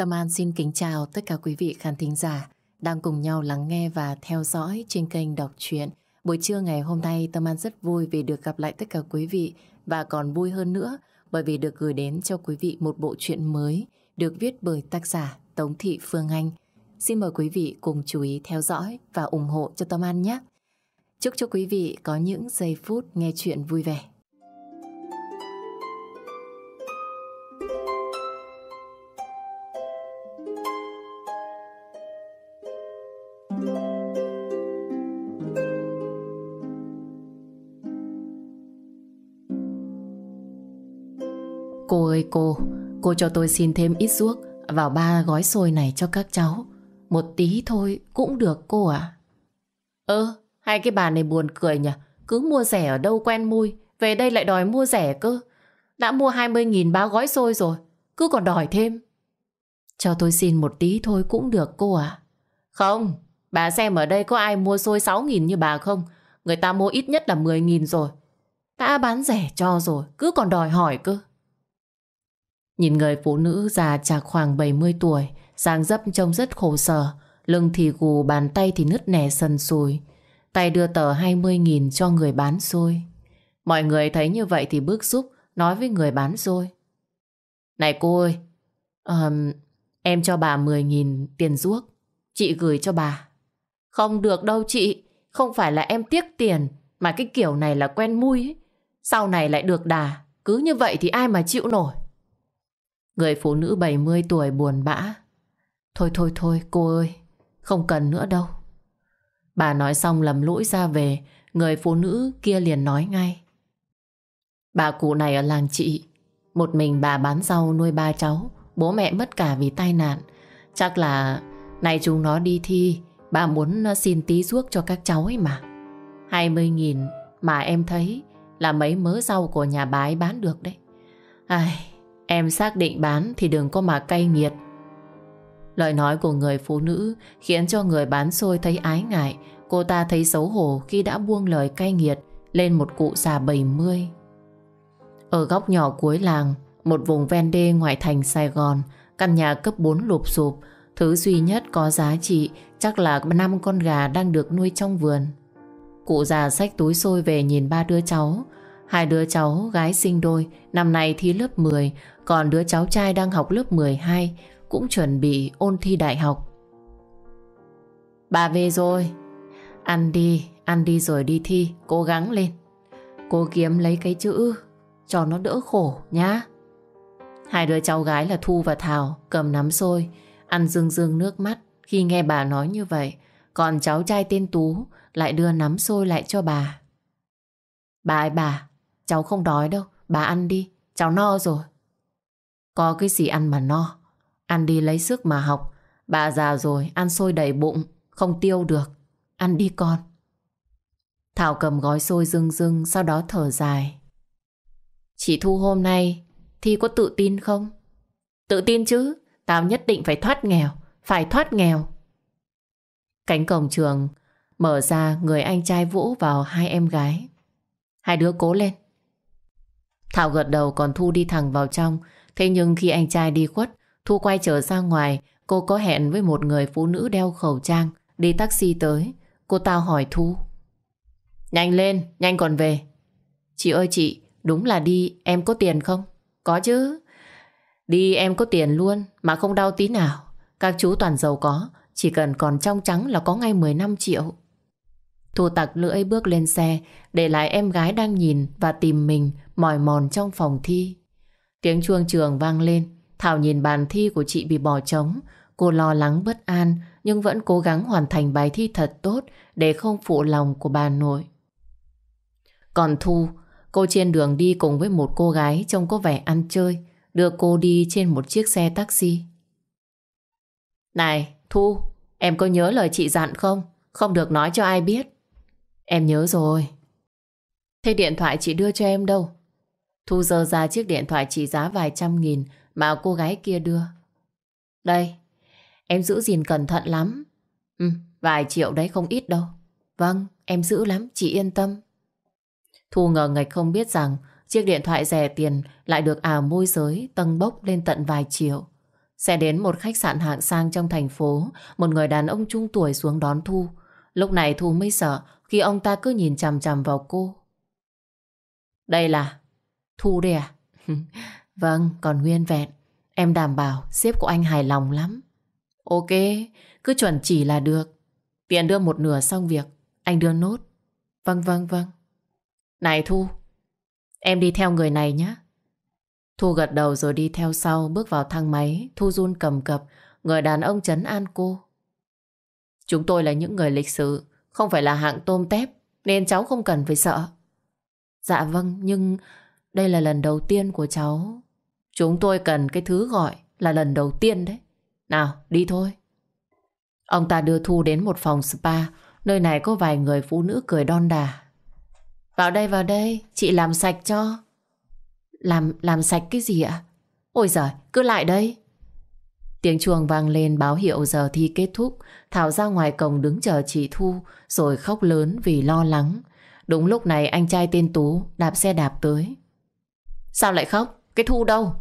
Tâm An xin kính chào tất cả quý vị khán thính giả đang cùng nhau lắng nghe và theo dõi trên kênh đọc truyện. Buổi trưa ngày hôm nay, Tâm An rất vui vì được gặp lại tất cả quý vị và còn vui hơn nữa bởi vì được gửi đến cho quý vị một bộ truyện mới được viết bởi tác giả Tống Thị Phương Anh. Xin mời quý vị cùng chú ý theo dõi và ủng hộ cho Tâm An nhé. Chúc cho quý vị có những giây phút nghe chuyện vui vẻ. Ơi cô, cô cho tôi xin thêm ít ruốc vào ba gói xôi này cho các cháu. Một tí thôi cũng được cô ạ. Ơ, hai cái bà này buồn cười nhỉ. Cứ mua rẻ ở đâu quen mui, về đây lại đòi mua rẻ cơ. Đã mua 20.000 ba gói xôi rồi, cứ còn đòi thêm. Cho tôi xin một tí thôi cũng được cô ạ. Không, bà xem ở đây có ai mua xôi 6.000 như bà không? Người ta mua ít nhất là 10.000 rồi. Đã bán rẻ cho rồi, cứ còn đòi hỏi cơ. Nhìn người phụ nữ già chạc khoảng 70 tuổi, dáng dấp trông rất khổ sở, lưng thì gù, bàn tay thì nứt nẻ sần sùi. Tay đưa tờ 20.000 cho người bán xôi. Mọi người thấy như vậy thì bức xúc, nói với người bán xôi. Này cô ơi, um, em cho bà 10.000 tiền ruốc, chị gửi cho bà. Không được đâu chị, không phải là em tiếc tiền, mà cái kiểu này là quen mui ấy. Sau này lại được đà, cứ như vậy thì ai mà chịu nổi. Người phụ nữ 70 tuổi buồn bã. Thôi thôi thôi cô ơi, không cần nữa đâu. Bà nói xong lầm lũi ra về, người phụ nữ kia liền nói ngay. Bà cụ này ở làng chị, một mình bà bán rau nuôi ba cháu, bố mẹ mất cả vì tai nạn. Chắc là này chúng nó đi thi, bà muốn à, xin tí ruốc cho các cháu ấy mà. 20.000 mà em thấy là mấy mớ rau của nhà bà ấy bán được đấy. Ai, Em xác định bán thì đừng có mà cay nghiệt. Lời nói của người phụ nữ khiến cho người bán xôi thấy ái ngại. Cô ta thấy xấu hổ khi đã buông lời cay nghiệt lên một cụ già 70. Ở góc nhỏ cuối làng, một vùng ven đê ngoài thành Sài Gòn, căn nhà cấp 4 lụp sụp, thứ duy nhất có giá trị chắc là năm con gà đang được nuôi trong vườn. Cụ già xách túi xôi về nhìn ba đứa cháu, Hai đứa cháu gái sinh đôi Năm nay thi lớp 10 còn đứa cháu trai đang học lớp 12 Cũng chuẩn bị ôn thi đại học. Bà về rồi. Ăn đi Ăn đi rồi đi thi Cố gắng lên. Cô kiếm lấy cái chữ Cho nó đỡ khổ nhá. Hai đứa cháu gái là Thu và Thảo Cầm nắm xôi Ăn rưng rưng nước mắt Khi nghe bà nói như vậy. Còn cháu trai tên Tú Lại đưa nắm xôi lại cho bà. Bà ơi bà Cháu không đói đâu, bà ăn đi, cháu no rồi. Có cái gì ăn mà no, ăn đi lấy sức mà học. Bà già rồi, ăn xôi đầy bụng, không tiêu được. Ăn đi con. Thảo cầm gói xôi rưng rưng, sau đó thở dài. Chị Thu hôm nay, Thi có tự tin không? Tự tin chứ, tao nhất định phải thoát nghèo, phải thoát nghèo. Cánh cổng trường mở ra người anh trai vỗ vào hai em gái. Hai đứa cố lên, Thảo gật đầu còn Thu đi thẳng vào trong. Thế nhưng khi anh trai đi khuất, Thu quay trở ra ngoài, cô có hẹn với một người phụ nữ đeo khẩu trang, đi taxi tới. Cô tao hỏi Thu. Nhanh lên, nhanh còn về. Chị ơi chị, đúng là đi, em có tiền không? Có chứ. Đi em có tiền luôn, mà không đau tí nào. Các chú toàn giàu có, chỉ cần còn trong trắng là có ngay 15 triệu. Thu tặc lưỡi bước lên xe, để lại em gái đang nhìn và tìm mình mỏi mòn trong phòng thi. Tiếng chuông trường vang lên, Thảo nhìn bàn thi của chị bị bỏ trống. Cô lo lắng bất an nhưng vẫn cố gắng hoàn thành bài thi thật tốt để không phụ lòng của bà nội. Còn Thu, cô trên đường đi cùng với một cô gái trông có vẻ ăn chơi, đưa cô đi trên một chiếc xe taxi. Này, Thu, em có nhớ lời chị dặn không? Không được nói cho ai biết. Em nhớ rồi. Thế điện thoại chị đưa cho em đâu? Thu dơ ra chiếc điện thoại trị giá vài trăm nghìn mà cô gái kia đưa. Đây, em giữ gìn cẩn thận lắm. Ừ, vài triệu đấy không ít đâu. Vâng, em giữ lắm, chị yên tâm. Thu ngờ ngạch không biết rằng chiếc điện thoại rẻ tiền lại được ảo môi giới tăng bốc lên tận vài triệu. Xe đến một khách sạn hạng sang trong thành phố, một người đàn ông trung tuổi xuống đón Thu. Lúc này Thu mới sợ khi ông ta cứ nhìn chằm chằm vào cô. Đây là Thu đây à? vâng, còn nguyên vẹn. Em đảm bảo sếp của anh hài lòng lắm. Ok, cứ chuẩn chỉ là được. Tiền đưa một nửa xong việc, anh đưa nốt. Vâng, vâng, vâng. Này Thu, em đi theo người này nhé. Thu gật đầu rồi đi theo sau, bước vào thang máy. Thu run cầm cập, người đàn ông chấn an cô. Chúng tôi là những người lịch sự, không phải là hạng tôm tép, nên cháu không cần phải sợ. Dạ vâng, nhưng đây là lần đầu tiên của cháu. Chúng tôi cần cái thứ gọi là lần đầu tiên đấy. Nào, đi thôi. Ông ta đưa Thu đến một phòng spa, nơi này có vài người phụ nữ cười đon đà. Vào đây, vào đây, chị làm sạch cho. Làm, làm sạch cái gì ạ? Ôi giời, cứ lại đây. Tiếng chuông vang lên báo hiệu giờ thi kết thúc. Thảo ra ngoài cổng đứng chờ chị Thu, rồi khóc lớn vì lo lắng. Đúng lúc này anh trai tên Tú đạp xe đạp tới. Sao lại khóc? Cái Thu đâu?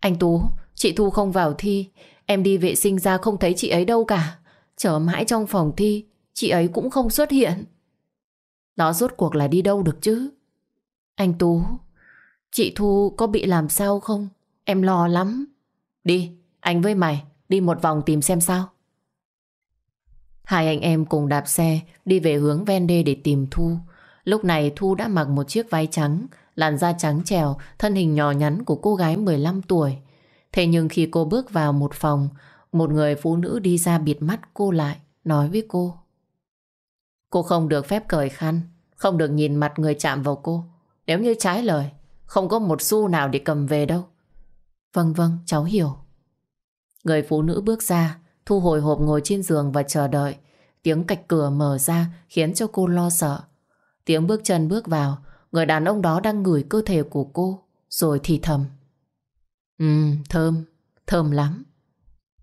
Anh Tú, chị Thu không vào thi. Em đi vệ sinh ra không thấy chị ấy đâu cả. Chờ mãi trong phòng thi, chị ấy cũng không xuất hiện. Nó rốt cuộc là đi đâu được chứ? Anh Tú, chị Thu có bị làm sao không? Em lo lắm. Đi, anh với mày, đi một vòng tìm xem sao. Hai anh em cùng đạp xe đi về hướng ven đê để tìm Thu. Lúc này Thu đã mặc một chiếc váy trắng, làn da trắng trèo, thân hình nhỏ nhắn của cô gái 15 tuổi. Thế nhưng khi cô bước vào một phòng, một người phụ nữ đi ra bịt mắt cô lại, nói với cô. Cô không được phép cởi khăn, không được nhìn mặt người chạm vào cô. Nếu như trái lời, không có một xu nào để cầm về đâu. Vâng vâng, cháu hiểu. Người phụ nữ bước ra, thu hồi hộp ngồi trên giường và chờ đợi. Tiếng cạch cửa mở ra khiến cho cô lo sợ. Tiếng bước chân bước vào, người đàn ông đó đang ngửi cơ thể của cô, rồi thì thầm. Ừm, thơm, thơm lắm.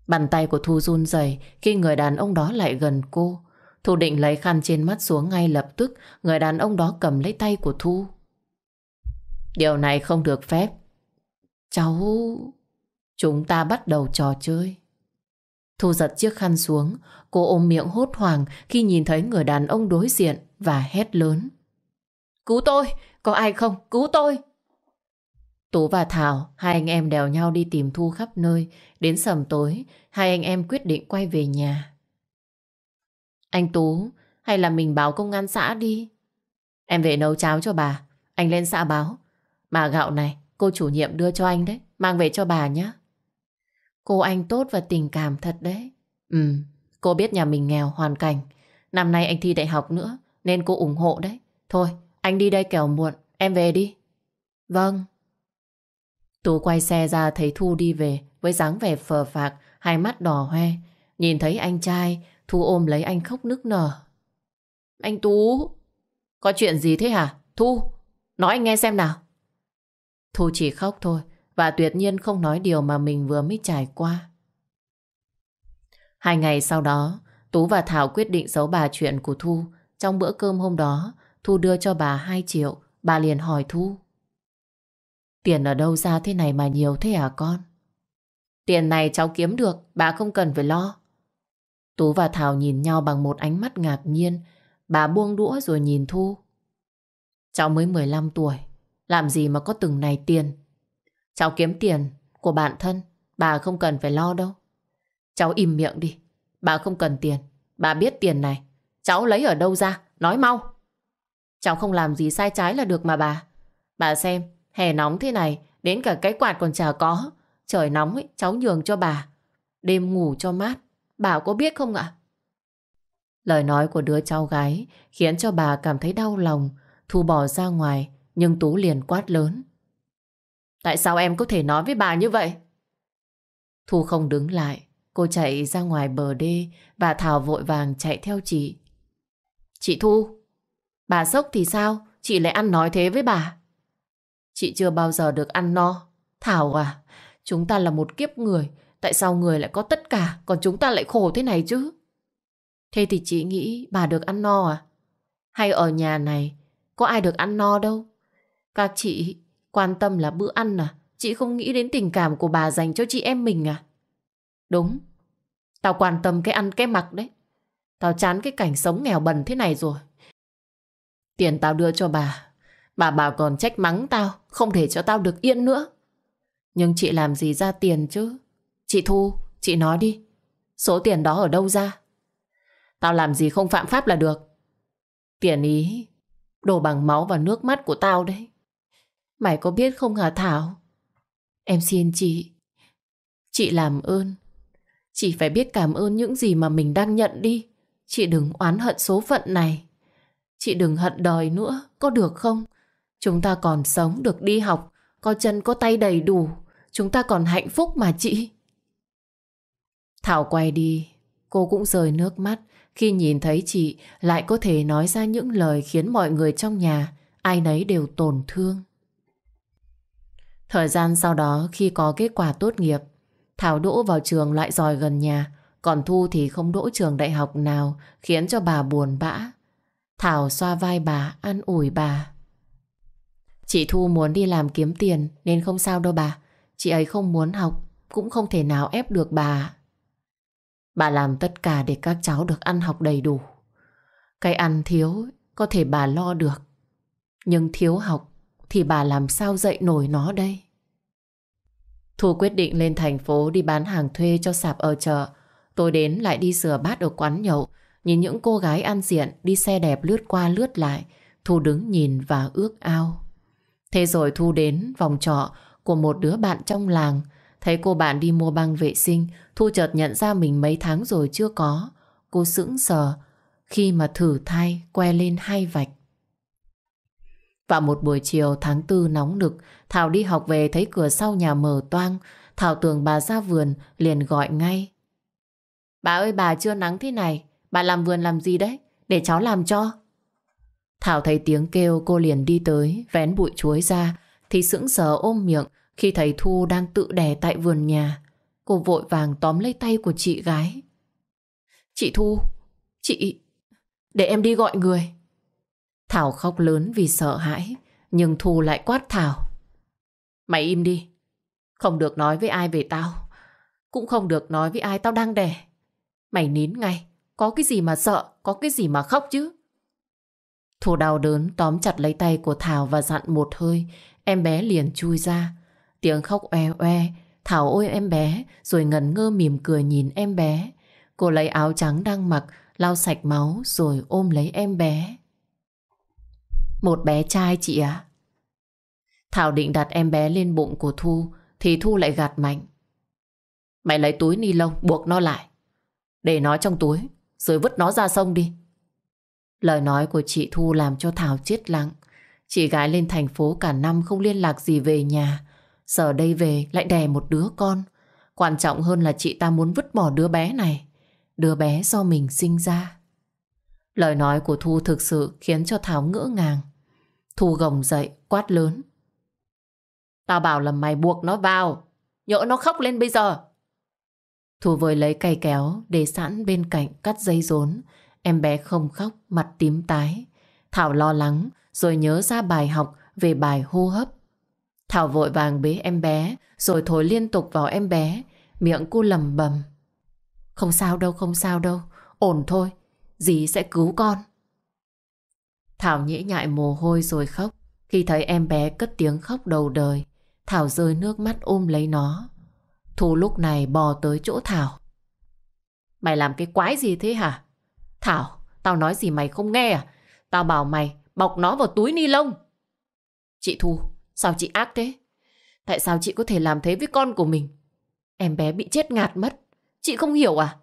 Bàn tay của Thu run rẩy khi người đàn ông đó lại gần cô. Thu định lấy khăn trên mắt xuống ngay lập tức, người đàn ông đó cầm lấy tay của Thu. Điều này không được phép. Cháu... Chúng ta bắt đầu trò chơi. Thu giật chiếc khăn xuống, cô ôm miệng hốt hoảng khi nhìn thấy người đàn ông đối diện và hét lớn. Cứu tôi! Có ai không? Cứu tôi! Tú và Thảo, hai anh em đèo nhau đi tìm Thu khắp nơi. Đến sầm tối, hai anh em quyết định quay về nhà. Anh Tú, hay là mình báo công an xã đi? Em về nấu cháo cho bà. Anh lên xã báo. Mà gạo này, cô chủ nhiệm đưa cho anh đấy. Mang về cho bà nhé. Cô anh tốt và tình cảm thật đấy. Ừ, cô biết nhà mình nghèo, hoàn cảnh. Năm nay anh thi đại học nữa, nên cô ủng hộ đấy. Thôi, anh đi đây kẻo muộn, em về đi. Vâng. Tú quay xe ra thấy Thu đi về với dáng vẻ phờ phạc, hai mắt đỏ hoe. Nhìn thấy anh trai, Thu ôm lấy anh khóc nức nở. Anh Tú, có chuyện gì thế hả? Thu, nói anh nghe xem nào. Thu chỉ khóc thôi và tuyệt nhiên không nói điều mà mình vừa mới trải qua. Hai ngày sau đó, Tú và Thảo quyết định giấu bà chuyện của Thu. Trong bữa cơm hôm đó, Thu đưa cho bà 2 triệu, bà liền hỏi Thu. Tiền ở đâu ra thế này mà nhiều thế à con? Tiền này cháu kiếm được, bà không cần phải lo. Tú và Thảo nhìn nhau bằng một ánh mắt ngạc nhiên. Bà buông đũa rồi nhìn Thu. Cháu mới 15 tuổi, làm gì mà có từng này tiền. Cháu kiếm tiền của bản thân, bà không cần phải lo đâu. Cháu im miệng đi, bà không cần tiền. Bà biết tiền này, cháu lấy ở đâu ra, nói mau. Cháu không làm gì sai trái là được mà bà. Bà xem, hè nóng thế này, đến cả cái quạt còn chả có. Trời nóng ấy, cháu nhường cho bà. Đêm ngủ cho mát, bà có biết không ạ? Lời nói của đứa cháu gái khiến cho bà cảm thấy đau lòng, Thu bỏ ra ngoài, nhưng Tú liền quát lớn. Tại sao em có thể nói với bà như vậy? Thu không đứng lại, cô chạy ra ngoài bờ đê và Thảo vội vàng chạy theo chị. Chị Thu, bà sốc thì sao? Chị lại ăn nói thế với bà. Chị chưa bao giờ được ăn no. Thảo à, chúng ta là một kiếp người. Tại sao người lại có tất cả, còn chúng ta lại khổ thế này chứ? Thế thì chị nghĩ bà được ăn no à? Hay ở nhà này có ai được ăn no đâu? Các chị quan tâm là bữa ăn à? Chị không nghĩ đến tình cảm của bà dành cho chị em mình à? Đúng, tao quan tâm cái ăn cái mặc đấy. Tao chán cái cảnh sống nghèo bần thế này rồi. Tiền tao đưa cho bà, bà bà còn trách mắng tao, không để cho tao được yên nữa. Nhưng chị làm gì ra tiền chứ? Chị Thu, chị nói đi, số tiền đó ở đâu ra? Tao làm gì không phạm pháp là được. Tiền ý, đổ bằng máu và nước mắt của tao đấy. Mày có biết không hả Thảo? Em xin chị, chị làm ơn. Chị phải biết cảm ơn những gì mà mình đang nhận đi. Chị đừng oán hận số phận này. Chị đừng hận đời nữa, có được không? Chúng ta còn sống được đi học, có chân có tay đầy đủ. Chúng ta còn hạnh phúc mà chị. Thảo quay đi, cô cũng rơi nước mắt khi nhìn thấy chị lại có thể nói ra những lời khiến mọi người trong nhà ai nấy đều tổn thương. Thời gian sau đó khi có kết quả tốt nghiệp, Thảo đỗ vào trường lại giỏi gần nhà, còn Thu thì không đỗ trường đại học nào khiến cho bà buồn bã. Thảo xoa vai bà, an ủi bà. Chị Thu muốn đi làm kiếm tiền nên không sao đâu bà. Chị ấy không muốn học, cũng không thể nào ép được bà. Bà làm tất cả để các cháu được ăn học đầy đủ. Cái ăn thiếu có thể bà lo được. Nhưng thiếu học thì bà làm sao dạy nổi nó đây? Thu quyết định lên thành phố đi bán hàng thuê cho sạp ở chợ. Tôi đến lại đi sửa bát ở quán nhậu. Nhìn những cô gái ăn diện đi xe đẹp lướt qua lướt lại. Thu đứng nhìn và ước ao. Thế rồi Thu đến vòng trọ của một đứa bạn trong làng. Thấy cô bạn đi mua băng vệ sinh, Thu chợt nhận ra mình mấy tháng rồi chưa có. Cô sững sờ khi mà thử thai que lên hai vạch. Vào một buổi chiều tháng tư nóng nực, Thảo đi học về thấy cửa sau nhà mở toang. Thảo tưởng bà ra vườn, liền gọi ngay. Bà ơi bà chưa nắng thế này, bà làm vườn làm gì đấy? Để cháu làm cho. Thảo thấy tiếng kêu cô liền đi tới, vén bụi chuối ra, thì sững sờ ôm miệng khi thấy Thu đang tự đè tại vườn nhà. Cô vội vàng tóm lấy tay của chị gái. Chị Thu, chị, để em đi gọi người. Thảo khóc lớn vì sợ hãi, nhưng Thu lại quát Thảo. Mày im đi, không được nói với ai về tao, cũng không được nói với ai tao đang đẻ. Mày nín ngay, có cái gì mà sợ, có cái gì mà khóc chứ. Thu đau đớn tóm chặt lấy tay của Thảo và dặn một hơi, em bé liền chui ra. Tiếng khóc oe oe, Thảo ôi em bé, rồi ngẩn ngơ mỉm cười nhìn em bé. Cô lấy áo trắng đang mặc, lau sạch máu rồi ôm lấy em bé. Một bé trai chị à? Thảo định đặt em bé lên bụng của Thu thì Thu lại gạt mạnh. Mày lấy túi ni lông buộc nó lại. Để nó trong túi rồi vứt nó ra sông đi. Lời nói của chị Thu làm cho Thảo chết lặng. Chị gái lên thành phố cả năm không liên lạc gì về nhà. Giờ đây về lại đè một đứa con. Quan trọng hơn là chị ta muốn vứt bỏ đứa bé này. Đứa bé do mình sinh ra. Lời nói của Thu thực sự khiến cho Thảo ngỡ ngàng. Thu gồng dậy, quát lớn. Tao bảo là mày buộc nó vào. Nhỡ nó khóc lên bây giờ. Thu vội lấy cây kéo để sẵn bên cạnh cắt dây rốn. Em bé không khóc, mặt tím tái. Thảo lo lắng rồi nhớ ra bài học về bài hô hấp. Thảo vội vàng bế em bé rồi thổi liên tục vào em bé. Miệng cô lầm bầm. Không sao đâu, không sao đâu. Ổn thôi, dì sẽ cứu con. Thảo nhĩ nhại mồ hôi rồi khóc. Khi thấy em bé cất tiếng khóc đầu đời, Thảo rơi nước mắt ôm lấy nó. Thu lúc này bò tới chỗ Thảo. Mày làm cái quái gì thế hả? Thảo, tao nói gì mày không nghe à? Tao bảo mày bọc nó vào túi ni lông. Chị Thu, sao chị ác thế? Tại sao chị có thể làm thế với con của mình? Em bé bị chết ngạt mất. Chị không hiểu à?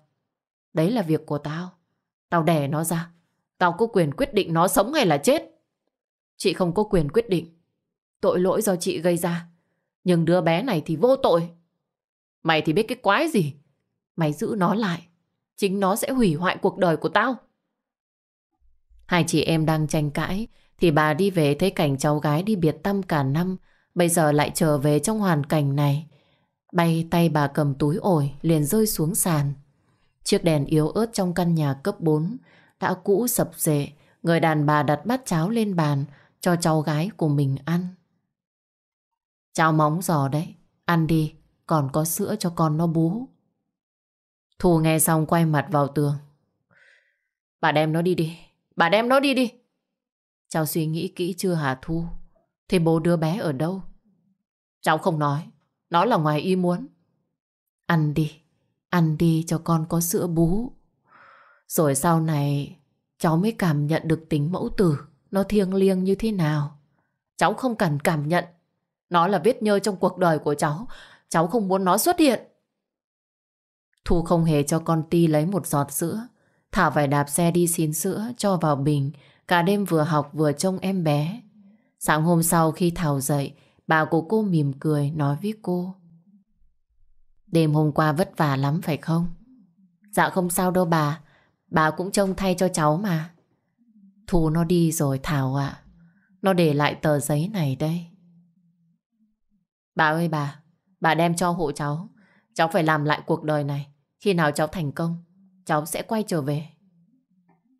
Đấy là việc của tao. Tao đẻ nó ra. Tao có quyền quyết định nó sống hay là chết. Chị không có quyền quyết định. Tội lỗi do chị gây ra. Nhưng đứa bé này thì vô tội. Mày thì biết cái quái gì. Mày giữ nó lại. Chính nó sẽ hủy hoại cuộc đời của tao. Hai chị em đang tranh cãi. Thì bà đi về thấy cảnh cháu gái đi biệt tâm cả năm. Bây giờ lại trở về trong hoàn cảnh này. Bay tay bà cầm túi ổi liền rơi xuống sàn. Chiếc đèn yếu ớt trong căn nhà cấp 4 đã cũ sập rệ, người đàn bà đặt bát cháo lên bàn cho cháu gái của mình ăn. Cháo móng giò đấy, ăn đi, còn có sữa cho con nó bú. Thu nghe xong quay mặt vào tường. Bà đem nó đi đi. Bà đem nó đi đi. Cháu suy nghĩ kỹ chưa hả Thu? Thế bố đứa bé ở đâu? Cháu không nói. Nó là ngoài ý muốn. Ăn đi. Ăn đi cho con có sữa bú. Rồi sau này, cháu mới cảm nhận được tính mẫu tử. Nó thiêng liêng như thế nào. Cháu không cần cảm nhận. Nó là vết nhơ trong cuộc đời của cháu. Cháu không muốn nó xuất hiện. Thu không hề cho con Ti lấy một giọt sữa. Thảo phải đạp xe đi xin sữa cho vào bình. Cả đêm vừa học vừa trông em bé. Sáng hôm sau khi Thảo dậy, bà của cô mỉm cười nói với cô. Đêm hôm qua vất vả lắm phải không? Dạ không sao đâu bà. Bà cũng trông thay cho cháu mà. Thu nó đi rồi Thảo ạ. Nó để lại tờ giấy này đây. Bà ơi bà, bà đem cho hộ cháu. Cháu phải làm lại cuộc đời này. Khi nào cháu thành công, cháu sẽ quay trở về.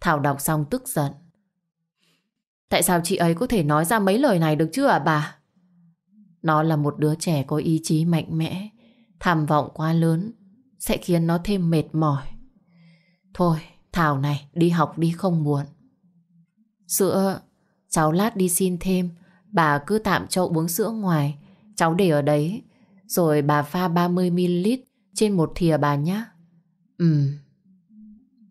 Thảo đọc xong tức giận. Tại sao chị ấy có thể nói ra mấy lời này được chứ à bà? Nó là một đứa trẻ có ý chí mạnh mẽ, tham vọng quá lớn, sẽ khiến nó thêm mệt mỏi. Thôi, Thảo này, đi học đi không muộn. Sữa, cháu lát đi xin thêm, bà cứ tạm cho uống sữa ngoài, cháu để ở đấy, rồi bà pha 30ml trên một thìa bà nhé. Ừ.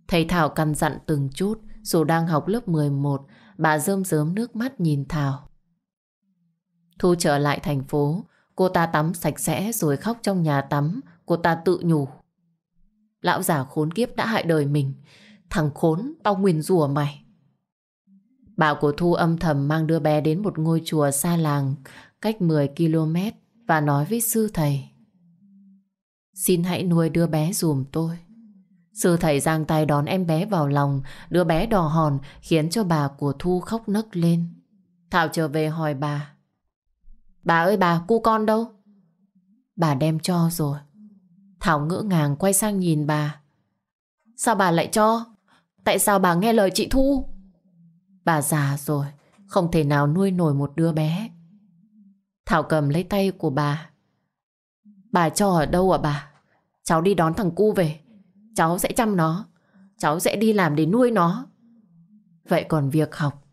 Thầy Thảo căn dặn từng chút, dù đang học lớp 11, bà rơm rớm nước mắt nhìn Thảo. Thu trở lại thành phố, cô ta tắm sạch sẽ rồi khóc trong nhà tắm, cô ta tự nhủ. Lão già khốn kiếp đã hại đời mình, thằng khốn, tao nguyền rủa mày. Bà của Thu âm thầm mang đứa bé đến một ngôi chùa xa làng, cách 10 km và nói với sư thầy. Xin hãy nuôi đứa bé dùm tôi. Sư thầy giang tay đón em bé vào lòng, đứa bé đỏ hòn khiến cho bà của Thu khóc nấc lên. Thảo trở về hỏi bà. Bà ơi bà, cu con đâu? Bà đem cho rồi. Thảo ngỡ ngàng quay sang nhìn bà. Sao bà lại cho? Tại sao bà nghe lời chị Thu? Bà già rồi, không thể nào nuôi nổi một đứa bé. Thảo cầm lấy tay của bà. Bà cho ở đâu à bà? Cháu đi đón thằng cu về. Cháu sẽ chăm nó. Cháu sẽ đi làm để nuôi nó. Vậy còn việc học,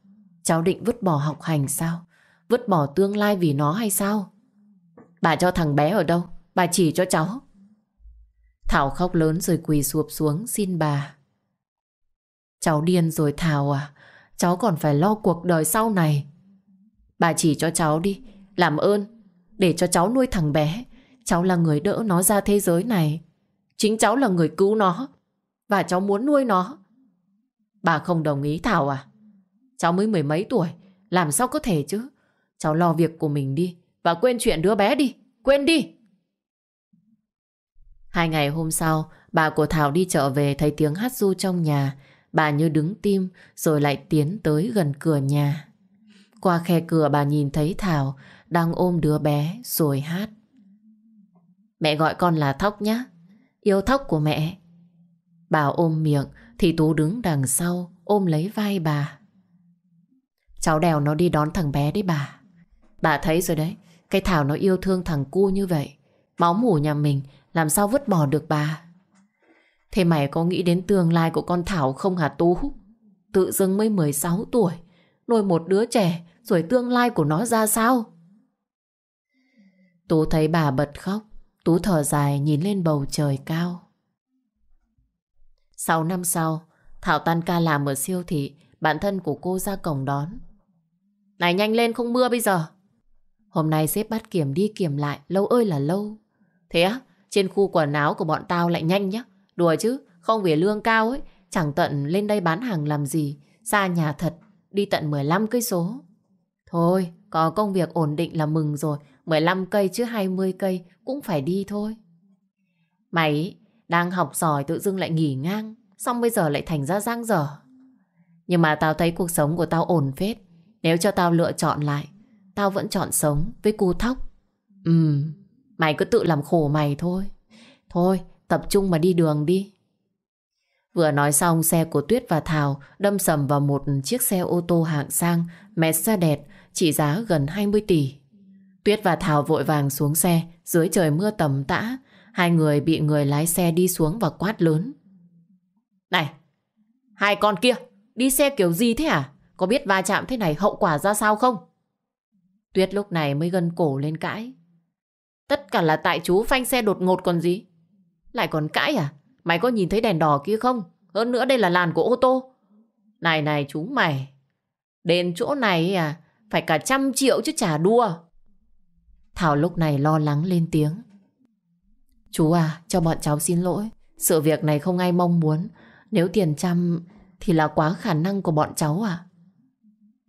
cháu định vứt bỏ học hành sao? Vứt bỏ tương lai vì nó hay sao? Bà cho thằng bé ở đâu? Bà chỉ cho cháu. Thảo khóc lớn rồi quỳ sụp xuống xin bà. Cháu điên rồi Thảo à? Cháu còn phải lo cuộc đời sau này. Bà chỉ cho cháu đi, làm ơn, để cho cháu nuôi thằng bé. Cháu là người đỡ nó ra thế giới này. Chính cháu là người cứu nó. Và cháu muốn nuôi nó. Bà không đồng ý Thảo à? Cháu mới mười mấy tuổi, làm sao có thể chứ? Cháu lo việc của mình đi, và quên chuyện đứa bé đi, quên đi. Hai ngày hôm sau, bà của Thảo đi chợ về thấy tiếng hát du trong nhà. Bà như đứng tim rồi lại tiến tới gần cửa nhà. Qua khe cửa bà nhìn thấy Thảo đang ôm đứa bé rồi hát. Mẹ gọi con là Thóc nhé. Yêu Thóc của mẹ. Bà ôm miệng thì Tú đứng đằng sau ôm lấy vai bà. Cháu đèo nó đi đón thằng bé đấy bà. Bà thấy rồi đấy. Cái Thảo nó yêu thương thằng cu như vậy. Máu mủ nhà mình làm sao vứt bỏ được bà. Thế mày có nghĩ đến tương lai của con Thảo không hả Tú? Tự dưng mới 16 tuổi, nuôi một đứa trẻ rồi tương lai của nó ra sao? Tú thấy bà bật khóc, Tú thở dài nhìn lên bầu trời cao. Sau năm sau, Thảo tan ca làm ở siêu thị, bạn thân của cô ra cổng đón. Này nhanh lên không mưa bây giờ. Hôm nay sếp bắt kiểm đi kiểm lại, lâu ơi là lâu. Thế á, trên khu quần áo của bọn tao lại nhanh nhá. Đùa chứ, không vì lương cao ấy, chẳng tận lên đây bán hàng làm gì, xa nhà thật, đi tận 15 cây số. Thôi, có công việc ổn định là mừng rồi, 15 cây chứ 20 cây cũng phải đi thôi. Mày đang học giỏi tự dưng lại nghỉ ngang, xong bây giờ lại thành ra giang dở. Nhưng mà tao thấy cuộc sống của tao ổn phết. Nếu cho tao lựa chọn lại, tao vẫn chọn sống với cu thóc. Ừ, mày cứ tự làm khổ mày thôi. Thôi, tập trung mà đi đường đi. Vừa nói xong xe của Tuyết và Thảo đâm sầm vào một chiếc xe ô tô hạng sang Mercedes trị giá gần 20 tỷ. Tuyết và Thảo vội vàng xuống xe dưới trời mưa tầm tã. Hai người bị người lái xe đi xuống và quát lớn. Này, hai con kia, đi xe kiểu gì thế à? Có biết va chạm thế này hậu quả ra sao không? Tuyết lúc này mới gân cổ lên cãi. Tất cả là tại chú phanh xe đột ngột còn gì? Lại còn cãi à? Mày có nhìn thấy đèn đỏ kia không? Hơn nữa đây là làn của ô tô. Này này chú mày, đến chỗ này à, phải cả trăm triệu chứ chả đua. Thảo lúc này lo lắng lên tiếng. Chú à, cho bọn cháu xin lỗi. Sự việc này không ai mong muốn. Nếu tiền trăm thì là quá khả năng của bọn cháu à?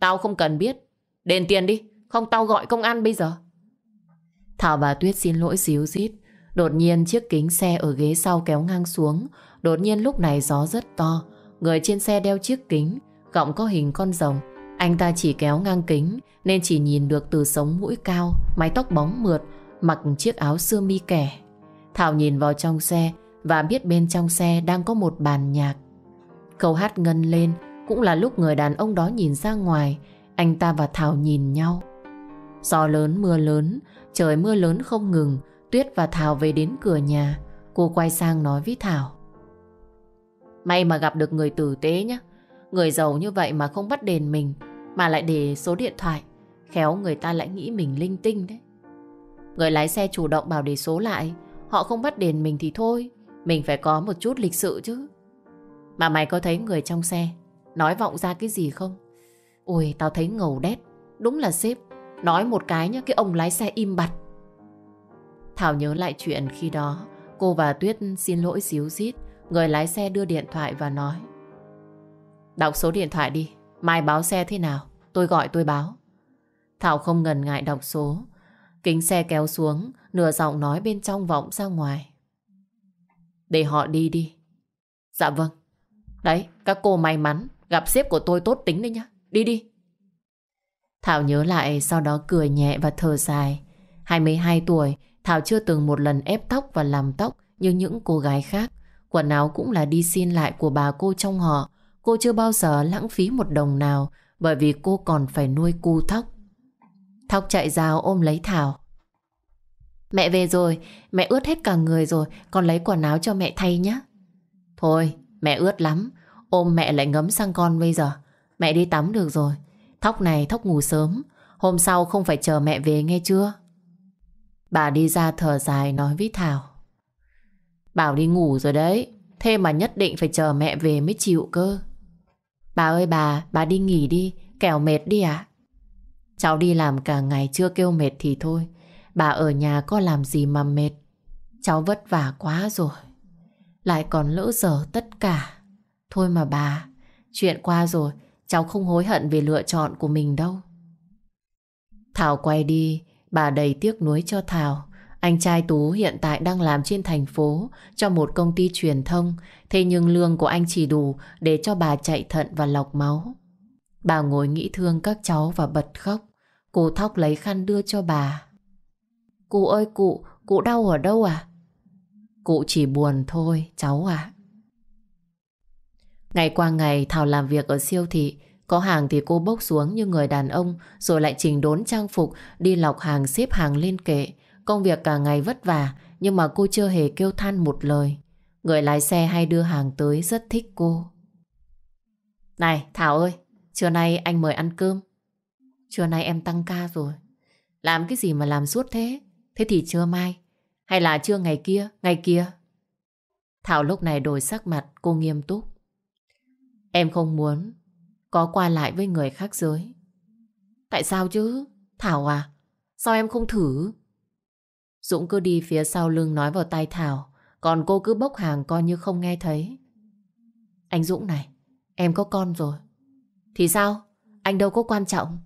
Tao không cần biết. Đền tiền đi, không tao gọi công an bây giờ. Thảo và Tuyết xin lỗi xíu xít. Đột nhiên chiếc kính xe ở ghế sau kéo ngang xuống. Đột nhiên lúc này gió rất to. Người trên xe đeo chiếc kính, gọng có hình con rồng. Anh ta chỉ kéo ngang kính nên chỉ nhìn được từ sống mũi cao, mái tóc bóng mượt, mặc chiếc áo sơ mi kẻ. Thảo nhìn vào trong xe và biết bên trong xe đang có một bàn nhạc. Câu hát ngân lên cũng là lúc người đàn ông đó nhìn ra ngoài, anh ta và Thảo nhìn nhau. Gió lớn mưa lớn, trời mưa lớn không ngừng, Tuyết và Thảo về đến cửa nhà. Cô quay sang nói với Thảo. May mà gặp được người tử tế nhé. Người giàu như vậy mà không bắt đền mình, mà lại để số điện thoại. Khéo người ta lại nghĩ mình linh tinh đấy. Người lái xe chủ động bảo để số lại, Họ không bắt đền mình thì thôi Mình phải có một chút lịch sự chứ. Mà mày có thấy người trong xe Nói vọng ra cái gì không? Ôi tao thấy ngầu đét. Đúng là sếp Nói một cái nhá cái ông lái xe im bặt. Thảo nhớ lại chuyện khi đó Cô và Tuyết xin lỗi xíu xít. Người lái xe đưa điện thoại và nói Đọc số điện thoại đi. Mai báo xe thế nào? Tôi gọi tôi báo. Thảo không ngần ngại đọc số. Kính xe kéo xuống, Nửa giọng nói bên trong vọng ra ngoài. Để họ đi đi. Dạ vâng. Đấy, các cô may mắn, Gặp sếp của tôi tốt tính đấy nhá. Đi đi. Thảo nhớ lại, sau đó cười nhẹ và thở dài. 22 tuổi, Thảo chưa từng một lần ép tóc và làm tóc Như những cô gái khác. Quần áo cũng là đi xin lại của bà cô trong họ. Cô chưa bao giờ lãng phí một đồng nào Bởi vì cô còn phải nuôi cu thóc Thóc chạy rào ôm lấy Thảo Mẹ về rồi, mẹ ướt hết cả người rồi, con lấy quần áo cho mẹ thay nhé. Thôi, mẹ ướt lắm, ôm mẹ lại ngấm sang con bây giờ. Mẹ đi tắm được rồi, thóc này thóc ngủ sớm, hôm sau không phải chờ mẹ về nghe chưa? Bà đi ra thở dài nói với Thảo. Bảo đi ngủ rồi đấy, thế mà nhất định phải chờ mẹ về mới chịu cơ. Bà ơi bà, bà đi nghỉ đi, kẻo mệt đi ạ. Cháu đi làm cả ngày chưa kêu mệt thì thôi. Bà ở nhà có làm gì mà mệt? Cháu vất vả quá rồi. Lại còn lỡ dở tất cả. Thôi mà bà Chuyện qua rồi Cháu không hối hận về lựa chọn của mình đâu. Thảo quay đi Bà đầy tiếc nuối cho Thảo. Anh trai Tú hiện tại đang làm trên thành phố Cho một công ty truyền thông Thế nhưng lương của anh chỉ đủ Để cho bà chạy thận và lọc máu Bà ngồi nghĩ thương các cháu và bật khóc Cô thóc lấy khăn đưa cho bà Cụ ơi cụ, cụ đau ở đâu à? Cụ chỉ buồn thôi, cháu à. Ngày qua ngày Thảo làm việc ở siêu thị, có hàng thì cô bốc xuống như người đàn ông rồi lại chỉnh đốn trang phục, đi lọc hàng xếp hàng lên kệ. Công việc cả ngày vất vả nhưng mà cô chưa hề kêu than một lời. Người lái xe hay đưa hàng tới rất thích cô. Này Thảo ơi, trưa nay anh mời ăn cơm. Trưa nay em tăng ca rồi. Làm cái gì mà làm suốt thế? Thế thì chưa mai Hay là chưa ngày kia, ngày kia Thảo lúc này đổi sắc mặt Cô nghiêm túc Em không muốn Có qua lại với người khác giới Tại sao chứ Thảo à Sao em không thử Dũng cứ đi phía sau lưng nói vào tay Thảo Còn cô cứ bốc hàng coi như không nghe thấy Anh Dũng này Em có con rồi Thì sao Anh đâu có quan trọng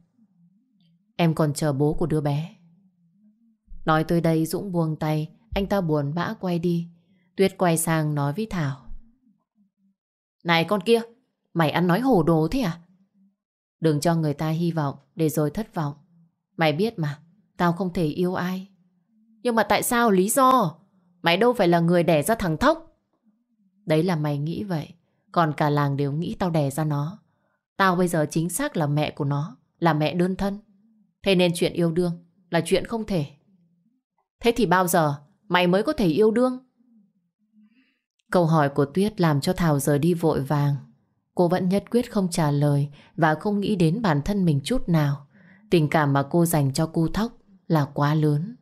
Em còn chờ bố của đứa bé Nói tới đây Dũng buông tay, anh ta buồn bã quay đi. Tuyết quay sang nói với Thảo. Này con kia, mày ăn nói hồ đồ thế à? Đừng cho người ta hy vọng để rồi thất vọng. Mày biết mà, tao không thể yêu ai. Nhưng mà tại sao lý do? Mày đâu phải là người đẻ ra thằng Thóc. Đấy là mày nghĩ vậy. Còn cả làng đều nghĩ tao đẻ ra nó. Tao bây giờ chính xác là mẹ của nó, là mẹ đơn thân. Thế nên chuyện yêu đương là chuyện không thể. Thế thì bao giờ mày mới có thể yêu đương? Câu hỏi của Tuyết làm cho Thảo rời đi vội vàng. Cô vẫn nhất quyết không trả lời và không nghĩ đến bản thân mình chút nào. Tình cảm mà cô dành cho cu thóc là quá lớn.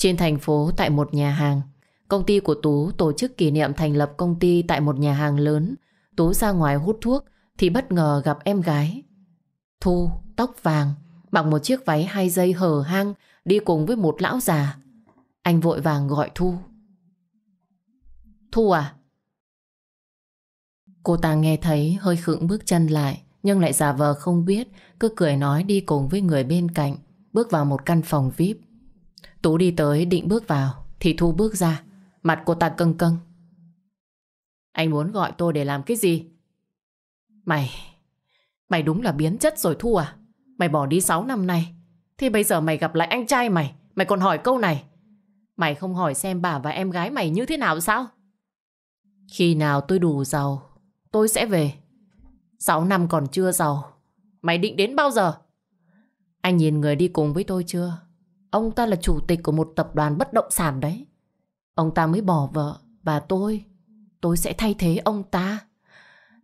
Trên thành phố tại một nhà hàng, công ty của Tú tổ chức kỷ niệm thành lập công ty tại một nhà hàng lớn. Tú ra ngoài hút thuốc thì bất ngờ gặp em gái. Thu, tóc vàng, mặc một chiếc váy hai dây hở hang đi cùng với một lão già. Anh vội vàng gọi Thu. Thu à? Cô ta nghe thấy hơi khựng bước chân lại nhưng lại giả vờ không biết cứ cười nói đi cùng với người bên cạnh bước vào một căn phòng VIP. Tú đi tới định bước vào thì Thu bước ra mặt cô ta căng căng. Anh muốn gọi tôi để làm cái gì? Mày, mày đúng là biến chất rồi Thu à? Mày bỏ đi 6 năm nay Thì bây giờ mày gặp lại anh trai mày Mày còn hỏi câu này Mày không hỏi xem bà và em gái mày như thế nào sao Khi nào tôi đủ giàu Tôi sẽ về 6 năm còn chưa giàu Mày định đến bao giờ Anh nhìn người đi cùng với tôi chưa Ông ta là chủ tịch của một tập đoàn bất động sản đấy Ông ta mới bỏ vợ Và tôi Tôi sẽ thay thế ông ta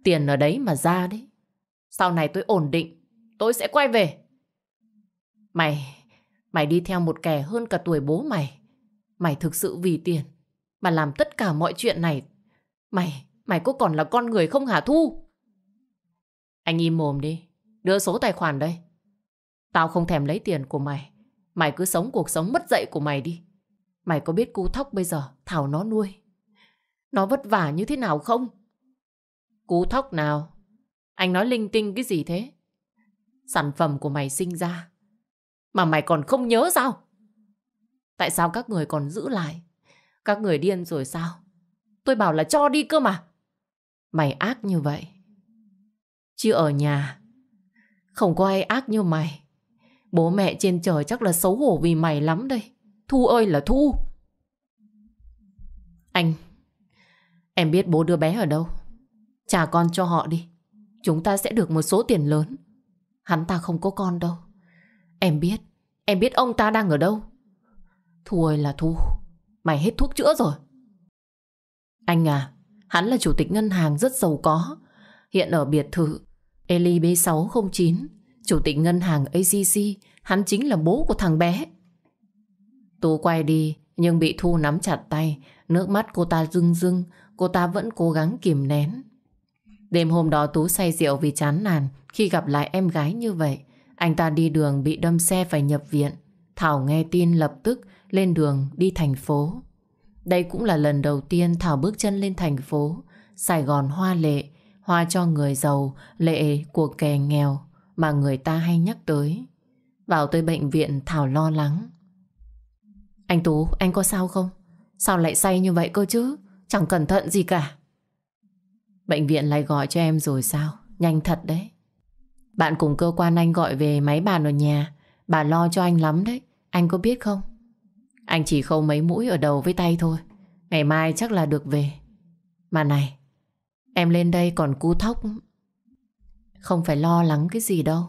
Tiền ở đấy mà ra đấy Sau này tôi ổn định Tôi sẽ quay về. Mày, mày đi theo một kẻ hơn cả tuổi bố mày. Mày thực sự vì tiền mà làm tất cả mọi chuyện này. Mày, mày có còn là con người không hả Thu? Anh im mồm đi. Đưa số tài khoản đây. Tao không thèm lấy tiền của mày. Mày cứ sống cuộc sống mất dạy của mày đi. Mày có biết cú thóc bây giờ Thảo nó nuôi, Nó vất vả như thế nào không? Cú thóc nào? Anh nói linh tinh cái gì thế? Sản phẩm của mày sinh ra Mà mày còn không nhớ sao? Tại sao các người còn giữ lại? Các người điên rồi sao? Tôi bảo là cho đi cơ mà. Mày ác như vậy. Chứ ở nhà, Không có ai ác như mày. Bố mẹ trên trời chắc là xấu hổ vì mày lắm đây. Thu ơi là Thu. Anh, Em biết bố đưa bé ở đâu. Trả con cho họ đi. Chúng ta sẽ được một số tiền lớn. Hắn ta không có con đâu. Em biết Em biết ông ta đang ở đâu. Thu ơi là Thu, Mày hết thuốc chữa rồi. Anh à Hắn là chủ tịch ngân hàng rất giàu có. Hiện ở biệt thự Eli B609 Chủ tịch ngân hàng ACC Hắn chính là bố của thằng bé Tú quay đi Nhưng bị Thu nắm chặt tay Nước mắt cô ta rưng rưng Cô ta vẫn cố gắng kìm nén Đêm hôm đó Tú say rượu vì chán nản khi gặp lại em gái như vậy. Anh ta đi đường bị đâm xe phải nhập viện. Thảo nghe tin lập tức lên đường đi thành phố. Đây cũng là lần đầu tiên Thảo bước chân lên thành phố. Sài Gòn hoa lệ, hoa cho người giàu, lệ của kẻ nghèo mà người ta hay nhắc tới. Vào tới bệnh viện Thảo lo lắng. Anh Tú, anh có sao không? Sao lại say như vậy cơ chứ? Chẳng cẩn thận gì cả. Bệnh viện lại gọi cho em rồi sao? Nhanh thật đấy. Bạn cùng cơ quan anh gọi về máy bàn ở nhà. Bà lo cho anh lắm đấy. Anh có biết không? Anh chỉ khâu mấy mũi ở đầu với tay thôi. Ngày mai chắc là được về. Mà này, em lên đây còn cú thóc. Không phải lo lắng cái gì đâu.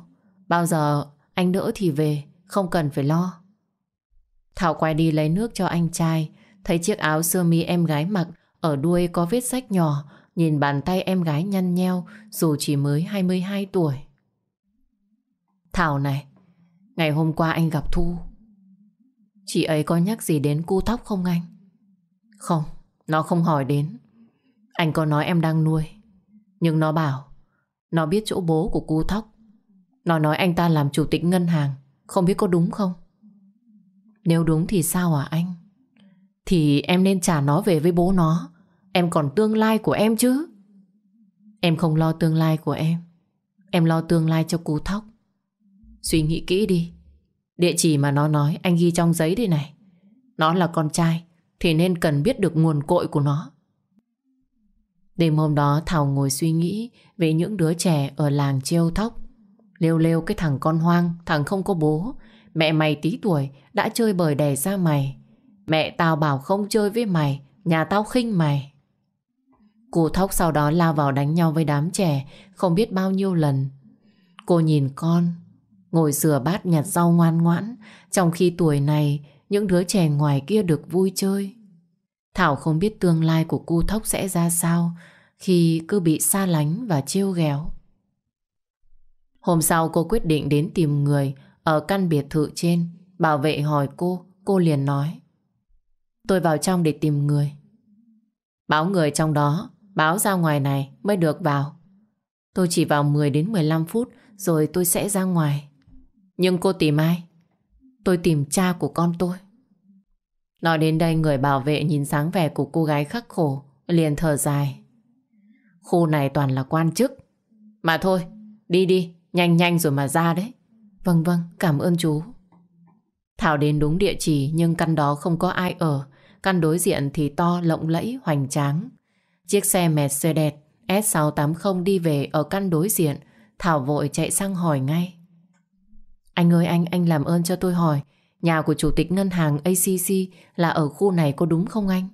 Bao giờ anh đỡ thì về, không cần phải lo. Thảo quay đi lấy nước cho anh trai. Thấy chiếc áo sơ mi em gái mặc ở đuôi có vết sách nhỏ Nhìn bàn tay em gái nhăn nheo dù chỉ mới 22 tuổi. Thảo này, ngày hôm qua anh gặp Thu. Chị ấy có nhắc gì đến cu tóc không anh? Không, nó không hỏi đến. Anh có nói em đang nuôi. Nhưng nó bảo, nó biết chỗ bố của cu thóc. Nó nói anh ta làm chủ tịch ngân hàng, không biết có đúng không? Nếu đúng thì sao à anh? Thì em nên trả nó về với bố nó. Em còn tương lai của em chứ? Em không lo tương lai của em. Em lo tương lai cho cú thóc. Suy nghĩ kỹ đi. Địa chỉ mà nó nói anh ghi trong giấy đây này. Nó là con trai Thì nên cần biết được nguồn cội của nó. Đêm hôm đó Thảo ngồi suy nghĩ Về những đứa trẻ ở làng trêu thóc Lêu lêu cái thằng con hoang Thằng không có bố Mẹ mày tí tuổi đã chơi bời đẻ ra mày Mẹ tao bảo không chơi với mày Nhà tao khinh mày Cô Thóc sau đó lao vào đánh nhau với đám trẻ không biết bao nhiêu lần. Cô nhìn con, ngồi rửa bát nhặt rau ngoan ngoãn, trong khi tuổi này những đứa trẻ ngoài kia được vui chơi. Thảo không biết tương lai của cu thốc sẽ ra sao khi cứ bị xa lánh và trêu ghẹo. Hôm sau cô quyết định đến tìm người ở căn biệt thự trên. Bảo vệ hỏi cô, cô liền nói. Tôi vào trong để tìm người. Báo người trong đó, báo ra ngoài này mới được vào. Tôi chỉ vào 10 đến 15 phút rồi tôi sẽ ra ngoài. Nhưng cô tìm ai? Tôi tìm cha của con tôi. Nói đến đây người bảo vệ nhìn sáng vẻ của cô gái khắc khổ, liền thở dài. Khu này toàn là quan chức. Mà thôi, đi đi, nhanh nhanh rồi mà ra đấy. Vâng vâng, cảm ơn chú. Thảo đến đúng địa chỉ nhưng căn đó không có ai ở. Căn đối diện thì to, lộng lẫy, hoành tráng. Chiếc xe Mercedes S680 đi về ở căn đối diện. Thảo vội chạy sang hỏi ngay. Anh ơi anh, anh làm ơn cho tôi hỏi. Nhà của chủ tịch ngân hàng ACC là ở khu này có đúng không anh?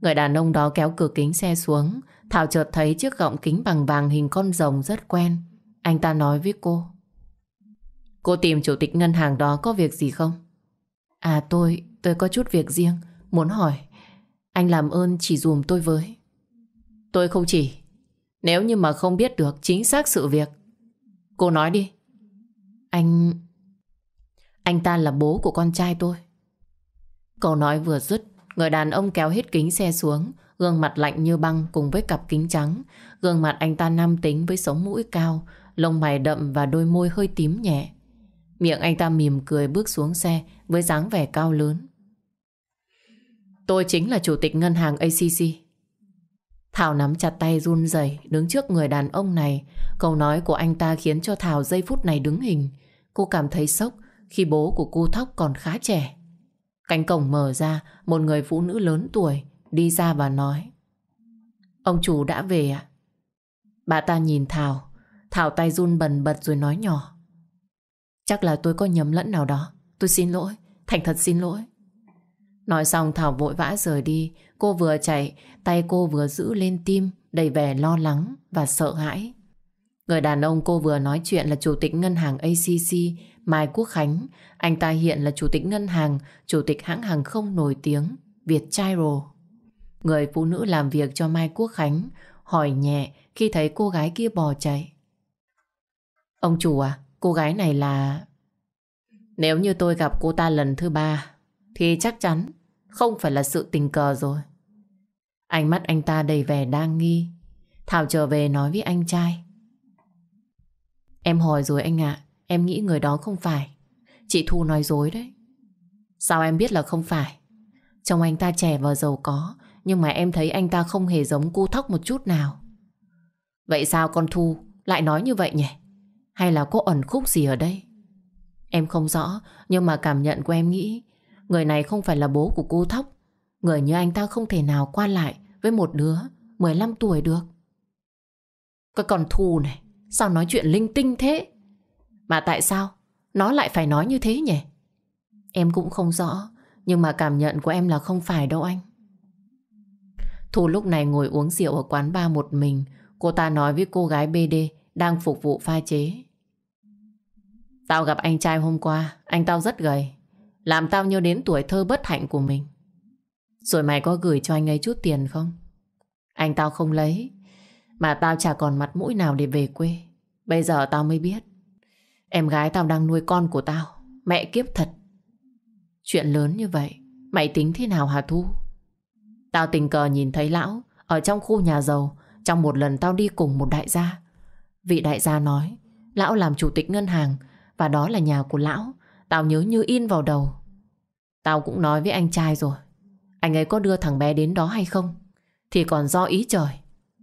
Người đàn ông đó kéo cửa kính xe xuống. Thảo chợt thấy chiếc gọng kính bằng vàng hình con rồng rất quen. Anh ta nói với cô. Cô tìm chủ tịch ngân hàng đó có việc gì không? À tôi, tôi có chút việc riêng. Muốn hỏi. Anh làm ơn chỉ dùm tôi với. Tôi không chỉ. Nếu như mà không biết được chính xác sự việc. Cô nói đi. Anh... Anh ta là bố của con trai tôi. Câu nói vừa dứt, người đàn ông kéo hết kính xe xuống, gương mặt lạnh như băng cùng với cặp kính trắng. Gương mặt anh ta nam tính với sống mũi cao, lông mày đậm và đôi môi hơi tím nhẹ. Miệng anh ta mỉm cười bước xuống xe với dáng vẻ cao lớn. Tôi chính là chủ tịch ngân hàng ACC. Thảo nắm chặt tay run rẩy đứng trước người đàn ông này. Câu nói của anh ta khiến cho Thảo giây phút này đứng hình. Cô cảm thấy sốc khi bố của cô Thóc còn khá trẻ. Cánh cổng mở ra, một người phụ nữ lớn tuổi đi ra và nói. Ông chủ đã về ạ. Bà ta nhìn Thảo, Thảo tay run bần bật rồi nói nhỏ. Chắc là tôi có nhầm lẫn nào đó. Tôi xin lỗi, thành thật xin lỗi. Nói xong Thảo vội vã rời đi. Cô vừa chạy, tay cô vừa giữ lên tim, đầy vẻ lo lắng và sợ hãi. Người đàn ông cô vừa nói chuyện là chủ tịch ngân hàng ACC, Mai Quốc Khánh. Anh ta hiện là chủ tịch ngân hàng, chủ tịch hãng hàng không nổi tiếng, Việt Chairo. Người phụ nữ làm việc cho Mai Quốc Khánh hỏi nhẹ khi thấy cô gái kia bò chạy. Ông chủ à, cô gái này là... Nếu như tôi gặp cô ta lần thứ ba thì chắc chắn không phải là sự tình cờ rồi. Ánh mắt anh ta đầy vẻ đang nghi. Thảo trở về nói với anh trai. Em hỏi rồi anh ạ, em nghĩ người đó không phải. Chị Thu nói dối đấy. Sao em biết là không phải? Trông anh ta trẻ và giàu có, nhưng mà em thấy anh ta không hề giống cu thóc một chút nào. Vậy sao con Thu lại nói như vậy nhỉ? Hay là có ẩn khúc gì ở đây? Em không rõ, nhưng mà cảm nhận của em nghĩ người này không phải là bố của cô Thóc. Người như anh ta không thể nào qua lại với một đứa 15 tuổi được. Cái con Thu này, sao nói chuyện linh tinh thế? Mà tại sao nó lại phải nói như thế nhỉ? Em cũng không rõ, nhưng mà cảm nhận của em là không phải đâu anh. Thu lúc này ngồi uống rượu ở quán bar một mình. Cô ta nói với cô gái BD đang phục vụ pha chế. Tao gặp anh trai hôm qua, anh tao rất gầy. Làm tao nhớ đến tuổi thơ bất hạnh của mình. Rồi mày có gửi cho anh ấy chút tiền không? Anh tao không lấy. Mà tao chả còn mặt mũi nào để về quê. Bây giờ tao mới biết. Em gái tao đang nuôi con của tao. Mẹ kiếp thật. Chuyện lớn như vậy, mày tính thế nào hả Thu? Tao tình cờ nhìn thấy lão ở trong khu nhà giàu trong một lần tao đi cùng một đại gia. Vị đại gia nói lão làm chủ tịch ngân hàng và đó là nhà của lão. Tao nhớ như in vào đầu. Tao cũng nói với anh trai rồi. Anh ấy có đưa thằng bé đến đó hay không? Thì còn do ý trời.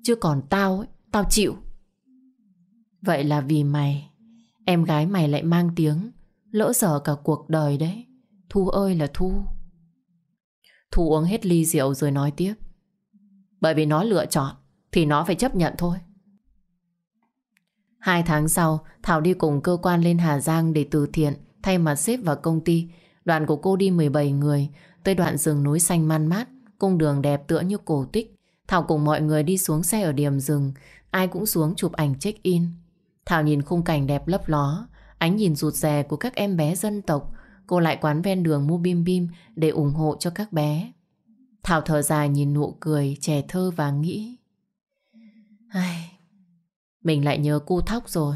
Chứ còn tao ấy, tao chịu. Vậy là vì mày, em gái mày lại mang tiếng lỡ dở cả cuộc đời đấy. Thu ơi là Thu. Thu uống hết ly rượu rồi nói tiếp. Bởi vì nó lựa chọn thì nó phải chấp nhận thôi. Hai tháng sau, Thảo đi cùng cơ quan lên Hà Giang để từ thiện, thay mặt xếp vào công ty. Đoàn của cô đi 17 người, tới đoạn rừng núi xanh man mát, cung đường đẹp tựa như cổ tích. Thảo cùng mọi người đi xuống xe ở điểm rừng, ai cũng xuống chụp ảnh check-in. Thảo nhìn khung cảnh đẹp lấp ló, ánh nhìn rụt rè của các em bé dân tộc, cô lại quán ven đường mua bim bim để ủng hộ cho các bé. Thảo thở dài nhìn nụ cười trẻ thơ và nghĩ. Ai... Mình lại nhớ cu thóc rồi.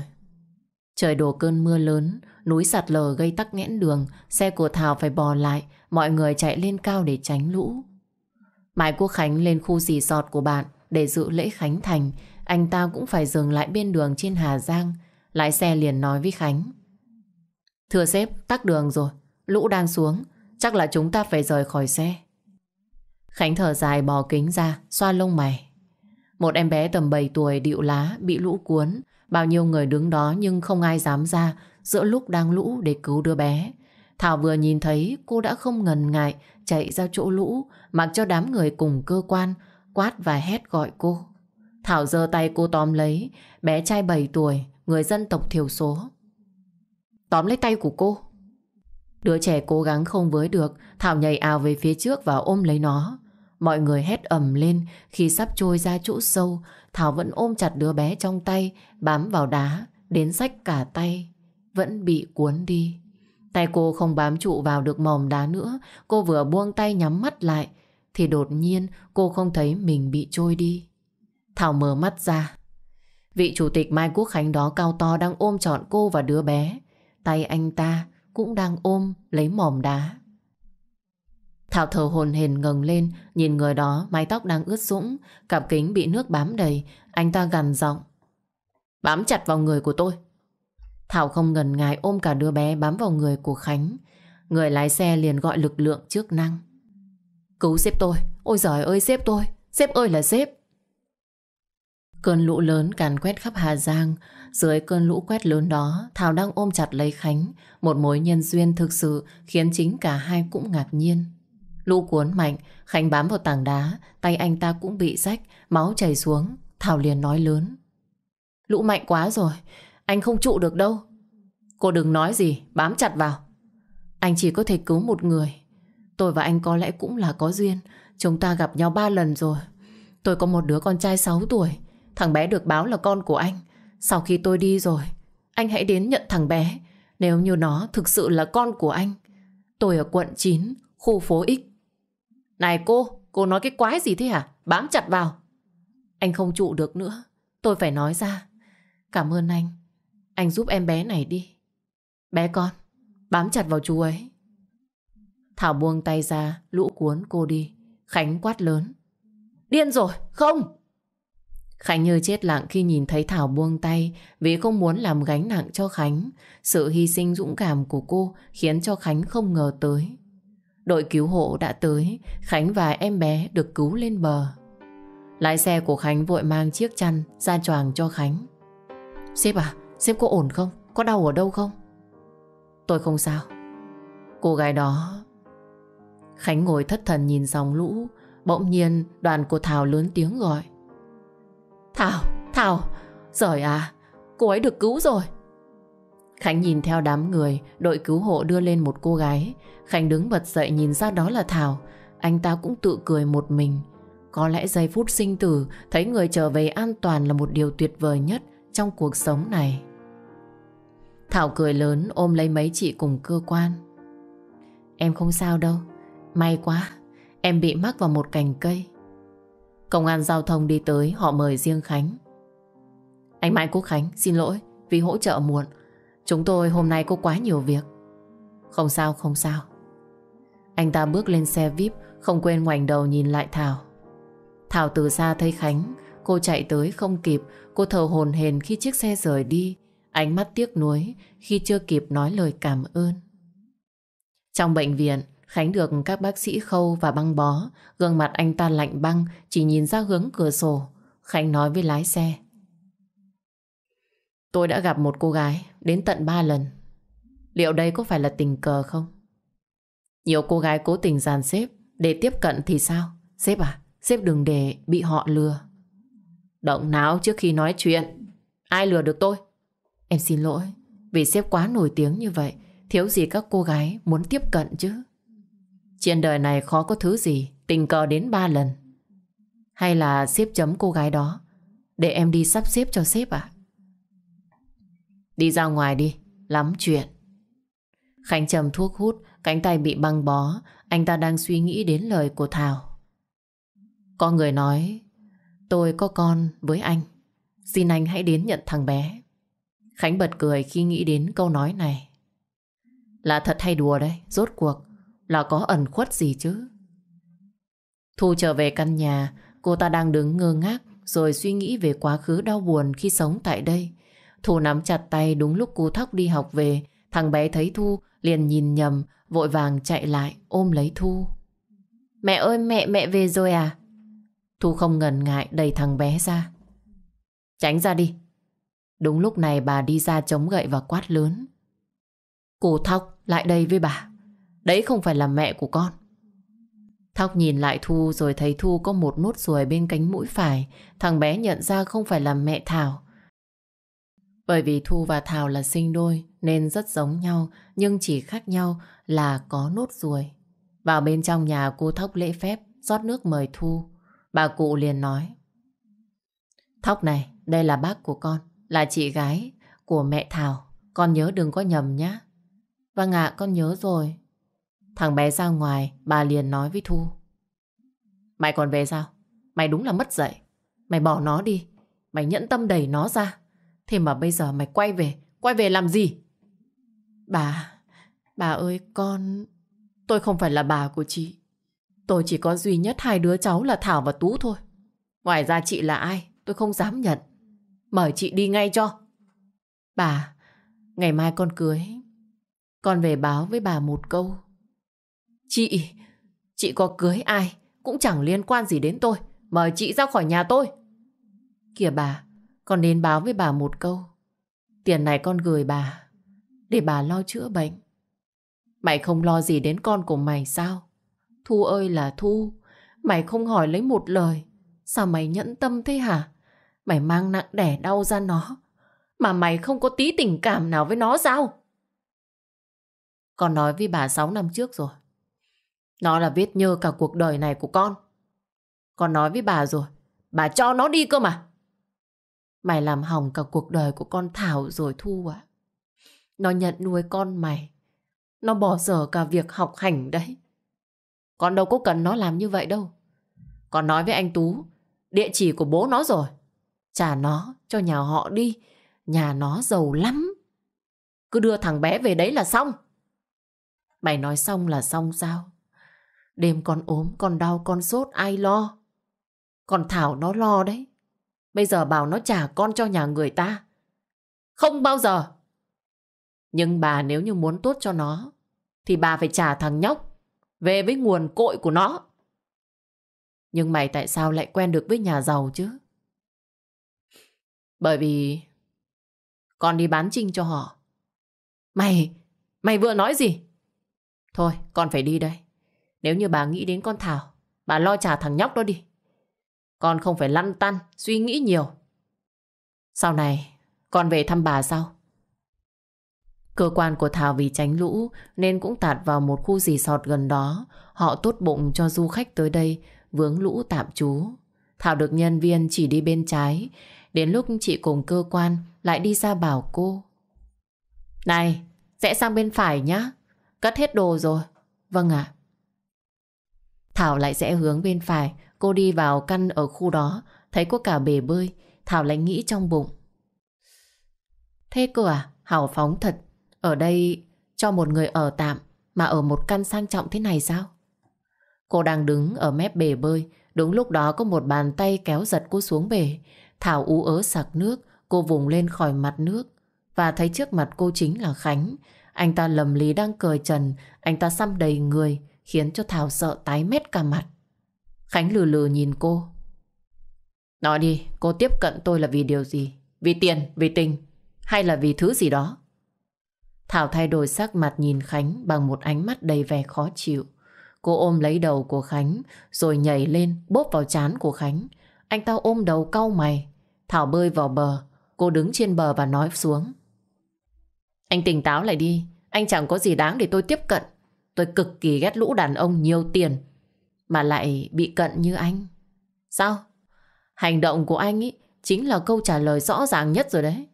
Trời đổ cơn mưa lớn Núi sạt lở gây tắc nghẽn đường Xe của Thảo phải bò lại Mọi người chạy lên cao để tránh lũ. Mai Quốc Khánh lên khu dì sọt của bạn Để dự lễ Khánh Thành anh ta cũng phải dừng lại bên đường trên Hà Giang. Lái xe liền nói với Khánh. Thưa sếp, tắc đường rồi. Lũ đang xuống. Chắc là chúng ta phải rời khỏi xe. Khánh thở dài bò kính ra Xoa lông mày. Một em bé tầm 7 tuổi điệu lá Bị lũ cuốn. Bao nhiêu người đứng đó nhưng không ai dám ra Giữa lúc đang lũ để cứu đứa bé. Thảo vừa nhìn thấy cô đã không ngần ngại Chạy ra chỗ lũ Mặc cho đám người cùng cơ quan Quát và hét gọi cô. Thảo giơ tay cô tóm lấy. Bé trai 7 tuổi, Người dân tộc thiểu số. Tóm lấy tay của cô. Đứa trẻ cố gắng không với được, Thảo nhảy ào về phía trước và ôm lấy nó. Mọi người hét ầm lên. Khi sắp trôi ra chỗ sâu, Thảo vẫn ôm chặt đứa bé trong tay, Bám vào đá, Đến rách cả tay. Vẫn bị cuốn đi. Tay cô không bám trụ vào được mỏm đá nữa. Cô vừa buông tay nhắm mắt lại, Thì đột nhiên cô không thấy mình bị trôi đi. Thảo mở mắt ra. Vị chủ tịch Mai Quốc Khánh đó cao to đang ôm trọn cô và đứa bé. Tay anh ta cũng đang ôm lấy mỏm đá. Thảo thở hồn hển ngẩng lên, Nhìn người đó, mái tóc đang ướt sũng, Cặp kính bị nước bám đầy. Anh ta gằn giọng. Bám chặt vào người của tôi. Thảo không ngần ngại ôm cả đứa bé bám vào người của Khánh. Người lái xe liền gọi lực lượng chức năng. Cứu xếp tôi. Ôi giời ơi xếp tôi. Xếp ơi là xếp Cơn lũ lớn càn quét khắp Hà Giang. Dưới cơn lũ quét lớn đó, Thảo đang ôm chặt lấy Khánh, Một mối nhân duyên thực sự Khiến chính cả hai cũng ngạc nhiên. Lũ cuốn mạnh, Khánh bám vào tảng đá, Tay anh ta cũng bị rách, Máu chảy xuống, Thảo liền nói lớn. Lũ mạnh quá rồi, Anh không trụ được đâu. Cô đừng nói gì, Bám chặt vào. Anh chỉ có thể cứu một người. Tôi và anh có lẽ cũng là có duyên. Chúng ta gặp nhau ba lần rồi. Tôi có một đứa con trai 6 tuổi. Thằng bé được báo là con của anh. Sau khi tôi đi rồi, Anh hãy đến nhận thằng bé. Nếu như nó thực sự là con của anh, Tôi ở quận 9 Khu phố X. Này cô Cô nói cái quái gì thế hả? Bám chặt vào. Anh không trụ được nữa. Tôi phải nói ra. Cảm ơn anh. Anh giúp em bé này đi. Bé con, Bám chặt vào chú ấy. Thảo buông tay ra, Lũ cuốn cô đi. Khánh quát lớn. Điên rồi, không! Khánh như chết lặng khi nhìn thấy Thảo buông tay vì không muốn làm gánh nặng cho Khánh. Sự hy sinh dũng cảm của cô khiến cho Khánh không ngờ tới. Đội cứu hộ đã tới, Khánh và em bé được cứu lên bờ. Lái xe của Khánh vội mang chiếc chăn ra choàng cho Khánh. Sếp à, sếp có ổn không? Có đau ở đâu không? Tôi không sao. Cô gái đó... Khánh ngồi thất thần nhìn dòng lũ. Bỗng nhiên đoàn của Thảo lớn tiếng gọi. Thảo, Thảo, giỏi à, cô ấy được cứu rồi. Khánh nhìn theo đám người, đội cứu hộ đưa lên một cô gái. Khánh đứng bật dậy nhìn ra đó là Thảo. Anh ta cũng tự cười một mình. Có lẽ giây phút sinh tử, thấy người trở về an toàn là một điều tuyệt vời nhất trong cuộc sống này. Thảo cười lớn ôm lấy mấy chị cùng cơ quan. Em không sao đâu, may quá, em bị mắc vào một cành cây. Công an giao thông đi tới họ mời riêng Khánh. Anh Mai Quốc Khánh xin lỗi vì hỗ trợ muộn. Chúng tôi hôm nay có quá nhiều việc. Không sao, không sao. Anh ta bước lên xe VIP không quên ngoảnh đầu nhìn lại Thảo. Thảo từ xa thấy Khánh Cô chạy tới không kịp Cô thở hồn hền khi chiếc xe rời đi Ánh mắt tiếc nuối khi chưa kịp nói lời cảm ơn Trong bệnh viện Khánh được các bác sĩ khâu và băng bó. Gương mặt anh ta lạnh băng, chỉ nhìn ra hướng cửa sổ. Khánh nói với lái xe. Tôi đã gặp một cô gái đến tận ba lần. Liệu đây có phải là tình cờ không? Nhiều cô gái cố tình dàn xếp để tiếp cận thì sao? Sếp à, sếp đừng để bị họ lừa. Động não trước khi nói chuyện. Ai lừa được tôi? Em xin lỗi, vì sếp quá nổi tiếng như vậy, thiếu gì các cô gái muốn tiếp cận chứ. Trên đời này khó có thứ gì tình cờ đến ba lần. Hay là xếp chấm cô gái đó để em đi sắp xếp cho sếp à? Đi ra ngoài đi, lắm chuyện. Khánh trầm thuốc hút, cánh tay bị băng bó, anh ta đang suy nghĩ đến lời của Thảo. Có người nói, tôi có con với anh, xin anh hãy đến nhận thằng bé. Khánh bật cười khi nghĩ đến câu nói này. Là thật hay đùa đấy, rốt cuộc là có ẩn khuất gì chứ? Thu trở về căn nhà, cô ta đang đứng ngơ ngác rồi suy nghĩ về quá khứ đau buồn khi sống tại đây. Thu nắm chặt tay đúng lúc cô thóc đi học về, thằng bé thấy Thu liền nhìn nhầm, vội vàng chạy lại ôm lấy Thu. Mẹ ơi mẹ, mẹ về rồi à? Thu không ngần ngại đẩy thằng bé ra. Tránh ra đi. Đúng lúc này bà đi ra chống gậy và quát lớn. Cô Thóc lại đây với bà. Đấy không phải là mẹ của con. Thóc nhìn lại Thu rồi thấy Thu có một nốt ruồi bên cánh mũi phải. Thằng bé nhận ra không phải là mẹ Thảo. Bởi vì Thu và Thảo là sinh đôi nên rất giống nhau nhưng chỉ khác nhau là có nốt ruồi. Vào bên trong nhà cô Thóc lễ phép rót nước mời Thu. Bà cụ liền nói Thóc này, đây là bác của con, là chị gái của mẹ Thảo. Con nhớ đừng có nhầm nhá. Vâng ạ, con nhớ rồi. Thằng bé ra ngoài, bà liền nói với Thu. Mày còn về sao? Mày đúng là mất dạy. Mày bỏ nó đi. Mày nhẫn tâm đẩy nó ra. Thế mà bây giờ mày quay về. Quay về làm gì? Bà, bà ơi con... Tôi không phải là bà của chị. Tôi chỉ có duy nhất hai đứa cháu là Thảo và Tú thôi. Ngoài ra chị là ai? Tôi không dám nhận. Mời chị đi ngay cho. Bà, ngày mai con cưới. Con về báo với bà một câu. Chị, chị có cưới ai cũng chẳng liên quan gì đến tôi. Mời chị ra khỏi nhà tôi. Kìa bà, con nên báo với bà một câu. Tiền này con gửi bà để bà lo chữa bệnh. Mày không lo gì đến con của mày sao? Thu ơi là Thu, mày không hỏi lấy một lời. Sao mày nhẫn tâm thế hả? Mày mang nặng đẻ đau ra nó. Mà mày không có tí tình cảm nào với nó sao? Con nói với bà 6 năm trước rồi. Nó là viết nhơ cả cuộc đời này của con. Con nói với bà rồi. Bà cho nó đi cơ mà. Mày làm hỏng cả cuộc đời của con Thảo rồi Thu ạ. Nó nhận nuôi con mày. Nó bỏ dở cả việc học hành đấy. Con đâu có cần nó làm như vậy đâu. Con nói với anh Tú, địa chỉ của bố nó rồi. Trả nó cho nhà họ đi. Nhà nó giàu lắm. Cứ đưa thằng bé về đấy là xong. Mày nói xong là xong sao? Đêm con ốm, con đau, con sốt, ai lo? Còn Thảo nó lo đấy. Bây giờ bảo nó trả con cho nhà người ta. Không bao giờ. Nhưng bà nếu như muốn tốt cho nó, thì bà phải trả thằng nhóc về với nguồn cội của nó. Nhưng mày tại sao lại quen được với nhà giàu chứ? Bởi vì con đi bán trinh cho họ. Mày, mày vừa nói gì? Thôi, con phải đi đây. Nếu như bà nghĩ đến con Thảo, bà lo trả thằng nhóc đó đi. Con không phải lăn tăn, suy nghĩ nhiều. Sau này, con về thăm bà sau. Cơ quan của Thảo vì tránh lũ nên cũng tạt vào một khu rì sọt gần đó. Họ tốt bụng cho du khách tới đây vướng lũ tạm trú. Thảo được nhân viên chỉ đi bên trái. Đến lúc chị cùng cơ quan lại đi ra bảo cô. Này, sẽ sang bên phải nhá. Cất hết đồ rồi. Vâng ạ. Thảo lại sẽ hướng bên phải. Cô đi vào căn ở khu đó. Thấy có cả bể bơi. Thảo lại nghĩ trong bụng. Thế cơ à? Hảo phóng thật. Ở đây cho một người ở tạm, mà ở một căn sang trọng thế này sao? Cô đang đứng ở mép bể bơi. Đúng lúc đó có một bàn tay kéo giật cô xuống bể. Thảo ú ớ sặc nước. Cô vùng lên khỏi mặt nước. Và thấy trước mặt cô chính là Khánh. Anh ta lầm lý đang cười trần. Anh ta xăm đầy người. Khiến cho Thảo sợ tái mét cả mặt. Khánh lừ lừ nhìn cô. Nói đi, cô tiếp cận tôi là vì điều gì? Vì tiền, vì tình, hay là vì thứ gì đó? Thảo thay đổi sắc mặt nhìn Khánh bằng một ánh mắt đầy vẻ khó chịu. Cô ôm lấy đầu của Khánh rồi nhảy lên bóp vào chán của Khánh. Anh ta ôm đầu cau mày. Thảo bơi vào bờ. Cô đứng trên bờ và nói xuống. Anh tỉnh táo lại đi. Anh chẳng có gì đáng để tôi tiếp cận. Tôi cực kỳ ghét lũ đàn ông nhiều tiền mà lại bị cận như anh. Sao? Hành động của anh ý chính là câu trả lời rõ ràng nhất rồi đấy.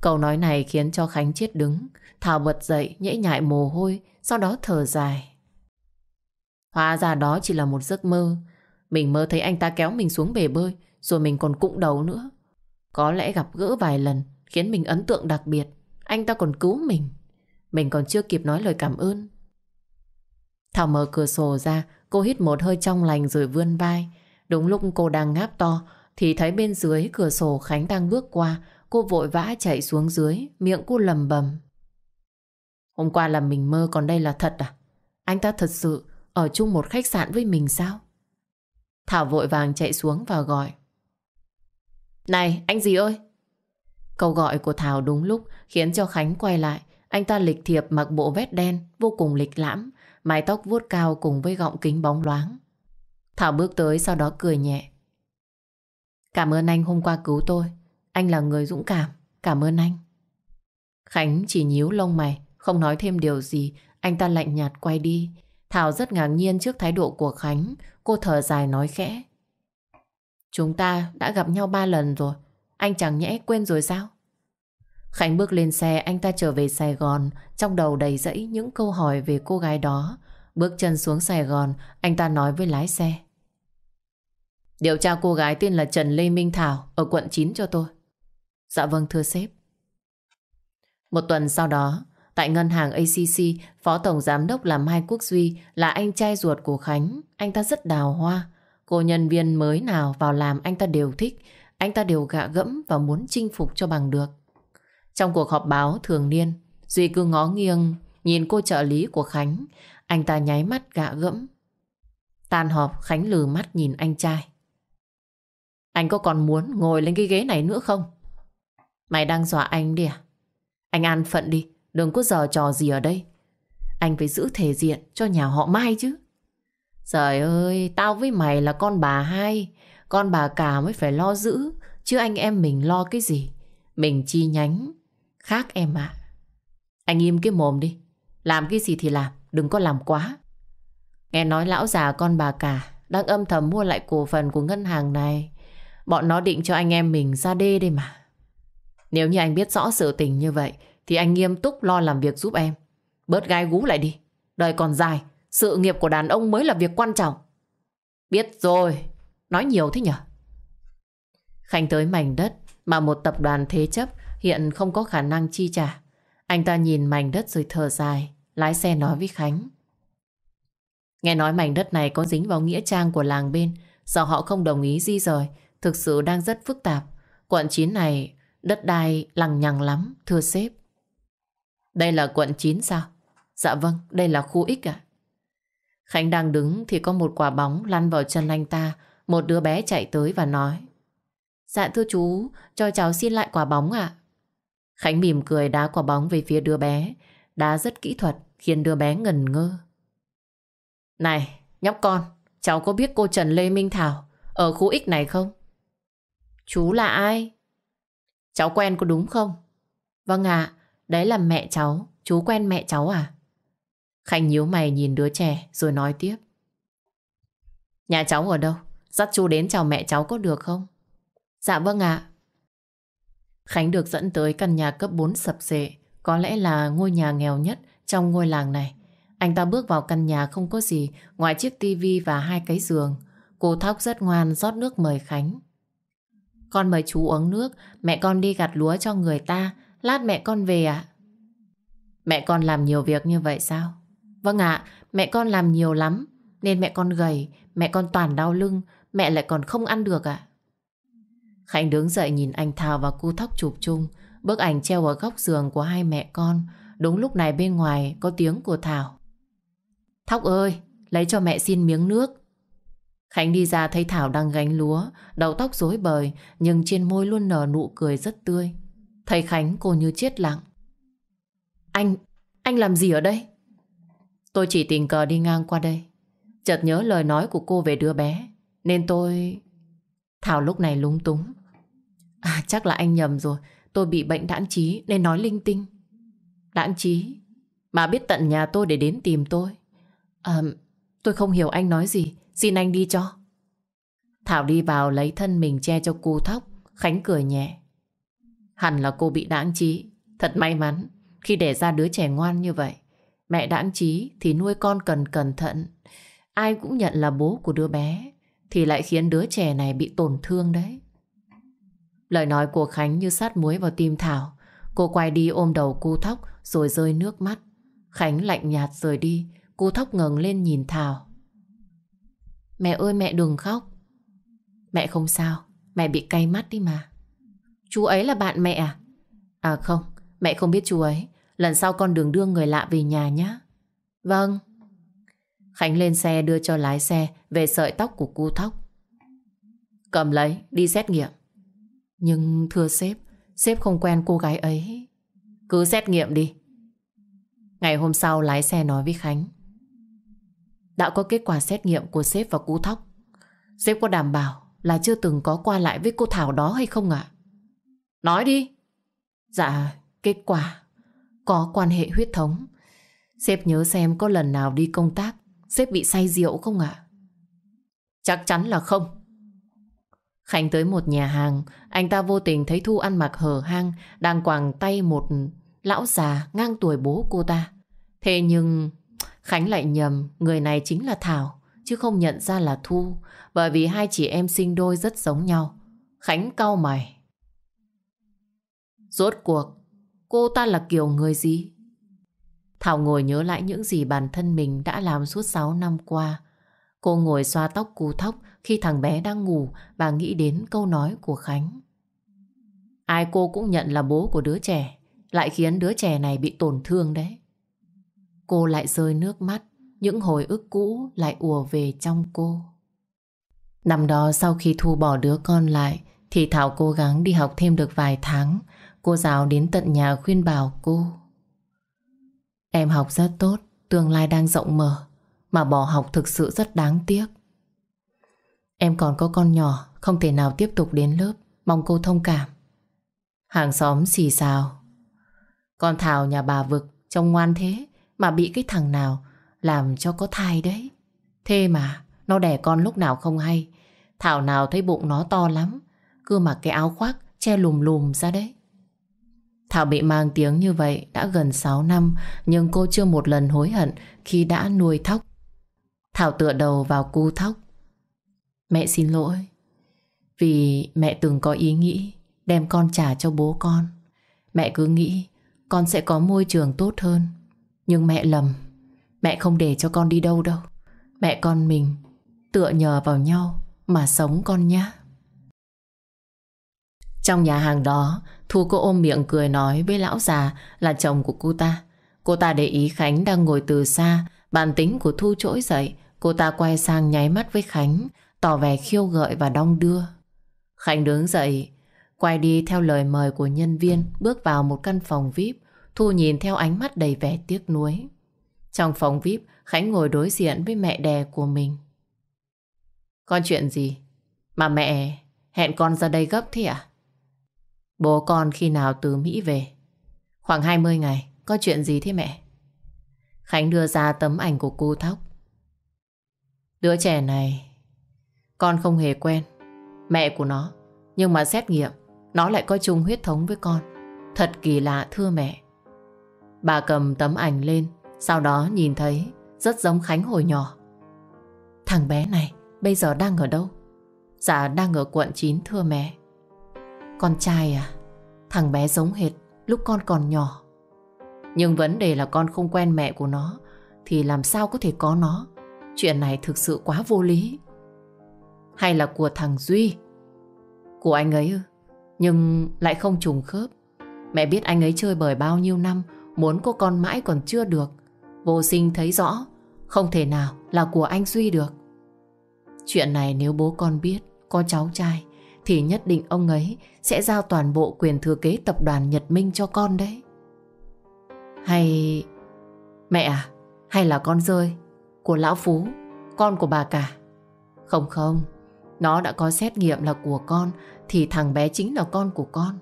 Câu nói này khiến cho Khánh chết đứng. Thảo bật dậy, nhễ nhại mồ hôi, sau đó thở dài. Hóa ra đó chỉ là một giấc mơ. Mình mơ thấy anh ta kéo mình xuống bể bơi, rồi mình còn cụng đầu nữa. Có lẽ gặp gỡ vài lần, khiến mình ấn tượng đặc biệt. Anh ta còn cứu mình. Mình còn chưa kịp nói lời cảm ơn. Thảo mở cửa sổ ra, cô hít một hơi trong lành rồi vươn vai. Đúng lúc cô đang ngáp to, thì thấy bên dưới cửa sổ Khánh đang bước qua, cô vội vã chạy xuống dưới, miệng cô lầm bầm. Hôm qua là mình mơ còn đây là thật à? Anh ta thật sự ở chung một khách sạn với mình sao? Thảo vội vàng chạy xuống và gọi. Này, anh gì ơi? Câu gọi của Thảo đúng lúc khiến cho Khánh quay lại. Anh ta lịch thiệp mặc bộ vest đen, vô cùng lịch lãm, mái tóc vuốt cao cùng với gọng kính bóng loáng. Thảo bước tới sau đó cười nhẹ. Cảm ơn anh hôm qua cứu tôi. Anh là người dũng cảm. Cảm ơn anh. Khánh chỉ nhíu lông mày, không nói thêm điều gì. Anh ta lạnh nhạt quay đi. Thảo rất ngạc nhiên trước thái độ của Khánh. Cô thở dài nói khẽ. Chúng ta đã gặp nhau ba lần rồi. Anh chẳng nhẽ quên rồi sao? Khánh bước lên xe, anh ta trở về Sài Gòn, trong đầu đầy dẫy những câu hỏi về cô gái đó. Bước chân xuống Sài Gòn, anh ta nói với lái xe. Điều tra cô gái tên là Trần Lê Minh Thảo ở quận 9 cho tôi. Dạ vâng thưa sếp. Một tuần sau đó, tại ngân hàng ACC, Phó Tổng Giám đốc là Mai Quốc Duy là anh trai ruột của Khánh. Anh ta rất đào hoa. Cô nhân viên mới nào vào làm anh ta đều thích. Anh ta đều gạ gẫm và muốn chinh phục cho bằng được. Trong cuộc họp báo thường niên, Duy cứ ngó nghiêng nhìn cô trợ lý của Khánh. Anh ta nháy mắt gạ gẫm. Tan họp, Khánh lừ mắt nhìn anh trai. Anh có còn muốn ngồi lên cái ghế này nữa không? Mày đang dọa anh đi à? Anh an phận đi, đừng có giờ trò gì ở đây. Anh phải giữ thể diện cho nhà họ Mai chứ. Trời ơi, tao với mày là con bà hai, con bà cả mới phải lo giữ, chứ anh em mình lo cái gì? Mình chi nhánh, khác em ạ. Anh im cái mồm đi, làm cái gì thì làm, đừng có làm quá. Nghe nói lão già con bà cả đang âm thầm mua lại cổ phần của ngân hàng này. Bọn nó định cho anh em mình ra đê đây mà. Nếu như anh biết rõ sự tình như vậy thì anh nghiêm túc lo làm việc giúp em. Bớt gai gú lại đi. Đời còn dài, sự nghiệp của đàn ông mới là việc quan trọng. Biết rồi, nói nhiều thế nhở? khanh tới mảnh đất mà một tập đoàn thế chấp hiện không có khả năng chi trả. Anh ta nhìn mảnh đất rồi thở dài, lái xe nói với Khánh. Nghe nói mảnh đất này có dính vào nghĩa trang của làng bên, do họ không đồng ý di rời, thực sự đang rất phức tạp. Quận 9 này đất đai lằng nhằng lắm, thưa sếp. Đây là quận 9 sao? Dạ vâng, đây là khu X ạ. Khánh đang đứng thì có một quả bóng lăn vào chân anh ta. Một đứa bé chạy tới và nói. Dạ thưa chú, cho cháu xin lại quả bóng ạ. Khánh mỉm cười đá quả bóng về phía đứa bé. Đá rất kỹ thuật khiến đứa bé ngần ngơ. Này, nhóc con, cháu có biết cô Trần Lê Minh Thảo ở khu X này không? Chú là ai? Cháu quen có đúng không? Vâng ạ, đấy là mẹ cháu. Chú quen mẹ cháu à? Khánh nhíu mày nhìn đứa trẻ rồi nói tiếp. Nhà cháu ở đâu? Dắt chú đến chào mẹ cháu có được không? Dạ vâng ạ. Khánh được dẫn tới căn nhà cấp 4 sập sệ, có lẽ là ngôi nhà nghèo nhất trong ngôi làng này. Anh ta bước vào căn nhà không có gì ngoài chiếc tivi và hai cái giường. Cô Thóc rất ngoan rót nước mời Khánh. Con mời chú uống nước, mẹ con đi gặt lúa cho người ta, lát mẹ con về ạ. Mẹ con làm nhiều việc như vậy sao? Vâng ạ, mẹ con làm nhiều lắm, nên mẹ con gầy, mẹ con toàn đau lưng, mẹ lại còn không ăn được ạ. Khánh đứng dậy nhìn anh Thảo và cu thóc chụp chung, bức ảnh treo ở góc giường của hai mẹ con. Đúng lúc này bên ngoài có tiếng của Thảo. Thóc ơi, lấy cho mẹ xin miếng nước. Khánh đi ra thấy Thảo đang gánh lúa, đầu tóc rối bời, nhưng trên môi luôn nở nụ cười rất tươi. Thấy Khánh cô như chết lặng. Anh, anh làm gì ở đây? Tôi chỉ tình cờ đi ngang qua đây. Chợt nhớ lời nói của cô về đứa bé, nên tôi... Thảo lúc này lúng túng. À chắc là anh nhầm rồi, tôi bị bệnh đãng trí nên nói linh tinh. Đãng trí? Mà biết tận nhà tôi để đến tìm tôi. À, tôi không hiểu anh nói gì, xin anh đi cho. Thảo đi vào lấy thân mình che cho cu thóc, Khánh cười nhẹ. Hẳn là cô bị đãng trí. Thật may mắn khi để ra đứa trẻ ngoan như vậy. Mẹ đãng trí thì nuôi con cần cẩn thận. Ai cũng nhận là bố của đứa bé thì lại khiến đứa trẻ này bị tổn thương đấy. Lời nói của Khánh như sát muối vào tim Thảo. Cô quay đi ôm đầu cu thóc rồi rơi nước mắt. Khánh lạnh nhạt rời đi. Cu thóc ngẩng lên nhìn Thảo. Mẹ ơi mẹ đừng khóc. Mẹ không sao. Mẹ bị cay mắt đi mà. Chú ấy là bạn mẹ à? À không, mẹ không biết chú ấy. Lần sau con đừng đưa người lạ về nhà nhé. Vâng. Khánh lên xe đưa cho lái xe về sợi tóc của cu thóc. Cầm lấy, đi xét nghiệm. Nhưng thưa sếp, sếp không quen cô gái ấy. Cứ xét nghiệm đi. Ngày hôm sau lái xe nói với Khánh. Đã có kết quả xét nghiệm của sếp và cú thóc. Sếp có đảm bảo là chưa từng có qua lại với cô Thảo đó hay không ạ? Nói đi. Dạ, kết quả có quan hệ huyết thống. Sếp nhớ xem có lần nào đi công tác sếp bị say rượu không ạ? Chắc chắn là không. Khánh tới một nhà hàng, anh ta vô tình thấy Thu ăn mặc hở hang, đang quàng tay một lão già ngang tuổi bố cô ta. Thế nhưng Khánh lại nhầm người này chính là Thảo, chứ không nhận ra là Thu, bởi vì hai chị em sinh đôi rất giống nhau. Khánh cau mày. Rốt cuộc, cô ta là kiểu người gì? Thảo ngồi nhớ lại những gì bản thân mình đã làm suốt 6 năm qua. Cô ngồi xoa tóc cú thóc khi thằng bé đang ngủ và nghĩ đến câu nói của Khánh. Ai cô cũng nhận là bố của đứa trẻ, lại khiến đứa trẻ này bị tổn thương đấy. Cô lại rơi nước mắt, những hồi ức cũ lại ùa về trong cô. Năm đó sau khi Thu bỏ đứa con lại, thì Thảo cố gắng đi học thêm được vài tháng. Cô giáo đến tận nhà khuyên bảo cô. Em học rất tốt, tương lai đang rộng mở, mà bỏ học thực sự rất đáng tiếc. Em còn có con nhỏ, không thể nào tiếp tục đến lớp, mong cô thông cảm. Hàng xóm xì xào. Con Thảo nhà bà vực, trông ngoan thế, mà bị cái thằng nào làm cho có thai đấy. Thế mà, nó đẻ con lúc nào không hay. Thảo nào thấy bụng nó to lắm, cứ mặc cái áo khoác che lùm lùm ra đấy. Thảo bị mang tiếng như vậy đã gần 6 năm nhưng cô chưa một lần hối hận khi đã nuôi thóc. Thảo tựa đầu vào cu thóc. Mẹ xin lỗi vì mẹ từng có ý nghĩ đem con trả cho bố con. Mẹ cứ nghĩ con sẽ có môi trường tốt hơn. Nhưng mẹ lầm. Mẹ không để cho con đi đâu đâu. Mẹ con mình tựa nhờ vào nhau mà sống con nhé. Trong nhà hàng đó, Thu cô ôm miệng cười nói với lão già là chồng của cô ta. Cô ta để ý Khánh đang ngồi từ xa, bản tính của Thu trỗi dậy. Cô ta quay sang nháy mắt với Khánh, tỏ vẻ khiêu gợi và đong đưa. Khánh đứng dậy, quay đi theo lời mời của nhân viên, bước vào một căn phòng VIP. Thu nhìn theo ánh mắt đầy vẻ tiếc nuối. Trong phòng VIP, Khánh ngồi đối diện với mẹ đẻ của mình. Con chuyện gì? Mà mẹ hẹn con ra đây gấp thế à? Bố con khi nào từ Mỹ về? Khoảng 20 ngày, có chuyện gì thế mẹ? Khánh đưa ra tấm ảnh của cô Thóc. Đứa trẻ này, con không hề quen, mẹ của nó. Nhưng mà xét nghiệm, nó lại có chung huyết thống với con. Thật kỳ lạ thưa mẹ. Bà cầm tấm ảnh lên, sau đó nhìn thấy rất giống Khánh hồi nhỏ. Thằng bé này bây giờ đang ở đâu? Dạ đang ở quận 9 thưa mẹ. Con trai à? Thằng bé giống hệt lúc con còn nhỏ. Nhưng vấn đề là con không quen mẹ của nó, thì làm sao có thể có nó? Chuyện này thực sự quá vô lý. Hay là của thằng Duy? Của anh ấy ư? Nhưng lại không trùng khớp. Mẹ biết anh ấy chơi bời bao nhiêu năm, Muốn có con mãi còn chưa được Vô sinh thấy rõ, Không thể nào là của anh Duy được Chuyện này nếu bố con biết, Có cháu trai thì nhất định ông ấy sẽ giao toàn bộ quyền thừa kế tập đoàn Nhật Minh cho con đấy. Hay... Mẹ à? Hay là con rơi? Của Lão Phú? Con của bà cả? Không không, nó đã có xét nghiệm là của con thì thằng bé chính là con của con.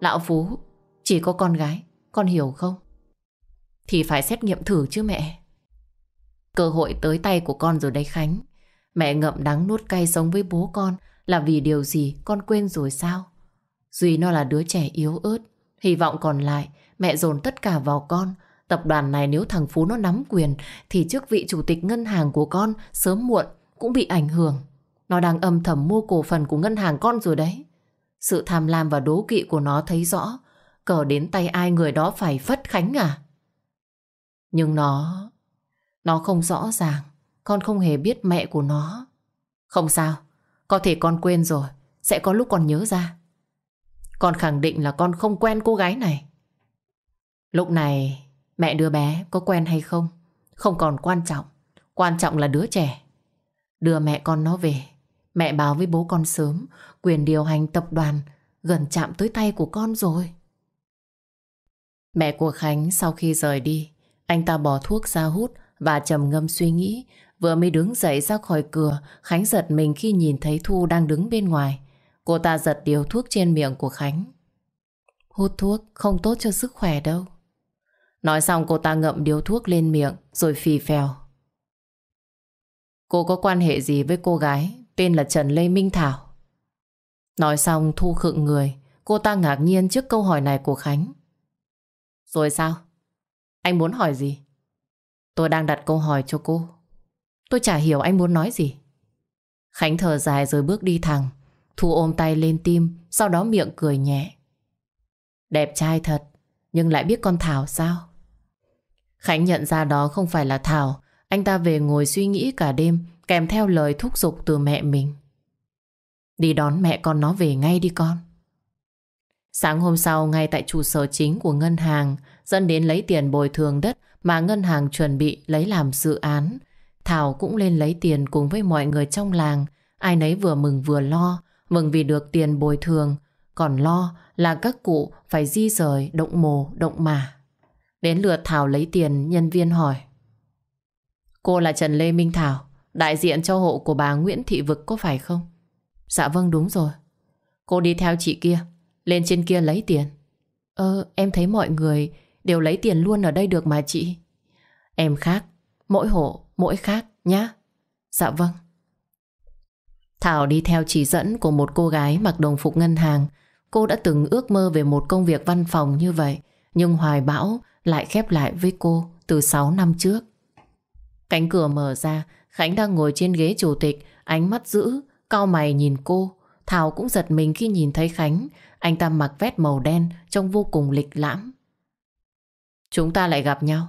Lão Phú chỉ có con gái, con hiểu không? Thì phải xét nghiệm thử chứ mẹ. Cơ hội tới tay của con rồi đấy Khánh. Mẹ ngậm đắng nuốt cay sống với bố con là vì điều gì con quên rồi sao? Duy nó là đứa trẻ yếu ớt. Hy vọng còn lại, mẹ dồn tất cả vào con. Tập đoàn này nếu thằng Phú nó nắm quyền, thì chức vị chủ tịch ngân hàng của con sớm muộn cũng bị ảnh hưởng. Nó đang âm thầm mua cổ phần của ngân hàng con rồi đấy. Sự tham lam và đố kỵ của nó thấy rõ. Cờ đến tay ai người đó phải phất khánh à? Nhưng nó... Nó không rõ ràng. Con không hề biết mẹ của nó. Không sao. Có thể con quên rồi. Sẽ có lúc con nhớ ra. Con khẳng định là con không quen cô gái này. Lúc này, mẹ đứa bé có quen hay không không còn quan trọng. Quan trọng là đứa trẻ. Đưa mẹ con nó về. Mẹ báo với bố con sớm, quyền điều hành tập đoàn gần chạm tới tay của con rồi. Mẹ của Khánh sau khi rời đi, anh ta bỏ thuốc ra hút và trầm ngâm suy nghĩ Vừa mới đứng dậy ra khỏi cửa, Khánh giật mình khi nhìn thấy Thu đang đứng bên ngoài. Cô ta giật điều thuốc trên miệng của Khánh. Hút thuốc không tốt cho sức khỏe đâu. Nói xong cô ta ngậm điếu thuốc lên miệng, Rồi phì phèo. Cô có quan hệ gì với cô gái Tên là Trần Lê Minh Thảo? Nói xong Thu khựng người, Cô ta ngạc nhiên trước câu hỏi này của Khánh. Rồi sao? Anh muốn hỏi gì? Tôi đang đặt câu hỏi cho cô. Tôi chả hiểu anh muốn nói gì. Khánh thở dài rồi bước đi thẳng. Thu ôm tay lên tim, Sau đó miệng cười nhẹ. Đẹp trai thật, Nhưng lại biết con Thảo sao? Khánh nhận ra đó không phải là Thảo. Anh ta về ngồi suy nghĩ cả đêm, Kèm theo lời thúc giục từ mẹ mình. Đi đón mẹ con nó về ngay đi con. Sáng hôm sau, ngay tại trụ sở chính của ngân hàng Dân đến lấy tiền bồi thường đất Mà ngân hàng chuẩn bị lấy làm dự án. Thảo cũng lên lấy tiền cùng với mọi người trong làng. Ai nấy vừa mừng vừa lo Mừng vì được tiền bồi thường. Còn lo là các cụ phải di rời động mồ, động mà Đến lượt Thảo lấy tiền nhân viên hỏi. Cô là Trần Lê Minh Thảo Đại diện cho hộ của bà Nguyễn Thị Vực có phải không? Dạ vâng đúng rồi. Cô đi theo chị kia Lên trên kia lấy tiền. Ơ em thấy mọi người đều lấy tiền luôn ở đây được mà chị. Em khác Mỗi hộ mỗi khác nhé. Dạ vâng Thảo đi theo chỉ dẫn của một cô gái mặc đồng phục ngân hàng. Cô đã từng ước mơ về một công việc văn phòng như vậy, nhưng hoài bão lại khép lại với cô từ 6 năm trước. Cánh cửa mở ra, Khánh đang ngồi trên ghế chủ tịch, ánh mắt dữ, cao mày nhìn cô. Thảo cũng giật mình khi nhìn thấy Khánh, anh ta mặc vest màu đen, trông vô cùng lịch lãm. Chúng ta lại gặp nhau.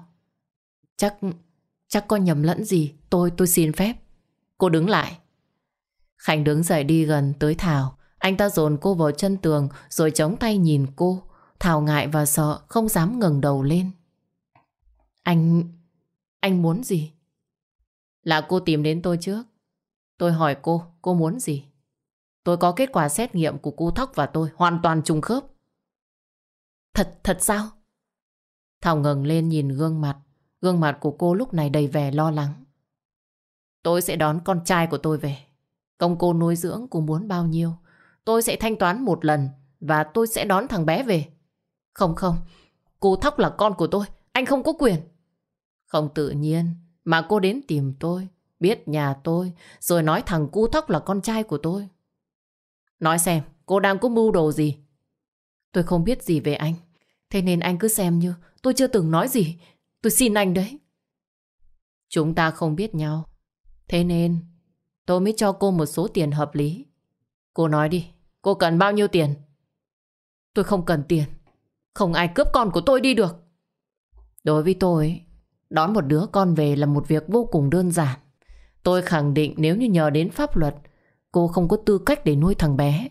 Chắc, chắc có nhầm lẫn gì, tôi, tôi xin phép. Cô đứng lại. Khánh đứng dậy đi gần tới Thảo. Anh ta dồn cô vào chân tường rồi chống tay nhìn cô. Thảo ngại và sợ không dám ngẩng đầu lên. Anh... anh muốn gì? Là cô tìm đến tôi trước. Tôi hỏi cô, cô muốn gì? Tôi có kết quả xét nghiệm của cô Thóc và tôi hoàn toàn trùng khớp. Thật, thật sao? Thảo ngẩng lên nhìn gương mặt. Gương mặt của cô lúc này đầy vẻ lo lắng. Tôi sẽ đón con trai của tôi về. Công cô nuôi dưỡng cô muốn bao nhiêu, Tôi sẽ thanh toán một lần Và tôi sẽ đón thằng bé về. Không không, Cô Thóc là con của tôi, Anh không có quyền. Không tự nhiên Mà cô đến tìm tôi, Biết nhà tôi, Rồi nói thằng cu Thóc là con trai của tôi. Nói xem, cô đang có mưu đồ gì? Tôi không biết gì về anh, Thế nên anh cứ xem như Tôi chưa từng nói gì. Tôi xin anh đấy Chúng ta không biết nhau Thế nên Tôi mới cho cô một số tiền hợp lý. Cô nói đi, cô cần bao nhiêu tiền? Tôi không cần tiền. Không ai cướp con của tôi đi được. Đối với tôi, đón một đứa con về là một việc vô cùng đơn giản. Tôi khẳng định nếu như nhờ đến pháp luật, cô không có tư cách để nuôi thằng bé.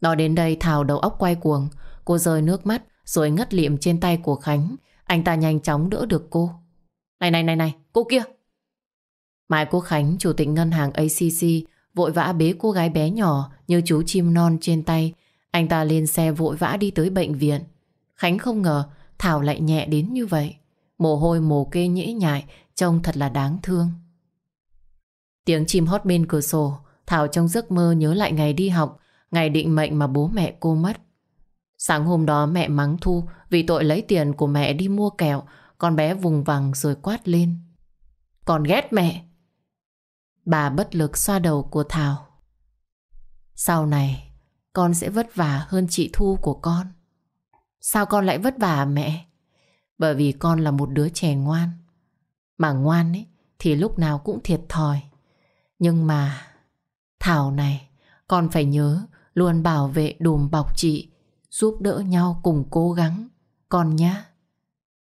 Nói đến đây Thảo đầu óc quay cuồng, cô rơi nước mắt rồi ngất liệm trên tay của Khánh. Anh ta nhanh chóng đỡ được cô. Này này này này, cô kia, Mai Quốc Khánh, chủ tịch ngân hàng ACC, vội vã bế cô gái bé nhỏ như chú chim non trên tay. Anh ta lên xe vội vã đi tới bệnh viện. Khánh không ngờ Thảo lại nhẹ đến như vậy. Mồ hôi mồ kê nhễ nhại, trông thật là đáng thương. Tiếng chim hót bên cửa sổ, Thảo trong giấc mơ nhớ lại ngày đi học, ngày định mệnh mà bố mẹ cô mất. Sáng hôm đó mẹ mắng Thu vì tội lấy tiền của mẹ đi mua kẹo, con bé vùng vằng rồi quát lên. Còn ghét mẹ, Bà bất lực xoa đầu của Thảo. Sau này, con sẽ vất vả hơn chị Thu của con. Sao con lại vất vả mẹ? Bởi vì con là một đứa trẻ ngoan. Mà ngoan ấy thì lúc nào cũng thiệt thòi. Nhưng mà Thảo này, con phải nhớ luôn bảo vệ đùm bọc chị, giúp đỡ nhau cùng cố gắng. Con nhá.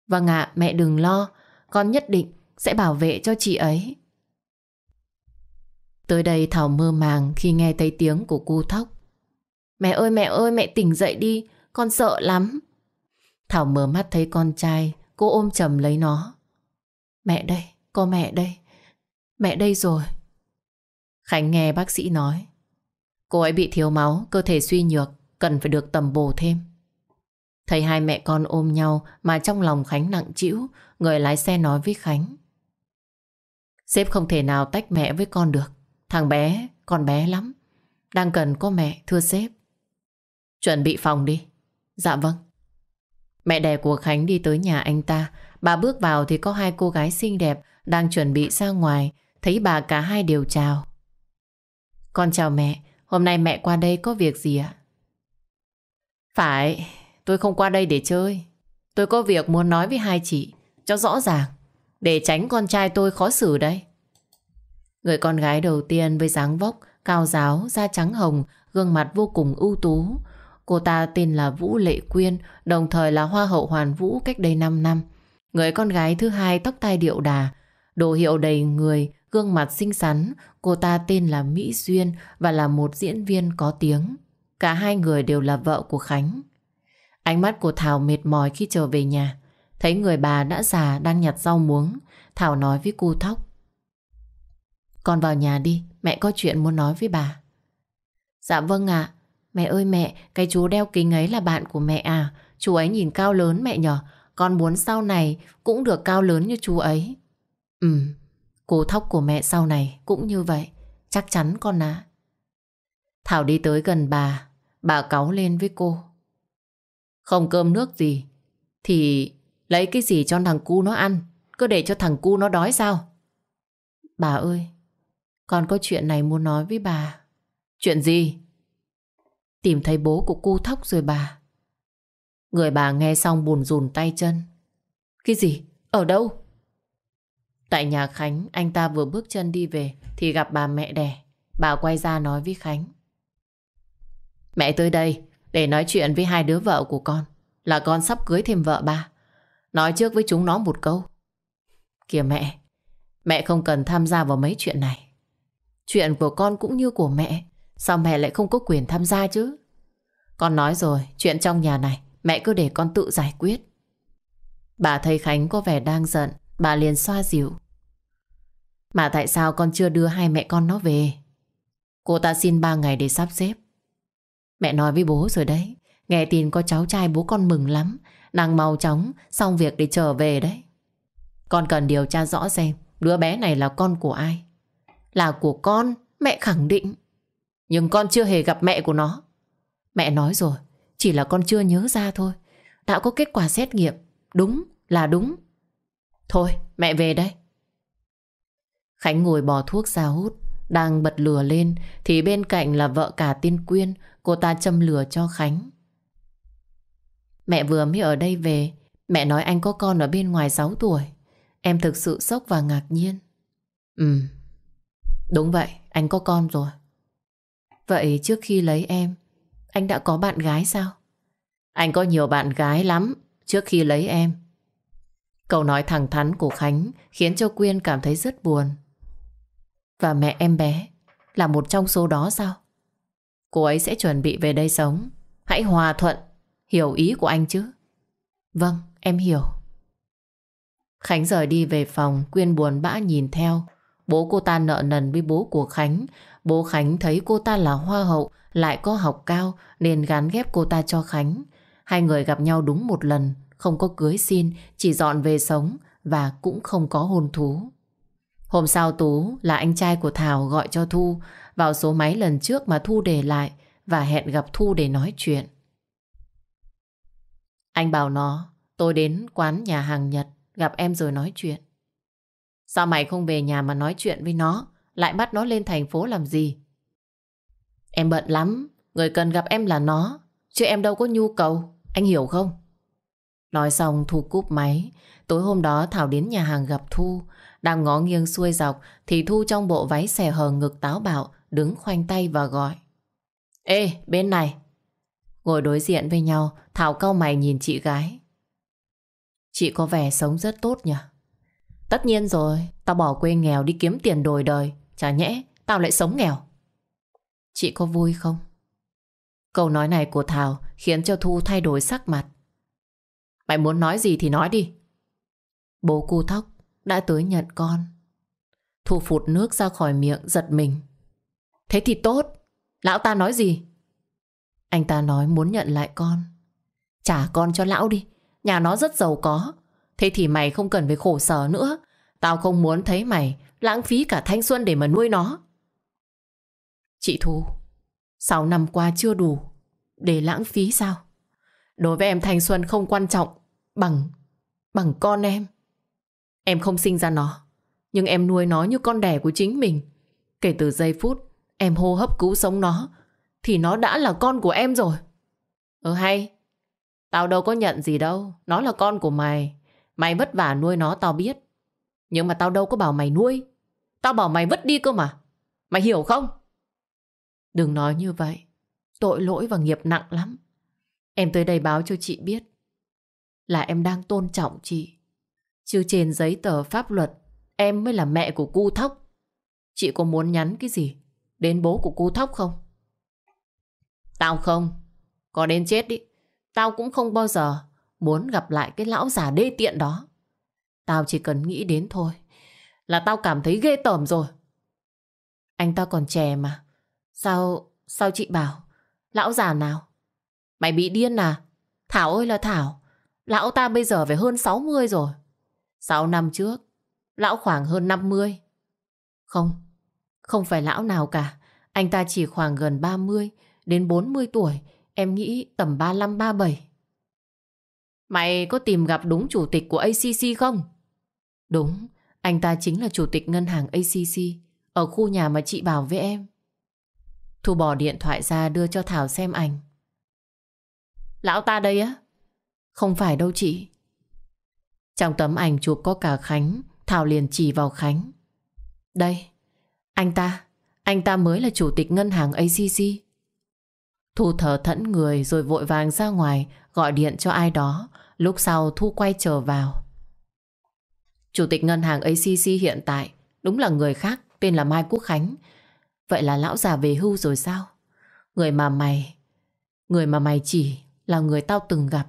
Vâng ạ, mẹ đừng lo, con nhất định sẽ bảo vệ cho chị ấy. Tới đây Thảo mơ màng khi nghe thấy tiếng của cu thóc. Mẹ ơi mẹ ơi mẹ tỉnh dậy đi, con sợ lắm. Thảo mở mắt thấy con trai, cô ôm chầm lấy nó. Mẹ đây, có mẹ đây. Mẹ đây rồi. Khánh nghe bác sĩ nói. Cô ấy bị thiếu máu, cơ thể suy nhược, cần phải được tầm bổ thêm. Thấy hai mẹ con ôm nhau mà trong lòng Khánh nặng trĩu, người lái xe nói với Khánh. Sếp không thể nào tách mẹ với con được. Thằng bé, con bé lắm. Đang cần có mẹ, thưa sếp. Chuẩn bị phòng đi. Dạ vâng. Mẹ đẻ của Khánh đi tới nhà anh ta. Bà bước vào thì có hai cô gái xinh đẹp đang chuẩn bị ra ngoài. Thấy bà cả hai đều chào. Con chào mẹ. Hôm nay mẹ qua đây có việc gì ạ? Phải, tôi không qua đây để chơi. Tôi có việc muốn nói với hai chị cho rõ ràng. Để tránh con trai tôi khó xử đây. Người con gái đầu tiên với dáng vóc, cao giáo, da trắng hồng, gương mặt vô cùng ưu tú. Cô ta tên là Vũ Lệ Quyên, đồng thời là Hoa hậu Hoàn Vũ cách đây 5 năm. Người con gái thứ hai tóc tai điệu đà, đồ hiệu đầy người, gương mặt xinh xắn. Cô ta tên là Mỹ Duyên và là một diễn viên có tiếng. Cả hai người đều là vợ của Khánh. Ánh mắt của Thảo mệt mỏi khi trở về nhà. Thấy người bà đã già đang nhặt rau muống. Thảo nói với cu thóc. Con vào nhà đi, mẹ có chuyện muốn nói với bà. Dạ vâng ạ. Mẹ ơi mẹ, cái chú đeo kính ấy là bạn của mẹ à? Chú ấy nhìn cao lớn mẹ nhở? Con muốn sau này cũng được cao lớn như chú ấy. Ừ, cô thóc của mẹ sau này cũng như vậy. Chắc chắn con ạ. Thảo đi tới gần bà, bà cáu lên với cô. Không cơm nước gì, thì lấy cái gì cho thằng cu nó ăn, cứ để cho thằng cu nó đói sao? Bà ơi, con có chuyện này muốn nói với bà. Chuyện gì? Tìm thấy bố của cu thóc rồi bà. Người bà nghe xong buồn rùn tay chân. Cái gì? Ở đâu? Tại nhà Khánh, anh ta vừa bước chân đi về thì gặp bà mẹ đẻ. Bà quay ra nói với Khánh. Mẹ tới đây để nói chuyện với hai đứa vợ của con. Là con sắp cưới thêm vợ ba. Nói trước với chúng nó một câu. Kìa mẹ, mẹ không cần tham gia vào mấy chuyện này. Chuyện của con cũng như của mẹ Sao mẹ lại không có quyền tham gia chứ Con nói rồi Chuyện trong nhà này Mẹ cứ để con tự giải quyết Bà thấy Khánh có vẻ đang giận Bà liền xoa dịu Mà tại sao con chưa đưa hai mẹ con nó về Cô ta xin ba ngày để sắp xếp Mẹ nói với bố rồi đấy Nghe tin có cháu trai bố con mừng lắm Nàng mau chóng Xong việc để trở về đấy Con cần điều tra rõ xem Đứa bé này là con của ai là của con, mẹ khẳng định. Nhưng con chưa hề gặp mẹ của nó. Mẹ nói rồi, chỉ là con chưa nhớ ra thôi. Đã có kết quả xét nghiệm, đúng là đúng. Thôi, mẹ về đây. Khánh ngồi bỏ thuốc ra hút, đang bật lửa lên thì bên cạnh là vợ cả tiên quyên, cô ta châm lửa cho Khánh. Mẹ vừa mới ở đây về, mẹ nói anh có con ở bên ngoài 6 tuổi. Em thực sự sốc và ngạc nhiên. Ừ, Đúng vậy, anh có con rồi. Vậy trước khi lấy em, anh đã có bạn gái sao? Anh có nhiều bạn gái lắm trước khi lấy em. Câu nói thẳng thắn của Khánh khiến cho Quyên cảm thấy rất buồn. Và mẹ em bé là một trong số đó sao? Cô ấy sẽ chuẩn bị về đây sống. Hãy hòa thuận, hiểu ý của anh chứ. Vâng, em hiểu. Khánh rời đi về phòng, Quyên buồn bã nhìn theo. Bố cô ta nợ nần với bố của Khánh. Bố Khánh thấy cô ta là hoa hậu, lại có học cao nên gắn ghép cô ta cho Khánh. Hai người gặp nhau đúng một lần, không có cưới xin, chỉ dọn về sống và cũng không có hôn thú. Hôm sau Tú là anh trai của Thảo gọi cho Thu vào số máy lần trước mà Thu để lại và hẹn gặp Thu để nói chuyện. Anh bảo nó, tôi đến quán nhà hàng Nhật gặp em rồi nói chuyện. Sao mày không về nhà mà nói chuyện với nó Lại bắt nó lên thành phố làm gì Em bận lắm Người cần gặp em là nó, chứ em đâu có nhu cầu. Anh hiểu không? Nói xong Thu cúp máy. Tối hôm đó Thảo đến nhà hàng gặp Thu. Đang ngó nghiêng xuôi dọc thì Thu trong bộ váy xẻ hờ ngực táo bạo đứng khoanh tay và gọi. Ê, bên này. Ngồi đối diện với nhau, Thảo cau mày nhìn chị gái. Chị có vẻ sống rất tốt nhỉ? Tất nhiên rồi, tao bỏ quê nghèo đi kiếm tiền đổi đời. Chả nhẽ, tao lại sống nghèo. Chị có vui không? Câu nói này của Thảo khiến cho Thu thay đổi sắc mặt. Mày muốn nói gì thì nói đi. Bố cu thóc đã tới nhận con. Thu phụt nước ra khỏi miệng giật mình. Thế thì tốt. Lão ta nói gì? Anh ta nói muốn nhận lại con. Trả con cho lão đi. Nhà nó rất giàu có. Thế thì mày không cần phải khổ sở nữa. Tao không muốn thấy mày lãng phí cả thanh xuân để mà nuôi nó. Chị Thu, 6 năm qua chưa đủ để lãng phí sao? Đối với em thanh xuân không quan trọng bằng bằng con em. Em không sinh ra nó, nhưng em nuôi nó như con đẻ của chính mình. Kể từ giây phút em hô hấp cứu sống nó, thì nó đã là con của em rồi. Ừ hay, tao đâu có nhận gì đâu, nó là con của mày. Mày vất vả nuôi nó tao biết. Nhưng mà tao đâu có bảo mày nuôi. Tao bảo mày vứt đi cơ mà. Mày hiểu không? Đừng nói như vậy. Tội lỗi và nghiệp nặng lắm. Em tới đây báo cho chị biết là em đang tôn trọng chị. Chứ trên giấy tờ pháp luật em mới là mẹ của cu thóc. Chị có muốn nhắn cái gì đến bố của cô thóc không? Tao không. Có đến chết đi. Tao cũng không bao giờ muốn gặp lại cái lão già đê tiện đó. Tao chỉ cần nghĩ đến thôi là tao cảm thấy ghê tởm rồi. Anh ta còn trẻ mà. Sao, sao chị bảo lão già nào? Mày bị điên à? Thảo ơi là Thảo. Lão ta bây giờ phải hơn 60 rồi. 6 năm trước, lão khoảng hơn 50. Không, không phải lão nào cả. Anh ta chỉ khoảng gần 30 đến 40 tuổi. Em nghĩ tầm 35-37. Mày có tìm gặp đúng chủ tịch của ACC không? Đúng, anh ta chính là chủ tịch ngân hàng ACC ở khu nhà mà chị bảo với em. Thu bỏ điện thoại ra đưa cho Thảo xem ảnh. Lão ta đây á? Không phải đâu chị. Trong tấm ảnh chụp có cả Khánh, Thảo liền chỉ vào Khánh. Đây, anh ta, anh ta mới là chủ tịch ngân hàng ACC. Thu thở thẫn người rồi vội vàng ra ngoài gọi điện cho ai đó. Lúc sau Thu quay trở vào. Chủ tịch ngân hàng ACC hiện tại đúng là người khác tên là Mai Quốc Khánh. Vậy là lão già về hưu rồi sao? Người mà mày... Người mà mày chỉ là người tao từng gặp.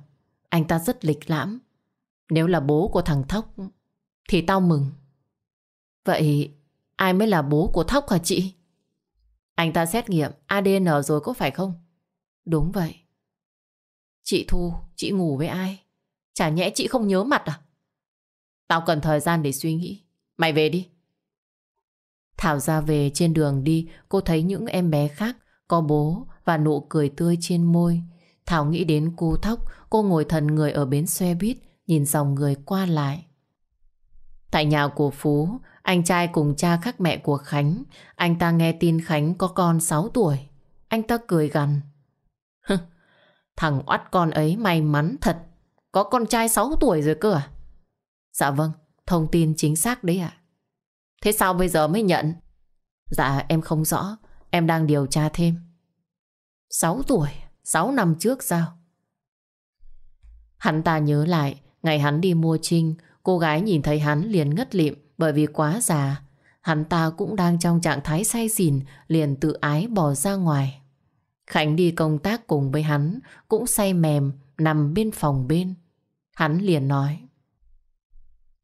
Anh ta rất lịch lãm. Nếu là bố của thằng Thóc thì tao mừng. Vậy ai mới là bố của Thóc hả chị? Anh ta xét nghiệm ADN rồi có phải không? Đúng vậy. Chị Thu, chị ngủ với ai? Chả nhẽ chị không nhớ mặt à? Tao cần thời gian để suy nghĩ. Mày về đi. Thảo ra về trên đường đi, cô thấy những em bé khác có bố và nụ cười tươi trên môi. Thảo nghĩ đến cô thóc, cô ngồi thần người ở bến xe buýt, nhìn dòng người qua lại. Tại nhà của Phú, anh trai cùng cha khác mẹ của Khánh, anh ta nghe tin Khánh có con 6 tuổi. Anh ta cười gằn. Thằng oắt con ấy may mắn thật, có con trai 6 tuổi rồi cơ à? Dạ vâng, thông tin chính xác đấy ạ. Thế sao bây giờ mới nhận? Dạ em không rõ, em đang điều tra thêm. 6 tuổi, 6 năm trước sao? Hắn ta nhớ lại, ngày hắn đi mua trinh, cô gái nhìn thấy hắn liền ngất lịm bởi vì quá già. Hắn ta cũng đang trong trạng thái say xỉn, liền tự ái bỏ ra ngoài. Khánh đi công tác cùng với hắn, cũng say mềm, nằm bên phòng bên. Hắn liền nói.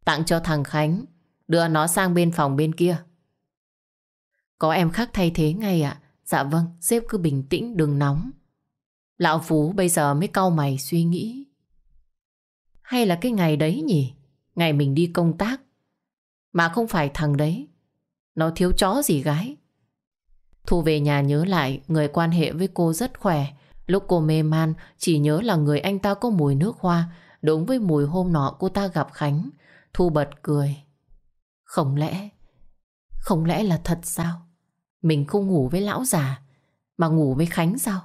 Tặng cho thằng Khánh, đưa nó sang bên phòng bên kia. Có em khác thay thế ngay ạ. Dạ vâng, sếp cứ bình tĩnh đừng nóng. Lão Phú bây giờ mới cau mày suy nghĩ. Hay là cái ngày đấy nhỉ? Ngày mình đi công tác. Mà không phải thằng đấy. Nó thiếu chó gì gái. Thu về nhà nhớ lại người quan hệ với cô rất khỏe. Lúc cô mê man chỉ nhớ là người anh ta có mùi nước hoa đúng với mùi hôm nọ cô ta gặp Khánh. Thu bật cười. Không lẽ... Không lẽ là thật sao? Mình không ngủ với lão già mà ngủ với Khánh sao?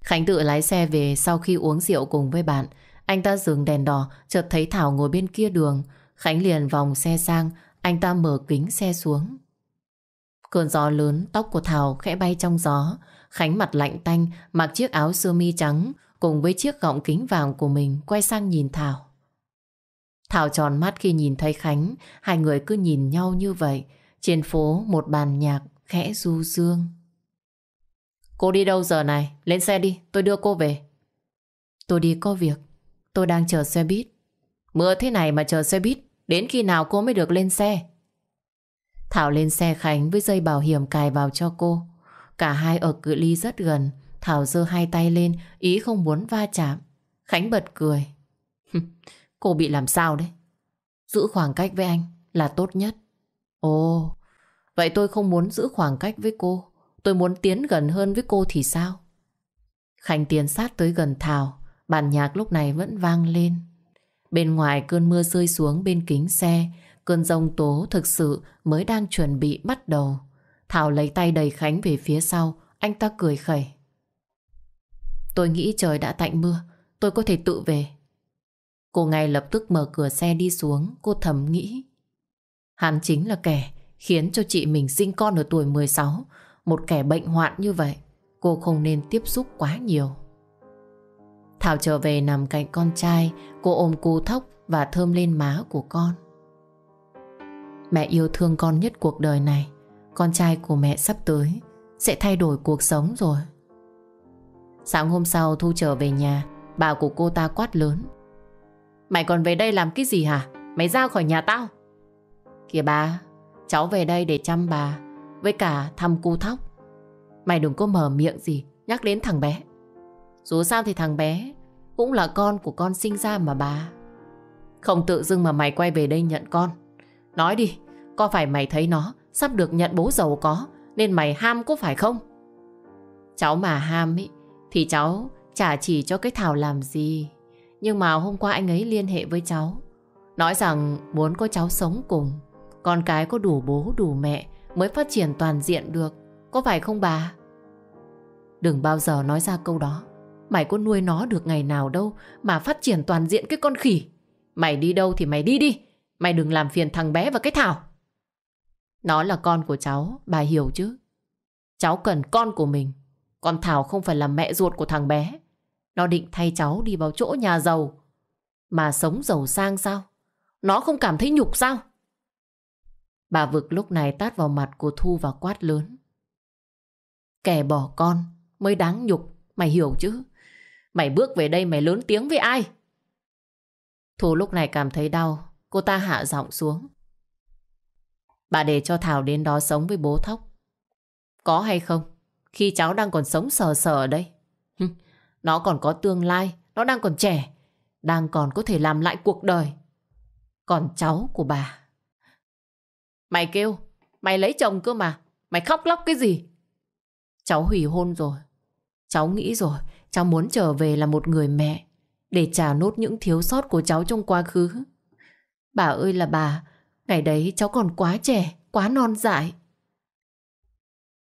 Khánh tự lái xe về sau khi uống rượu cùng với bạn. Anh ta dừng đèn đỏ, chợt thấy Thảo ngồi bên kia đường. Khánh liền vòng xe sang, anh ta mở kính xe xuống. Cơn gió lớn, tóc của Thảo khẽ bay trong gió. Khánh mặt lạnh tanh, mặc chiếc áo sơ mi trắng cùng với chiếc gọng kính vàng của mình quay sang nhìn Thảo. Thảo tròn mắt khi nhìn thấy Khánh, hai người cứ nhìn nhau như vậy. Trên phố một bàn nhạc khẽ du dương. Cô đi đâu giờ này? Lên xe đi, tôi đưa cô về. Tôi đi có việc, tôi đang chờ xe buýt. Mưa thế này mà chờ xe buýt, đến khi nào cô mới được lên xe? Thảo lên xe Khánh với dây bảo hiểm cài vào cho cô. Cả hai ở cự ly rất gần, Thảo giơ hai tay lên, ý không muốn va chạm. Khánh bật cười. cô bị làm sao đấy? Giữ khoảng cách với anh là tốt nhất. Ồ, vậy tôi không muốn giữ khoảng cách với cô. Tôi muốn tiến gần hơn với cô thì sao? Khánh tiến sát tới gần Thảo. Bản nhạc lúc này vẫn vang lên. Bên ngoài cơn mưa rơi xuống bên kính xe. Cơn rông tố thực sự mới đang chuẩn bị bắt đầu. Thảo lấy tay đẩy Khánh về phía sau. Anh ta cười khẩy. Tôi nghĩ trời đã tạnh mưa. Tôi có thể tự về. Cô ngay lập tức mở cửa xe đi xuống. Cô thầm nghĩ. Hắn chính là kẻ khiến cho chị mình sinh con ở tuổi 16. Một kẻ bệnh hoạn như vậy. Cô không nên tiếp xúc quá nhiều. Thảo trở về nằm cạnh con trai. Cô ôm Cú thóc và thơm lên má của con. Mẹ yêu thương con nhất cuộc đời này. Con trai của mẹ sắp tới sẽ thay đổi cuộc sống rồi. Sáng hôm sau Thu trở về nhà, bà của cô ta quát lớn. Mày còn về đây làm cái gì hả? Mày ra khỏi nhà tao. Kìa bà, cháu về đây để chăm bà, với cả thăm cu thóc. Mày đừng có mở miệng gì nhắc đến thằng bé. Dù sao thì thằng bé cũng là con của con sinh ra mà bà. Không tự dưng mà mày quay về đây nhận con. Nói đi, có phải mày thấy nó sắp được nhận bố giàu có nên mày ham có phải không? Cháu mà ham ý, thì cháu chả chỉ cho cái Thảo làm gì. Nhưng mà hôm qua anh ấy liên hệ với cháu. Nói rằng muốn có cháu sống cùng. Con cái có đủ bố đủ mẹ mới phát triển toàn diện được. Có phải không bà? Đừng bao giờ nói ra câu đó. Mày có nuôi nó được ngày nào đâu mà phát triển toàn diện cái con khỉ. Mày đi đâu thì mày đi đi. Mày đừng làm phiền thằng bé và cái Thảo. Nó là con của cháu, bà hiểu chứ. Cháu cần con của mình. Còn Thảo không phải là mẹ ruột của thằng bé. Nó định thay cháu đi vào chỗ nhà giàu. Mà sống giàu sang sao? Nó không cảm thấy nhục sao? Bà vực lúc này tát vào mặt của Thu và quát lớn. Kẻ bỏ con mới đáng nhục, mày hiểu chứ? Mày bước về đây mày lớn tiếng với ai? Thu lúc này cảm thấy đau, cô ta hạ giọng xuống. Bà để cho Thảo đến đó sống với bố Thóc. Có hay không? Khi cháu đang còn sống sờ sờ ở đây. Nó còn có tương lai, nó đang còn trẻ, đang còn có thể làm lại cuộc đời. Còn cháu của bà. Mày kêu, mày lấy chồng cơ mà, mày khóc lóc cái gì? Cháu hủy hôn rồi. Cháu nghĩ rồi, cháu muốn trở về là một người mẹ để trả nốt những thiếu sót của cháu trong quá khứ. Bà ơi là bà, ngày đấy cháu còn quá trẻ, quá non dại.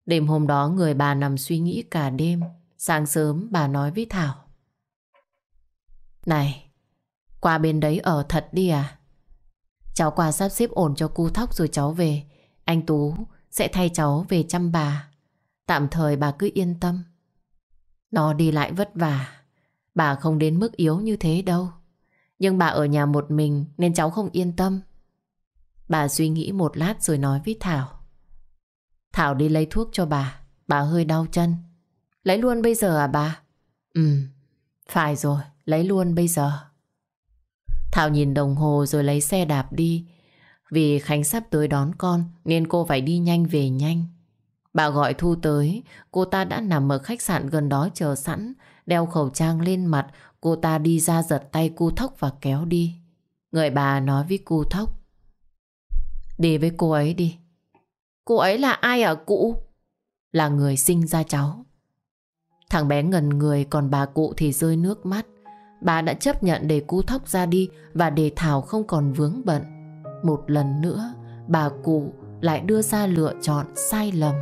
Đêm hôm đó người bà nằm suy nghĩ cả đêm. Sáng sớm bà nói với Thảo. Này, qua bên đấy ở thật đi à? Cháu qua sắp xếp ổn cho cu thóc rồi cháu về. Anh Tú sẽ thay cháu về chăm bà. Tạm thời bà cứ yên tâm. Nó đi lại vất vả. Bà không đến mức yếu như thế đâu. Nhưng bà ở nhà một mình nên cháu không yên tâm. Bà suy nghĩ một lát rồi nói với Thảo. Thảo đi lấy thuốc cho bà. Bà hơi đau chân. Lấy luôn bây giờ à bà? Ừ, phải rồi, lấy luôn bây giờ. Thảo nhìn đồng hồ rồi lấy xe đạp đi. Vì Khánh sắp tới đón con nên cô phải đi nhanh về nhanh. Bà gọi Thu tới, cô ta đã nằm ở khách sạn gần đó chờ sẵn, đeo khẩu trang lên mặt, cô ta đi ra giật tay cu thóc và kéo đi. Người bà nói với cu thóc. Đi với cô ấy đi. Cô ấy là ai ở cụ? Là người sinh ra cháu. Thằng bé ngần người còn bà cụ thì rơi nước mắt. Bà đã chấp nhận để cu thóc ra đi và để Thảo không còn vướng bận. Một lần nữa, bà cụ lại đưa ra lựa chọn sai lầm.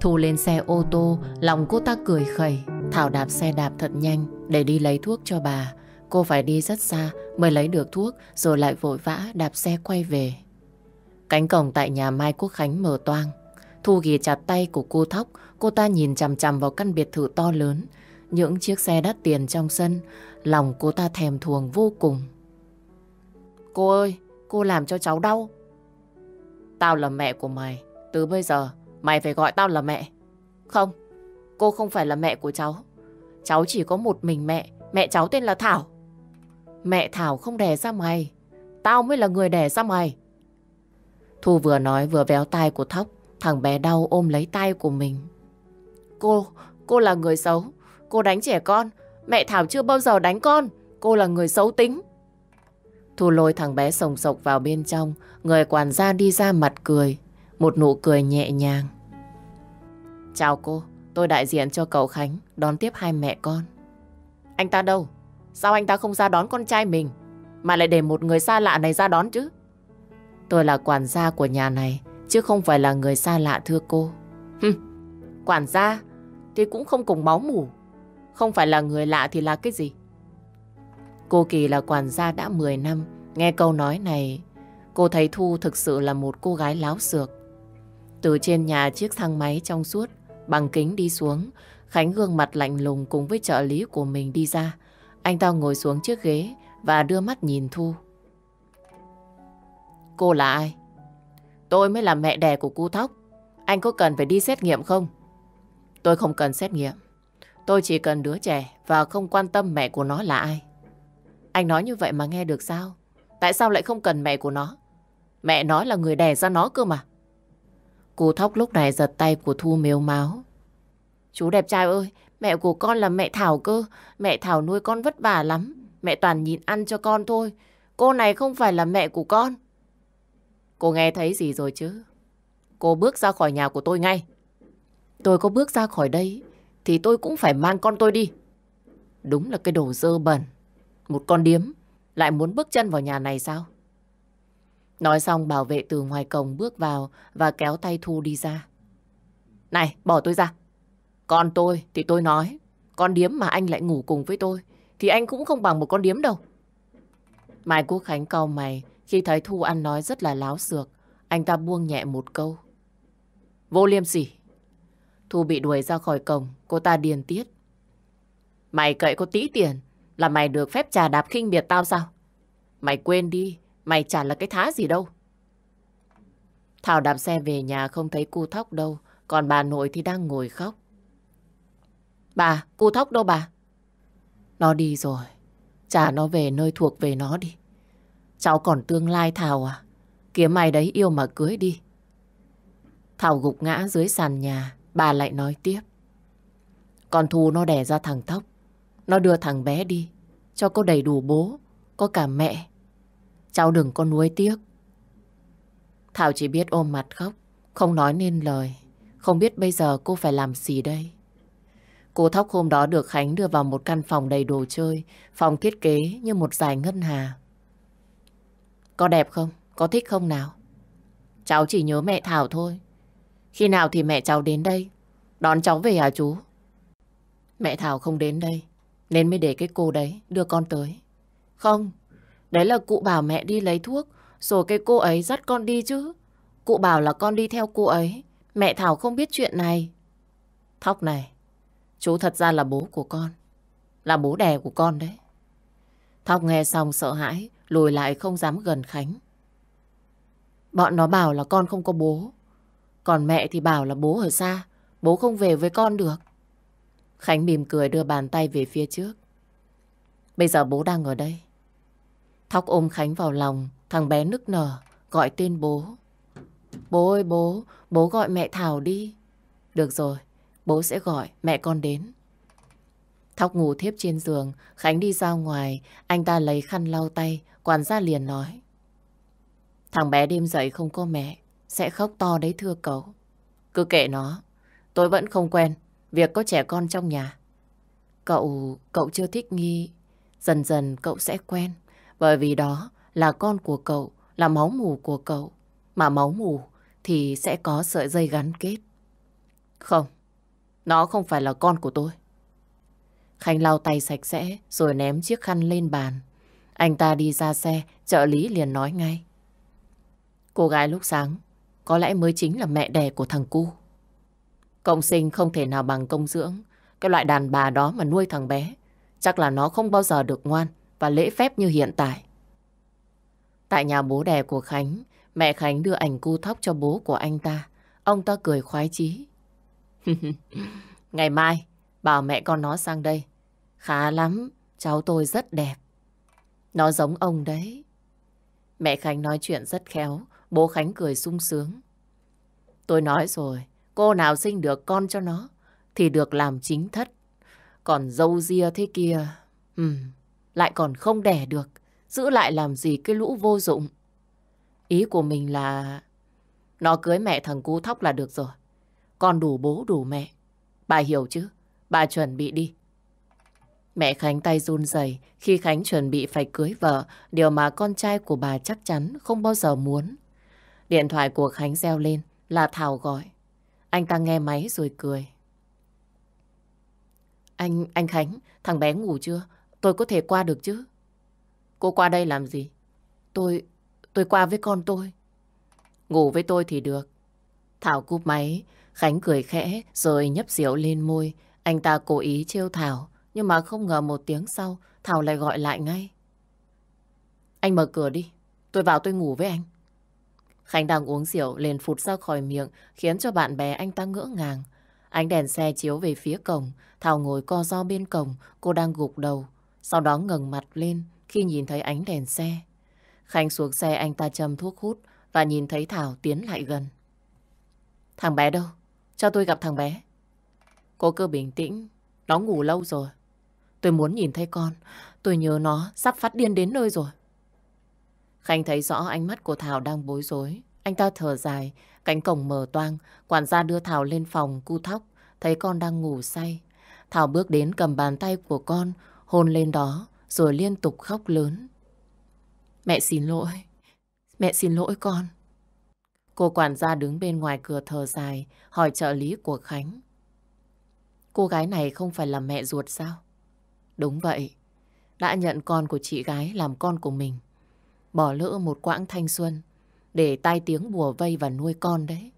Thu lên xe ô tô, lòng cô ta cười khẩy. Thảo đạp xe đạp thật nhanh để đi lấy thuốc cho bà. Cô phải đi rất xa mới lấy được thuốc rồi lại vội vã đạp xe quay về. Cánh cổng tại nhà Mai Quốc Khánh mở toang. Thu ghi chặt tay của cô Thóc, cô ta nhìn chằm chằm vào căn biệt thự to lớn. Những chiếc xe đắt tiền trong sân, lòng cô ta thèm thuồng vô cùng. Cô ơi, cô làm cho cháu đau. Tao là mẹ của mày, từ bây giờ mày phải gọi tao là mẹ. Không, cô không phải là mẹ của cháu. Cháu chỉ có một mình mẹ, mẹ cháu tên là Thảo. Mẹ Thảo không đẻ ra mày, tao mới là người đẻ ra mày. Thu vừa nói vừa véo tay của Thóc, thằng bé đau ôm lấy tay của mình. Cô, cô là người xấu, cô đánh trẻ con, mẹ Thảo chưa bao giờ đánh con, cô là người xấu tính. Thu lôi thằng bé sồng sộc vào bên trong, người quản gia đi ra mặt cười, một nụ cười nhẹ nhàng. Chào cô, tôi đại diện cho cậu Khánh đón tiếp hai mẹ con. Anh ta đâu? Sao anh ta không ra đón con trai mình, mà lại để một người xa lạ này ra đón chứ? Tôi là quản gia của nhà này, chứ không phải là người xa lạ thưa cô. Hừm, quản gia thì cũng không cùng máu mủ. Không phải là người lạ thì là cái gì? Cô Kỳ là quản gia đã 10 năm. Nghe câu nói này, cô thấy Thu thực sự là một cô gái láo xược. Từ trên nhà chiếc thang máy trong suốt, bằng kính đi xuống, Khánh gương mặt lạnh lùng cùng với trợ lý của mình đi ra. Anh ta ngồi xuống chiếc ghế và đưa mắt nhìn Thu. Cô là ai? Tôi mới là mẹ đẻ của cô Thóc. Anh có cần phải đi xét nghiệm không? Tôi không cần xét nghiệm. Tôi chỉ cần đứa trẻ và không quan tâm mẹ của nó là ai. Anh nói như vậy mà nghe được sao? Tại sao lại không cần mẹ của nó? Mẹ nói là người đẻ ra nó cơ mà. Cô Thóc lúc này giật tay của Thu mếu máu. Chú đẹp trai ơi, mẹ của con là mẹ Thảo cơ. Mẹ Thảo nuôi con vất vả lắm. Mẹ toàn nhìn ăn cho con thôi. Cô này không phải là mẹ của con. Cô nghe thấy gì rồi chứ? Cô bước ra khỏi nhà của tôi ngay. Tôi có bước ra khỏi đây thì tôi cũng phải mang con tôi đi. Đúng là cái đồ dơ bẩn. Một con điếm lại muốn bước chân vào nhà này sao? Nói xong bảo vệ từ ngoài cổng bước vào và kéo tay Thu đi ra. Này, bỏ tôi ra. Con tôi thì tôi nói, con điếm mà anh lại ngủ cùng với tôi thì anh cũng không bằng một con điếm đâu. Mai Quốc Khánh cau mày khi thấy Thu ăn nói rất là láo xược. Anh ta buông nhẹ một câu. Vô liêm sỉ. Thu bị đuổi ra khỏi cổng, cô ta điền tiết. Mày cậy có tí tiền là mày được phép trà đạp khinh biệt tao sao? Mày quên đi, mày chả là cái thá gì đâu. Thảo đạp xe về nhà không thấy cu thóc đâu, còn bà nội thì đang ngồi khóc. Bà, cu thóc đâu bà? Nó đi rồi, trả nó về nơi thuộc về nó đi. Cháu còn tương lai Thảo à? Kiếm mày đấy yêu mà cưới đi. Thảo gục ngã dưới sàn nhà, bà lại nói tiếp. Con Thu nó đẻ ra thằng thóc, Nó đưa thằng bé đi, cho có đầy đủ bố, có cả mẹ. Cháu đừng có nuối tiếc. Thảo chỉ biết ôm mặt khóc, không nói nên lời. Không biết bây giờ cô phải làm gì đây. Cô Thóc hôm đó được Khánh đưa vào một căn phòng đầy đồ chơi, phòng thiết kế như một giải ngân hà. Có đẹp không? Có thích không nào? Cháu chỉ nhớ mẹ Thảo thôi. Khi nào thì mẹ cháu đến đây? Đón cháu về à chú? Mẹ Thảo không đến đây. Nên mới để cái cô đấy đưa con tới. Không, đấy là cụ bảo mẹ đi lấy thuốc. Rồi cái cô ấy dắt con đi chứ. Cụ bảo là con đi theo cô ấy. Mẹ Thảo không biết chuyện này. Thóc này, chú thật ra là bố của con. Là bố đẻ của con đấy. Thóc nghe xong sợ hãi, lùi lại không dám gần Khánh. Bọn nó bảo là con không có bố. Còn mẹ thì bảo là bố ở xa, bố không về với con được. Khánh mỉm cười đưa bàn tay về phía trước. Bây giờ bố đang ở đây. Thóc ôm Khánh vào lòng, thằng bé nức nở, gọi tên bố. Bố ơi bố, bố gọi mẹ Thảo đi. Được rồi, bố sẽ gọi mẹ con đến. Thóc ngủ thiếp trên giường, Khánh đi ra ngoài, anh ta lấy khăn lau tay, quản gia liền nói. Thằng bé đêm dậy không có mẹ, sẽ khóc to đấy thưa cậu. Cứ kệ nó, tôi vẫn không quen việc có trẻ con trong nhà. Cậu, cậu chưa thích nghi, dần dần cậu sẽ quen, bởi vì đó là con của cậu, là máu mù của cậu. Mà máu mù thì sẽ có sợi dây gắn kết. Không, nó không phải là con của tôi. Khánh lau tay sạch sẽ rồi ném chiếc khăn lên bàn. Anh ta đi ra xe, trợ lý liền nói ngay. Cô gái lúc sáng có lẽ mới chính là mẹ đẻ của thằng cu. Công sinh không thể nào bằng công dưỡng. Cái loại đàn bà đó mà nuôi thằng bé, chắc là nó không bao giờ được ngoan và lễ phép như hiện tại. Tại nhà bố đẻ của Khánh, mẹ Khánh đưa ảnh cu thóc cho bố của anh ta. Ông ta cười khoái chí. Ngày mai, bảo mẹ con nó sang đây. Khá lắm, cháu tôi rất đẹp. Nó giống ông đấy. Mẹ Khánh nói chuyện rất khéo, bố Khánh cười sung sướng. Tôi nói rồi, cô nào sinh được con cho nó, thì được làm chính thất. Còn dâu ria thế kia, ừm lại còn không đẻ được. Giữ lại làm gì cái lũ vô dụng. Ý của mình là... Nó cưới mẹ thằng cú thóc là được rồi. Con đủ bố đủ mẹ. Bà hiểu chứ? Bà chuẩn bị đi. Mẹ Khánh tay run rẩy khi Khánh chuẩn bị phải cưới vợ, điều mà con trai của bà chắc chắn không bao giờ muốn. Điện thoại của Khánh reo lên là Thảo gọi. Anh ta nghe máy rồi cười. Anh, anh Khánh, thằng bé ngủ chưa? Tôi có thể qua được chứ? Cô qua đây làm gì? Tôi, tôi qua với con tôi. Ngủ với tôi thì được. Thảo cúp máy, Khánh cười khẽ rồi nhấp rượu lên môi. Anh ta cố ý trêu Thảo, nhưng mà không ngờ một tiếng sau, Thảo lại gọi lại ngay. Anh mở cửa đi, tôi vào tôi ngủ với anh. Khánh đang uống rượu liền phụt ra khỏi miệng, khiến cho bạn bè anh ta ngỡ ngàng. Ánh đèn xe chiếu về phía cổng, Thảo ngồi co do bên cổng, cô đang gục đầu. Sau đó ngẩng mặt lên khi nhìn thấy ánh đèn xe. khanh xuống xe anh ta châm thuốc hút và nhìn thấy Thảo tiến lại gần. Thằng bé đâu? Cho tôi gặp thằng bé. Cô cứ bình tĩnh, nó ngủ lâu rồi. Tôi muốn nhìn thấy con, tôi nhớ nó sắp phát điên đến nơi rồi. khanh thấy rõ ánh mắt của Thảo đang bối rối. Anh ta thở dài, cánh cổng mở toang, quản gia đưa Thảo lên phòng cu thóc, thấy con đang ngủ say. Thảo bước đến cầm bàn tay của con, hôn lên đó, rồi liên tục khóc lớn. Mẹ xin lỗi, mẹ xin lỗi con. Cô quản gia đứng bên ngoài cửa thờ dài, hỏi trợ lý của Khánh. Cô gái này không phải là mẹ ruột sao? Đúng vậy, đã nhận con của chị gái làm con của mình. Bỏ lỡ một quãng thanh xuân để tai tiếng bùa vây và nuôi con đấy.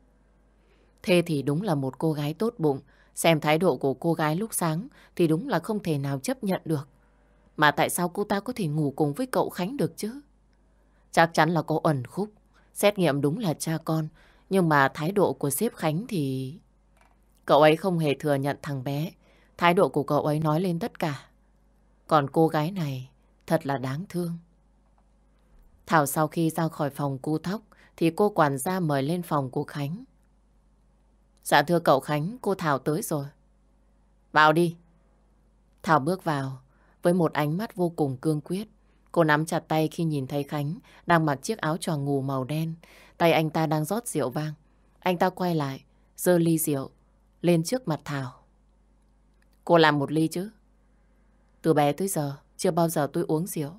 Thế thì đúng là một cô gái tốt bụng. Xem thái độ của cô gái lúc sáng thì đúng là không thể nào chấp nhận được. Mà tại sao cô ta có thể ngủ cùng với cậu Khánh được chứ? Chắc chắn là có ẩn khúc. Xét nghiệm đúng là cha con. Nhưng mà thái độ của sếp Khánh thì... Cậu ấy không hề thừa nhận thằng bé. Thái độ của cậu ấy nói lên tất cả. Còn cô gái này, thật là đáng thương. Thảo sau khi ra khỏi phòng cu thóc thì cô quản gia mời lên phòng của Khánh. Dạ thưa cậu Khánh, cô Thảo tới rồi. Vào đi. Thảo bước vào với một ánh mắt vô cùng cương quyết. Cô nắm chặt tay khi nhìn thấy Khánh đang mặc chiếc áo tròn ngủ màu đen. Tay anh ta đang rót rượu vang. Anh ta quay lại, dơ ly rượu lên trước mặt Thảo. Cô làm một ly chứ? Từ bé tới giờ, chưa bao giờ tôi uống rượu.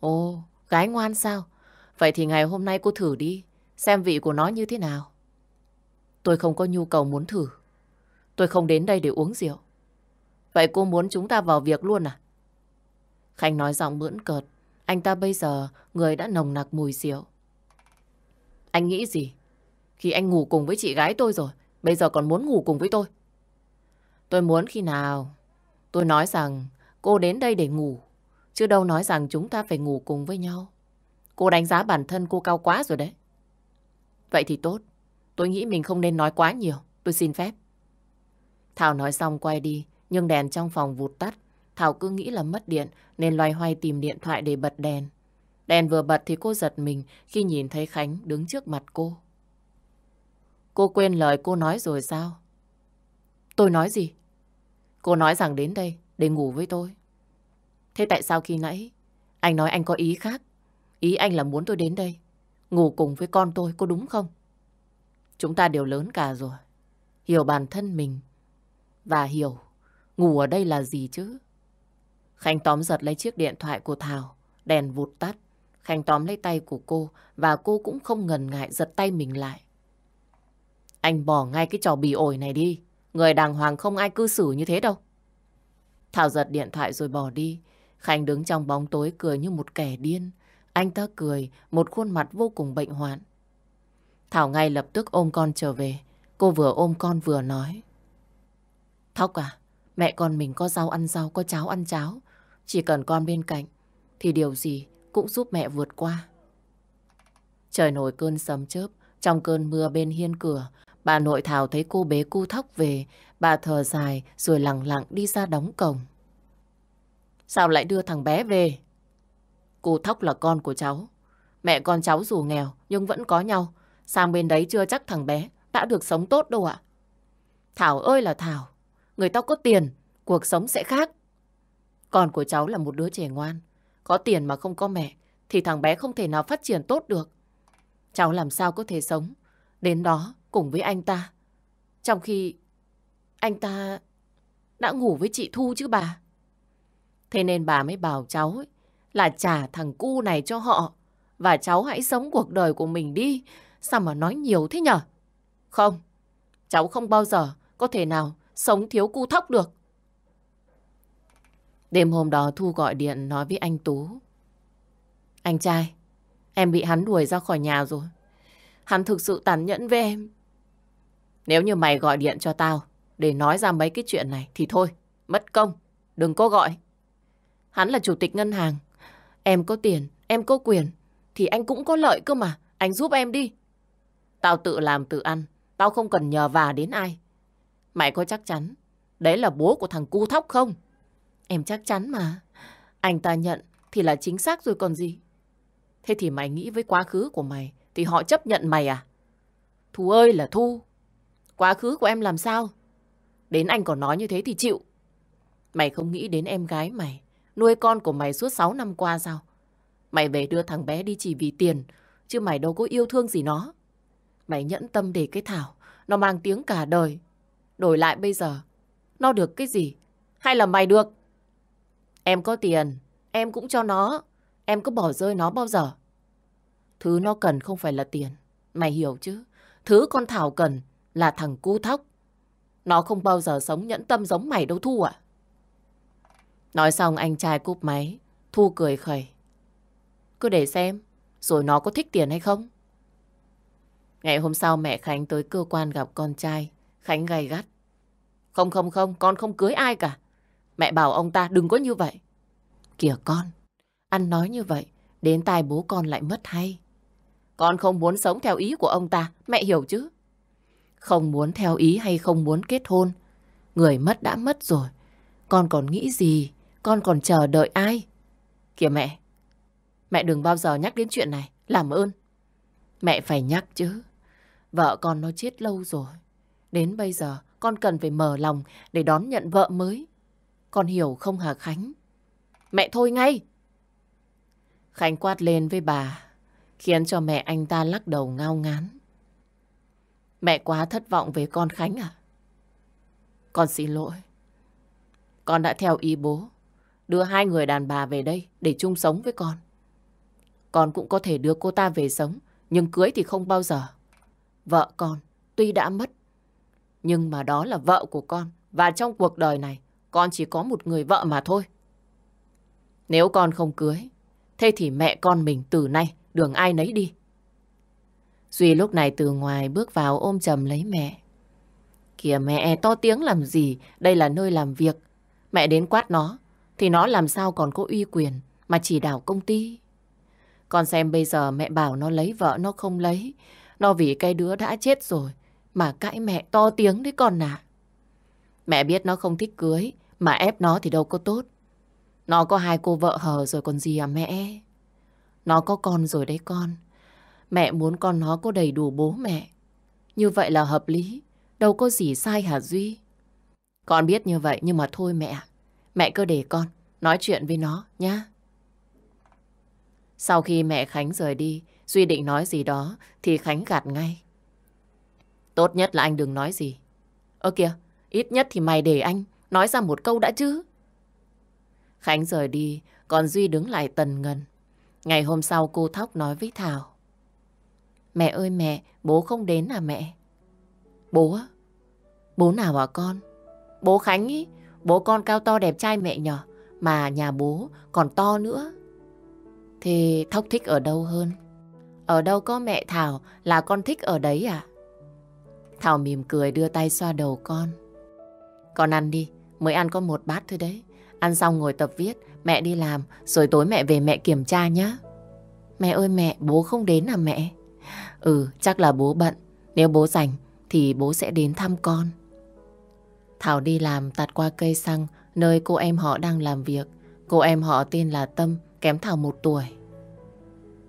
Ồ, gái ngoan sao? Vậy thì ngày hôm nay cô thử đi, xem vị của nó như thế nào. Tôi không có nhu cầu muốn thử. Tôi không đến đây để uống rượu. Vậy cô muốn chúng ta vào việc luôn à? Khanh nói giọng bưỡn cợt. Anh ta bây giờ người đã nồng nặc mùi rượu. Anh nghĩ gì? Khi anh ngủ cùng với chị gái tôi rồi, bây giờ còn muốn ngủ cùng với tôi. Tôi muốn khi nào? Tôi nói rằng cô đến đây để ngủ, chứ đâu nói rằng chúng ta phải ngủ cùng với nhau. Cô đánh giá bản thân cô cao quá rồi đấy. Vậy thì tốt. Tôi nghĩ mình không nên nói quá nhiều. Tôi xin phép. Thảo nói xong quay đi, nhưng đèn trong phòng vụt tắt. Thảo cứ nghĩ là mất điện nên loay hoay tìm điện thoại để bật đèn. Đèn vừa bật thì cô giật mình khi nhìn thấy Khánh đứng trước mặt cô. Cô quên lời cô nói rồi sao? Tôi nói gì? Cô nói rằng đến đây để ngủ với tôi. Thế tại sao khi nãy anh nói anh có ý khác? Ý anh là muốn tôi đến đây ngủ cùng với con tôi, cô đúng không? Chúng ta đều lớn cả rồi. Hiểu bản thân mình và hiểu ngủ ở đây là gì chứ? khanh tóm giật lấy chiếc điện thoại của Thảo, đèn vụt tắt. khanh tóm lấy tay của cô và cô cũng không ngần ngại giật tay mình lại. Anh bỏ ngay cái trò bì ổi này đi. Người đàng hoàng không ai cư xử như thế đâu. Thảo giật điện thoại rồi bỏ đi. khanh đứng trong bóng tối cười như một kẻ điên. Anh ta cười, một khuôn mặt vô cùng bệnh hoạn. Thảo ngay lập tức ôm con trở về. Cô vừa ôm con vừa nói. Thóc à, mẹ con mình có rau ăn rau, có cháo ăn cháo. Chỉ cần con bên cạnh, thì điều gì cũng giúp mẹ vượt qua. Trời nổi cơn sấm chớp, trong cơn mưa bên hiên cửa, bà nội Thảo thấy cô bế cu thóc về, bà thở dài rồi lặng lặng đi ra đóng cổng. Sao lại đưa thằng bé về? Cô thóc là con của cháu. Mẹ con cháu dù nghèo nhưng vẫn có nhau. Sang bên đấy chưa chắc thằng bé đã được sống tốt đâu ạ. Thảo ơi là Thảo, người ta có tiền, cuộc sống sẽ khác. Con của cháu là một đứa trẻ ngoan. Có tiền mà không có mẹ thì thằng bé không thể nào phát triển tốt được. Cháu làm sao có thể sống đến đó cùng với anh ta. Trong khi anh ta đã ngủ với chị Thu chứ bà. Thế nên bà mới bảo cháu ấy, là trả thằng cu này cho họ. Và cháu hãy sống cuộc đời của mình đi. Sao mà nói nhiều thế nhở? Không, cháu không bao giờ có thể nào sống thiếu cu thóc được. Đêm hôm đó Thu gọi điện nói với anh Tú. Anh trai, em bị hắn đuổi ra khỏi nhà rồi. Hắn thực sự tàn nhẫn với em. Nếu như mày gọi điện cho tao để nói ra mấy cái chuyện này thì thôi, mất công, đừng có gọi. Hắn là chủ tịch ngân hàng. Em có tiền, em có quyền, thì anh cũng có lợi cơ mà. Anh giúp em đi. Tao tự làm tự ăn, tao không cần nhờ vả đến ai. Mày có chắc chắn đấy là bố của thằng cu thóc không? Em chắc chắn mà. Anh ta nhận thì là chính xác rồi còn gì. Thế thì mày nghĩ với quá khứ của mày thì họ chấp nhận mày à? Thu ơi là Thu. Quá khứ của em làm sao? Đến anh còn nói như thế thì chịu. Mày không nghĩ đến em gái mày, nuôi con của mày suốt 6 năm qua sao? Mày về đưa thằng bé đi chỉ vì tiền, chứ mày đâu có yêu thương gì nó. Mày nhẫn tâm để cái Thảo, nó mang tiếng cả đời. Đổi lại bây giờ, nó được cái gì? Hay là mày được? Em có tiền, em cũng cho nó. Em có bỏ rơi nó bao giờ? Thứ nó cần không phải là tiền. Mày hiểu chứ? Thứ con Thảo cần là thằng cu thóc. Nó không bao giờ sống nhẫn tâm giống mày đâu Thu ạ. Nói xong anh trai cúp máy. Thu cười khẩy. Cứ để xem, rồi nó có thích tiền hay không? Ngày hôm sau mẹ Khánh tới cơ quan gặp con trai. Khánh gay gắt. Không không không, con không cưới ai cả. Mẹ bảo ông ta đừng có như vậy. Kìa con, ăn nói như vậy, đến tai bố con lại mất hay. Con không muốn sống theo ý của ông ta, mẹ hiểu chứ? Không muốn theo ý hay không muốn kết hôn, người mất đã mất rồi. Con còn nghĩ gì? Con còn chờ đợi ai? Kìa mẹ, mẹ đừng bao giờ nhắc đến chuyện này, làm ơn. Mẹ phải nhắc chứ. Vợ con nó chết lâu rồi. Đến bây giờ con cần phải mở lòng để đón nhận vợ mới. Con hiểu không hả Khánh? Mẹ thôi ngay! Khánh quát lên với bà, khiến cho mẹ anh ta lắc đầu ngao ngán. Mẹ quá thất vọng về con Khánh à? Con xin lỗi. Con đã theo ý bố, đưa hai người đàn bà về đây để chung sống với con. Con cũng có thể đưa cô ta về sống, nhưng cưới thì không bao giờ. Vợ con tuy đã mất, nhưng mà đó là vợ của con. Và trong cuộc đời này, con chỉ có một người vợ mà thôi. Nếu con không cưới, thế thì mẹ con mình từ nay đường ai nấy đi. Duy lúc này từ ngoài bước vào ôm chầm lấy mẹ. Kìa mẹ, to tiếng làm gì? Đây là nơi làm việc. Mẹ đến quát nó, thì nó làm sao còn có uy quyền mà chỉ đảo công ty. Con xem bây giờ mẹ bảo nó lấy vợ nó không lấy. Nó vì cái đứa đã chết rồi mà cãi mẹ to tiếng đấy con à. Mẹ biết nó không thích cưới mà ép nó thì đâu có tốt. Nó có hai cô vợ hờ rồi còn gì à mẹ? Nó có con rồi đấy con. Mẹ muốn con nó có đầy đủ bố mẹ. Như vậy là hợp lý. Đâu có gì sai hả Duy? Con biết như vậy nhưng mà thôi mẹ. Mẹ cứ để con nói chuyện với nó nhá. Sau khi mẹ Khánh rời đi, Duy định nói gì đó thì Khánh gạt ngay. Tốt nhất là anh đừng nói gì. Ơ kìa, ít nhất thì mày để anh nói ra một câu đã chứ. Khánh rời đi, còn Duy đứng lại tần ngần. Ngày hôm sau cô Thóc nói với Thảo. Mẹ ơi mẹ, bố không đến à mẹ? Bố á? Bố nào à con? Bố Khánh ý, Bố con cao to đẹp trai mẹ nhỏ, mà nhà bố còn to nữa. Thì Thóc thích ở đâu hơn? Ở đâu có mẹ Thảo là con thích ở đấy à? Thảo mỉm cười đưa tay xoa đầu con. Con ăn đi, mới ăn có một bát thôi đấy. Ăn xong ngồi tập viết, mẹ đi làm, rồi tối mẹ về mẹ kiểm tra nhé. Mẹ ơi mẹ, bố không đến à mẹ? Ừ, chắc là bố bận. Nếu bố rảnh thì bố sẽ đến thăm con. Thảo đi làm tạt qua cây xăng nơi cô em họ đang làm việc. Cô em họ tên là Tâm, kém Thảo một tuổi.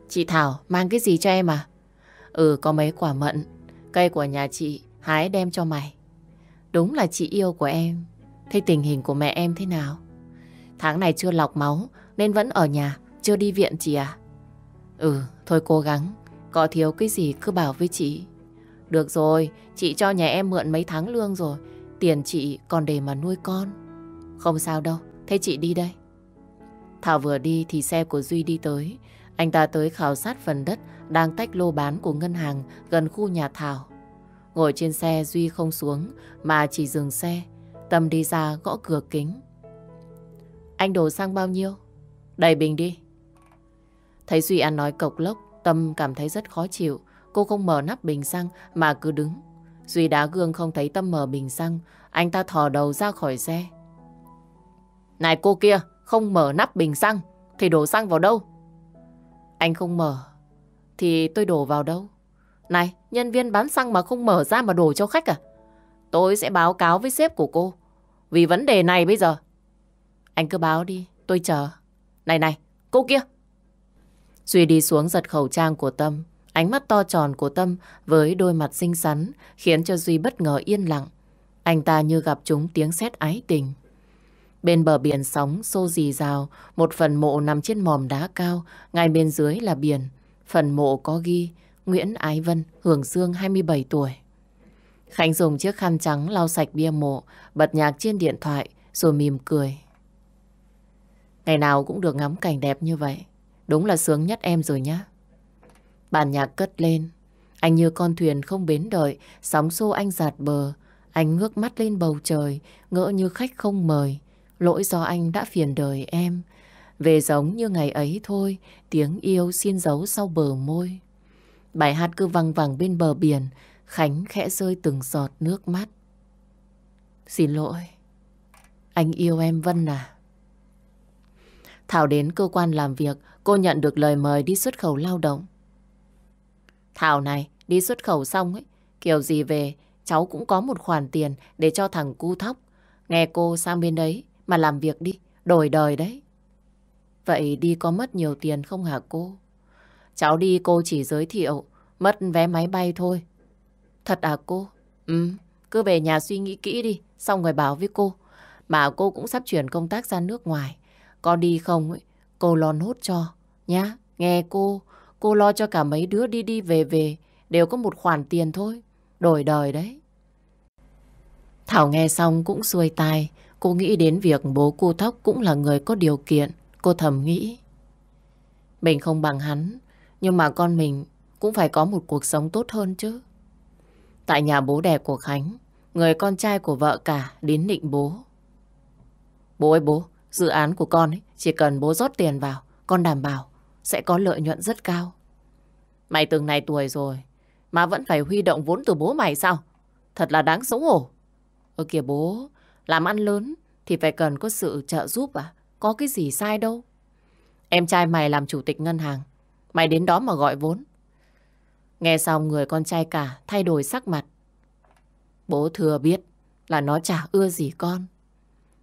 Chị Thảo, mang cái gì cho em à? Ừ, có mấy quả mận. Cây của nhà chị, hái đem cho mày. Đúng là chị yêu của em. Thế tình hình của mẹ em thế nào? Tháng này chưa lọc máu, nên vẫn ở nhà, chưa đi viện chị à? Ừ, thôi cố gắng. Có thiếu cái gì cứ bảo với chị. Được rồi, chị cho nhà em mượn mấy tháng lương rồi. Tiền chị còn để mà nuôi con. Không sao đâu, thế chị đi đây. Thảo vừa đi thì xe của Duy đi tới. Anh ta tới khảo sát phần đất đang tách lô bán của ngân hàng gần khu nhà Thảo. Ngồi trên xe Duy không xuống mà chỉ dừng xe. Tâm đi ra gõ cửa kính. Anh đổ xăng bao nhiêu? Đầy bình đi. Thấy Duy ăn nói cộc lốc, Tâm cảm thấy rất khó chịu. Cô không mở nắp bình xăng mà cứ đứng. Duy đá gương không thấy Tâm mở bình xăng. Anh ta thò đầu ra khỏi xe. Này cô kia, không mở nắp bình xăng thì đổ xăng vào đâu? Anh không mở thì tôi đổ vào đâu? Này, nhân viên bán xăng mà không mở ra mà đổ cho khách à? Tôi sẽ báo cáo với sếp của cô. Vì vấn đề này bây giờ. Anh cứ báo đi, tôi chờ. Này này, cô kia. Duy đi xuống giật khẩu trang của Tâm. Ánh mắt to tròn của Tâm với đôi mặt xinh xắn khiến cho Duy bất ngờ yên lặng. Anh ta như gặp chúng tiếng sét ái tình. Bên bờ biển sóng xô dì rào, một phần mộ nằm trên mòm đá cao, ngay bên dưới là biển. Phần mộ có ghi Nguyễn Ái Vân, hưởng dương 27 tuổi. Khánh dùng chiếc khăn trắng lau sạch bia mộ, bật nhạc trên điện thoại rồi mỉm cười. Ngày nào cũng được ngắm cảnh đẹp như vậy. Đúng là sướng nhất em rồi nhá. Bản nhạc cất lên. Anh như con thuyền không bến đợi, sóng xô anh giạt bờ. Anh ngước mắt lên bầu trời, ngỡ như khách không mời. Lỗi do anh đã phiền đời em. Về giống như ngày ấy thôi, tiếng yêu xin giấu sau bờ môi. Bài hát cứ văng vẳng bên bờ biển, Khánh khẽ rơi từng giọt nước mắt. Xin lỗi, anh yêu em Vân à. Thảo đến cơ quan làm việc, cô nhận được lời mời đi xuất khẩu lao động. Thảo này, đi xuất khẩu xong ấy, kiểu gì về, cháu cũng có một khoản tiền để cho thằng cu thóc. Nghe cô sang bên đấy mà làm việc đi, đổi đời đấy. Vậy đi có mất nhiều tiền không hả cô? Cháu đi cô chỉ giới thiệu, mất vé máy bay thôi. Thật à cô? Ừ, cứ về nhà suy nghĩ kỹ đi, xong rồi báo với cô. Mà cô cũng sắp chuyển công tác ra nước ngoài. Có đi không ấy, cô lo nốt cho, nhá. Nghe cô, cô lo cho cả mấy đứa đi đi về về, đều có một khoản tiền thôi. Đổi đời đấy. Thảo nghe xong cũng xuôi tai, cô nghĩ đến việc bố cô Thóc cũng là người có điều kiện. Cô thầm nghĩ. Mình không bằng hắn, nhưng mà con mình cũng phải có một cuộc sống tốt hơn chứ. Tại nhà bố đẻ của Khánh, người con trai của vợ cả đến định bố. Bố ơi bố, dự án của con ấy, chỉ cần bố rót tiền vào, con đảm bảo sẽ có lợi nhuận rất cao. Mày từng này tuổi rồi, mà vẫn phải huy động vốn từ bố mày sao? Thật là đáng xấu hổ. Ơ kìa bố, làm ăn lớn thì phải cần có sự trợ giúp à? Có cái gì sai đâu. Em trai mày làm chủ tịch ngân hàng, mày đến đó mà gọi vốn. Nghe xong người con trai cả thay đổi sắc mặt. Bố thừa biết là nó chả ưa gì con.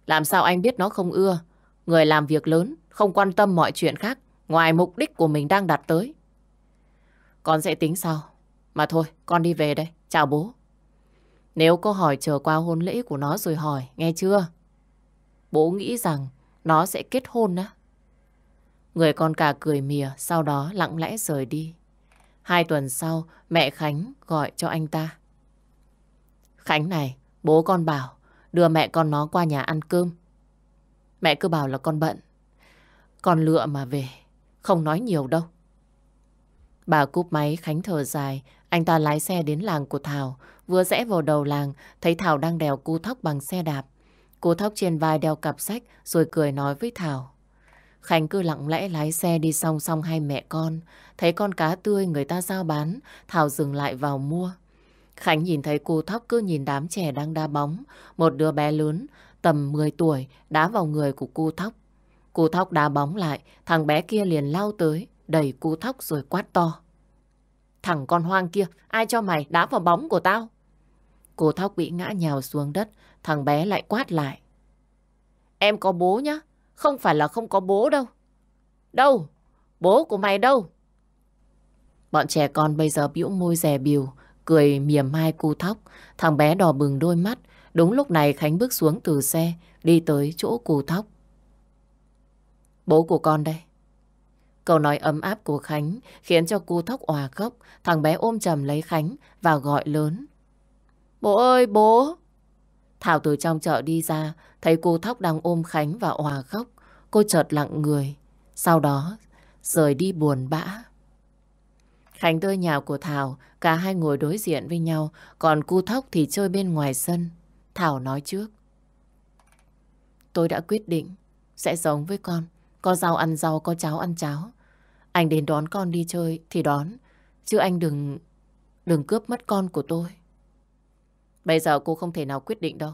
Làm sao anh biết nó không ưa? Người làm việc lớn, không quan tâm mọi chuyện khác, ngoài mục đích của mình đang đặt tới. Con sẽ tính sau. Mà thôi, con đi về đây. Chào bố. Nếu có hỏi chờ qua hôn lễ của nó rồi hỏi, nghe chưa? Bố nghĩ rằng nó sẽ kết hôn á. Người con cả cười mỉa, sau đó lặng lẽ rời đi. Hai tuần sau, mẹ Khánh gọi cho anh ta. Khánh này, bố con bảo đưa mẹ con nó qua nhà ăn cơm. Mẹ cứ bảo là con bận. Con lựa mà về, không nói nhiều đâu. Bà cúp máy Khánh thở dài, anh ta lái xe đến làng của Thảo, vừa rẽ vào đầu làng, thấy Thảo đang đèo cu thóc bằng xe đạp. Cô Thóc trên vai đeo cặp sách rồi cười nói với Thảo. Khánh cứ lặng lẽ lái xe đi song song hai mẹ con. Thấy con cá tươi người ta giao bán, Thảo dừng lại vào mua. Khánh nhìn thấy cô Thóc cứ nhìn đám trẻ đang đá bóng. Một đứa bé lớn, tầm 10 tuổi, đá vào người của cô Thóc. Cô Thóc đá bóng lại, thằng bé kia liền lao tới, đẩy cô Thóc rồi quát to. Thằng con hoang kia, ai cho mày đá vào bóng của tao? Cô Thóc bị ngã nhào xuống đất, thằng bé lại quát lại. Em có bố nhá, không phải là không có bố đâu. Đâu? Bố của mày đâu? Bọn trẻ con bây giờ bĩu môi rè biểu, cười mỉa mai cu thóc. Thằng bé đỏ bừng đôi mắt. Đúng lúc này Khánh bước xuống từ xe, đi tới chỗ cu thóc. Bố của con đây. Câu nói ấm áp của Khánh khiến cho cu thóc òa khóc. Thằng bé ôm chầm lấy Khánh và gọi lớn. Bố ơi bố! Thảo từ trong chợ đi ra, thấy cô Thóc đang ôm Khánh và hòa khóc. Cô chợt lặng người, sau đó rời đi buồn bã. Khánh tới nhà của Thảo, cả hai ngồi đối diện với nhau, còn cu Thóc thì chơi bên ngoài sân. Thảo nói trước. Tôi đã quyết định sẽ giống với con. Có rau ăn rau, có cháo ăn cháo. Anh đến đón con đi chơi thì đón, chứ anh đừng đừng cướp mất con của tôi. Bây giờ cô không thể nào quyết định đâu.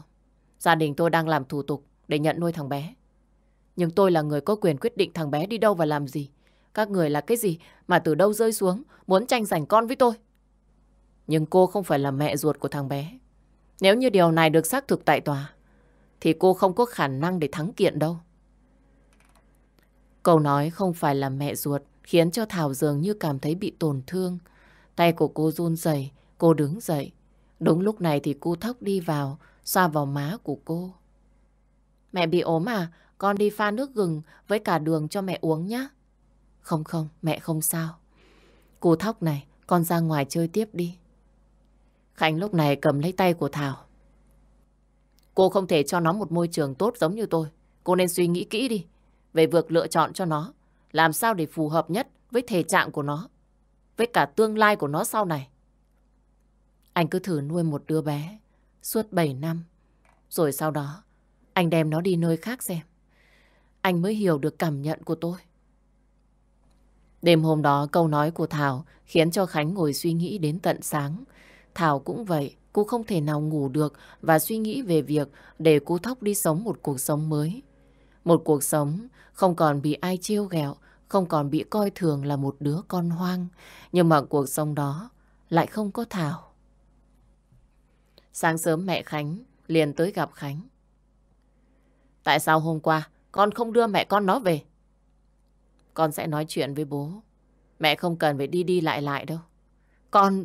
Gia đình tôi đang làm thủ tục để nhận nuôi thằng bé. Nhưng tôi là người có quyền quyết định thằng bé đi đâu và làm gì. Các người là cái gì mà từ đâu rơi xuống muốn tranh giành con với tôi. Nhưng cô không phải là mẹ ruột của thằng bé. Nếu như điều này được xác thực tại tòa, thì cô không có khả năng để thắng kiện đâu. Câu nói không phải là mẹ ruột khiến cho Thảo dường như cảm thấy bị tổn thương. Tay của cô run rẩy, cô đứng dậy. Đúng lúc này thì cô thóc đi vào, xoa vào má của cô. Mẹ bị ốm à? Con đi pha nước gừng với cả đường cho mẹ uống nhé. Không không, mẹ không sao. Cô thóc này, con ra ngoài chơi tiếp đi. Khánh lúc này cầm lấy tay của Thảo. Cô không thể cho nó một môi trường tốt giống như tôi. Cô nên suy nghĩ kỹ đi về việc lựa chọn cho nó. Làm sao để phù hợp nhất với thể trạng của nó. Với cả tương lai của nó sau này. Anh cứ thử nuôi một đứa bé suốt 7 năm. Rồi sau đó, anh đem nó đi nơi khác xem. Anh mới hiểu được cảm nhận của tôi. Đêm hôm đó câu nói của Thảo khiến cho Khánh ngồi suy nghĩ đến tận sáng. Thảo cũng vậy, cô không thể nào ngủ được và suy nghĩ về việc để cô Thóc đi sống một cuộc sống mới. Một cuộc sống không còn bị ai chiêu ghẹo, không còn bị coi thường là một đứa con hoang. Nhưng mà cuộc sống đó lại không có Thảo. Sáng sớm mẹ Khánh liền tới gặp Khánh. Tại sao hôm qua con không đưa mẹ con nó về? Con sẽ nói chuyện với bố. Mẹ không cần phải đi đi lại lại đâu. Con...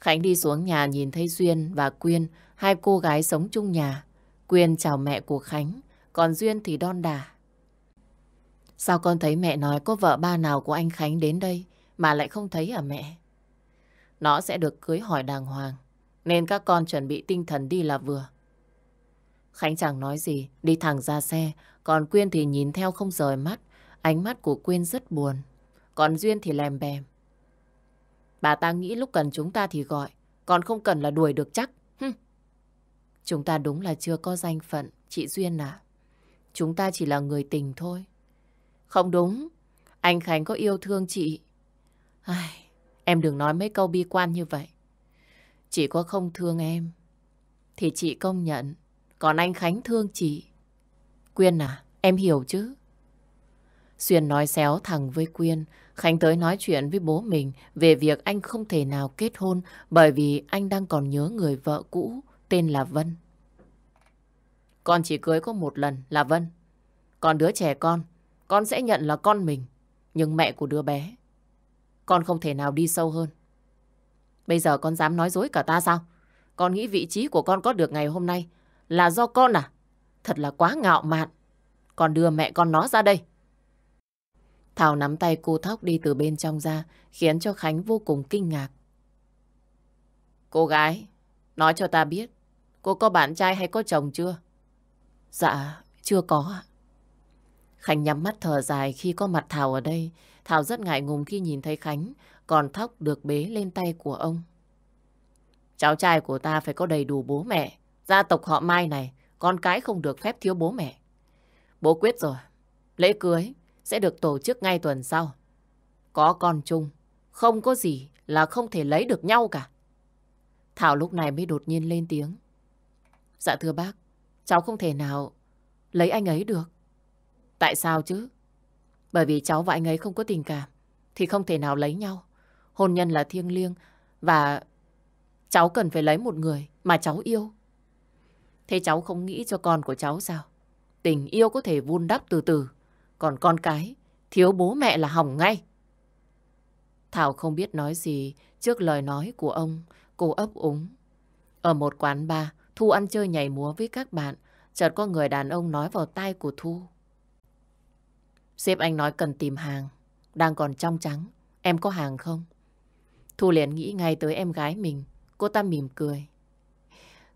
Khánh đi xuống nhà nhìn thấy Duyên và Quyên, hai cô gái sống chung nhà. Quyên chào mẹ của Khánh, còn Duyên thì đon đà. Sao con thấy mẹ nói có vợ ba nào của anh Khánh đến đây mà lại không thấy à mẹ? Nó sẽ được cưới hỏi đàng hoàng, nên các con chuẩn bị tinh thần đi là vừa. Khánh chẳng nói gì, đi thẳng ra xe, còn Quyên thì nhìn theo không rời mắt. Ánh mắt của Quyên rất buồn, còn Duyên thì lèm bèm. Bà ta nghĩ lúc cần chúng ta thì gọi, còn không cần là đuổi được chắc. Hừm. Chúng ta đúng là chưa có danh phận, chị Duyên à. Chúng ta chỉ là người tình thôi. Không đúng, anh Khánh có yêu thương chị. Ai, em đừng nói mấy câu bi quan như vậy. Chỉ có không thương em, thì chị công nhận. Còn anh Khánh thương chị. Quyên à, em hiểu chứ? Xuyên nói xéo thẳng với Quyên. Khánh tới nói chuyện với bố mình về việc anh không thể nào kết hôn bởi vì anh đang còn nhớ người vợ cũ tên là Vân. Con chỉ cưới có một lần là Vân. Còn đứa trẻ con, con sẽ nhận là con mình. Nhưng mẹ của đứa bé, con không thể nào đi sâu hơn. Bây giờ con dám nói dối cả ta sao? Con nghĩ vị trí của con có được ngày hôm nay là do con à? Thật là quá ngạo mạn. Con đưa mẹ con nó ra đây. Thảo nắm tay cô Thóc đi từ bên trong ra, khiến cho Khánh vô cùng kinh ngạc. Cô gái, nói cho ta biết, cô có bạn trai hay có chồng chưa? Dạ, chưa có ạ. Khánh nhắm mắt thở dài khi có mặt Thảo ở đây. Thảo rất ngại ngùng khi nhìn thấy Khánh, còn Thóc được bế lên tay của ông. Cháu trai của ta phải có đầy đủ bố mẹ. Gia tộc họ Mai này con cái không được phép thiếu bố mẹ. Bố quyết rồi, lễ cưới sẽ được tổ chức ngay tuần sau. Có con chung, không có gì là không thể lấy được nhau cả. Thảo lúc này mới đột nhiên lên tiếng. Dạ thưa bác, cháu không thể nào lấy anh ấy được. Tại sao chứ? Bởi vì cháu và anh ấy không có tình cảm, thì không thể nào lấy nhau. Hôn nhân là thiêng liêng và cháu cần phải lấy một người mà cháu yêu. Thế cháu không nghĩ cho con của cháu sao? Tình yêu có thể vun đắp từ từ, còn con cái thiếu bố mẹ là hỏng ngay. Thảo không biết nói gì trước lời nói của ông, cô ấp úng. Ở một quán bar, Thu ăn chơi nhảy múa với các bạn, chợt có người đàn ông nói vào tai của Thu. Sếp anh nói cần tìm hàng, đang còn trong trắng, em có hàng không? Thu liền nghĩ ngay tới em gái mình, cô ta mỉm cười.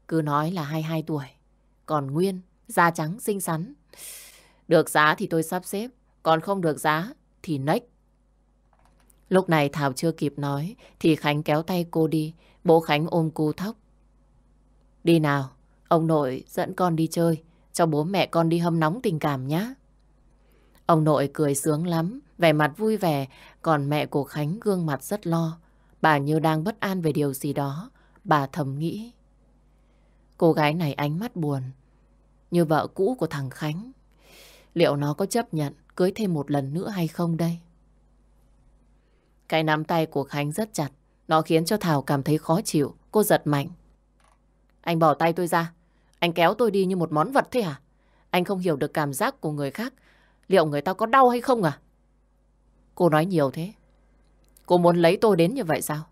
Cứ nói là 22 tuổi, còn Nguyên, da trắng xinh xắn. Được giá thì tôi sắp xếp, còn không được giá thì nách. Lúc này Thảo chưa kịp nói thì Khánh kéo tay cô đi, bố Khánh ôm cô thóc. Đi nào, ông nội dẫn con đi chơi, cho bố mẹ con đi hâm nóng tình cảm nhé. Ông nội cười sướng lắm, vẻ mặt vui vẻ, còn mẹ của Khánh gương mặt rất lo. Bà như đang bất an về điều gì đó, bà thầm nghĩ. Cô gái này ánh mắt buồn, như vợ cũ của thằng Khánh. Liệu nó có chấp nhận cưới thêm một lần nữa hay không đây? Cái nắm tay của Khánh rất chặt, nó khiến cho Thảo cảm thấy khó chịu, cô giật mạnh. Anh bỏ tay tôi ra, anh kéo tôi đi như một món vật thế à? Anh không hiểu được cảm giác của người khác, liệu người ta có đau hay không à? Cô nói nhiều thế. Cô muốn lấy tôi đến như vậy sao?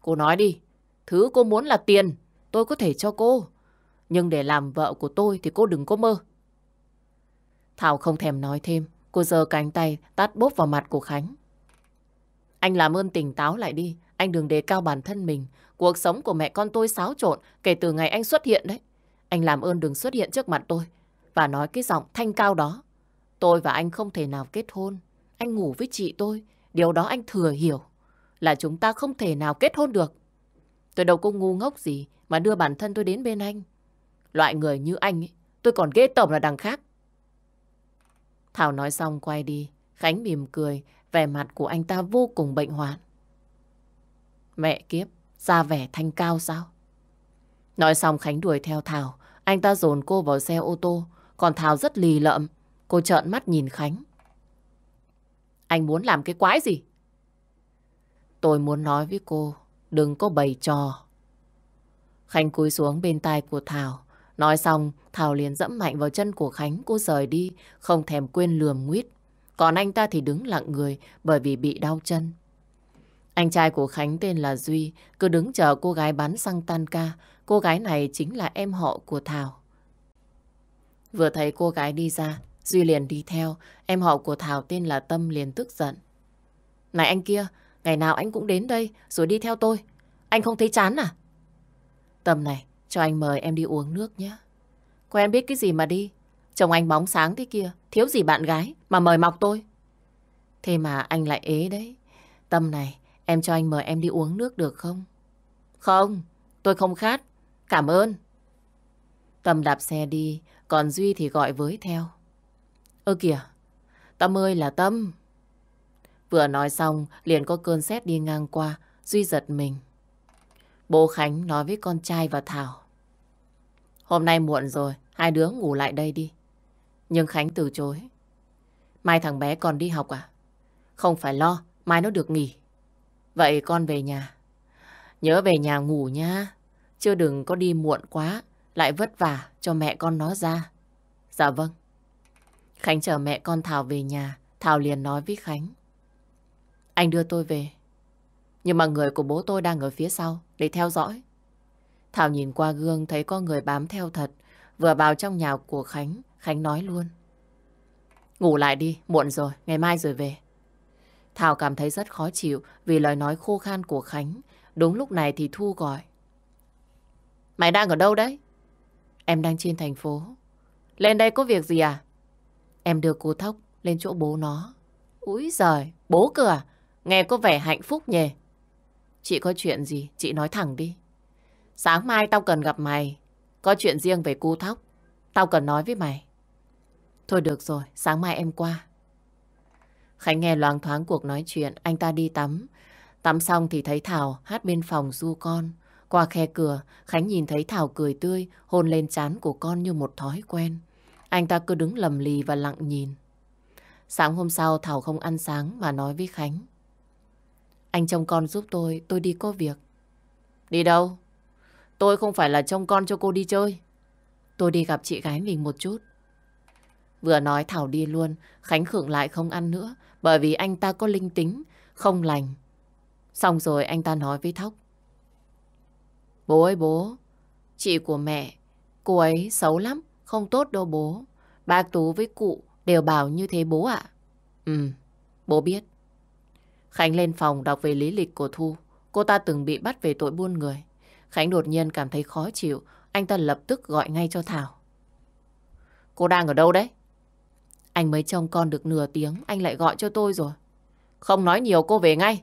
Cô nói đi, thứ cô muốn là tiền, tôi có thể cho cô. Nhưng để làm vợ của tôi thì cô đừng có mơ. Thảo không thèm nói thêm, cô giơ cánh tay tát bốp vào mặt của Khánh. Anh làm ơn tỉnh táo lại đi, anh đừng đề cao bản thân mình. Cuộc sống của mẹ con tôi xáo trộn kể từ ngày anh xuất hiện đấy. Anh làm ơn đừng xuất hiện trước mặt tôi và nói cái giọng thanh cao đó. Tôi và anh không thể nào kết hôn. Anh ngủ với chị tôi, điều đó anh thừa hiểu là chúng ta không thể nào kết hôn được. Tôi đâu có ngu ngốc gì mà đưa bản thân tôi đến bên anh. Loại người như anh ấy, tôi còn ghê tởm là đằng khác. Thảo nói xong quay đi, Khánh mỉm cười, vẻ mặt của anh ta vô cùng bệnh hoạn. Mẹ kiếp, ra vẻ thanh cao sao? Nói xong Khánh đuổi theo Thảo, anh ta dồn cô vào xe ô tô, còn Thảo rất lì lợm. Cô trợn mắt nhìn Khánh. Anh muốn làm cái quái gì? Tôi muốn nói với cô, đừng có bày trò. Khánh cúi xuống bên tai của Thảo. Nói xong, Thảo liền dẫm mạnh vào chân của Khánh, cô rời đi, không thèm quên lườm nguyết. Còn anh ta thì đứng lặng người bởi vì bị đau chân. Anh trai của Khánh tên là Duy, cứ đứng chờ cô gái bán xăng tan ca. Cô gái này chính là em họ của Thảo. Vừa thấy cô gái đi ra, Duy liền đi theo. Em họ của Thảo tên là Tâm liền tức giận. Này anh kia, ngày nào anh cũng đến đây rồi đi theo tôi. Anh không thấy chán à? Tâm này, cho anh mời em đi uống nước nhé. Quen biết cái gì mà đi. Chồng anh bóng sáng thế kia, thiếu gì bạn gái mà mời mọc tôi. Thế mà anh lại ế đấy. Tâm này, em cho anh mời em đi uống nước được không? Không, tôi không khát. Cảm ơn. Tâm đạp xe đi, còn Duy thì gọi với theo. Ơ kìa, Tâm ơi là Tâm. Vừa nói xong, liền có cơn sét đi ngang qua, Duy giật mình. Bố Khánh nói với con trai và Thảo. Hôm nay muộn rồi, hai đứa ngủ lại đây đi. Nhưng Khánh từ chối. Mai thằng bé còn đi học à? Không phải lo, mai nó được nghỉ. Vậy con về nhà. Nhớ về nhà ngủ nha. chưa đừng có đi muộn quá, lại vất vả cho mẹ con nó ra. Dạ vâng. Khánh chở mẹ con Thảo về nhà, Thảo liền nói với Khánh. Anh đưa tôi về. Nhưng mà người của bố tôi đang ở phía sau để theo dõi. Thảo nhìn qua gương thấy có người bám theo thật. Vừa vào trong nhà của Khánh, Khánh nói luôn. Ngủ lại đi, muộn rồi, ngày mai rồi về. Thảo cảm thấy rất khó chịu vì lời nói khô khan của Khánh. Đúng lúc này thì Thu gọi. Mày đang ở đâu đấy? Em đang trên thành phố. Lên đây có việc gì à? Em đưa cô Thóc lên chỗ bố nó. Úi giời, bố cơ à? Nghe có vẻ hạnh phúc nhỉ? Chị có chuyện gì, chị nói thẳng đi. Sáng mai tao cần gặp mày. Có chuyện riêng về cô Thóc. Tao cần nói với mày. Thôi được rồi, sáng mai em qua. Khánh nghe loáng thoáng cuộc nói chuyện, anh ta đi tắm. Tắm xong thì thấy Thảo hát bên phòng du con. Qua khe cửa, Khánh nhìn thấy Thảo cười tươi, hôn lên trán của con như một thói quen. Anh ta cứ đứng lầm lì và lặng nhìn. Sáng hôm sau Thảo không ăn sáng mà nói với Khánh. Anh trông con giúp tôi, tôi đi có việc. Đi đâu? Tôi không phải là trông con cho cô đi chơi. Tôi đi gặp chị gái mình một chút. Vừa nói Thảo đi luôn, Khánh khượng lại không ăn nữa, bởi vì anh ta có linh tính, không lành. Xong rồi anh ta nói với Thóc. Bố ơi bố, chị của mẹ, cô ấy xấu lắm, không tốt đâu bố. Bác Tú với cụ đều bảo như thế bố ạ. Ừ, bố biết. Khánh lên phòng đọc về lý lịch của Thu. Cô ta từng bị bắt về tội buôn người. Khánh đột nhiên cảm thấy khó chịu. Anh ta lập tức gọi ngay cho Thảo. Cô đang ở đâu đấy? Anh mới trông con được nửa tiếng, anh lại gọi cho tôi rồi. Không nói nhiều cô về ngay.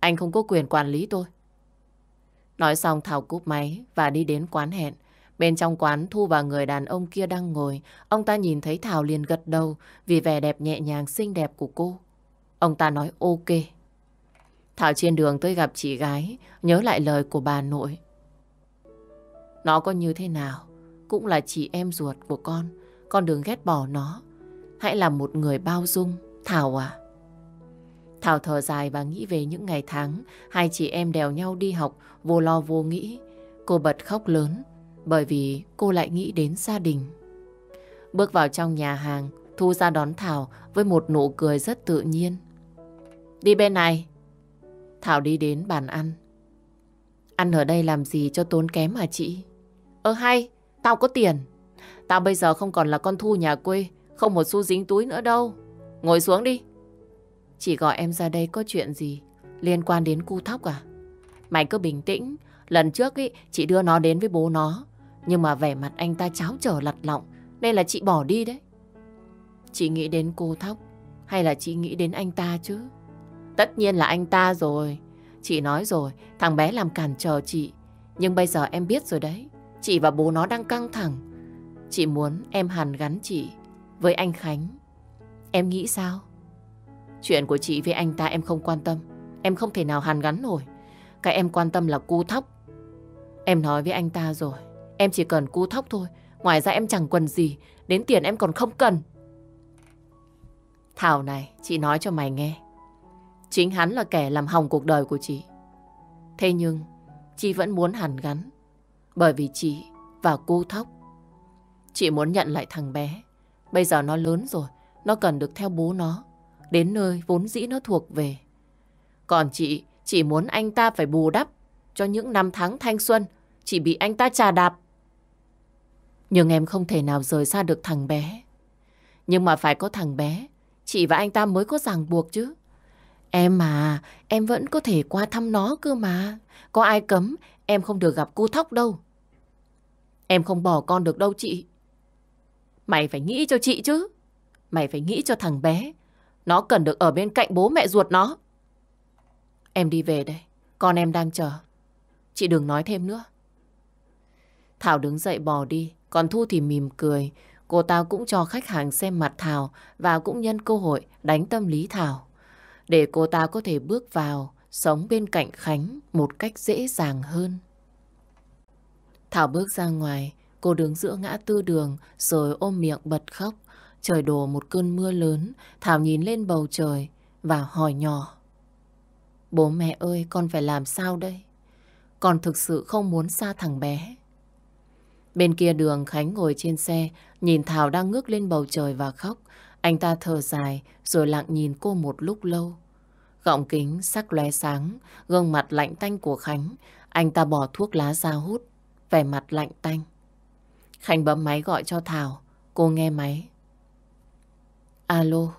Anh không có quyền quản lý tôi. Nói xong Thảo cúp máy và đi đến quán hẹn. Bên trong quán Thu và người đàn ông kia đang ngồi. Ông ta nhìn thấy Thảo liền gật đầu vì vẻ đẹp nhẹ nhàng xinh đẹp của cô. Ông ta nói ok. Thảo trên đường tới gặp chị gái, nhớ lại lời của bà nội. Nó có như thế nào, cũng là chị em ruột của con. Con đừng ghét bỏ nó. Hãy là một người bao dung, Thảo à. Thảo thở dài và nghĩ về những ngày tháng hai chị em đèo nhau đi học vô lo vô nghĩ. Cô bật khóc lớn bởi vì cô lại nghĩ đến gia đình. Bước vào trong nhà hàng, Thu ra đón Thảo với một nụ cười rất tự nhiên. Đi bên này. Thảo đi đến bàn ăn. Ăn ở đây làm gì cho tốn kém hả chị? Ơ hay, tao có tiền. Tao bây giờ không còn là con Thu nhà quê, không một xu dính túi nữa đâu. Ngồi xuống đi. Chị gọi em ra đây có chuyện gì? Liên quan đến cu thóc à? Mày cứ bình tĩnh. Lần trước ý, chị đưa nó đến với bố nó. Nhưng mà vẻ mặt anh ta cháo trở lặt lọng. Nên là chị bỏ đi đấy. Chị nghĩ đến cô thóc hay là chị nghĩ đến anh ta chứ? Tất nhiên là anh ta rồi. Chị nói rồi, thằng bé làm cản trở chị. Nhưng bây giờ em biết rồi đấy. Chị và bố nó đang căng thẳng. Chị muốn em hàn gắn chị với anh Khánh. Em nghĩ sao? Chuyện của chị với anh ta em không quan tâm. Em không thể nào hàn gắn nổi. Cái em quan tâm là cu thóc. Em nói với anh ta rồi. Em chỉ cần cu thóc thôi. Ngoài ra em chẳng quần gì. Đến tiền em còn không cần. Thảo này, chị nói cho mày nghe. Chính hắn là kẻ làm hỏng cuộc đời của chị. Thế nhưng, chị vẫn muốn hàn gắn. Bởi vì chị và cu thóc. Chị muốn nhận lại thằng bé. Bây giờ nó lớn rồi. Nó cần được theo bố nó đến nơi vốn dĩ nó thuộc về. Còn chị chỉ muốn anh ta phải bù đắp cho những năm tháng thanh xuân chị bị anh ta trà đạp. Nhưng em không thể nào rời xa được thằng bé. Nhưng mà phải có thằng bé, chị và anh ta mới có ràng buộc chứ. Em mà, em vẫn có thể qua thăm nó cơ mà. Có ai cấm, em không được gặp cô thóc đâu. Em không bỏ con được đâu chị. Mày phải nghĩ cho chị chứ. Mày phải nghĩ cho thằng bé. Nó cần được ở bên cạnh bố mẹ ruột nó. Em đi về đây. Con em đang chờ. Chị đừng nói thêm nữa. Thảo đứng dậy bò đi. Còn Thu thì mỉm cười. Cô ta cũng cho khách hàng xem mặt Thảo và cũng nhân cơ hội đánh tâm lý Thảo. Để cô ta có thể bước vào sống bên cạnh Khánh một cách dễ dàng hơn. Thảo bước ra ngoài, cô đứng giữa ngã tư đường rồi ôm miệng bật khóc. Trời đổ một cơn mưa lớn, Thảo nhìn lên bầu trời và hỏi nhỏ. Bố mẹ ơi, con phải làm sao đây? Con thực sự không muốn xa thằng bé. Bên kia đường Khánh ngồi trên xe, nhìn Thảo đang ngước lên bầu trời và khóc. Anh ta thở dài rồi lặng nhìn cô một lúc lâu. Gọng kính sắc lóe sáng, gương mặt lạnh tanh của Khánh. Anh ta bỏ thuốc lá ra hút, vẻ mặt lạnh tanh. Khánh bấm máy gọi cho Thảo. Cô nghe máy. Alo.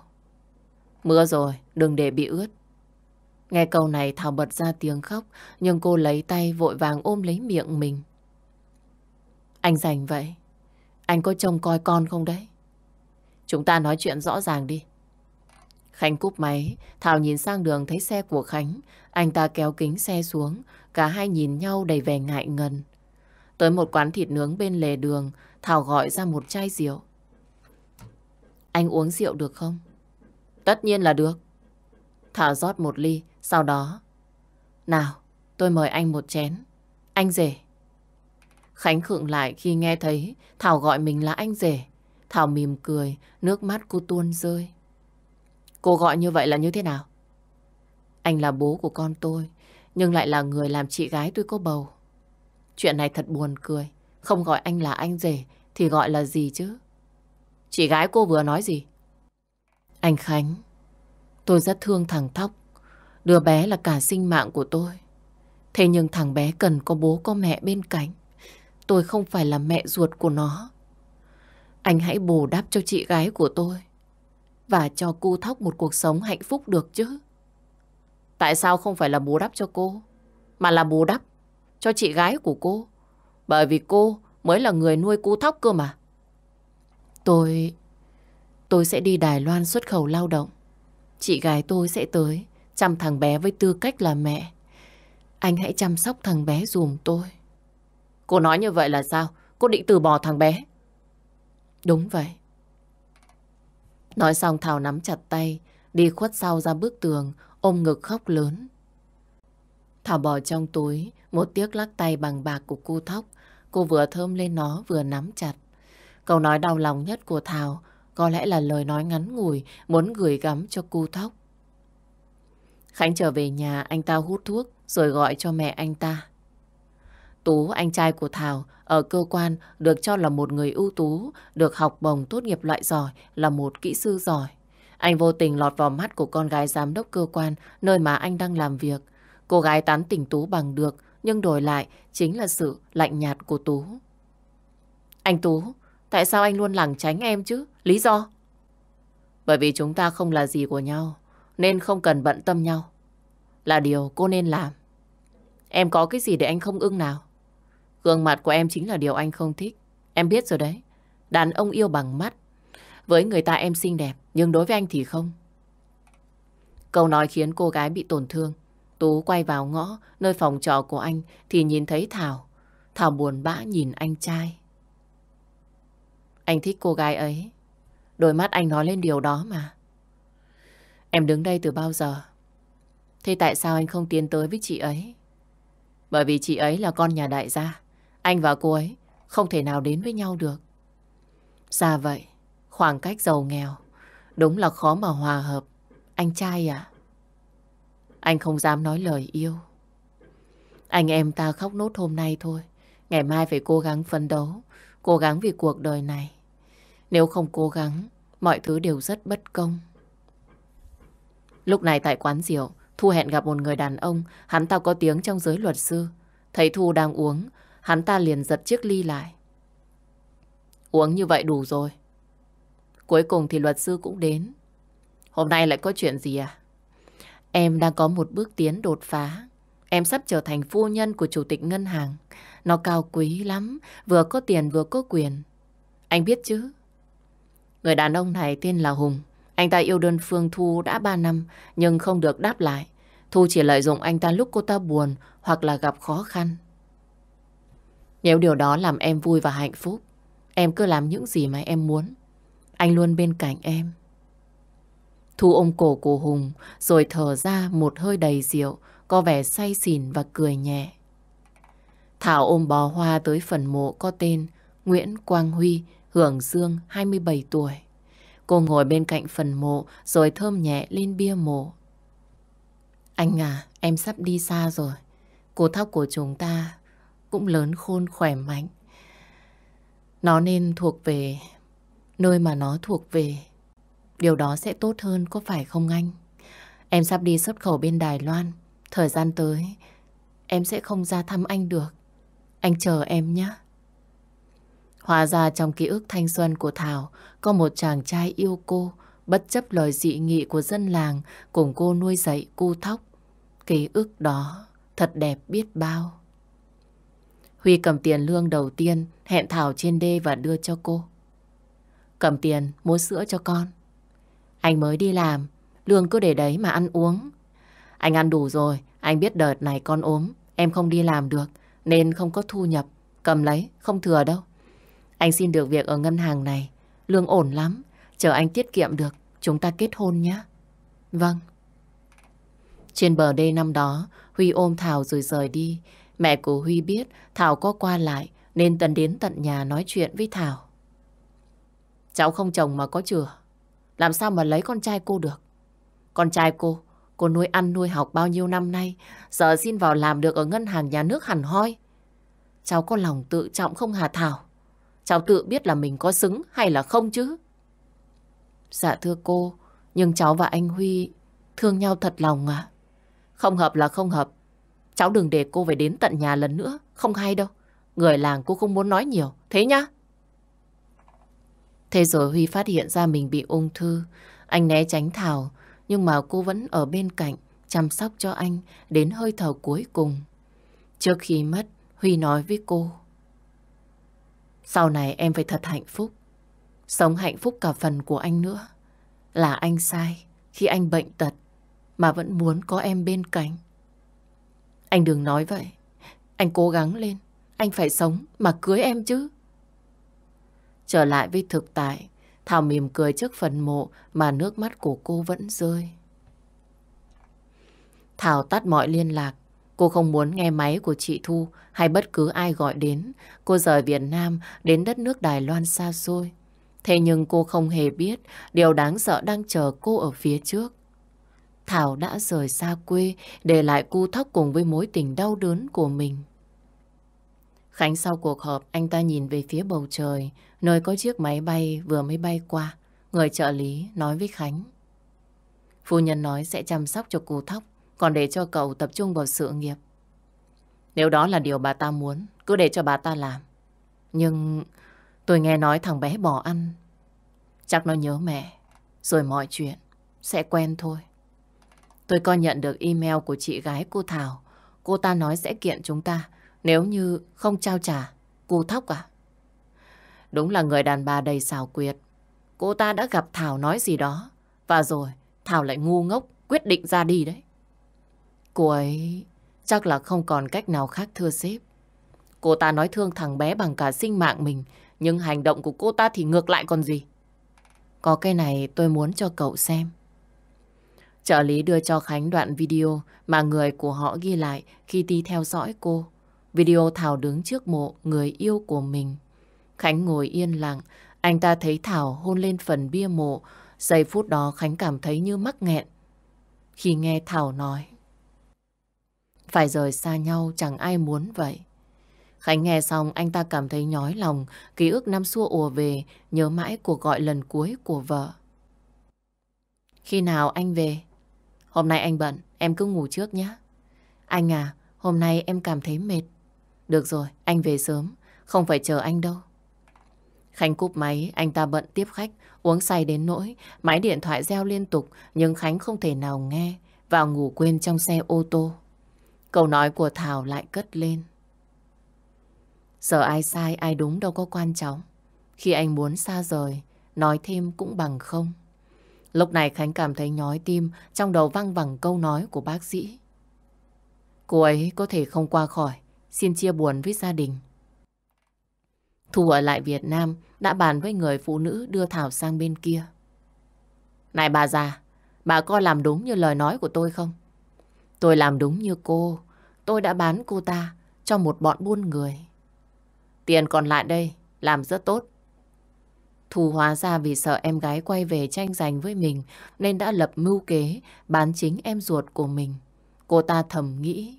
Mưa rồi, đừng để bị ướt. Nghe câu này Thảo bật ra tiếng khóc, nhưng cô lấy tay vội vàng ôm lấy miệng mình. Anh rảnh vậy? Anh có trông coi con không đấy? Chúng ta nói chuyện rõ ràng đi. Khánh cúp máy, Thảo nhìn sang đường thấy xe của Khánh. Anh ta kéo kính xe xuống, cả hai nhìn nhau đầy vẻ ngại ngần. Tới một quán thịt nướng bên lề đường, Thảo gọi ra một chai rượu. Anh uống rượu được không? Tất nhiên là được. Thảo rót một ly, sau đó... Nào, tôi mời anh một chén. Anh rể. Khánh khựng lại khi nghe thấy Thảo gọi mình là anh rể. Thảo mỉm cười, nước mắt cô tuôn rơi. Cô gọi như vậy là như thế nào? Anh là bố của con tôi, nhưng lại là người làm chị gái tôi có bầu. Chuyện này thật buồn cười. Không gọi anh là anh rể thì gọi là gì chứ? Chị gái cô vừa nói gì? Anh Khánh, tôi rất thương thằng Thóc. Đứa bé là cả sinh mạng của tôi. Thế nhưng thằng bé cần có bố có mẹ bên cạnh. Tôi không phải là mẹ ruột của nó. Anh hãy bù đắp cho chị gái của tôi. Và cho cô Thóc một cuộc sống hạnh phúc được chứ. Tại sao không phải là bù đắp cho cô? Mà là bù đắp cho chị gái của cô. Bởi vì cô mới là người nuôi cô Thóc cơ mà. Tôi... Tôi sẽ đi Đài Loan xuất khẩu lao động. Chị gái tôi sẽ tới chăm thằng bé với tư cách là mẹ. Anh hãy chăm sóc thằng bé dùm tôi. Cô nói như vậy là sao? Cô định từ bỏ thằng bé? Đúng vậy. Nói xong Thảo nắm chặt tay, đi khuất sau ra bức tường, ôm ngực khóc lớn. Thảo bỏ trong túi một tiếc lắc tay bằng bạc của cô Thóc. Cô vừa thơm lên nó vừa nắm chặt. Câu nói đau lòng nhất của Thảo có lẽ là lời nói ngắn ngủi muốn gửi gắm cho cô Thóc. Khánh trở về nhà, anh ta hút thuốc rồi gọi cho mẹ anh ta. Tú, anh trai của Thảo, ở cơ quan được cho là một người ưu tú, được học bổng tốt nghiệp loại giỏi, là một kỹ sư giỏi. Anh vô tình lọt vào mắt của con gái giám đốc cơ quan nơi mà anh đang làm việc. Cô gái tán tỉnh Tú bằng được, nhưng đổi lại chính là sự lạnh nhạt của Tú. Anh Tú, tại sao anh luôn lảng tránh em chứ? Lý do? Bởi vì chúng ta không là gì của nhau, nên không cần bận tâm nhau. Là điều cô nên làm. Em có cái gì để anh không ưng nào? Gương mặt của em chính là điều anh không thích. Em biết rồi đấy. Đàn ông yêu bằng mắt. Với người ta em xinh đẹp, nhưng đối với anh thì không. Câu nói khiến cô gái bị tổn thương. Tú quay vào ngõ nơi phòng trọ của anh thì nhìn thấy Thảo. Thảo buồn bã nhìn anh trai. Anh thích cô gái ấy. Đôi mắt anh nói lên điều đó mà. Em đứng đây từ bao giờ? Thế tại sao anh không tiến tới với chị ấy? Bởi vì chị ấy là con nhà đại gia. Anh và cô ấy không thể nào đến với nhau được. Xa vậy, khoảng cách giàu nghèo, đúng là khó mà hòa hợp. Anh trai à? Anh không dám nói lời yêu. Anh em ta khóc nốt hôm nay thôi. Ngày mai phải cố gắng phấn đấu, cố gắng vì cuộc đời này. Nếu không cố gắng, mọi thứ đều rất bất công. Lúc này tại quán rượu, Thu hẹn gặp một người đàn ông, hắn ta có tiếng trong giới luật sư. Thấy Thu đang uống, hắn ta liền giật chiếc ly lại. Uống như vậy đủ rồi. Cuối cùng thì luật sư cũng đến. Hôm nay lại có chuyện gì à? Em đang có một bước tiến đột phá. Em sắp trở thành phu nhân của chủ tịch ngân hàng. Nó cao quý lắm, vừa có tiền vừa có quyền. Anh biết chứ? Người đàn ông này tên là Hùng. Anh ta yêu đơn phương Thu đã 3 năm nhưng không được đáp lại. Thu chỉ lợi dụng anh ta lúc cô ta buồn hoặc là gặp khó khăn. Nếu điều đó làm em vui và hạnh phúc, em cứ làm những gì mà em muốn. Anh luôn bên cạnh em. Thu ôm cổ của Hùng rồi thở ra một hơi đầy rượu, có vẻ say xỉn và cười nhẹ. Thảo ôm bó hoa tới phần mộ có tên Nguyễn Quang Huy, hưởng dương 27 tuổi. Cô ngồi bên cạnh phần mộ rồi thơm nhẹ lên bia mộ. Anh à, em sắp đi xa rồi. Cô thóc của chúng ta cũng lớn khôn khỏe mạnh. Nó nên thuộc về nơi mà nó thuộc về. Điều đó sẽ tốt hơn có phải không anh? Em sắp đi xuất khẩu bên Đài Loan. Thời gian tới, em sẽ không ra thăm anh được. Anh chờ em nhé. Hóa ra trong ký ức thanh xuân của Thảo có một chàng trai yêu cô, bất chấp lời dị nghị của dân làng cùng cô nuôi dạy cu thóc. Ký ức đó thật đẹp biết bao. Huy cầm tiền lương đầu tiên hẹn Thảo trên đê và đưa cho cô. Cầm tiền mua sữa cho con. Anh mới đi làm, lương cứ để đấy mà ăn uống. Anh ăn đủ rồi, anh biết đợt này con ốm, em không đi làm được, nên không có thu nhập. Cầm lấy, không thừa đâu. Anh xin được việc ở ngân hàng này. Lương ổn lắm. Chờ anh tiết kiệm được, chúng ta kết hôn nhé. Vâng. Trên bờ đê năm đó, Huy ôm Thảo rồi rời đi. Mẹ của Huy biết Thảo có qua lại nên tần đến tận nhà nói chuyện với Thảo. Cháu không chồng mà có chừa. Làm sao mà lấy con trai cô được? Con trai cô, cô nuôi ăn nuôi học bao nhiêu năm nay, giờ xin vào làm được ở ngân hàng nhà nước hẳn hoi. Cháu có lòng tự trọng không hà Thảo? Cháu tự biết là mình có xứng hay là không chứ? Dạ thưa cô, nhưng cháu và anh Huy thương nhau thật lòng à? Không hợp là không hợp. Cháu đừng để cô phải đến tận nhà lần nữa, không hay đâu. Người làng cô không muốn nói nhiều, thế nhá. Thế rồi Huy phát hiện ra mình bị ung thư. Anh né tránh Thảo, nhưng mà cô vẫn ở bên cạnh, chăm sóc cho anh đến hơi thở cuối cùng. Trước khi mất, Huy nói với cô. Sau này em phải thật hạnh phúc. Sống hạnh phúc cả phần của anh nữa. Là anh sai khi anh bệnh tật mà vẫn muốn có em bên cạnh. Anh đừng nói vậy. Anh cố gắng lên. Anh phải sống mà cưới em chứ. Trở lại với thực tại, Thảo mỉm cười trước phần mộ mà nước mắt của cô vẫn rơi. Thảo tắt mọi liên lạc. Cô không muốn nghe máy của chị Thu hay bất cứ ai gọi đến. Cô rời Việt Nam đến đất nước Đài Loan xa xôi. Thế nhưng cô không hề biết điều đáng sợ đang chờ cô ở phía trước. Thảo đã rời xa quê để lại cu thóc cùng với mối tình đau đớn của mình. Khánh sau cuộc họp, anh ta nhìn về phía bầu trời, nơi có chiếc máy bay vừa mới bay qua. Người trợ lý nói với Khánh. Phu nhân nói sẽ chăm sóc cho cụ thóc, còn để cho cậu tập trung vào sự nghiệp. Nếu đó là điều bà ta muốn, cứ để cho bà ta làm. Nhưng tôi nghe nói thằng bé bỏ ăn. Chắc nó nhớ mẹ, rồi mọi chuyện sẽ quen thôi. Tôi có nhận được email của chị gái cô Thảo. Cô ta nói sẽ kiện chúng ta nếu như không trao trả, cô thóc à? Đúng là người đàn bà đầy xảo quyệt. Cô ta đã gặp Thảo nói gì đó. Và rồi Thảo lại ngu ngốc quyết định ra đi đấy. Cô ấy chắc là không còn cách nào khác thưa sếp. Cô ta nói thương thằng bé bằng cả sinh mạng mình. Nhưng hành động của cô ta thì ngược lại còn gì. Có cái này tôi muốn cho cậu xem. Trợ lý đưa cho Khánh đoạn video mà người của họ ghi lại khi đi theo dõi cô. Video Thảo đứng trước mộ người yêu của mình. Khánh ngồi yên lặng, anh ta thấy Thảo hôn lên phần bia mộ. Giây phút đó Khánh cảm thấy như mắc nghẹn. Khi nghe Thảo nói, phải rời xa nhau chẳng ai muốn vậy. Khánh nghe xong anh ta cảm thấy nhói lòng, ký ức năm xưa ùa về, nhớ mãi cuộc gọi lần cuối của vợ. Khi nào anh về? Hôm nay anh bận, em cứ ngủ trước nhé. Anh à, hôm nay em cảm thấy mệt. Được rồi, anh về sớm, không phải chờ anh đâu. Khánh cúp máy, anh ta bận tiếp khách, uống say đến nỗi, máy điện thoại reo liên tục, nhưng Khánh không thể nào nghe, vào ngủ quên trong xe ô tô. Câu nói của Thảo lại cất lên. Giờ ai sai, ai đúng đâu có quan trọng. Khi anh muốn xa rời, nói thêm cũng bằng không. Lúc này Khánh cảm thấy nhói tim, trong đầu văng vẳng câu nói của bác sĩ. Cô ấy có thể không qua khỏi, xin chia buồn với gia đình. Thu ở lại Việt Nam đã bàn với người phụ nữ đưa Thảo sang bên kia. Này bà già, bà có làm đúng như lời nói của tôi không? Tôi làm đúng như cô. Tôi đã bán cô ta cho một bọn buôn người. Tiền còn lại đây, làm rất tốt. Thù hóa ra vì sợ em gái quay về tranh giành với mình nên đã lập mưu kế bán chính em ruột của mình. Cô ta thầm nghĩ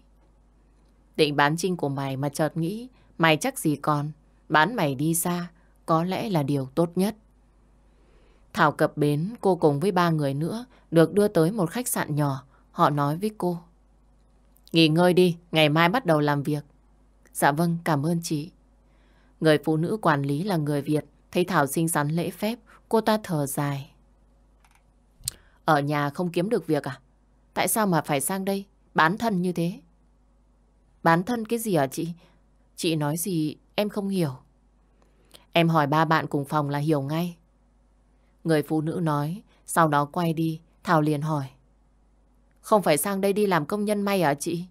Định bán trinh của mày mà chợt nghĩ mày chắc gì còn. Bán mày đi xa có lẽ là điều tốt nhất. Thảo cập bến cô cùng với ba người nữa được đưa tới một khách sạn nhỏ. Họ nói với cô. Nghỉ ngơi đi, ngày mai bắt đầu làm việc. Dạ vâng, cảm ơn chị. Người phụ nữ quản lý là người Việt. Thấy Thảo xinh xắn lễ phép, cô ta thở dài. Ở nhà không kiếm được việc à? Tại sao mà phải sang đây, bán thân như thế? Bán thân cái gì hả chị? Chị nói gì em không hiểu. Em hỏi ba bạn cùng phòng là hiểu ngay. Người phụ nữ nói, sau đó quay đi, Thảo liền hỏi. Không phải sang đây đi làm công nhân may hả chị?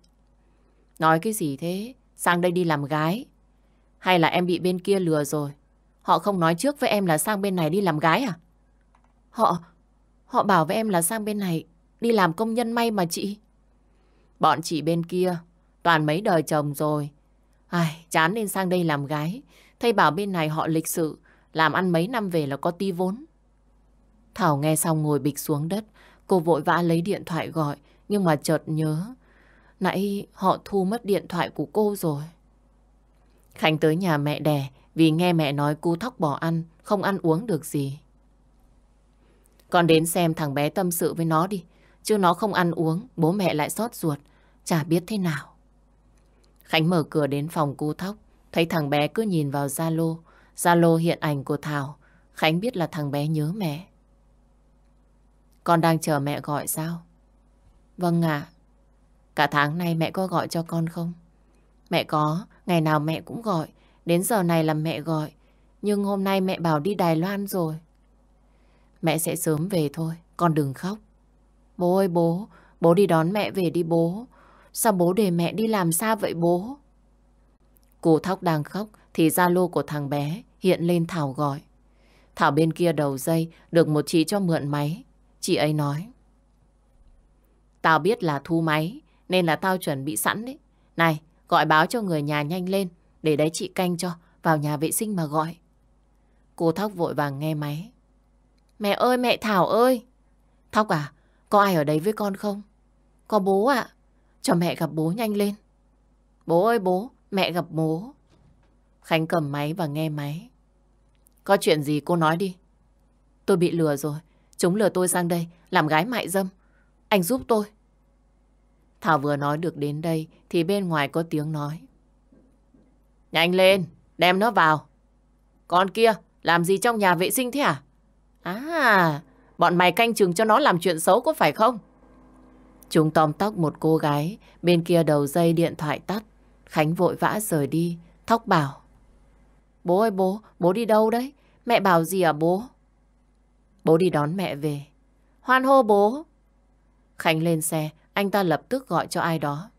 Nói cái gì thế? Sang đây đi làm gái? Hay là em bị bên kia lừa rồi? Họ không nói trước với em là sang bên này đi làm gái à? Họ... Họ bảo với em là sang bên này đi làm công nhân may mà chị. Bọn chị bên kia toàn mấy đời chồng rồi. Ai, chán nên sang đây làm gái. Thầy bảo bên này họ lịch sự, làm ăn mấy năm về là có ti vốn. Thảo nghe xong ngồi bịch xuống đất. Cô vội vã lấy điện thoại gọi, nhưng mà chợt nhớ. Nãy họ thu mất điện thoại của cô rồi. Khánh tới nhà mẹ đẻ vì nghe mẹ nói cu thóc bỏ ăn, không ăn uống được gì. Con đến xem thằng bé tâm sự với nó đi. Chứ nó không ăn uống, bố mẹ lại xót ruột. Chả biết thế nào. Khánh mở cửa đến phòng cu thóc. Thấy thằng bé cứ nhìn vào Zalo. Zalo hiện ảnh của Thảo. Khánh biết là thằng bé nhớ mẹ. Con đang chờ mẹ gọi sao? Vâng ạ. Cả tháng nay mẹ có gọi cho con không? Mẹ có, ngày nào mẹ cũng gọi. Đến giờ này là mẹ gọi. Nhưng hôm nay mẹ bảo đi Đài Loan rồi. Mẹ sẽ sớm về thôi, con đừng khóc. Bố ơi bố, bố đi đón mẹ về đi bố. Sao bố để mẹ đi làm sao vậy bố? Cô Thóc đang khóc thì Zalo của thằng bé hiện lên Thảo gọi. Thảo bên kia đầu dây được một chị cho mượn máy. Chị ấy nói. Tao biết là thu máy nên là tao chuẩn bị sẵn đấy. Này, gọi báo cho người nhà nhanh lên để đấy chị canh cho vào nhà vệ sinh mà gọi. Cô Thóc vội vàng nghe máy. Mẹ ơi mẹ Thảo ơi! Thóc à, có ai ở đấy với con không? Có bố ạ. Cho mẹ gặp bố nhanh lên. Bố ơi bố, mẹ gặp bố. Khánh cầm máy và nghe máy. Có chuyện gì cô nói đi. Tôi bị lừa rồi. Chúng lừa tôi sang đây, làm gái mại dâm. Anh giúp tôi. Thảo vừa nói được đến đây thì bên ngoài có tiếng nói. Nhanh lên, đem nó vào. Con kia, làm gì trong nhà vệ sinh thế à? À, bọn mày canh chừng cho nó làm chuyện xấu có phải không? Chúng tóm tóc một cô gái, bên kia đầu dây điện thoại tắt. Khánh vội vã rời đi, thóc bảo. Bố ơi bố, bố đi đâu đấy? Mẹ bảo gì à bố? Bố đi đón mẹ về. Hoan hô bố. Khánh lên xe, anh ta lập tức gọi cho ai đó.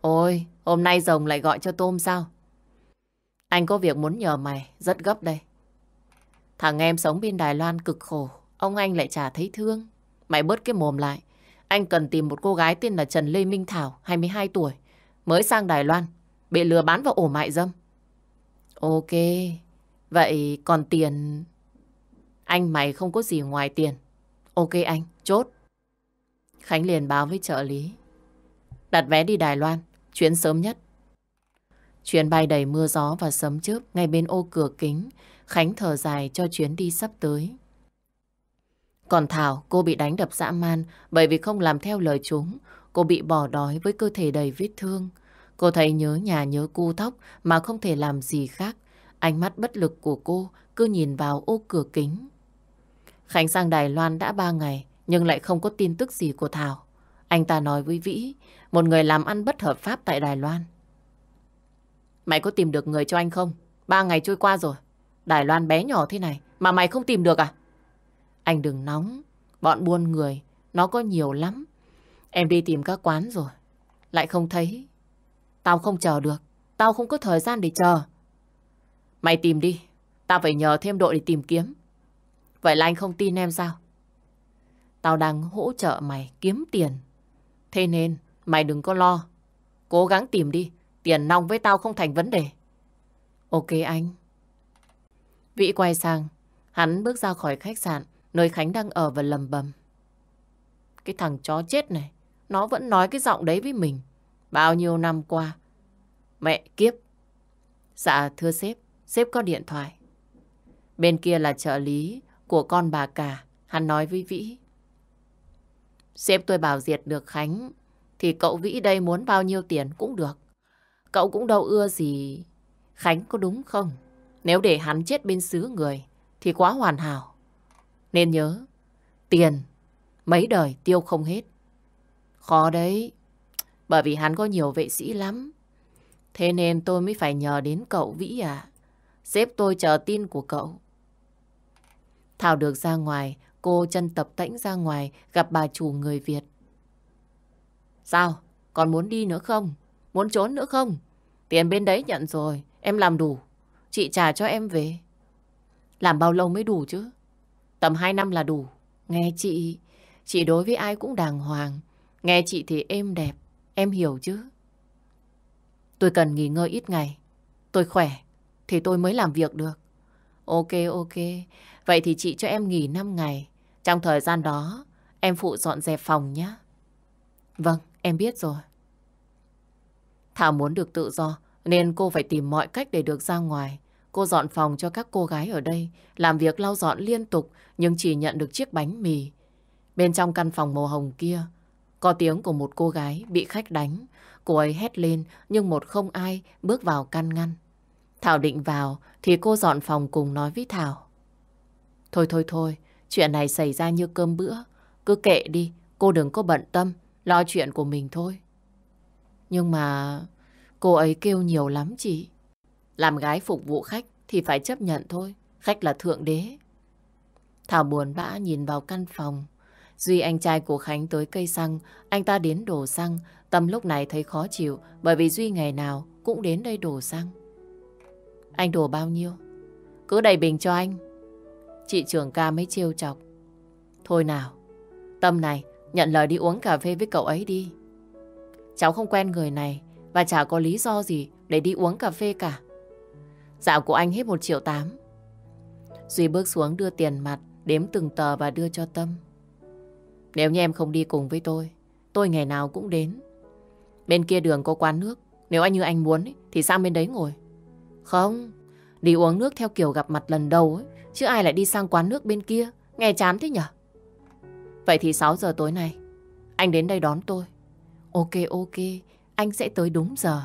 Ôi, hôm nay rồng lại gọi cho Tôm sao? Anh có việc muốn nhờ mày, rất gấp đây. Thằng em sống bên Đài Loan cực khổ, ông anh lại chả thấy thương. Mày bớt cái mồm lại. Anh cần tìm một cô gái tên là Trần Lê Minh Thảo, 22 tuổi, mới sang Đài Loan, bị lừa bán vào ổ mại dâm. Ok, vậy còn tiền... Anh mày không có gì ngoài tiền. Ok anh, chốt. Khánh liền báo với trợ lý. Đặt vé đi Đài Loan, chuyến sớm nhất. Chuyến bay đầy mưa gió và sấm chớp ngay bên ô cửa kính. Khánh thở dài cho chuyến đi sắp tới. Còn Thảo, cô bị đánh đập dã man bởi vì không làm theo lời chúng. Cô bị bỏ đói với cơ thể đầy vết thương. Cô thấy nhớ nhà nhớ cu thóc mà không thể làm gì khác. Ánh mắt bất lực của cô cứ nhìn vào ô cửa kính. Khánh sang Đài Loan đã ba ngày nhưng lại không có tin tức gì của Thảo. Anh ta nói với Vĩ, một người làm ăn bất hợp pháp tại Đài Loan. Mày có tìm được người cho anh không? Ba ngày trôi qua rồi. Đài Loan bé nhỏ thế này mà mày không tìm được à? Anh đừng nóng. Bọn buôn người, nó có nhiều lắm. Em đi tìm các quán rồi. Lại không thấy. Tao không chờ được. Tao không có thời gian để chờ. Mày tìm đi. Tao phải nhờ thêm đội để tìm kiếm. Vậy là anh không tin em sao? Tao đang hỗ trợ mày kiếm tiền. Thế nên mày đừng có lo. Cố gắng tìm đi. Tiền nong với tao không thành vấn đề. Ok anh. Vĩ quay sang. Hắn bước ra khỏi khách sạn nơi Khánh đang ở và lầm bầm. Cái thằng chó chết này, nó vẫn nói cái giọng đấy với mình. Bao nhiêu năm qua. Mẹ kiếp. Dạ thưa sếp, sếp có điện thoại. Bên kia là trợ lý của con bà cả. Hắn nói với Vĩ. Sếp tôi bảo diệt được Khánh thì cậu Vĩ đây muốn bao nhiêu tiền cũng được. Cậu cũng đâu ưa gì Khánh có đúng không? Nếu để hắn chết bên xứ người thì quá hoàn hảo. Nên nhớ, tiền mấy đời tiêu không hết. Khó đấy, bởi vì hắn có nhiều vệ sĩ lắm. Thế nên tôi mới phải nhờ đến cậu Vĩ à. Sếp tôi chờ tin của cậu. Thảo được ra ngoài, cô chân tập tĩnh ra ngoài gặp bà chủ người Việt. Sao? Còn muốn đi nữa không? Muốn trốn nữa không? Tiền bên đấy nhận rồi, em làm đủ. chị trả cho em về. Làm bao lâu mới đủ chứ? Tầm 2 năm là đủ. Nghe chị, chị đối với ai cũng đàng hoàng. Nghe chị thì êm đẹp, em hiểu chứ? Tôi cần nghỉ ngơi ít ngày. Tôi khỏe, thì tôi mới làm việc được. Ok, ok. Vậy thì chị cho em nghỉ 5 ngày. Trong thời gian đó, em phụ dọn dẹp phòng nhé. Vâng, em biết rồi. Thảo muốn được tự do, nên cô phải tìm mọi cách để được ra ngoài. Cô dọn phòng cho các cô gái ở đây, làm việc lau dọn liên tục, nhưng chỉ nhận được chiếc bánh mì. Bên trong căn phòng màu hồng kia, có tiếng của một cô gái bị khách đánh. Cô ấy hét lên, nhưng một không ai bước vào căn ngăn. Thảo định vào, thì cô dọn phòng cùng nói với Thảo. Thôi thôi thôi, chuyện này xảy ra như cơm bữa. Cứ kệ đi, cô đừng có bận tâm, lo chuyện của mình thôi. Nhưng mà cô ấy kêu nhiều lắm chị. Làm gái phục vụ khách thì phải chấp nhận thôi. Khách là thượng đế. Thảo buồn bã nhìn vào căn phòng. Duy anh trai của Khánh tới cây xăng, anh ta đến đổ xăng. Tâm lúc này thấy khó chịu bởi vì Duy ngày nào cũng đến đây đổ xăng. Anh đổ bao nhiêu? Cứ đầy bình cho anh. Chị trưởng ca mới trêu chọc. Thôi nào, Tâm này, nhận lời đi uống cà phê với cậu ấy đi. Cháu không quen người này và chả có lý do gì để đi uống cà phê cả. Dạo của anh hết một triệu tám. Duy bước xuống đưa tiền mặt, đếm từng tờ và đưa cho Tâm. Nếu như em không đi cùng với tôi, tôi ngày nào cũng đến. Bên kia đường có quán nước, nếu anh như anh muốn thì sang bên đấy ngồi. Không, đi uống nước theo kiểu gặp mặt lần đầu ấy, chứ ai lại đi sang quán nước bên kia, nghe chán thế nhở? Vậy thì 6 giờ tối nay, anh đến đây đón tôi. Ok, ok, anh sẽ tới đúng giờ.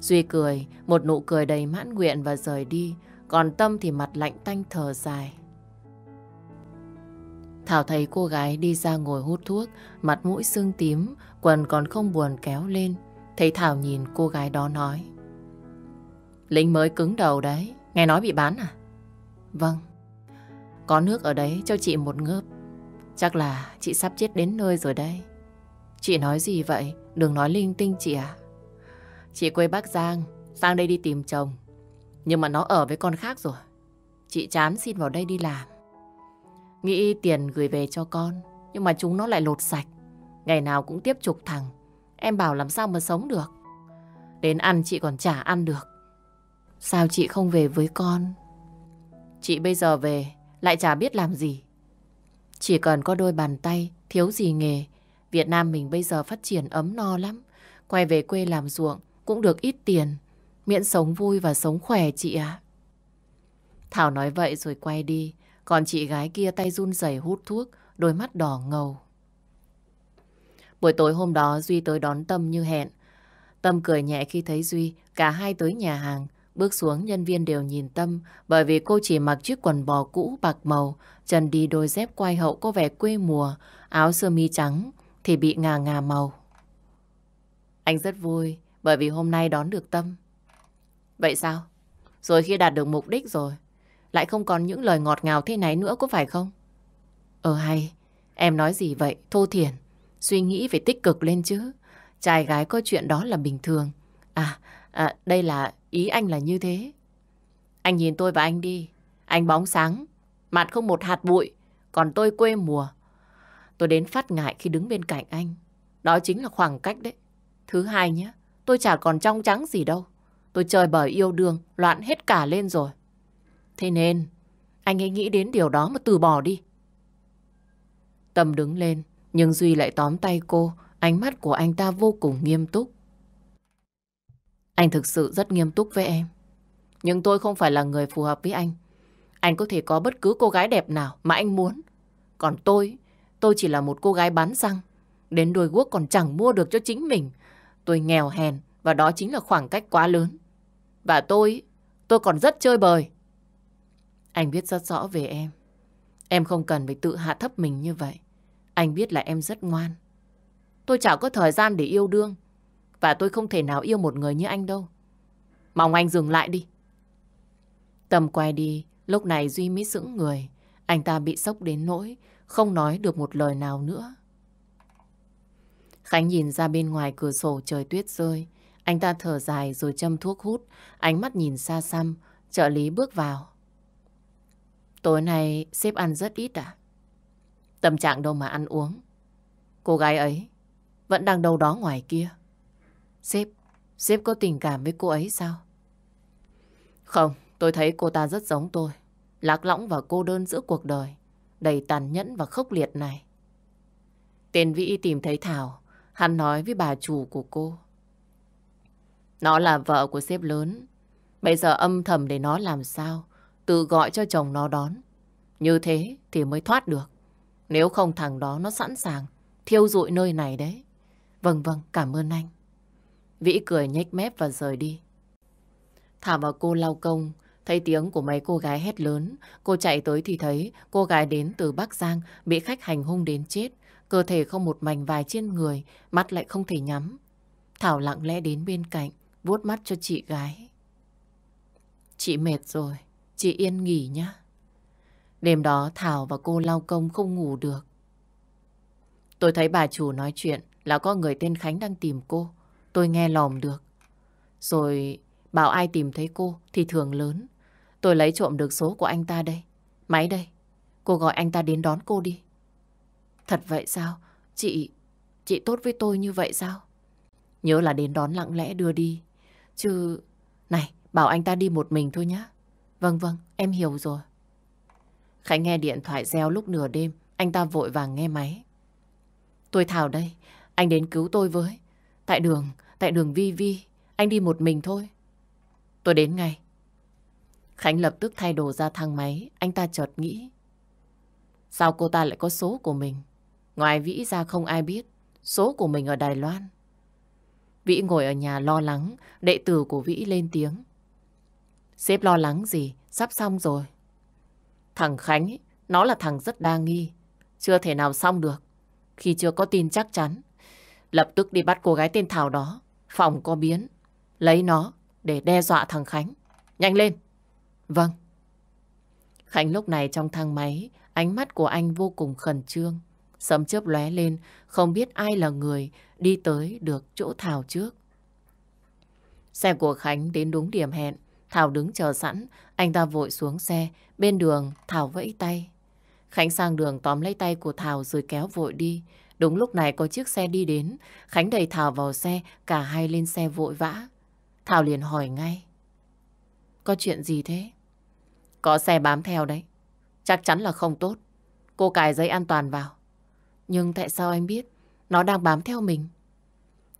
Duy cười, một nụ cười đầy mãn nguyện và rời đi, còn Tâm thì mặt lạnh tanh thở dài. Thảo thấy cô gái đi ra ngồi hút thuốc, mặt mũi sưng tím, quần còn không buồn kéo lên. Thấy Thảo nhìn cô gái đó nói. Lính mới cứng đầu đấy, nghe nói bị bán à? Vâng, có nước ở đấy cho chị một ngớp. Chắc là chị sắp chết đến nơi rồi đây. Chị nói gì vậy? Đừng nói linh tinh chị à. Chị quê Bắc Giang, sang đây đi tìm chồng. Nhưng mà nó ở với con khác rồi. Chị chán xin vào đây đi làm. Nghĩ tiền gửi về cho con, nhưng mà chúng nó lại lột sạch. Ngày nào cũng tiếp trục thằng. Em bảo làm sao mà sống được. Đến ăn chị còn chả ăn được. Sao chị không về với con? Chị bây giờ về, lại chả biết làm gì. Chỉ cần có đôi bàn tay, thiếu gì nghề. Việt Nam mình bây giờ phát triển ấm no lắm. Quay về quê làm ruộng, cũng được ít tiền. Miễn sống vui và sống khỏe chị ạ. Thảo nói vậy rồi quay đi. Còn chị gái kia tay run rẩy hút thuốc, đôi mắt đỏ ngầu. Buổi tối hôm đó Duy tới đón Tâm như hẹn. Tâm cười nhẹ khi thấy Duy, cả hai tới nhà hàng. Bước xuống nhân viên đều nhìn Tâm bởi vì cô chỉ mặc chiếc quần bò cũ bạc màu, chân đi đôi dép quai hậu có vẻ quê mùa, áo sơ mi trắng thì bị ngà ngà màu. Anh rất vui bởi vì hôm nay đón được Tâm. Vậy sao? Rồi khi đạt được mục đích rồi, lại không còn những lời ngọt ngào thế này nữa có phải không? Ờ hay, em nói gì vậy? Thô thiển, suy nghĩ phải tích cực lên chứ. Trai gái có chuyện đó là bình thường. À, à đây là ý anh là như thế. Anh nhìn tôi và anh đi. Anh bóng sáng, mặt không một hạt bụi, còn tôi quê mùa. Tôi đến phát ngại khi đứng bên cạnh anh. Đó chính là khoảng cách đấy. Thứ hai nhé, tôi chả còn trong trắng gì đâu. Tôi chơi bời yêu đương, loạn hết cả lên rồi. Thế nên, anh ấy nghĩ đến điều đó mà từ bỏ đi. Tâm đứng lên, nhưng Duy lại tóm tay cô, ánh mắt của anh ta vô cùng nghiêm túc. Anh thực sự rất nghiêm túc với em. Nhưng tôi không phải là người phù hợp với anh. Anh có thể có bất cứ cô gái đẹp nào mà anh muốn. Còn tôi, tôi chỉ là một cô gái bán răng, Đến đôi guốc còn chẳng mua được cho chính mình. Tôi nghèo hèn và đó chính là khoảng cách quá lớn. Và tôi, tôi còn rất chơi bời. Anh biết rất rõ về em. Em không cần phải tự hạ thấp mình như vậy. Anh biết là em rất ngoan. Tôi chẳng có thời gian để yêu đương. Và tôi không thể nào yêu một người như anh đâu. Mong anh dừng lại đi. Tâm quay đi, lúc này Duy mới sững người. Anh ta bị sốc đến nỗi, không nói được một lời nào nữa. Khánh nhìn ra bên ngoài cửa sổ trời tuyết rơi. Anh ta thở dài rồi châm thuốc hút, ánh mắt nhìn xa xăm, trợ lý bước vào. Tối nay sếp ăn rất ít à? Tâm trạng đâu mà ăn uống. Cô gái ấy vẫn đang đâu đó ngoài kia. Sếp, sếp có tình cảm với cô ấy sao? Không, tôi thấy cô ta rất giống tôi. Lạc lõng và cô đơn giữa cuộc đời. Đầy tàn nhẫn và khốc liệt này. Tên Vĩ tìm thấy Thảo. Hắn nói với bà chủ của cô. Nó là vợ của sếp lớn. Bây giờ âm thầm để nó làm sao tự gọi cho chồng nó đón. Như thế thì mới thoát được. Nếu không thằng đó nó sẵn sàng thiêu rụi nơi này đấy. Vâng vâng, cảm ơn anh. Vĩ cười nhếch mép và rời đi. Thả vào cô lau công, thấy tiếng của mấy cô gái hét lớn. Cô chạy tới thì thấy cô gái đến từ Bắc Giang bị khách hành hung đến chết. Cơ thể không một mảnh vài trên người, mắt lại không thể nhắm. Thảo lặng lẽ đến bên cạnh, vuốt mắt cho chị gái. Chị mệt rồi, chị yên nghỉ nhé. Đêm đó Thảo và cô lao công không ngủ được. Tôi thấy bà chủ nói chuyện là có người tên Khánh đang tìm cô. Tôi nghe lòm được. Rồi bảo ai tìm thấy cô thì thường lớn. Tôi lấy trộm được số của anh ta đây. Máy đây. Cô gọi anh ta đến đón cô đi. Thật vậy sao? Chị... Chị tốt với tôi như vậy sao? Nhớ là đến đón lặng lẽ đưa đi. Chứ... Này, bảo anh ta đi một mình thôi nhá. Vâng vâng, em hiểu rồi. Khánh nghe điện thoại reo lúc nửa đêm. Anh ta vội vàng nghe máy. Tôi Thảo đây. Anh đến cứu tôi với. Tại đường, tại đường Vi Vi. Anh đi một mình thôi. Tôi đến ngay. Khánh lập tức thay đồ ra thang máy. Anh ta chợt nghĩ. Sao cô ta lại có số của mình? Ngoài Vĩ ra không ai biết. Số của mình ở Đài Loan. Vĩ ngồi ở nhà lo lắng. Đệ tử của Vĩ lên tiếng. Sếp lo lắng gì? Sắp xong rồi. Thằng Khánh, ấy, nó là thằng rất đa nghi. Chưa thể nào xong được. Khi chưa có tin chắc chắn, lập tức đi bắt cô gái tên Thảo đó. Phòng có biến. Lấy nó để đe dọa thằng Khánh. Nhanh lên. Vâng. Khánh lúc này trong thang máy, ánh mắt của anh vô cùng khẩn trương. Sấm chớp lóe lên, không biết ai là người đi tới được chỗ Thảo trước. Xe của Khánh đến đúng điểm hẹn. Thảo đứng chờ sẵn, anh ta vội xuống xe. Bên đường, Thảo vẫy tay. Khánh sang đường tóm lấy tay của Thảo rồi kéo vội đi. Đúng lúc này có chiếc xe đi đến. Khánh đẩy Thảo vào xe, cả hai lên xe vội vã. Thảo liền hỏi ngay. Có chuyện gì thế? Có xe bám theo đấy. Chắc chắn là không tốt. Cô cài dây an toàn vào. Nhưng tại sao anh biết nó đang bám theo mình?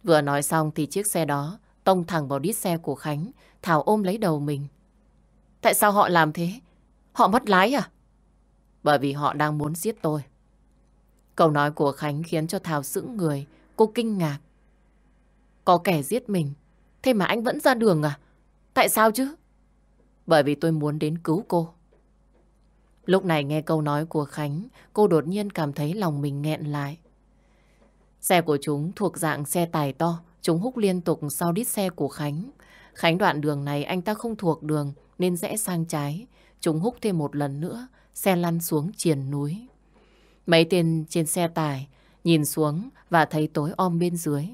Vừa nói xong thì chiếc xe đó tông thẳng vào đít xe của Khánh. Thảo ôm lấy đầu mình. Tại sao họ làm thế? Họ mất lái à? Bởi vì họ đang muốn giết tôi. Câu nói của Khánh khiến cho Thảo sững người. Cô kinh ngạc. Có kẻ giết mình. Thế mà anh vẫn ra đường à? Tại sao chứ? Bởi vì tôi muốn đến cứu cô. Lúc này nghe câu nói của Khánh, cô đột nhiên cảm thấy lòng mình nghẹn lại. Xe của chúng thuộc dạng xe tải to, chúng húc liên tục sau đít xe của Khánh. Khánh đoạn đường này anh ta không thuộc đường nên rẽ sang trái. Chúng húc thêm một lần nữa, xe lăn xuống triền núi. Mấy tên trên xe tải nhìn xuống và thấy tối om bên dưới.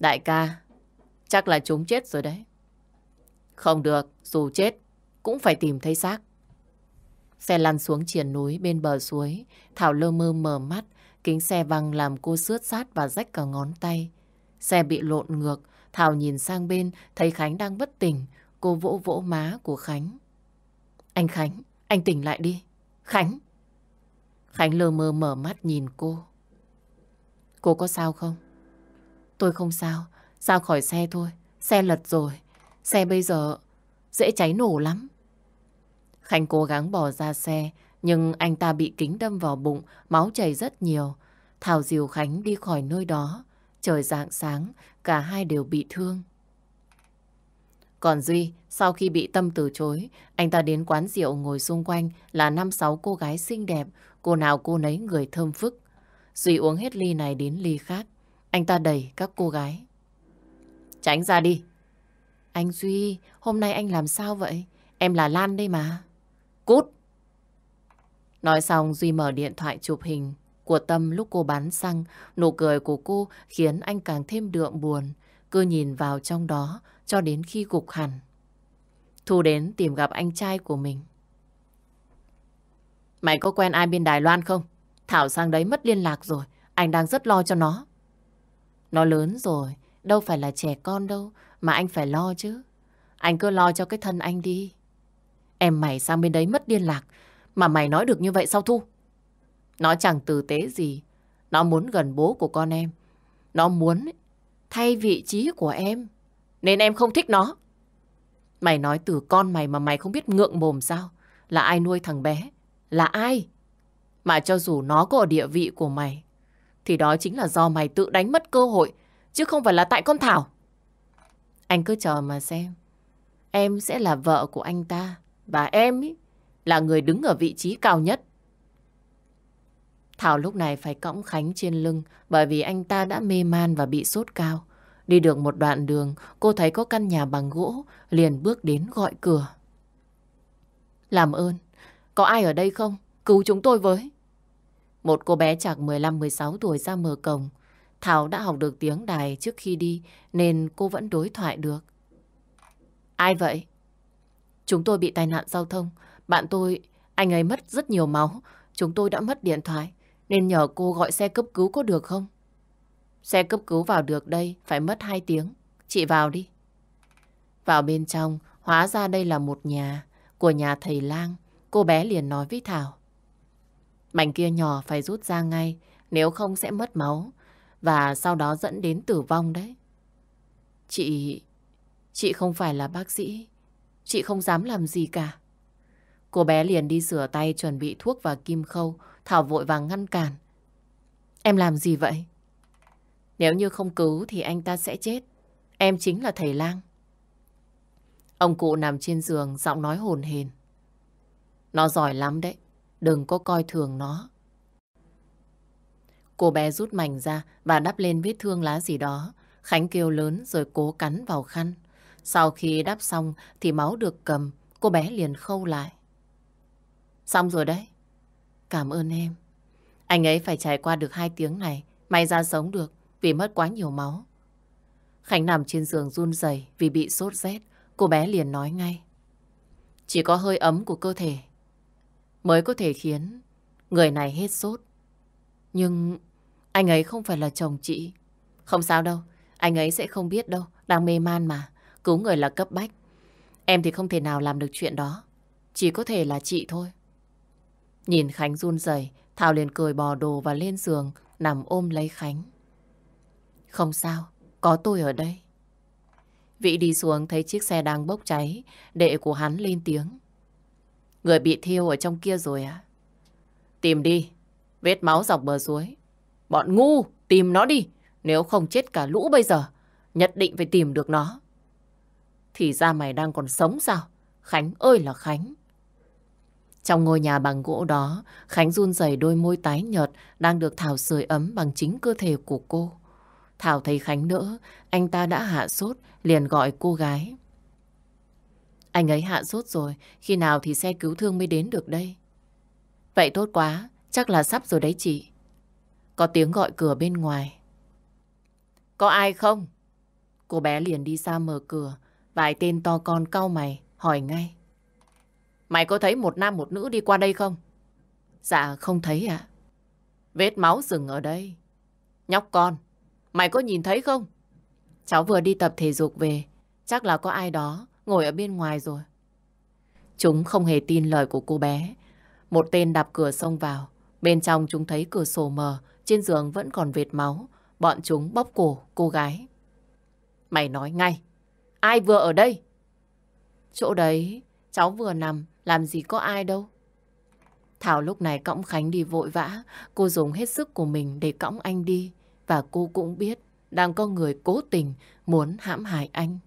Đại ca, chắc là chúng chết rồi đấy. Không được, dù chết, cũng phải tìm thấy xác. Xe lăn xuống triển núi bên bờ suối, Thảo lơ mơ mở mắt, kính xe văng làm cô sướt sát và rách cả ngón tay. Xe bị lộn ngược, Thảo nhìn sang bên, thấy Khánh đang bất tỉnh, cô vỗ vỗ má của Khánh. Anh Khánh, anh tỉnh lại đi. Khánh! Khánh lơ mơ mở mắt nhìn cô. Cô có sao không? Tôi không sao. Ra khỏi xe thôi. Xe lật rồi. Xe bây giờ dễ cháy nổ lắm. Khánh cố gắng bỏ ra xe, nhưng anh ta bị kính đâm vào bụng, máu chảy rất nhiều. Thảo diều Khánh đi khỏi nơi đó. Trời rạng sáng, cả hai đều bị thương. Còn Duy, sau khi bị Tâm từ chối, anh ta đến quán rượu ngồi xung quanh là năm sáu cô gái xinh đẹp, cô nào cô nấy người thơm phức. Duy uống hết ly này đến ly khác, anh ta đẩy các cô gái. Tránh ra đi. Anh Duy, hôm nay anh làm sao vậy? Em là Lan đây mà. Cút! Nói xong Duy mở điện thoại chụp hình của Tâm lúc cô bán xăng. Nụ cười của cô khiến anh càng thêm đượm buồn. cứ nhìn vào trong đó cho đến khi gục hẳn. Thu đến tìm gặp anh trai của mình. Mày có quen ai bên Đài Loan không? Thảo sang đấy mất liên lạc rồi. Anh đang rất lo cho nó. Nó lớn rồi, đâu phải là trẻ con đâu, mà anh phải lo chứ. Anh cứ lo cho cái thân anh đi. Em mày sang bên đấy mất liên lạc, mà mày nói được như vậy sao Thu? Nó chẳng tử tế gì. Nó muốn gần bố của con em. Nó muốn thay vị trí của em. Nên em không thích nó. Mày nói từ con mày mà mày không biết ngượng mồm sao? Là ai nuôi thằng bé? Là ai? Mà cho dù nó có ở địa vị của mày, thì đó chính là do mày tự đánh mất cơ hội, chứ không phải là tại con Thảo. Anh cứ chờ mà xem. Em sẽ là vợ của anh ta, và em ý, là người đứng ở vị trí cao nhất. Thảo lúc này phải cõng Khánh trên lưng bởi vì anh ta đã mê man và bị sốt cao. Đi được một đoạn đường, cô thấy có căn nhà bằng gỗ, liền bước đến gọi cửa. Làm ơn, có ai ở đây không? Cứu chúng tôi với. Một cô bé chạc 15-16 tuổi ra mở cổng. Thảo đã học được tiếng đài trước khi đi nên cô vẫn đối thoại được. Ai vậy? Chúng tôi bị tai nạn giao thông. Bạn tôi, anh ấy mất rất nhiều máu. Chúng tôi đã mất điện thoại nên nhờ cô gọi xe cấp cứu có được không? Xe cấp cứu vào được đây phải mất 2 tiếng. Chị vào đi. Vào bên trong, hóa ra đây là một nhà của nhà thầy lang. Cô bé liền nói với Thảo. Mảnh kia nhỏ phải rút ra ngay, nếu không sẽ mất máu. Và sau đó dẫn đến tử vong đấy. Chị... Chị không phải là bác sĩ. Chị không dám làm gì cả. Cô bé liền đi rửa tay chuẩn bị thuốc và kim khâu. Thảo vội vàng ngăn cản. Em làm gì vậy? Nếu như không cứu thì anh ta sẽ chết. Em chính là thầy lang. Ông cụ nằm trên giường, giọng nói hồn hền. Nó giỏi lắm đấy. Đừng có coi thường nó. Cô bé rút mảnh ra và đắp lên vết thương lá gì đó. Khánh kêu lớn rồi cố cắn vào khăn. Sau khi đắp xong thì máu được cầm, cô bé liền khâu lại. Xong rồi đấy. Cảm ơn em. Anh ấy phải trải qua được hai tiếng này, may ra sống được vì mất quá nhiều máu. Khánh nằm trên giường run rẩy vì bị sốt rét, cô bé liền nói ngay. Chỉ có hơi ấm của cơ thể mới có thể khiến người này hết sốt. Nhưng anh ấy không phải là chồng chị. Không sao đâu, anh ấy sẽ không biết đâu, đang mê man mà, cứu người là cấp bách. Em thì không thể nào làm được chuyện đó, chỉ có thể là chị thôi. Nhìn Khánh run rẩy, Thảo liền cười bò đồ và lên giường, nằm ôm lấy Khánh. Không sao, có tôi ở đây. Vị đi xuống thấy chiếc xe đang bốc cháy, đệ của hắn lên tiếng. Người bị thiêu ở trong kia rồi à? Tìm đi. Vết máu dọc bờ suối. Bọn ngu, tìm nó đi. Nếu không chết cả lũ bây giờ, nhất định phải tìm được nó. Thì ra mày đang còn sống sao? Khánh ơi là Khánh. Trong ngôi nhà bằng gỗ đó, Khánh run rẩy đôi môi tái nhợt đang được Thảo sưởi ấm bằng chính cơ thể của cô. Thảo thấy Khánh đỡ, anh ta đã hạ sốt, liền gọi cô gái. Anh ấy hạ sốt rồi, khi nào thì xe cứu thương mới đến được đây? Vậy tốt quá, chắc là sắp rồi đấy chị. Có tiếng gọi cửa bên ngoài. Có ai không? Cô bé liền đi ra mở cửa, vài tên to con cau mày, hỏi ngay. Mày có thấy một nam một nữ đi qua đây không? Dạ không thấy ạ. Vết máu dừng ở đây. Nhóc con, mày có nhìn thấy không? Cháu vừa đi tập thể dục về, chắc là có ai đó ngồi ở bên ngoài rồi. Chúng không hề tin lời của cô bé. Một tên đạp cửa xông vào. Bên trong chúng thấy cửa sổ mờ, trên giường vẫn còn vệt máu. Bọn chúng bóp cổ cô gái. Mày nói ngay, ai vừa ở đây? Chỗ đấy, cháu vừa nằm, làm gì có ai đâu. Thảo lúc này cõng Khánh đi vội vã, cô dùng hết sức của mình để cõng anh đi. Và cô cũng biết đang có người cố tình muốn hãm hại anh.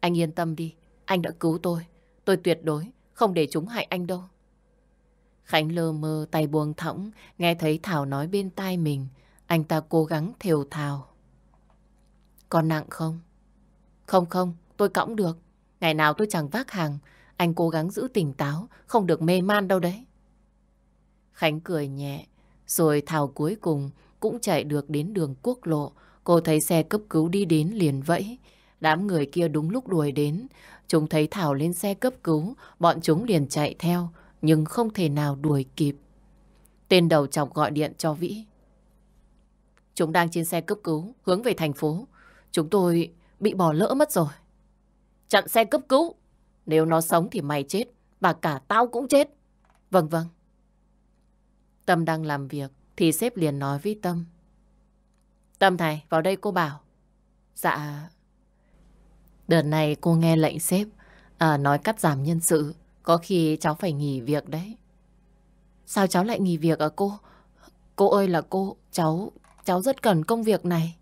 Anh yên tâm đi, anh đã cứu tôi. Tôi tuyệt đối không để chúng hại anh đâu. Khánh lơ mơ tay buông thõng, nghe thấy Thảo nói bên tai mình. Anh ta cố gắng thều thào. Còn nặng không? Không không, tôi cõng được. Ngày nào tôi chẳng vác hàng. Anh cố gắng giữ tỉnh táo, không được mê man đâu đấy. Khánh cười nhẹ, rồi Thảo cuối cùng cũng chạy được đến đường quốc lộ. Cô thấy xe cấp cứu đi đến liền vẫy. Đám người kia đúng lúc đuổi đến. Chúng thấy Thảo lên xe cấp cứu, bọn chúng liền chạy theo, nhưng không thể nào đuổi kịp. Tên đầu chọc gọi điện cho Vĩ. Chúng đang trên xe cấp cứu, hướng về thành phố. Chúng tôi bị bỏ lỡ mất rồi. Chặn xe cấp cứu. Nếu nó sống thì mày chết, và cả tao cũng chết. Vâng vâng. Tâm đang làm việc, thì sếp liền nói với Tâm. Tâm này, vào đây cô bảo. Dạ. Đợt này cô nghe lệnh sếp, à, nói cắt giảm nhân sự. Có khi cháu phải nghỉ việc đấy. Sao cháu lại nghỉ việc ở cô? Cô ơi là cô, cháu, cháu rất cần công việc này.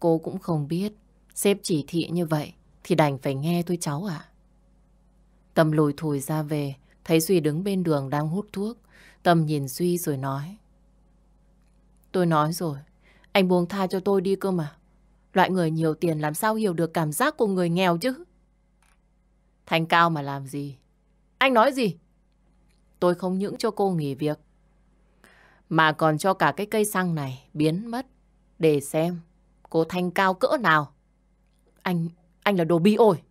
Cô cũng không biết, sếp chỉ thị như vậy thì đành phải nghe tôi cháu ạ. Tâm lùi thùi ra về, thấy Duy đứng bên đường đang hút thuốc. Tâm nhìn Duy rồi nói. Tôi nói rồi, anh buông tha cho tôi đi cơ mà. Loại người nhiều tiền làm sao hiểu được cảm giác của người nghèo chứ? Thanh cao mà làm gì? Anh nói gì? Tôi không những cho cô nghỉ việc, mà còn cho cả cái cây xăng này biến mất để xem cô thanh cao cỡ nào. Anh, anh là đồ bi ổi.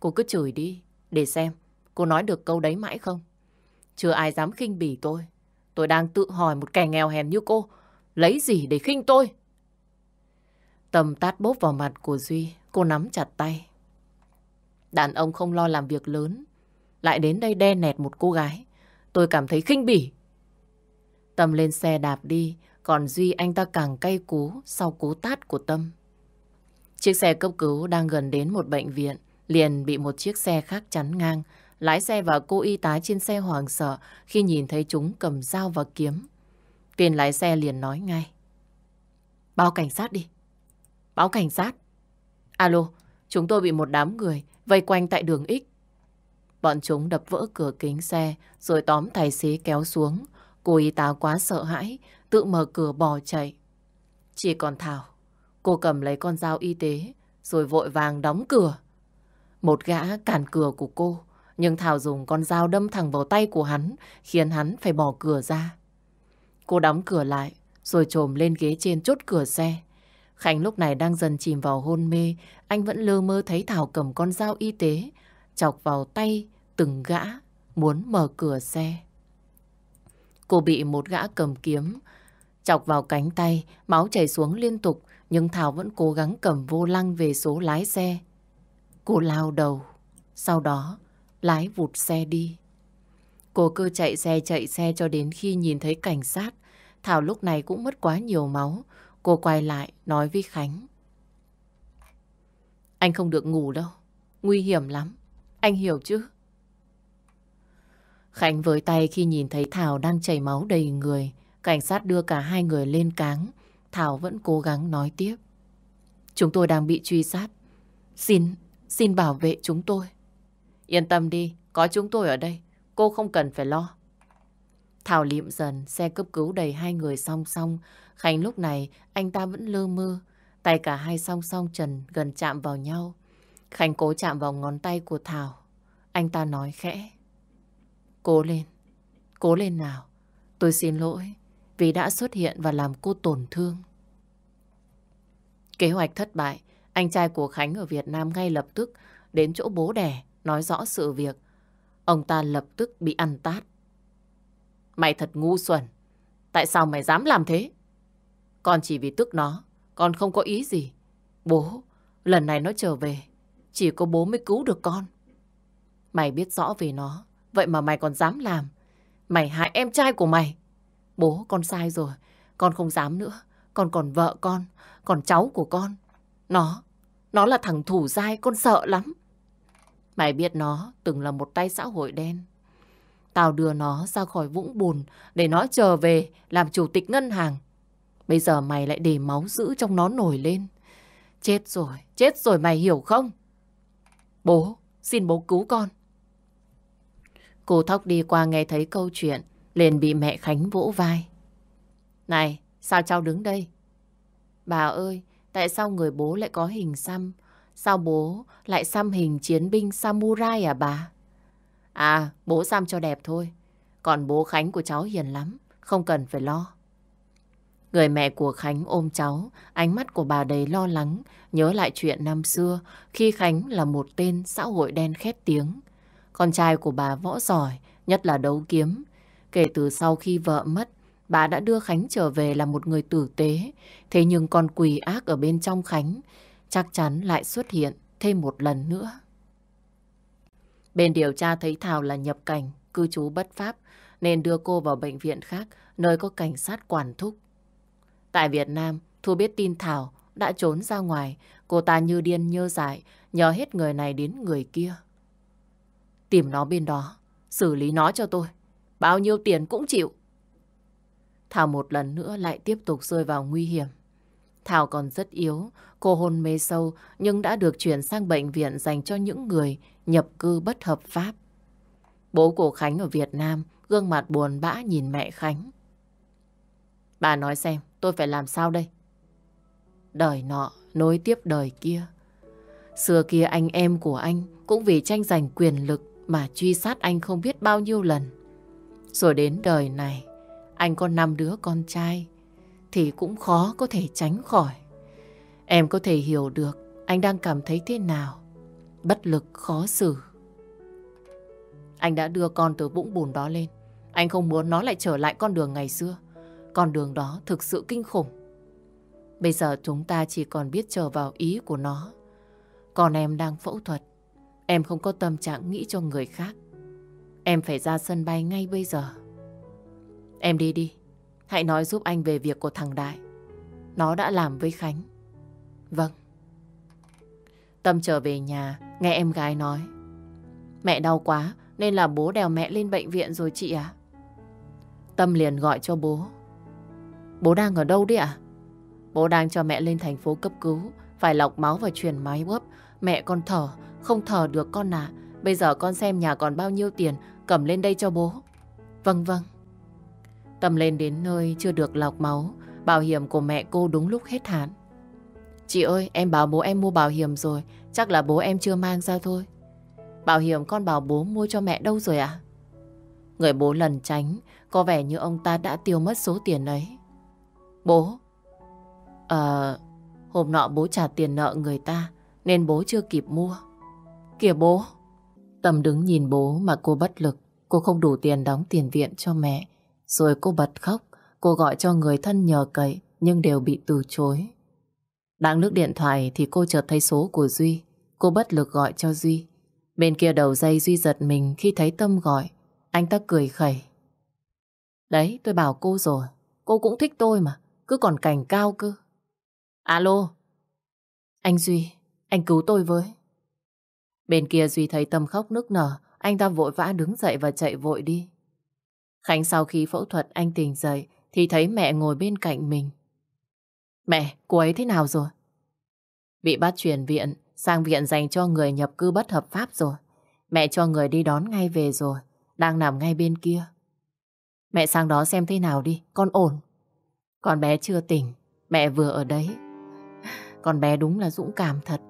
Cô cứ chửi đi, để xem cô nói được câu đấy mãi không. Chưa ai dám khinh bỉ tôi. Tôi đang tự hỏi một kẻ nghèo hèn như cô, lấy gì để khinh tôi? Tầm tát bốp vào mặt của Duy, cô nắm chặt tay. Đàn ông không lo làm việc lớn, lại đến đây đe nẹt một cô gái. Tôi cảm thấy khinh bỉ. Tâm lên xe đạp đi, còn Duy anh ta càng cay cú sau cú tát của Tâm. Chiếc xe cấp cứu đang gần đến một bệnh viện, liền bị một chiếc xe khác chắn ngang. Lái xe và cô y tá trên xe hoàng sợ khi nhìn thấy chúng cầm dao và kiếm. Tiền lái xe liền nói ngay. Báo cảnh sát đi. Báo cảnh sát. Alo, chúng tôi bị một đám người vây quanh tại đường X. Bọn chúng đập vỡ cửa kính xe rồi tóm tài xế kéo xuống. Cô y tá quá sợ hãi, tự mở cửa bỏ chạy. Chỉ còn Thảo, cô cầm lấy con dao y tế rồi vội vàng đóng cửa. Một gã cản cửa của cô, nhưng Thảo dùng con dao đâm thẳng vào tay của hắn, khiến hắn phải bỏ cửa ra. Cô đóng cửa lại, rồi trồm lên ghế trên chốt cửa xe. Khánh lúc này đang dần chìm vào hôn mê, anh vẫn lơ mơ thấy Thảo cầm con dao y tế, chọc vào tay từng gã, muốn mở cửa xe. Cô bị một gã cầm kiếm, chọc vào cánh tay, máu chảy xuống liên tục, nhưng Thảo vẫn cố gắng cầm vô lăng về số lái xe. Cô lao đầu, sau đó lái vụt xe đi. Cô cứ chạy xe chạy xe cho đến khi nhìn thấy cảnh sát. Thảo lúc này cũng mất quá nhiều máu. Cô quay lại nói với Khánh. Anh không được ngủ đâu. Nguy hiểm lắm. Anh hiểu chứ? Khánh với tay khi nhìn thấy Thảo đang chảy máu đầy người. Cảnh sát đưa cả hai người lên cáng. Thảo vẫn cố gắng nói tiếp. Chúng tôi đang bị truy sát. Xin, xin bảo vệ chúng tôi. Yên tâm đi, có chúng tôi ở đây. Cô không cần phải lo. Thảo liệm dần, xe cấp cứu đầy hai người song song. Khánh lúc này, anh ta vẫn lơ mơ. Tay cả hai song song trần gần chạm vào nhau. Khánh cố chạm vào ngón tay của Thảo. Anh ta nói khẽ. Cố lên, cố lên nào. Tôi xin lỗi vì đã xuất hiện và làm cô tổn thương. Kế hoạch thất bại, anh trai của Khánh ở Việt Nam ngay lập tức đến chỗ bố đẻ nói rõ sự việc. Ông ta lập tức bị ăn tát. Mày thật ngu xuẩn. Tại sao mày dám làm thế? Con chỉ vì tức nó, con không có ý gì. Bố, lần này nó trở về, chỉ có bố mới cứu được con. Mày biết rõ về nó, vậy mà mày còn dám làm. Mày hại em trai của mày. Bố, con sai rồi, con không dám nữa. Con còn vợ con, còn cháu của con. Nó, nó là thằng thủ dai, con sợ lắm. Mày biết nó từng là một tay xã hội đen. Tao đưa nó ra khỏi vũng bùn để nó trở về làm chủ tịch ngân hàng. Bây giờ mày lại để máu dữ trong nó nổi lên. Chết rồi, chết rồi mày hiểu không? Bố, xin bố cứu con. Cô Thóc đi qua nghe thấy câu chuyện, liền bị mẹ Khánh vỗ vai. Này, sao cháu đứng đây? Bà ơi, tại sao người bố lại có hình xăm? Sao bố lại xăm hình chiến binh samurai à bà? À, bố xăm cho đẹp thôi. Còn bố Khánh của cháu hiền lắm, không cần phải lo. Người mẹ của Khánh ôm cháu, ánh mắt của bà đầy lo lắng, nhớ lại chuyện năm xưa khi Khánh là một tên xã hội đen khét tiếng. Con trai của bà võ giỏi, nhất là đấu kiếm. Kể từ sau khi vợ mất, bà đã đưa Khánh trở về là một người tử tế. Thế nhưng con quỷ ác ở bên trong Khánh chắc chắn lại xuất hiện thêm một lần nữa. Bên điều tra thấy Thảo là nhập cảnh, cư trú bất pháp, nên đưa cô vào bệnh viện khác, nơi có cảnh sát quản thúc. Tại Việt Nam, Thu biết tin Thảo đã trốn ra ngoài, cô ta như điên như dại, nhờ hết người này đến người kia. Tìm nó bên đó, xử lý nó cho tôi. Bao nhiêu tiền cũng chịu. Thảo một lần nữa lại tiếp tục rơi vào nguy hiểm. Thảo còn rất yếu, cô hôn mê sâu nhưng đã được chuyển sang bệnh viện dành cho những người nhập cư bất hợp pháp. Bố của Khánh ở Việt Nam gương mặt buồn bã nhìn mẹ Khánh. Bà nói xem, tôi phải làm sao đây? Đời nọ nối tiếp đời kia. Xưa kia anh em của anh cũng vì tranh giành quyền lực mà truy sát anh không biết bao nhiêu lần. Rồi đến đời này, anh có năm đứa con trai, thì cũng khó có thể tránh khỏi. Em có thể hiểu được anh đang cảm thấy thế nào, bất lực khó xử. Anh đã đưa con từ vũng bùn đó lên. Anh không muốn nó lại trở lại con đường ngày xưa. Con đường đó thực sự kinh khủng. Bây giờ chúng ta chỉ còn biết chờ vào ý của nó. Còn em đang phẫu thuật. Em không có tâm trạng nghĩ cho người khác. Em phải ra sân bay ngay bây giờ. Em đi đi. Hãy nói giúp anh về việc của thằng Đại. Nó đã làm với Khánh. Vâng. Tâm trở về nhà, nghe em gái nói. Mẹ đau quá, nên là bố đèo mẹ lên bệnh viện rồi chị à? Tâm liền gọi cho bố. Bố đang ở đâu đấy ạ? Bố đang cho mẹ lên thành phố cấp cứu, phải lọc máu và truyền máy bóp. Mẹ con thở, không thở được con à. Bây giờ con xem nhà còn bao nhiêu tiền, cầm lên đây cho bố. Vâng vâng. Tâm lên đến nơi chưa được lọc máu, bảo hiểm của mẹ cô đúng lúc hết hạn. Chị ơi, em bảo bố em mua bảo hiểm rồi, chắc là bố em chưa mang ra thôi. Bảo hiểm con bảo bố mua cho mẹ đâu rồi ạ? À? Người bố lần tránh, có vẻ như ông ta đã tiêu mất số tiền ấy. Bố? Ờ, hôm nọ bố trả tiền nợ người ta, nên bố chưa kịp mua. Kìa bố! Tâm đứng nhìn bố mà cô bất lực. Cô không đủ tiền đóng tiền viện cho mẹ. Rồi cô bật khóc. Cô gọi cho người thân nhờ cậy, nhưng đều bị từ chối. Đang lướt điện thoại thì cô chợt thấy số của Duy. Cô bất lực gọi cho Duy. Bên kia đầu dây Duy giật mình khi thấy Tâm gọi. Anh ta cười khẩy. Đấy, tôi bảo cô rồi. Cô cũng thích tôi mà. Cứ còn cảnh cao cơ. Alo. Anh Duy, anh cứu tôi với. Bên kia Duy thấy Tâm khóc nức nở. Anh ta vội vã đứng dậy và chạy vội đi. Khánh sau khi phẫu thuật anh tỉnh dậy thì thấy mẹ ngồi bên cạnh mình. Mẹ, cô ấy thế nào rồi? Bị bắt chuyển viện sang viện dành cho người nhập cư bất hợp pháp rồi. Mẹ cho người đi đón ngay về rồi. Đang nằm ngay bên kia. Mẹ sang đó xem thế nào đi, con ổn. Con bé chưa tỉnh, mẹ vừa ở đấy. Con bé đúng là dũng cảm thật.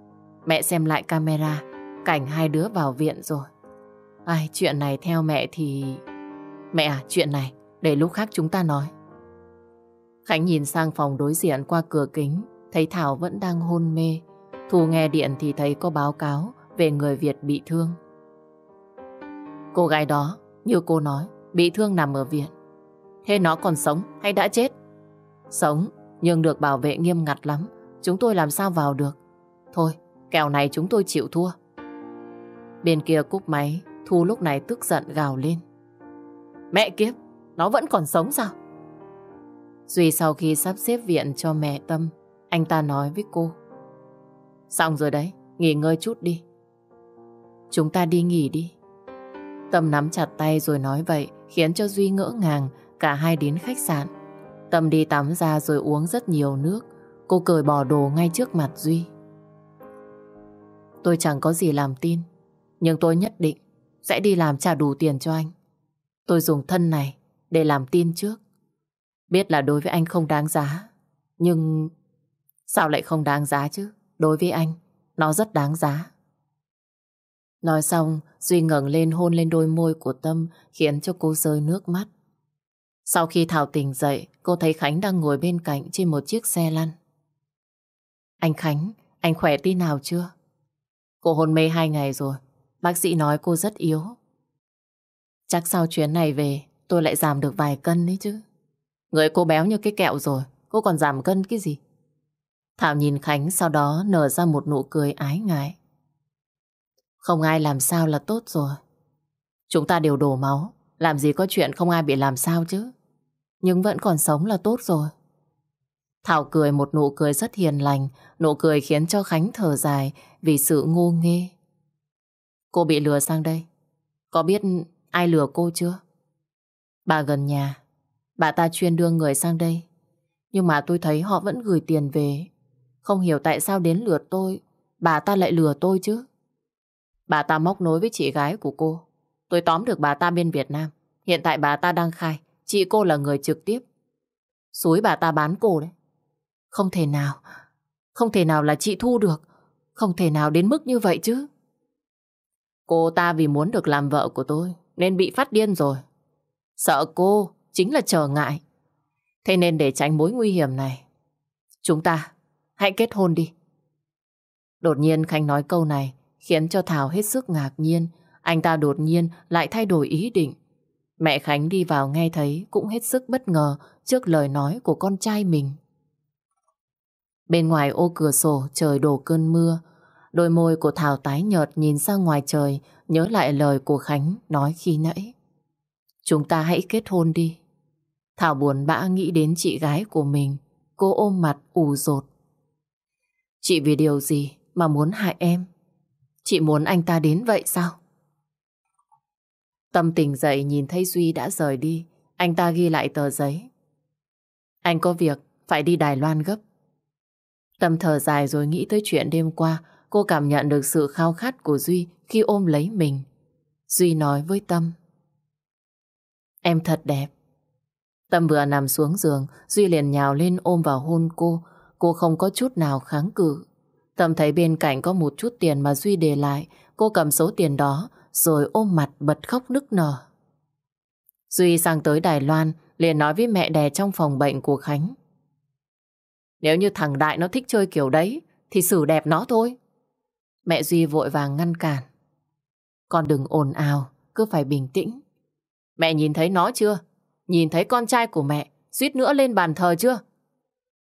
Mẹ xem lại camera, cảnh hai đứa vào viện rồi. Ai, chuyện này theo mẹ thì... Mẹ à, chuyện này, để lúc khác chúng ta nói. Khánh nhìn sang phòng đối diện qua cửa kính, thấy Thảo vẫn đang hôn mê. Thu nghe điện thì thấy có báo cáo về người Việt bị thương. Cô gái đó, như cô nói, bị thương nằm ở viện. Thế nó còn sống hay đã chết? Sống, nhưng được bảo vệ nghiêm ngặt lắm. Chúng tôi làm sao vào được? Thôi, kèo này chúng tôi chịu thua. Bên kia cúp máy, Thu lúc này tức giận gào lên. Mẹ kiếp, nó vẫn còn sống sao? Duy sau khi sắp xếp viện cho mẹ Tâm, anh ta nói với cô. Xong rồi đấy, nghỉ ngơi chút đi. Chúng ta đi nghỉ đi. Tâm nắm chặt tay rồi nói vậy, khiến cho Duy ngỡ ngàng, cả hai đến khách sạn. Tâm đi tắm ra rồi uống rất nhiều nước. Cô cởi bỏ đồ ngay trước mặt Duy. Tôi chẳng có gì làm tin, nhưng tôi nhất định sẽ đi làm trả đủ tiền cho anh. Tôi dùng thân này để làm tin trước. Biết là đối với anh không đáng giá, nhưng sao lại không đáng giá chứ? Đối với anh, nó rất đáng giá. Nói xong, Duy ngẩng lên hôn lên đôi môi của Tâm khiến cho cô rơi nước mắt. Sau khi Thảo tỉnh dậy, cô thấy Khánh đang ngồi bên cạnh trên một chiếc xe lăn. Anh Khánh, anh khỏe tí nào chưa? Cô hôn mê hai ngày rồi, bác sĩ nói cô rất yếu. Chắc sau chuyến này về, tôi lại giảm được vài cân đấy chứ. Người cô béo như cái kẹo rồi, cô còn giảm cân cái gì? Thảo nhìn Khánh sau đó nở ra một nụ cười ái ngại. Không ai làm sao là tốt rồi. Chúng ta đều đổ máu, làm gì có chuyện không ai bị làm sao chứ. Nhưng vẫn còn sống là tốt rồi. Thảo cười một nụ cười rất hiền lành, nụ cười khiến cho Khánh thở dài vì sự ngu nghê. Cô bị lừa sang đây. Có biết ai lừa cô chưa? Bà gần nhà, bà ta chuyên đưa người sang đây. Nhưng mà tôi thấy họ vẫn gửi tiền về. Không hiểu tại sao đến lượt tôi, bà ta lại lừa tôi chứ. Bà ta móc nối với chị gái của cô. Tôi tóm được bà ta bên Việt Nam. Hiện tại bà ta đang khai, chị cô là người trực tiếp. Suối bà ta bán cô đấy. Không thể nào, không thể nào là chị Thu được. Không thể nào đến mức như vậy chứ. Cô ta vì muốn được làm vợ của tôi nên bị phát điên rồi. Sợ cô chính là trở ngại. Thế nên để tránh mối nguy hiểm này, chúng ta hãy kết hôn đi. Đột nhiên Khánh nói câu này khiến cho Thảo hết sức ngạc nhiên. Anh ta đột nhiên lại thay đổi ý định. Mẹ Khánh đi vào nghe thấy cũng hết sức bất ngờ trước lời nói của con trai mình. Bên ngoài ô cửa sổ trời đổ cơn mưa. Đôi môi của Thảo tái nhợt nhìn ra ngoài trời, nhớ lại lời của Khánh nói khi nãy. Chúng ta hãy kết hôn đi. Thảo buồn bã nghĩ đến chị gái của mình. Cô ôm mặt ủ rột. Chị vì điều gì mà muốn hại em? Chị muốn anh ta đến vậy sao? Tâm tỉnh dậy nhìn thấy Duy đã rời đi. Anh ta ghi lại tờ giấy. Anh có việc phải đi Đài Loan gấp. Tâm thở dài rồi nghĩ tới chuyện đêm qua. Cô cảm nhận được sự khao khát của Duy khi ôm lấy mình. Duy nói với Tâm. Em thật đẹp. Tâm vừa nằm xuống giường, Duy liền nhào lên ôm vào hôn cô. Cô không có chút nào kháng cự. Tâm thấy bên cạnh có một chút tiền mà Duy để lại. Cô cầm số tiền đó rồi ôm mặt bật khóc nức nở. Duy sang tới Đài Loan liền nói với mẹ đẻ trong phòng bệnh của Khánh. Nếu như thằng Đại nó thích chơi kiểu đấy thì xử đẹp nó thôi. Mẹ Duy vội vàng ngăn cản. Con đừng ồn ào, cứ phải bình tĩnh. Mẹ nhìn thấy nó chưa? Nhìn thấy con trai của mẹ suýt nữa lên bàn thờ chưa?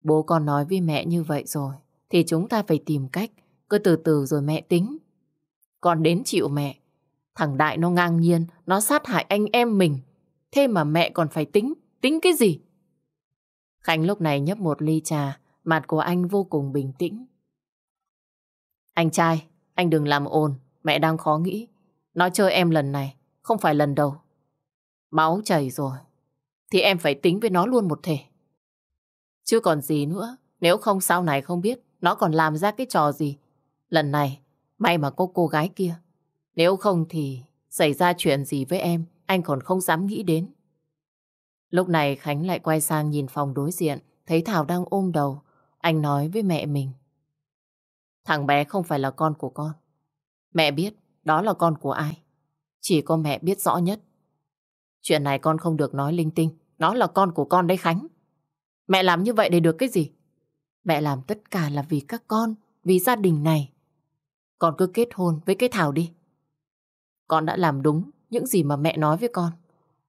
Bố con nói với mẹ như vậy rồi thì chúng ta phải tìm cách cứ từ từ rồi mẹ tính. Con đến chịu mẹ Thằng Đại nó ngang nhiên, Nó sát hại anh em mình. Thế mà mẹ còn phải tính Tính cái gì? Khánh lúc này nhấp một ly trà, Mặt của anh vô cùng bình tĩnh. Anh trai, Anh đừng làm ồn, Mẹ đang khó nghĩ. Nó chơi em lần này, Không phải lần đầu. Máu chảy rồi, Thì em phải tính với nó luôn một thể. Chứ còn gì nữa, Nếu không sau này không biết, Nó còn làm ra cái trò gì. Lần này, May mà có cô gái kia. Nếu không thì Xảy ra chuyện gì với em, Anh còn không dám nghĩ đến. Lúc này Khánh lại quay sang nhìn phòng đối diện, Thấy Thảo đang ôm đầu. Anh nói với mẹ mình. Thằng bé không phải là con của con. Mẹ biết đó là con của ai. Chỉ có mẹ biết rõ nhất. Chuyện này con không được nói linh tinh. Nó là con của con đấy Khánh. Mẹ làm như vậy để được cái gì? Mẹ làm tất cả là vì các con, Vì gia đình này. Con cứ kết hôn với cái Thảo đi. Con đã làm đúng những gì mà mẹ nói với con.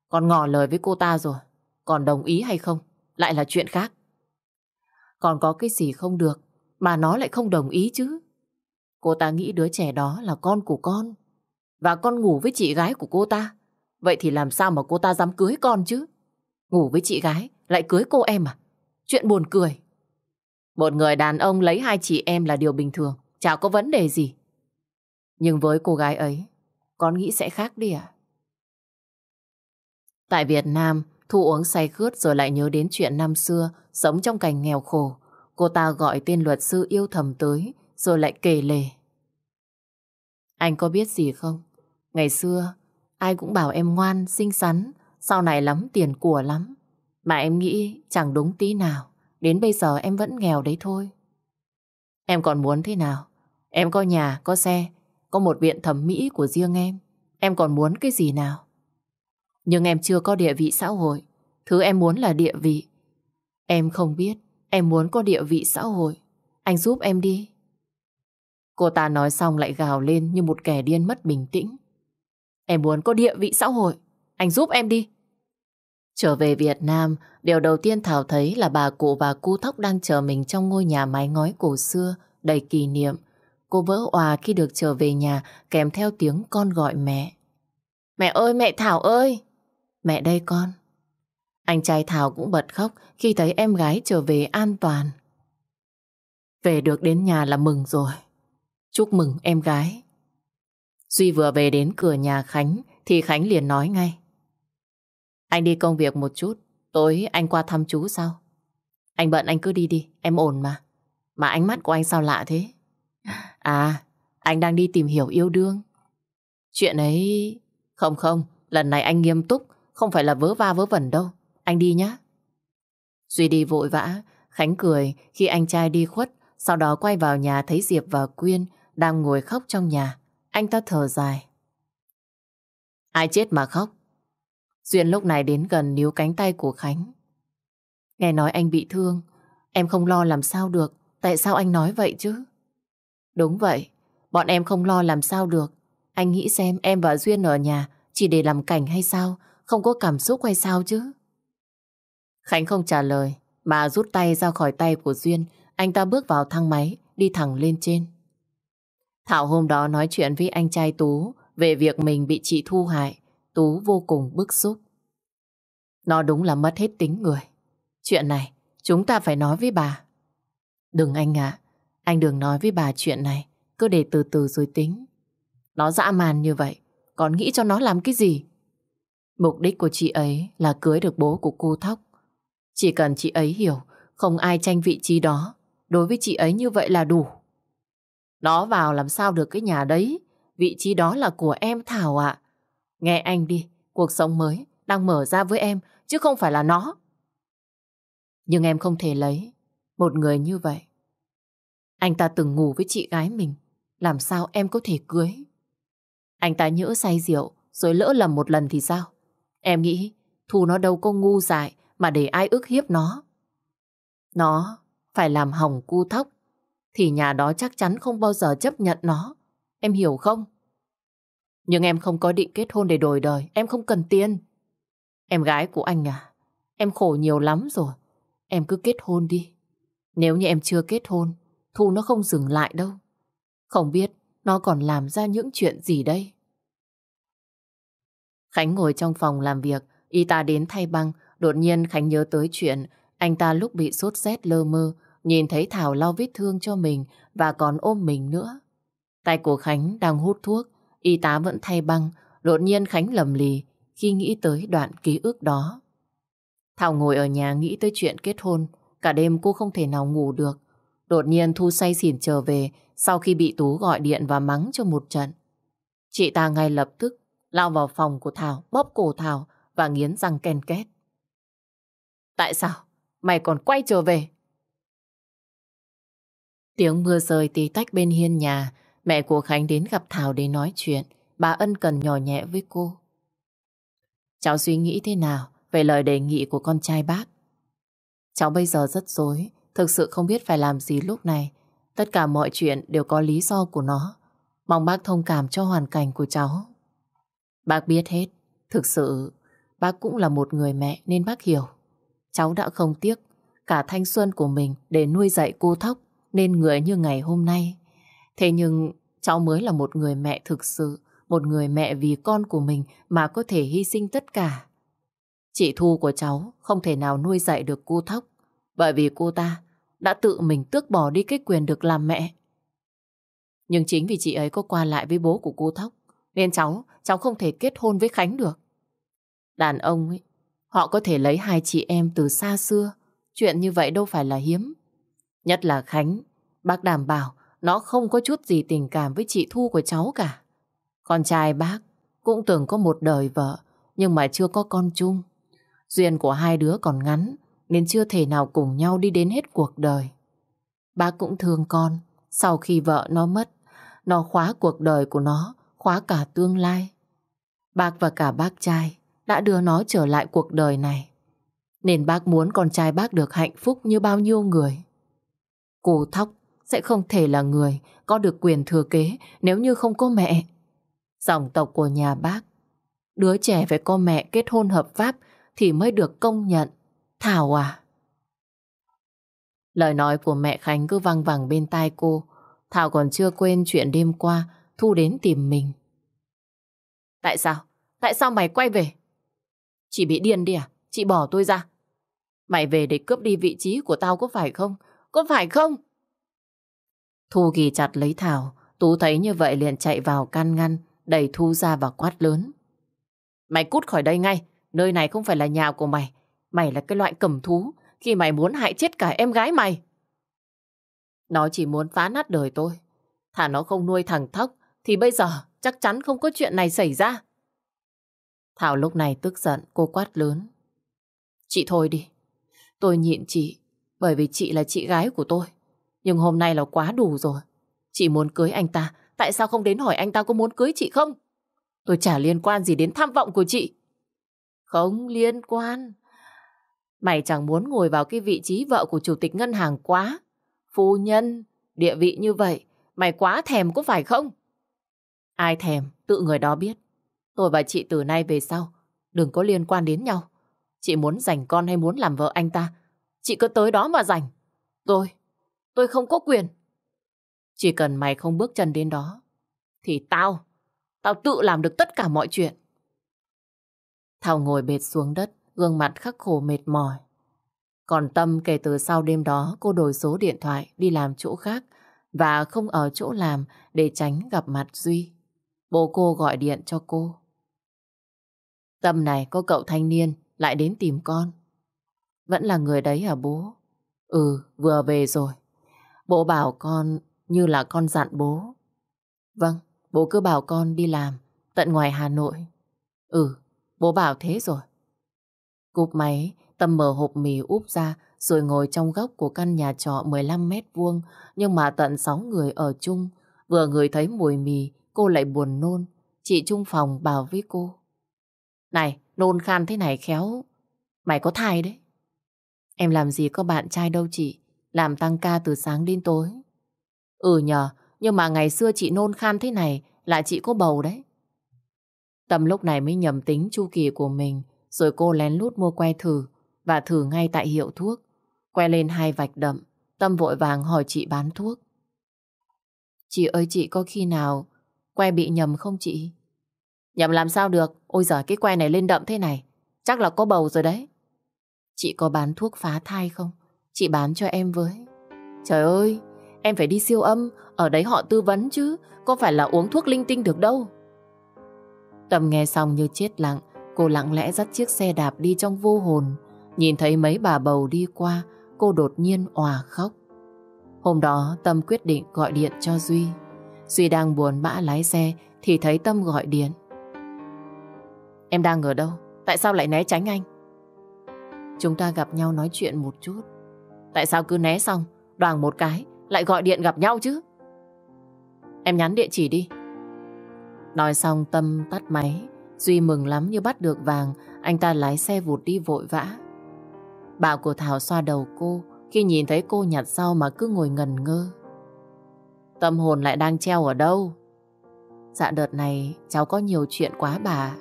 Con ngỏ lời với cô ta rồi. Còn đồng ý hay không Lại là chuyện khác. Còn có cái gì không được Mà nó lại không đồng ý chứ? Cô ta nghĩ đứa trẻ đó là con của con Và con ngủ với chị gái của cô ta. Vậy thì làm sao mà cô ta dám cưới con chứ? Ngủ với chị gái Lại cưới cô em à? Chuyện buồn cười. Một người đàn ông lấy hai chị em là điều bình thường, Chả có vấn đề gì. Nhưng với cô gái ấy con nghĩ sẽ khác đi à Tại Việt Nam Thu uống say khướt rồi lại nhớ đến chuyện năm xưa Sống trong cảnh nghèo khổ. Cô ta gọi tên luật sư yêu thầm tới Rồi lại kể lể. Anh có biết gì không? Ngày xưa Ai cũng bảo em ngoan, xinh xắn Sau này lắm tiền của lắm. Mà em nghĩ chẳng đúng tí nào Đến bây giờ em vẫn nghèo đấy thôi. Em còn muốn thế nào? Em có nhà, có xe có một viện thẩm mỹ của riêng em Em còn muốn cái gì nào Nhưng em chưa có địa vị xã hội Thứ em muốn là địa vị. Em không biết, em muốn có địa vị xã hội. Anh giúp em đi. Cô ta nói xong lại gào lên như một kẻ điên mất bình tĩnh. Em muốn có địa vị xã hội. Anh giúp em đi. Trở về Việt Nam, điều đầu tiên Thảo thấy là bà cụ và cu thóc đang chờ mình trong ngôi nhà mái ngói cổ xưa, đầy kỷ niệm. Cô vỡ òa khi được trở về nhà kèm theo tiếng con gọi mẹ. Mẹ ơi, mẹ Thảo ơi! Mẹ đây con. Anh trai Thảo cũng bật khóc khi thấy em gái trở về an toàn. Về được đến nhà là mừng rồi. Chúc mừng em gái. Duy vừa về đến cửa nhà Khánh thì Khánh liền nói ngay. Anh đi công việc một chút, tối anh qua thăm chú sao? Anh bận anh cứ đi đi, em ổn mà. Mà ánh mắt của anh sao lạ thế? À, anh đang đi tìm hiểu yêu đương. Chuyện ấy... Không không, lần này anh nghiêm túc, không phải là vớ va vớ vẩn đâu. Anh đi nhé. Duy đi vội vã, Khánh cười khi anh trai đi khuất, sau đó quay vào nhà thấy Diệp và Quyên đang ngồi khóc trong nhà. Anh ta thở dài. Ai chết mà khóc? Duyên lúc này đến gần níu cánh tay của Khánh. Nghe nói anh bị thương, em không lo làm sao được. Tại sao anh nói vậy chứ? Đúng vậy, bọn em không lo làm sao được. Anh nghĩ xem em và Duyên ở nhà chỉ để làm cảnh hay sao? Không có cảm xúc hay sao chứ? Khánh không trả lời, mà rút tay ra khỏi tay của Duyên. Anh ta bước vào thang máy, đi thẳng lên trên. Thảo hôm đó nói chuyện với anh trai Tú về việc mình bị chị Thu hại. Tú vô cùng bức xúc. Nó đúng là mất hết tính người. Chuyện này, chúng ta phải nói với bà. Đừng anh ạ, anh đừng nói với bà chuyện này, cứ để từ từ rồi tính. Nó dã man như vậy, còn nghĩ cho nó làm cái gì? Mục đích của chị ấy là cưới được bố của cô Thóc. Chỉ cần chị ấy hiểu, không ai tranh vị trí đó. Đối với chị ấy như vậy là đủ. Nó vào làm sao được cái nhà đấy? Vị trí đó là của em Thảo ạ. Nghe anh đi, cuộc sống mới đang mở ra với em, chứ không phải là nó. Nhưng em không thể lấy một người như vậy. Anh ta từng ngủ với chị gái mình, làm sao em có thể cưới? Anh ta nhỡ say rượu, rồi lỡ lầm một lần thì sao? Em nghĩ Thu nó đâu có ngu dại mà để ai ức hiếp nó. Nó phải làm hỏng cu thóc thì nhà đó chắc chắn không bao giờ chấp nhận nó. Em hiểu không? Nhưng em không có định kết hôn để đổi đời. Em không cần tiền. Em gái của anh à? Em khổ nhiều lắm rồi. Em cứ kết hôn đi. Nếu như em chưa kết hôn, Thu nó không dừng lại đâu. Không biết nó còn làm ra những chuyện gì đây. Khánh ngồi trong phòng làm việc, y tá đến thay băng. Đột nhiên Khánh nhớ tới chuyện anh ta lúc bị sốt rét lơ mơ, nhìn thấy Thảo lau vết thương cho mình và còn ôm mình nữa. Tay của Khánh đang hút thuốc, y tá vẫn thay băng, đột nhiên Khánh lầm lì khi nghĩ tới đoạn ký ức đó. Thảo ngồi ở nhà nghĩ tới chuyện kết hôn, cả đêm cô không thể nào ngủ được. Đột nhiên Thu say xỉn trở về sau khi bị Tú gọi điện và mắng cho một trận. Chị ta ngay lập tức lao vào phòng của Thảo, bóp cổ Thảo và nghiến răng ken két. Tại sao? Mày còn quay trở về? Tiếng mưa rơi tí tách bên hiên nhà, mẹ của Khánh đến gặp Thảo để nói chuyện. Bà ân cần nhỏ nhẹ với cô. Cháu suy nghĩ thế nào về lời đề nghị của con trai bác? Cháu bây giờ rất dối, thực sự không biết phải làm gì lúc này. Tất cả mọi chuyện đều có lý do của nó. Mong bác thông cảm cho hoàn cảnh của cháu. Bác biết hết, thực sự bác cũng là một người mẹ nên bác hiểu. Cháu đã không tiếc cả thanh xuân của mình để nuôi dạy cô Thóc nên người như ngày hôm nay. Thế nhưng cháu mới là một người mẹ thực sự, một người mẹ vì con của mình mà có thể hy sinh tất cả. Chị Thu của cháu không thể nào nuôi dạy được cô Thóc bởi vì cô ta đã tự mình tước bỏ đi cái quyền được làm mẹ. Nhưng chính vì chị ấy có qua lại với bố của cô Thóc nên cháu, cháu không thể kết hôn với Khánh được. Đàn ông ấy, họ có thể lấy hai chị em từ xa xưa. Chuyện như vậy đâu phải là hiếm. Nhất là Khánh, bác đảm bảo nó không có chút gì tình cảm với chị Thu của cháu cả. Con trai bác cũng từng có một đời vợ, nhưng mà chưa có con chung. Duyên của hai đứa còn ngắn, nên chưa thể nào cùng nhau đi đến hết cuộc đời. Bác cũng thương con, sau khi vợ nó mất, nó khóa cuộc đời của nó, khóa cả tương lai. Bác và cả bác trai đã đưa nó trở lại cuộc đời này. Nên bác muốn con trai bác được hạnh phúc như bao nhiêu người. Cô Thóc sẽ không thể là người có được quyền thừa kế nếu như không có mẹ. Dòng tộc của nhà bác, đứa trẻ phải có mẹ kết hôn hợp pháp thì mới được công nhận. Thảo à? Lời nói của mẹ Khánh cứ văng vẳng bên tai cô. Thảo còn chưa quên chuyện đêm qua Thu đến tìm mình. Tại sao? Tại sao mày quay về? Chị bị điên đi à? Chị bỏ tôi ra. Mày về để cướp đi vị trí của tao có phải không? Có phải không? Thu ghi chặt lấy Thảo. Tú thấy như vậy liền chạy vào can ngăn, đẩy Thu ra và quát lớn. Mày cút khỏi đây ngay. Nơi này không phải là nhà của mày. Mày là cái loại cầm thú khi mày muốn hại chết cả em gái mày. Nó chỉ muốn phá nát đời tôi. Thả nó không nuôi thằng Thóc thì bây giờ chắc chắn không có chuyện này xảy ra. Thảo lúc này tức giận, cô quát lớn. Chị thôi đi, tôi nhịn chị, bởi vì chị là chị gái của tôi. Nhưng hôm nay là quá đủ rồi. Chị muốn cưới anh ta, tại sao không đến hỏi anh ta có muốn cưới chị không? Tôi chả liên quan gì đến tham vọng của chị. Không liên quan. Mày chẳng muốn ngồi vào cái vị trí vợ của chủ tịch ngân hàng quá. Phu nhân, địa vị như vậy, mày quá thèm có phải không? Ai thèm, tự người đó biết. Tôi và chị từ nay về sau, đừng có liên quan đến nhau. Chị muốn giành con hay muốn làm vợ anh ta, chị cứ tới đó mà giành. Tôi, tôi không có quyền. Chỉ cần mày không bước chân đến đó, thì tao, tao tự làm được tất cả mọi chuyện. Thảo ngồi bệt xuống đất, gương mặt khắc khổ mệt mỏi. Còn Tâm kể từ sau đêm đó cô đổi số điện thoại đi làm chỗ khác và không ở chỗ làm để tránh gặp mặt Duy. Bố cô gọi điện cho cô. Tâm này có cậu thanh niên lại đến tìm con. Vẫn là người đấy hả bố? Ừ, vừa về rồi. Bố bảo con như là con dặn bố. Vâng, bố cứ bảo con đi làm tận ngoài Hà Nội. Ừ, bố bảo thế rồi. Cúp máy, Tâm mở hộp mì úp ra rồi ngồi trong góc của căn nhà trọ 15 mét vuông nhưng mà tận 6 người ở chung. Vừa ngửi thấy mùi mì, cô lại buồn nôn. Chị Trung Phòng bảo với cô. Này, nôn khan thế này khéo. Mày có thai đấy. Em làm gì có bạn trai đâu chị. Làm tăng ca từ sáng đến tối. Ừ nhờ, nhưng mà ngày xưa chị nôn khan thế này là chị có bầu đấy. Tâm lúc này mới nhầm tính chu kỳ của mình rồi cô lén lút mua que thử và thử ngay tại hiệu thuốc. Que lên hai vạch đậm, Tâm vội vàng hỏi chị bán thuốc. Chị ơi chị có khi nào que bị nhầm không chị? Nhầm làm sao được? Ôi giời cái que này lên đậm thế này. Chắc là có bầu rồi đấy. Chị có bán thuốc phá thai không? Chị bán cho em với. Trời ơi, em phải đi siêu âm. Ở đấy họ tư vấn chứ. Có phải là uống thuốc linh tinh được đâu. Tâm nghe xong như chết lặng. Cô lặng lẽ dắt chiếc xe đạp đi trong vô hồn. Nhìn thấy mấy bà bầu đi qua, cô đột nhiên òa khóc. Hôm đó Tâm quyết định gọi điện cho Duy. Duy đang buồn bã lái xe thì thấy Tâm gọi điện. Em đang ở đâu? Tại sao lại né tránh anh? Chúng ta gặp nhau nói chuyện một chút. Tại sao cứ né xong, đoàn một cái, lại gọi điện gặp nhau chứ? Em nhắn địa chỉ đi. Nói xong Tâm tắt máy. Duy mừng lắm như bắt được vàng, anh ta lái xe vụt đi vội vã. Bà của Thảo xoa đầu cô khi nhìn thấy cô nhặt rau mà cứ ngồi ngần ngơ. Tâm hồn lại đang treo ở đâu? Dạ đợt này cháu có nhiều chuyện quá bà.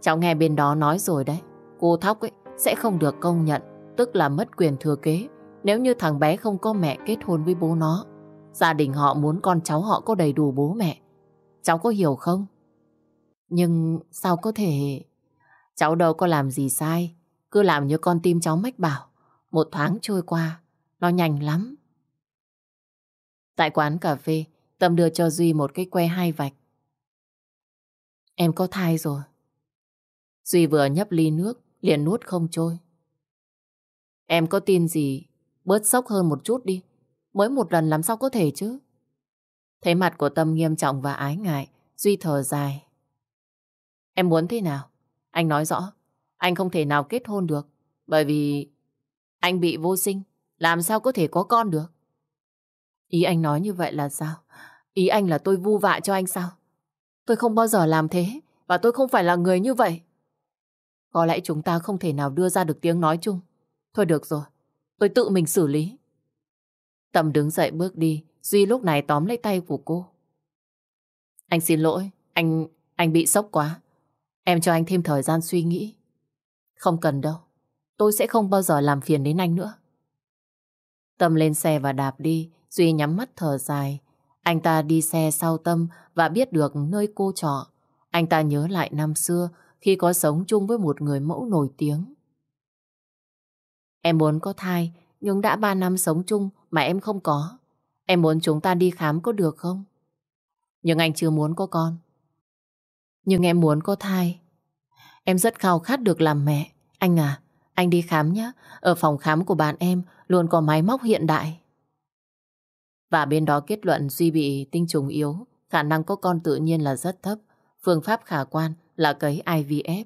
Cháu nghe bên đó nói rồi đấy. Cô Thóc ấy sẽ không được công nhận, tức là mất quyền thừa kế. Nếu như thằng bé không có mẹ kết hôn với bố nó, gia đình họ muốn con cháu họ có đầy đủ bố mẹ. Cháu có hiểu không? Nhưng sao có thể... Cháu đâu có làm gì sai. Cứ làm như con tim cháu mách bảo. Một tháng trôi qua, nó nhanh lắm. Tại quán cà phê, Tâm đưa cho Duy một cái que hai vạch. Em có thai rồi. Duy vừa nhấp ly nước, liền nuốt không trôi. Em có tin gì, bớt sốc hơn một chút đi. Mới một lần làm sao có thể chứ? Thấy mặt của Tâm nghiêm trọng và ái ngại, Duy thở dài. Em muốn thế nào? Anh nói rõ. Anh không thể nào kết hôn được. Bởi vì anh bị vô sinh. Làm sao có thể có con được? Ý anh nói như vậy là sao? Ý anh là tôi vu vạ cho anh sao? Tôi không bao giờ làm thế. Và tôi không phải là người như vậy. Có lẽ chúng ta không thể nào đưa ra được tiếng nói chung. Thôi được rồi, tôi tự mình xử lý. Tâm đứng dậy bước đi, Duy lúc này tóm lấy tay của cô. Anh xin lỗi, anh anh bị sốc quá. Em cho anh thêm thời gian suy nghĩ. Không cần đâu, tôi sẽ không bao giờ làm phiền đến anh nữa. Tâm lên xe và đạp đi, Duy nhắm mắt thở dài. Anh ta đi xe sau Tâm và biết được nơi cô trọ. Anh ta nhớ lại năm xưa khi có sống chung với một người mẫu nổi tiếng. Em muốn có thai, nhưng đã ba năm sống chung mà em không có. Em muốn chúng ta đi khám có được không? Nhưng anh chưa muốn có con. Nhưng em muốn có thai. Em rất khao khát được làm mẹ. Anh à, anh đi khám nhé. Ở phòng khám của bạn em luôn có máy móc hiện đại. Và bên đó kết luận Duy bị tinh trùng yếu, khả năng có con tự nhiên là rất thấp. Phương pháp khả quan là cấy IVF.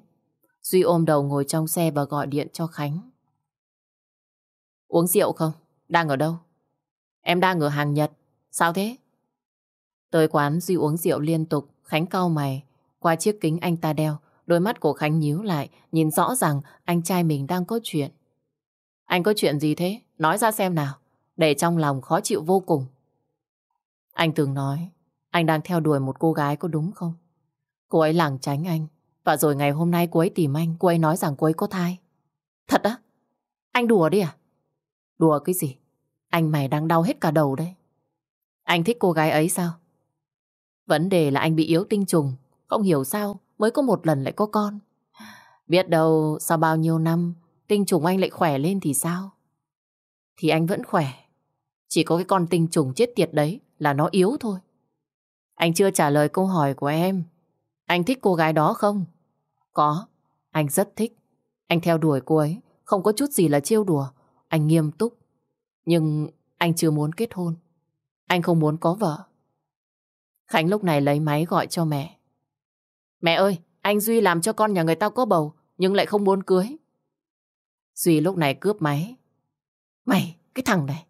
Duy ôm đầu ngồi trong xe và gọi điện cho Khánh. Uống rượu không? Đang ở đâu? Em đang ở hàng Nhật. Sao thế? Tới quán Duy uống rượu liên tục, Khánh cau mày. Qua chiếc kính anh ta đeo, đôi mắt của Khánh nhíu lại, nhìn rõ rằng anh trai mình đang có chuyện. Anh có chuyện gì thế? Nói ra xem nào. Để trong lòng khó chịu vô cùng. Anh từng nói, anh đang theo đuổi một cô gái có đúng không? Cô ấy lảng tránh anh. Và rồi ngày hôm nay cô ấy tìm anh, cô ấy nói rằng cô ấy có thai. Thật á? Anh đùa đi à? Đùa cái gì? Anh mày đang đau hết cả đầu đấy. Anh thích cô gái ấy sao? Vấn đề là anh bị yếu tinh trùng, không hiểu sao mới có một lần lại có con. Biết đâu sau bao nhiêu năm tinh trùng anh lại khỏe lên thì sao? Thì anh vẫn khỏe. Chỉ có cái con tinh trùng chết tiệt đấy là nó yếu thôi. Anh chưa trả lời câu hỏi của em. Anh thích cô gái đó không? Có, anh rất thích. Anh theo đuổi cô ấy, không có chút gì là trêu đùa. Anh nghiêm túc. Nhưng anh chưa muốn kết hôn. Anh không muốn có vợ. Khánh lúc này lấy máy gọi cho mẹ. Mẹ ơi, anh Duy làm cho con nhà người ta có bầu, nhưng lại không muốn cưới. Duy lúc này cướp máy. Mày, cái thằng này.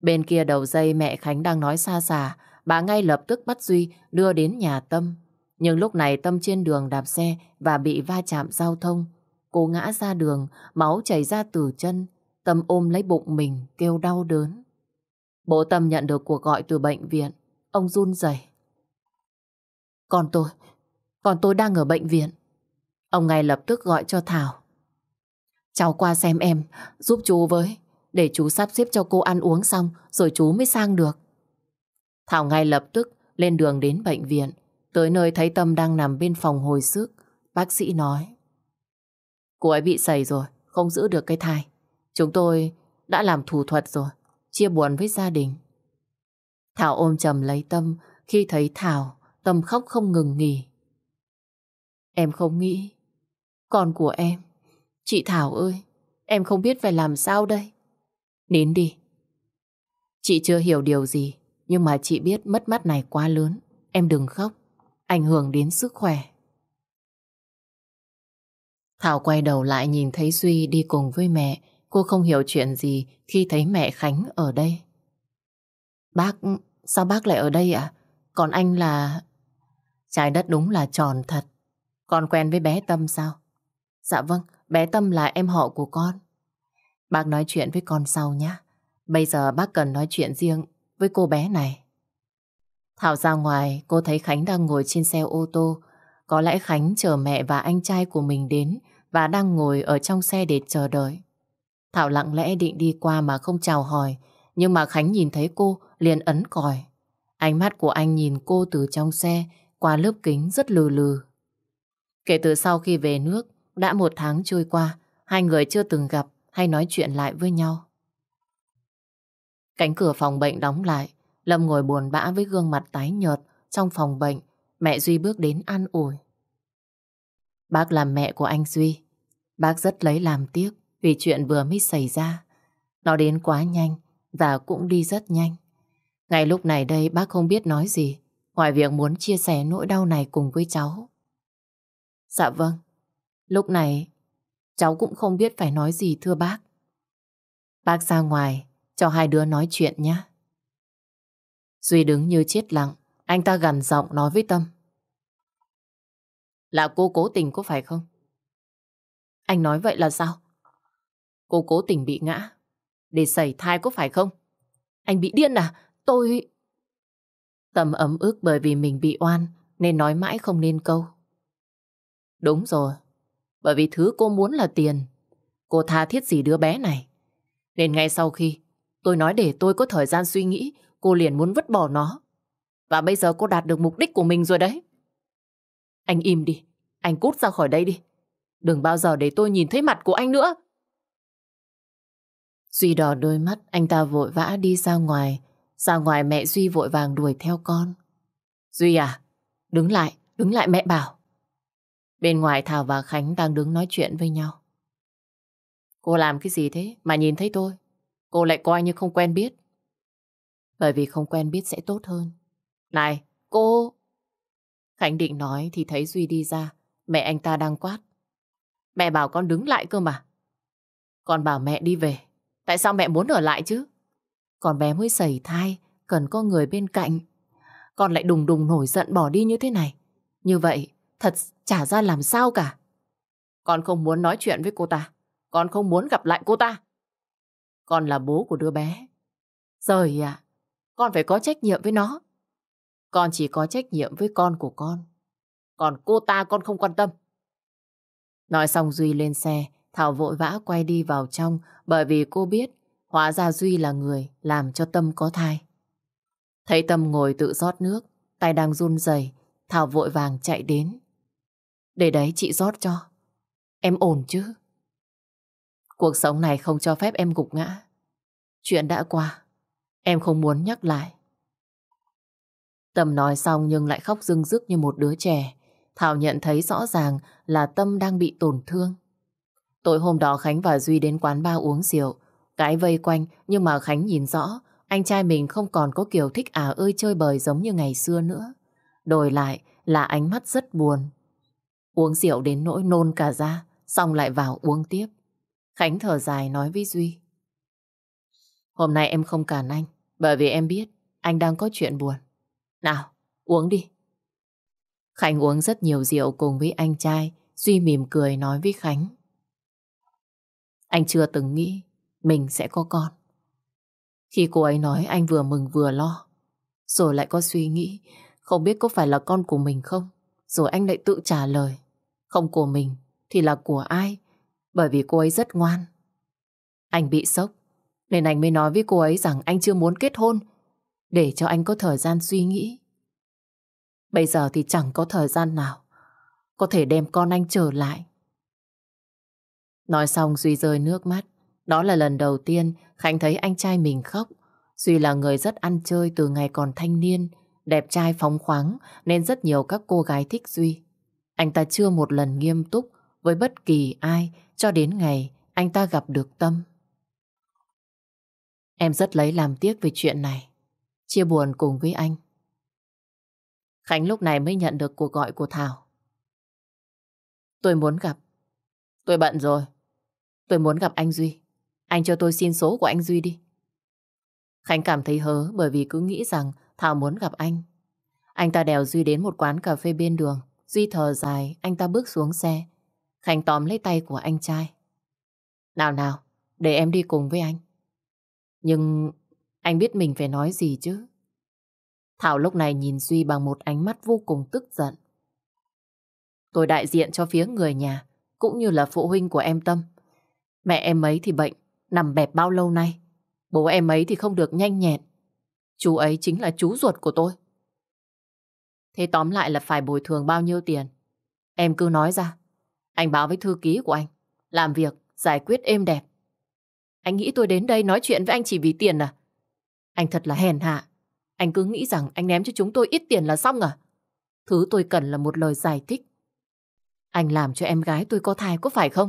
Bên kia đầu dây mẹ Khánh đang nói xa xà, bà ngay lập tức bắt Duy đưa đến nhà Tâm. Nhưng lúc này Tâm trên đường đạp xe và bị va chạm giao thông. Cô ngã ra đường, máu chảy ra từ chân. Tâm ôm lấy bụng mình, kêu đau đớn. Bố Tâm nhận được cuộc gọi từ bệnh viện. Ông run rẩy. Con tôi, còn tôi đang ở bệnh viện. Ông ngay lập tức gọi cho Thảo. Cháu qua xem em, giúp chú với. Để chú sắp xếp cho cô ăn uống xong rồi chú mới sang được. Thảo ngay lập tức lên đường đến bệnh viện. Tới nơi thấy Tâm đang nằm bên phòng hồi sức. Bác sĩ nói. Cô ấy bị sẩy rồi, không giữ được cái thai. Chúng tôi đã làm thủ thuật rồi, chia buồn với gia đình. Thảo ôm chầm lấy Tâm, khi thấy Thảo, Tâm khóc không ngừng nghỉ. Em không nghĩ, con của em, chị Thảo ơi, em không biết phải làm sao đây. Nín đi. Chị chưa hiểu điều gì, nhưng mà chị biết mất mát này quá lớn. Em đừng khóc, ảnh hưởng đến sức khỏe. Thảo quay đầu lại nhìn thấy Duy đi cùng với mẹ. Cô không hiểu chuyện gì khi thấy mẹ Khánh ở đây. Bác, sao bác lại ở đây ạ? Còn anh là... Trái đất đúng là tròn thật. Con quen với bé Tâm sao? Dạ vâng, bé Tâm là em họ của con. Bác nói chuyện với con sau nhé. Bây giờ bác cần nói chuyện riêng với cô bé này. Thảo ra ngoài, cô thấy Khánh đang ngồi trên xe ô tô. Có lẽ Khánh chờ mẹ và anh trai của mình đến và đang ngồi ở trong xe để chờ đợi. Thảo lặng lẽ định đi qua mà không chào hỏi, nhưng mà Khánh nhìn thấy cô liền ấn còi. Ánh mắt của anh nhìn cô từ trong xe qua lớp kính rất lừ lừ. Kể từ sau khi về nước, đã một tháng trôi qua, hai người chưa từng gặp hay nói chuyện lại với nhau. Cánh cửa phòng bệnh đóng lại, Lâm ngồi buồn bã với gương mặt tái nhợt trong phòng bệnh. Mẹ Duy bước đến an ủi. Bác là mẹ của anh Duy. Bác rất lấy làm tiếc vì chuyện vừa mới xảy ra. Nó đến quá nhanh và cũng đi rất nhanh. Ngay lúc này đây bác không biết nói gì ngoài việc muốn chia sẻ nỗi đau này cùng với cháu. Dạ vâng. Lúc này cháu cũng không biết phải nói gì thưa bác. Bác ra ngoài cho hai đứa nói chuyện nhé. Duy đứng như chết lặng, anh ta gằn giọng nói với Tâm. Là cô cố tình có phải không? Anh nói vậy là sao? Cô cố tình bị ngã. Để xảy thai có phải không? Anh bị điên à? Tôi... Tâm ấm ức bởi vì mình bị oan nên nói mãi không nên câu. Đúng rồi. Bởi vì thứ cô muốn là tiền. Cô tha thiết gì đứa bé này. Nên ngay sau khi tôi nói để tôi có thời gian suy nghĩ, cô liền muốn vứt bỏ nó. Và bây giờ cô đạt được mục đích của mình rồi đấy. Anh im đi. Anh cút ra khỏi đây đi. Đừng bao giờ để tôi nhìn thấy mặt của anh nữa. Duy đỏ đôi mắt, anh ta vội vã đi ra ngoài. Ra ngoài mẹ Duy vội vàng đuổi theo con. Duy à, đứng lại, đứng lại mẹ bảo. Bên ngoài Thảo và Khánh đang đứng nói chuyện với nhau. Cô làm cái gì thế mà nhìn thấy tôi? Cô lại coi như không quen biết. Bởi vì không quen biết sẽ tốt hơn. Này, cô... Khánh định nói thì thấy Duy đi ra. Mẹ anh ta đang quát. Mẹ bảo con đứng lại cơ mà. Con bảo mẹ đi về. Tại sao mẹ muốn ở lại chứ? Con bé mới sẩy thai, cần có người bên cạnh. Con lại đùng đùng nổi giận bỏ đi như thế này. Như vậy, thật chả ra làm sao cả. Con không muốn nói chuyện với cô ta. Con không muốn gặp lại cô ta. Con là bố của đứa bé. Rời à, con phải có trách nhiệm với nó. Con chỉ có trách nhiệm với con của con. Còn cô ta con không quan tâm. Nói xong Duy lên xe, Thảo vội vã quay đi vào trong bởi vì cô biết hóa ra Duy là người làm cho Tâm có thai. Thấy Tâm ngồi tự rót nước, tay đang run rẩy, Thảo vội vàng chạy đến. Để đấy chị rót cho. Em ổn chứ? Cuộc sống này không cho phép em gục ngã. Chuyện đã qua, em không muốn nhắc lại. Tâm nói xong nhưng lại khóc rưng rức như một đứa trẻ. Thảo nhận thấy rõ ràng là Tâm đang bị tổn thương. Tối hôm đó Khánh và Duy đến quán ba uống rượu. Cái vây quanh nhưng mà Khánh nhìn rõ anh trai mình không còn có kiểu thích à ơi chơi bời giống như ngày xưa nữa. Đổi lại là ánh mắt rất buồn. Uống rượu đến nỗi nôn cả ra, xong lại vào uống tiếp. Khánh thở dài nói với Duy. Hôm nay em không cản anh, bởi vì em biết anh đang có chuyện buồn. Nào, uống đi. Khánh uống rất nhiều rượu cùng với anh trai, Duy mỉm cười nói với Khánh. Anh chưa từng nghĩ mình sẽ có con. Khi cô ấy nói anh vừa mừng vừa lo, rồi lại có suy nghĩ không biết có phải là con của mình không, rồi anh lại tự trả lời. Không của mình thì là của ai, bởi vì cô ấy rất ngoan. Anh bị sốc, nên anh mới nói với cô ấy rằng anh chưa muốn kết hôn, để cho anh có thời gian suy nghĩ. Bây giờ thì chẳng có thời gian nào có thể đem con anh trở lại. Nói xong Duy rơi nước mắt. Đó là lần đầu tiên Khánh thấy anh trai mình khóc. Duy là người rất ăn chơi từ ngày còn thanh niên, đẹp trai phóng khoáng nên rất nhiều các cô gái thích Duy. Anh ta chưa một lần nghiêm túc với bất kỳ ai cho đến ngày anh ta gặp được Tâm. Em rất lấy làm tiếc về chuyện này. Chia buồn cùng với anh. Khánh lúc này mới nhận được cuộc gọi của Thảo. Tôi muốn gặp. Tôi bận rồi. Tôi muốn gặp anh Duy. Anh cho tôi xin số của anh Duy đi. Khánh cảm thấy hớ bởi vì cứ nghĩ rằng Thảo muốn gặp anh. Anh ta đèo Duy đến một quán cà phê bên đường. Duy thở dài, anh ta bước xuống xe. Khánh tóm lấy tay của anh trai. Nào nào, để em đi cùng với anh. Nhưng anh biết mình phải nói gì chứ. Thảo lúc này nhìn Duy bằng một ánh mắt vô cùng tức giận. Tôi đại diện cho phía người nhà, cũng như là phụ huynh của em Tâm. Mẹ em ấy thì bệnh, nằm bẹp bao lâu nay. Bố em ấy thì không được nhanh nhẹn. Chú ấy chính là chú ruột của tôi. Thế tóm lại là phải bồi thường bao nhiêu tiền? Em cứ nói ra. Anh báo với thư ký của anh. Làm việc, giải quyết êm đẹp. Anh nghĩ tôi đến đây nói chuyện với anh chỉ vì tiền à? Anh thật là hèn hạ. Anh cứ nghĩ rằng anh ném cho chúng tôi ít tiền là xong à? Thứ tôi cần là một lời giải thích. Anh làm cho em gái tôi có thai có phải không?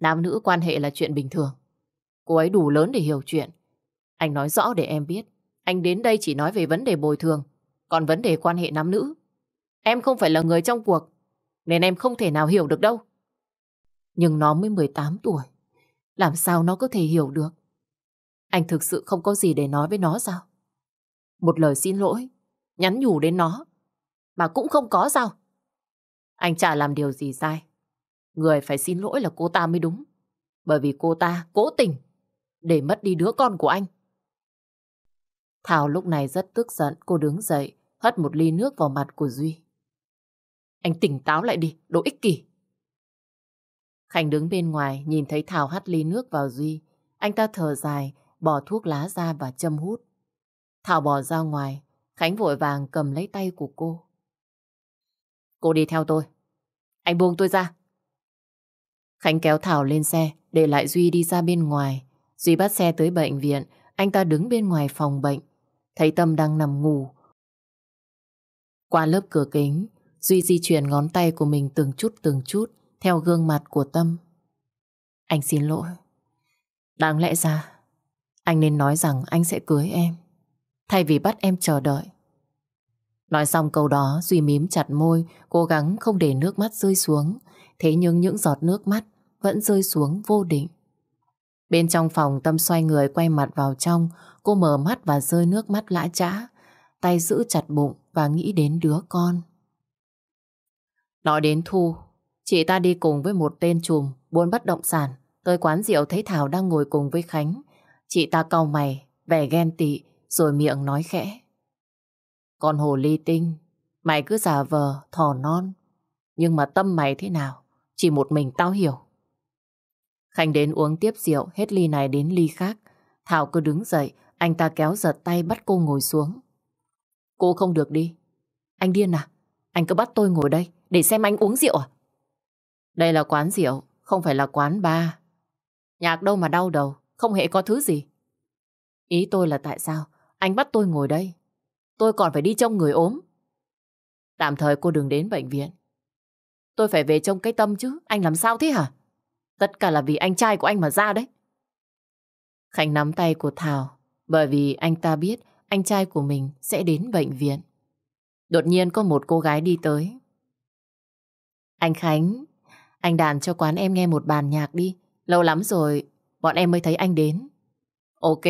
Nam nữ quan hệ là chuyện bình thường. Cô ấy đủ lớn để hiểu chuyện. Anh nói rõ để em biết. Anh đến đây chỉ nói về vấn đề bồi thường. Còn vấn đề quan hệ nam nữ. Em không phải là người trong cuộc. Nên em không thể nào hiểu được đâu. Nhưng nó mới 18 tuổi. Làm sao nó có thể hiểu được? Anh thực sự không có gì để nói với nó sao? Một lời xin lỗi, nhắn nhủ đến nó, mà cũng không có sao? Anh chả làm điều gì sai. người phải xin lỗi là cô ta mới đúng. Bởi vì cô ta cố tình để mất đi đứa con của anh. Thảo lúc này rất tức giận, cô đứng dậy, hất một ly nước vào mặt của Duy. Anh tỉnh táo lại đi, đồ ích kỷ. Khánh đứng bên ngoài, nhìn thấy Thảo hắt ly nước vào Duy. Anh ta thở dài, bỏ thuốc lá ra và châm hút. Thảo bỏ ra ngoài, Khánh vội vàng cầm lấy tay của cô. Cô đi theo tôi. Anh buông tôi ra. Khánh kéo Thảo lên xe, để lại Duy đi ra bên ngoài. Duy bắt xe tới bệnh viện, anh ta đứng bên ngoài phòng bệnh. Thấy Tâm đang nằm ngủ. Qua lớp cửa kính, Duy di chuyển ngón tay của mình từng chút từng chút theo gương mặt của Tâm. Anh xin lỗi. Đáng lẽ ra, anh nên nói rằng anh sẽ cưới em, thay vì bắt em chờ đợi. Nói xong câu đó, Duy mím chặt môi, cố gắng không để nước mắt rơi xuống. Thế nhưng những giọt nước mắt vẫn rơi xuống vô định. Bên trong phòng Tâm xoay người quay mặt vào trong, cô mở mắt và rơi nước mắt lã trã, tay giữ chặt bụng và nghĩ đến đứa con. Nói đến Thu, chị ta đi cùng với một tên trùm buôn bất động sản, tới quán rượu thấy Thảo đang ngồi cùng với Khánh. Chị ta cau mày, vẻ ghen tị, rồi miệng nói khẽ. Con hồ ly tinh, mày cứ giả vờ, thỏ non. Nhưng mà tâm mày thế nào, chỉ một mình tao hiểu. Khánh đến uống tiếp rượu, hết ly này đến ly khác. Thảo cứ đứng dậy, anh ta kéo giật tay bắt cô ngồi xuống. Cô không được đi. Anh điên à? Anh cứ bắt tôi ngồi đây để xem anh uống rượu à? Đây là quán rượu, không phải là quán bar. Nhạc đâu mà đau đầu, không hề có thứ gì. Ý tôi là tại sao anh bắt tôi ngồi đây? Tôi còn phải đi trông người ốm. Tạm thời cô đừng đến bệnh viện. Tôi phải về trông cái tâm chứ, anh làm sao thế hả? Tất cả là vì anh trai của anh mà ra đấy. Khánh nắm tay của Thảo, bởi vì anh ta biết anh trai của mình sẽ đến bệnh viện. Đột nhiên có một cô gái đi tới. Anh Khánh, anh đàn cho quán em nghe một bàn nhạc đi. Lâu lắm rồi, bọn em mới thấy anh đến. Ok.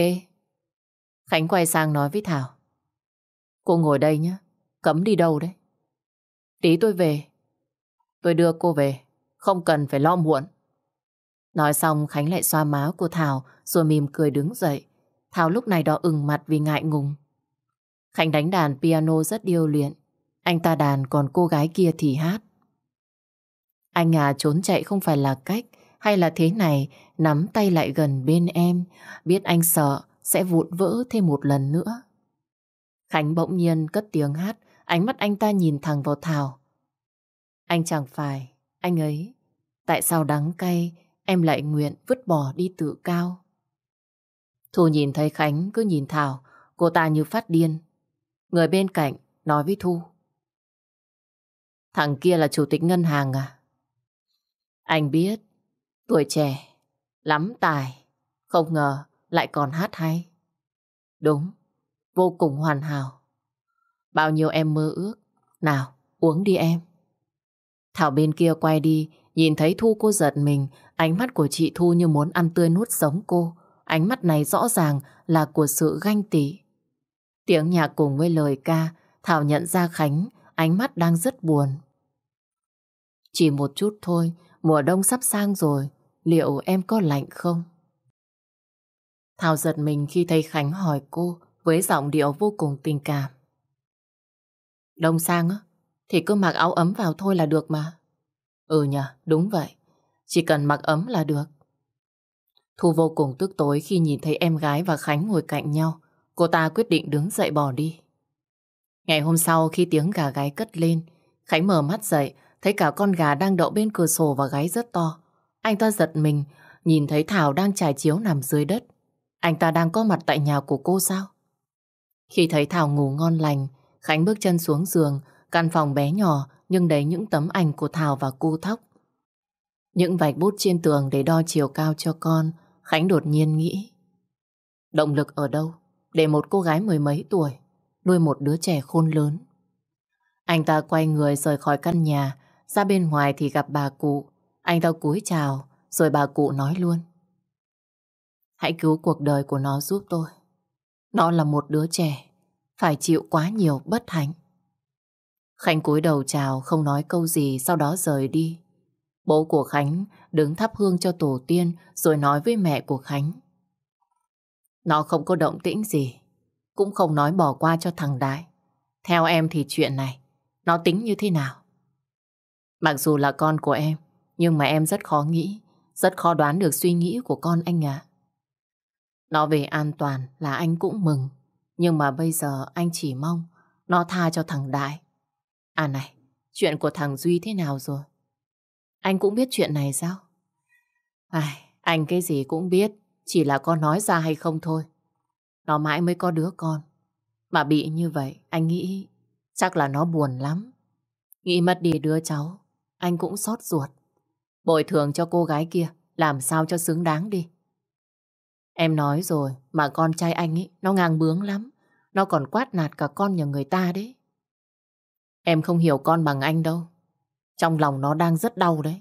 Khánh quay sang nói với Thảo. Cô ngồi đây nhé, cấm đi đâu đấy. Tí tôi về. Tôi đưa cô về, không cần phải lo muộn. Nói xong Khánh lại xoa má của Thảo rồi mỉm cười đứng dậy. Thảo lúc này đỏ ửng mặt vì ngại ngùng. Khánh đánh đàn piano rất điêu luyện. Anh ta đàn còn cô gái kia thì hát. Anh à trốn chạy không phải là cách hay là thế này nắm tay lại gần bên em biết anh sợ sẽ vụn vỡ thêm một lần nữa. Khánh bỗng nhiên cất tiếng hát ánh mắt anh ta nhìn thẳng vào Thảo. Anh chẳng phải, anh ấy, tại sao đắng cay em lại nguyện vứt bỏ đi tự cao? Thu nhìn thấy Khánh cứ nhìn Thảo, cô ta như phát điên. Người bên cạnh nói với Thu. Thằng kia là chủ tịch ngân hàng à? Anh biết, tuổi trẻ, lắm tài, không ngờ lại còn hát hay. Đúng, vô cùng hoàn hảo. Bao nhiêu em mơ ước. Nào, uống đi em. Thảo bên kia quay đi, nhìn thấy Thu cô giật mình, ánh mắt của chị Thu như muốn ăn tươi nuốt sống cô. Ánh mắt này rõ ràng là của sự ganh tị. Tiếng nhạc cùng với lời ca, Thảo nhận ra Khánh, ánh mắt đang rất buồn. Chỉ một chút thôi, mùa đông sắp sang rồi, liệu em có lạnh không? Thảo giật mình khi thấy Khánh hỏi cô với giọng điệu vô cùng tình cảm. Đông sang á, thì cứ mặc áo ấm vào thôi là được mà. Ừ nhờ, đúng vậy. Chỉ cần mặc ấm là được. Thu vô cùng tức tối khi nhìn thấy em gái và Khánh ngồi cạnh nhau. Cô ta quyết định đứng dậy bỏ đi. Ngày hôm sau khi tiếng gà gáy cất lên, Khánh mở mắt dậy, thấy cả con gà đang đậu bên cửa sổ và gáy rất to. Anh ta giật mình, nhìn thấy Thảo đang trải chiếu nằm dưới đất. Anh ta đang có mặt tại nhà của cô sao? Khi thấy Thảo ngủ ngon lành, Khánh bước chân xuống giường, căn phòng bé nhỏ nhưng đầy những tấm ảnh của Thảo và cô thóc. Những vạch bút trên tường để đo chiều cao cho con, Khánh đột nhiên nghĩ. Động lực ở đâu để một cô gái mười mấy tuổi nuôi một đứa trẻ khôn lớn? Anh ta quay người rời khỏi căn nhà, ra bên ngoài thì gặp bà cụ. Anh ta cúi chào, rồi bà cụ nói luôn. Hãy cứu cuộc đời của nó giúp tôi. Nó là một đứa trẻ, phải chịu quá nhiều bất hạnh. Khánh cúi đầu chào, không nói câu gì, sau đó rời đi. Bố của Khánh đứng thắp hương cho tổ tiên rồi nói với mẹ của Khánh. Nó không có động tĩnh gì, cũng không nói bỏ qua cho thằng Đại. Theo em thì chuyện này, nó tính như thế nào? Mặc dù là con của em, nhưng mà em rất khó nghĩ, rất khó đoán được suy nghĩ của con anh ạ. Nó về an toàn là anh cũng mừng, nhưng mà bây giờ anh chỉ mong nó tha cho thằng Đại. À này, chuyện của thằng Duy thế nào rồi? Anh cũng biết chuyện này sao? Ai, anh cái gì cũng biết, chỉ là con nói ra hay không thôi. Nó mãi mới có đứa con. Mà bị như vậy, anh nghĩ chắc là nó buồn lắm. Nghĩ mất đi đứa cháu, anh cũng xót ruột. Bồi thường cho cô gái kia, làm sao cho xứng đáng đi. Em nói rồi, mà con trai anh ấy, nó ngang bướng lắm. Nó còn quát nạt cả con nhà người ta đấy. Em không hiểu con bằng anh đâu. Trong lòng nó đang rất đau đấy.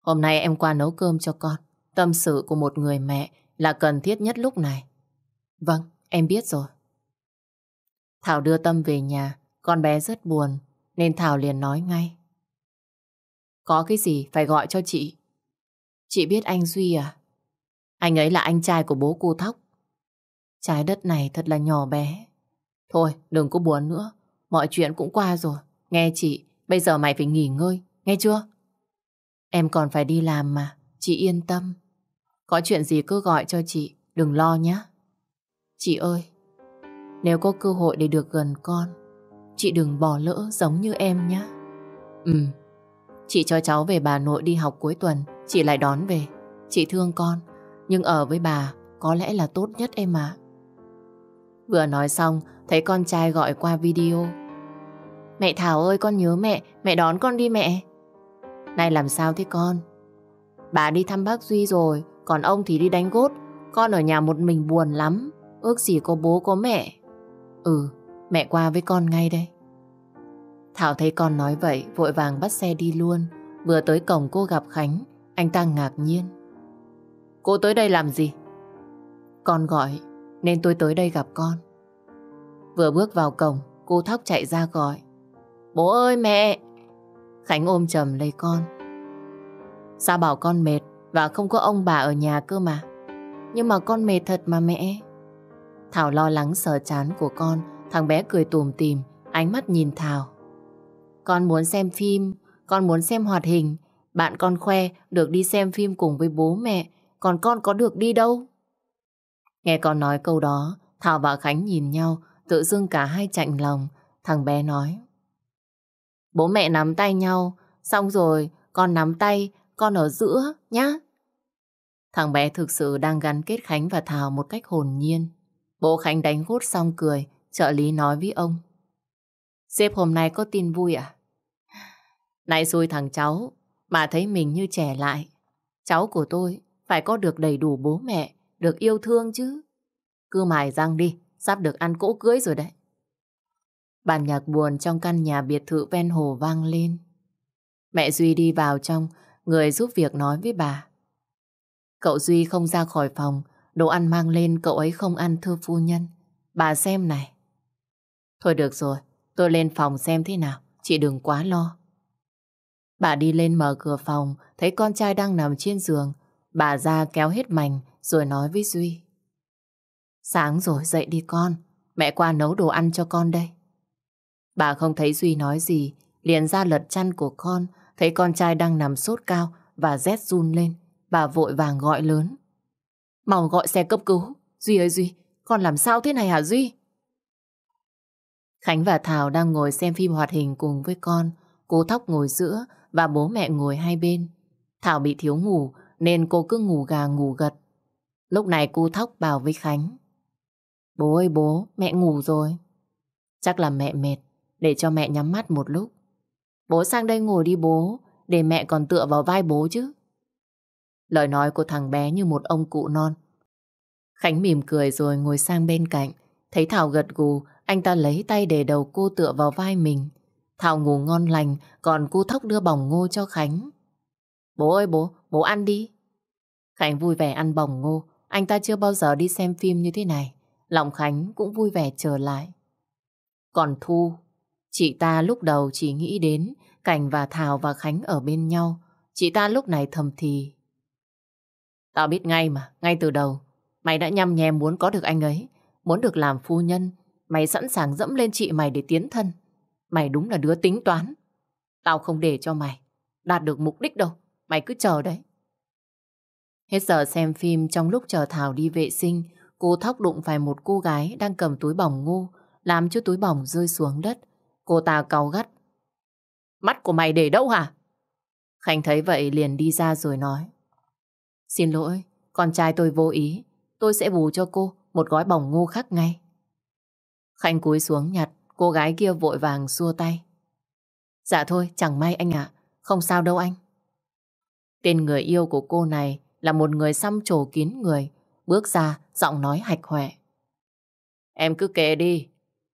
Hôm nay em qua nấu cơm cho con. Tâm sự của một người mẹ là cần thiết nhất lúc này. Vâng, em biết rồi. Thảo đưa Tâm về nhà, con bé rất buồn, nên Thảo liền nói ngay. Có cái gì phải gọi cho chị? Chị biết anh Duy à? Anh ấy là anh trai của bố cô Thóc. Trái đất này thật là nhỏ bé. Thôi, đừng có buồn nữa. Mọi chuyện cũng qua rồi. Nghe chị, bây giờ mày phải nghỉ ngơi, nghe chưa? Em còn phải đi làm mà, chị yên tâm. Có chuyện gì cứ gọi cho chị, đừng lo nhé. Chị ơi, nếu có cơ hội để được gần con, chị đừng bỏ lỡ giống như em nhé. Ừ, chị cho cháu về bà nội đi học cuối tuần, chị lại đón về. Chị thương con, nhưng ở với bà có lẽ là tốt nhất em ạ. Vừa nói xong, thấy con trai gọi qua video. Mẹ Thảo ơi, con nhớ mẹ, mẹ đón con đi mẹ. Này làm sao thế con? Bà đi thăm bác Duy rồi, còn ông thì đi đánh gốt. Con ở nhà một mình buồn lắm, ước gì có bố có mẹ. Ừ, mẹ qua với con ngay đây. Thảo thấy con nói vậy, vội vàng bắt xe đi luôn. Vừa tới cổng cô gặp Khánh, anh ta ngạc nhiên. Cô tới đây làm gì? Con gọi, nên tôi tới đây gặp con. Vừa bước vào cổng, cô Thóc chạy ra gọi. Bố ơi mẹ! Khánh ôm chầm lấy con. Sao bảo con mệt và không có ông bà ở nhà cơ mà. Nhưng mà con mệt thật mà mẹ. Thảo lo lắng sờ chán của con, thằng bé cười tùm tìm, ánh mắt nhìn Thảo. Con muốn xem phim, con muốn xem hoạt hình. Bạn con khoe được đi xem phim cùng với bố mẹ, còn con có được đi đâu. Nghe con nói câu đó, Thảo và Khánh nhìn nhau, tự dưng cả hai chạnh lòng. Thằng bé nói. Bố mẹ nắm tay nhau, xong rồi con nắm tay, con ở giữa nhá. Thằng bé thực sự đang gắn kết Khánh và Thảo một cách hồn nhiên. Bố Khánh đánh hút xong cười, trợ lý nói với ông. Sếp hôm nay có tin vui à? Này xui thằng cháu, mà thấy mình như trẻ lại. Cháu của tôi phải có được đầy đủ bố mẹ, được yêu thương chứ. Cứ mài răng đi, sắp được ăn cỗ cưới rồi đấy. Bản nhạc buồn trong căn nhà biệt thự ven hồ vang lên. Mẹ Duy đi vào trong, người giúp việc nói với bà. Cậu Duy không ra khỏi phòng, đồ ăn mang lên cậu ấy không ăn thưa phu nhân. Bà xem này. Thôi được rồi, tôi lên phòng xem thế nào, chị đừng quá lo. Bà đi lên mở cửa phòng, thấy con trai đang nằm trên giường. Bà ra kéo hết mảnh rồi nói với Duy. Sáng rồi dậy đi con, mẹ qua nấu đồ ăn cho con đây. Bà không thấy Duy nói gì, liền ra lật chăn của con, thấy con trai đang nằm sốt cao và rét run lên. Bà vội vàng gọi lớn. Mau gọi xe cấp cứu. Duy ơi Duy, con làm sao thế này hả Duy? Khánh và Thảo đang ngồi xem phim hoạt hình cùng với con. Cô Thóc ngồi giữa và bố mẹ ngồi hai bên. Thảo bị thiếu ngủ nên cô cứ ngủ gà ngủ gật. Lúc này cô Thóc bảo với Khánh. Bố ơi bố, mẹ ngủ rồi. Chắc là mẹ mệt, để cho mẹ nhắm mắt một lúc. Bố sang đây ngồi đi bố, để mẹ còn tựa vào vai bố chứ. Lời nói của thằng bé như một ông cụ non. Khánh mỉm cười rồi ngồi sang bên cạnh. Thấy Thảo gật gù, anh ta lấy tay để đầu cô tựa vào vai mình. Thảo ngủ ngon lành, còn cô thóc đưa bỏng ngô cho Khánh. Bố ơi bố, bố ăn đi. Khánh vui vẻ ăn bỏng ngô. Anh ta chưa bao giờ đi xem phim như thế này. Lòng Khánh cũng vui vẻ trở lại. Còn Thu, chị ta lúc đầu chỉ nghĩ đến Cảnh và Thảo và Khánh ở bên nhau. Chị ta lúc này thầm thì. Tao biết ngay mà, ngay từ đầu. Mày đã nhăm nhem muốn có được anh ấy, muốn được làm phu nhân. Mày sẵn sàng dẫm lên chị mày để tiến thân. Mày đúng là đứa tính toán. Tao không để cho mày đạt được mục đích đâu. Mày cứ chờ đấy. Hết giờ xem phim trong lúc chờ Thảo đi vệ sinh, cô thóc đụng phải một cô gái đang cầm túi bỏng ngu, làm cho túi bỏng rơi xuống đất. Cô ta cau gắt. Mắt của mày để đâu hả? khanh thấy vậy liền đi ra rồi nói. Xin lỗi, con trai tôi vô ý. Tôi sẽ bù cho cô một gói bỏng ngô khác ngay. khanh cúi xuống nhặt, cô gái kia vội vàng xua tay. Dạ thôi, chẳng may anh ạ. Không sao đâu anh. Tên người yêu của cô này là một người xăm trổ kín người, bước ra, giọng nói hạch hoẹ. Em cứ kể đi,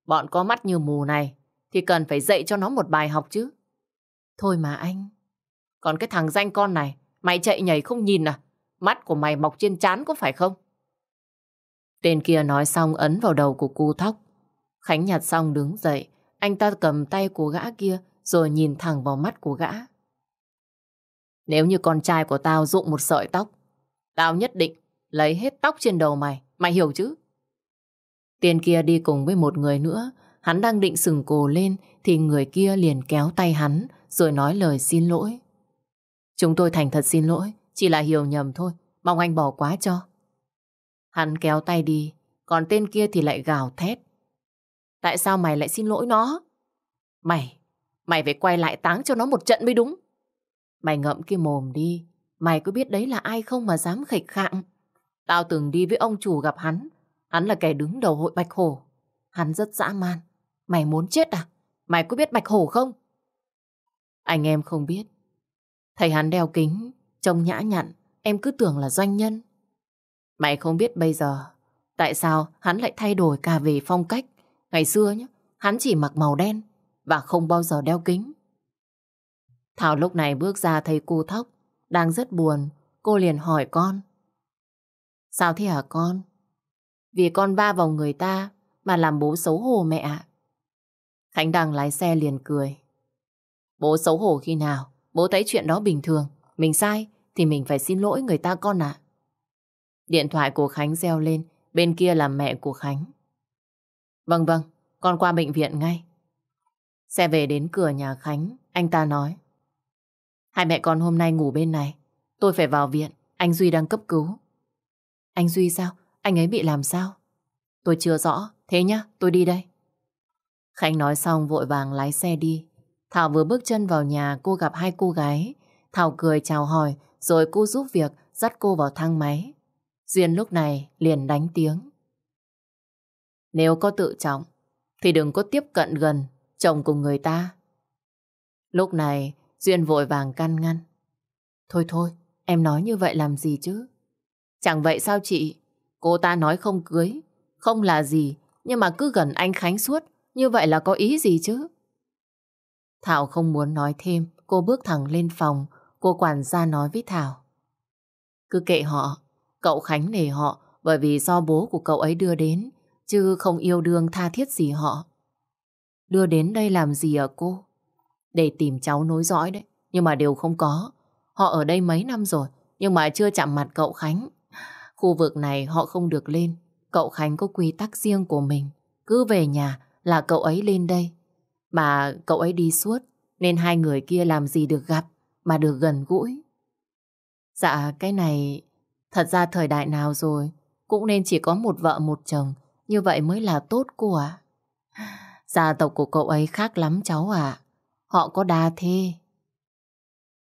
bọn có mắt như mù này thì cần phải dạy cho nó một bài học chứ. Thôi mà anh. Còn cái thằng danh con này, mày chạy nhảy không nhìn à? Mắt của mày mọc trên chán có phải không? Tên kia nói xong ấn vào đầu của cu thóc. Khánh nhặt xong đứng dậy, anh ta cầm tay của gã kia rồi nhìn thẳng vào mắt của gã. Nếu như con trai của tao dụng một sợi tóc, tao nhất định lấy hết tóc trên đầu mày, mày hiểu chứ? Tiền kia đi cùng với một người nữa, hắn đang định sừng cổ lên thì người kia liền kéo tay hắn rồi nói lời xin lỗi. Chúng tôi thành thật xin lỗi, chỉ là hiểu nhầm thôi, mong anh bỏ quá cho. Hắn kéo tay đi, còn tên kia thì lại gào thét. Tại sao mày lại xin lỗi nó? Mày, mày phải quay lại táng cho nó một trận mới đúng. Mày ngậm cái mồm đi, mày có biết đấy là ai không mà dám khịch khạng. Tao từng đi với ông chủ gặp hắn, hắn là kẻ đứng đầu hội Bạch Hổ. Hắn rất dã man. Mày muốn chết à? Mày có biết Bạch Hổ không? Anh em không biết. Thầy hắn đeo kính, trông nhã nhặn, em cứ tưởng là doanh nhân. Mày không biết bây giờ, tại sao hắn lại thay đổi cả về phong cách. Ngày xưa nhé, hắn chỉ mặc màu đen và không bao giờ đeo kính. Thảo lúc này bước ra thấy cô thóc, đang rất buồn, cô liền hỏi con. Sao thế hả con? Vì con va vào người ta mà làm bố xấu hổ mẹ ạ. Khánh đang lái xe liền cười. Bố xấu hổ khi nào? Bố thấy chuyện đó bình thường. Mình sai thì mình phải xin lỗi người ta con ạ. Điện thoại của Khánh reo lên, bên kia là mẹ của Khánh. Vâng vâng, con qua bệnh viện ngay. Xe về đến cửa nhà Khánh, anh ta nói. Hai mẹ con hôm nay ngủ bên này, tôi phải vào viện, anh Duy đang cấp cứu. Anh Duy sao? Anh ấy bị làm sao? Tôi chưa rõ, thế nhá, tôi đi đây. Khánh nói xong vội vàng lái xe đi. Thảo vừa bước chân vào nhà cô gặp hai cô gái. Thảo cười chào hỏi rồi cô giúp việc dắt cô vào thang máy. Duyên lúc này liền đánh tiếng. Nếu có tự trọng thì đừng có tiếp cận gần chồng cùng người ta. Lúc này Duyên vội vàng can ngăn. Thôi thôi, em nói như vậy làm gì chứ? Chẳng vậy sao chị? Cô ta nói không cưới, không là gì, nhưng mà cứ gần anh Khánh suốt, như vậy là có ý gì chứ? Thảo không muốn nói thêm, cô bước thẳng lên phòng, cô quản gia nói với Thảo. Cứ kệ họ, cậu Khánh nể họ bởi vì do bố của cậu ấy đưa đến, chứ không yêu đương tha thiết gì họ. Đưa đến đây làm gì ở cô? Để tìm cháu nối dõi đấy, nhưng mà đều không có. Họ ở đây mấy năm rồi, nhưng mà chưa chạm mặt cậu Khánh. Khu vực này họ không được lên, cậu Khánh có quy tắc riêng của mình. Cứ về nhà là cậu ấy lên đây. Mà cậu ấy đi suốt, nên hai người kia làm gì được gặp, mà được gần gũi. Dạ, cái này... Thật ra thời đại nào rồi, cũng nên chỉ có một vợ một chồng, như vậy mới là tốt cô ạ. Gia tộc của cậu ấy khác lắm cháu ạ. Họ có đa thê.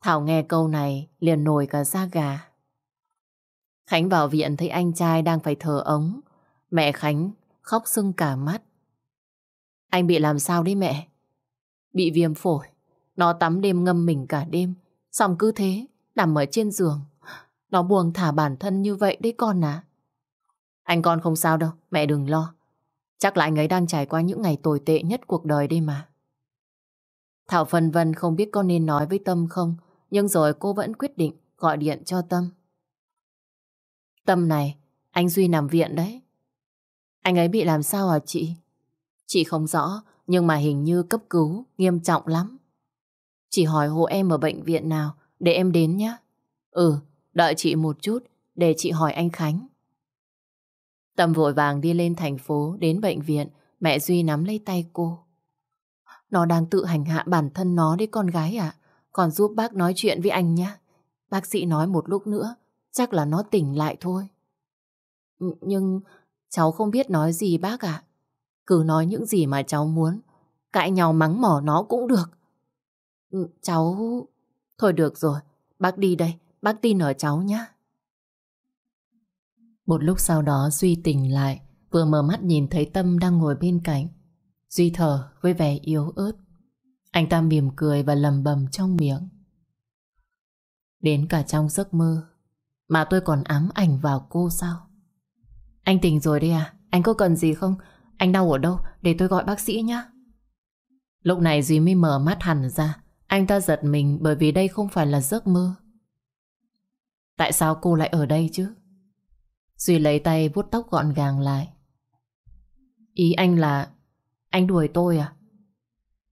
Thảo nghe câu này liền nổi cả da gà. Khánh vào viện thấy anh trai đang phải thở ống. Mẹ Khánh khóc sưng cả mắt. Anh bị làm sao đấy mẹ? Bị viêm phổi. Nó tắm đêm ngâm mình cả đêm. Xong cứ thế, nằm ở trên giường. Nó buồn thả bản thân như vậy đấy con à. Anh con không sao đâu, mẹ đừng lo. Chắc là anh ấy đang trải qua những ngày tồi tệ nhất cuộc đời đây mà. Thảo phân vân không biết có nên nói với Tâm không, nhưng rồi cô vẫn quyết định gọi điện cho Tâm. Tâm này, anh Duy nằm viện đấy. Anh ấy bị làm sao hả chị? Chị không rõ, nhưng mà hình như cấp cứu nghiêm trọng lắm. Chị hỏi hộ em ở bệnh viện nào để em đến nhé. Ừ, đợi chị một chút để chị hỏi anh Khánh. Tâm vội vàng đi lên thành phố, đến bệnh viện, mẹ Duy nắm lấy tay cô. Nó đang tự hành hạ bản thân nó đấy con gái ạ. Còn giúp bác nói chuyện với anh nhé. Bác sĩ nói một lúc nữa, chắc là nó tỉnh lại thôi. Nhưng cháu không biết nói gì bác ạ. Cứ nói những gì mà cháu muốn. Cãi nhau mắng mỏ nó cũng được. Ừ, cháu... Thôi được rồi, bác đi đây, bác tin ở cháu nhé. Một lúc sau đó Duy tỉnh lại, vừa mở mắt nhìn thấy Tâm đang ngồi bên cạnh. Duy thở với vẻ yếu ớt. Anh ta mỉm cười và lầm bầm trong miệng. Đến cả trong giấc mơ mà tôi còn ám ảnh vào cô sao? Anh tỉnh rồi đây à? Anh có cần gì không? Anh đau ở đâu? Để tôi gọi bác sĩ nhé. Lúc này Duy mới mở mắt hẳn ra. Anh ta giật mình bởi vì đây không phải là giấc mơ. Tại sao cô lại ở đây chứ? Duy lấy tay vuốt tóc gọn gàng lại. Ý anh là anh đuổi tôi à?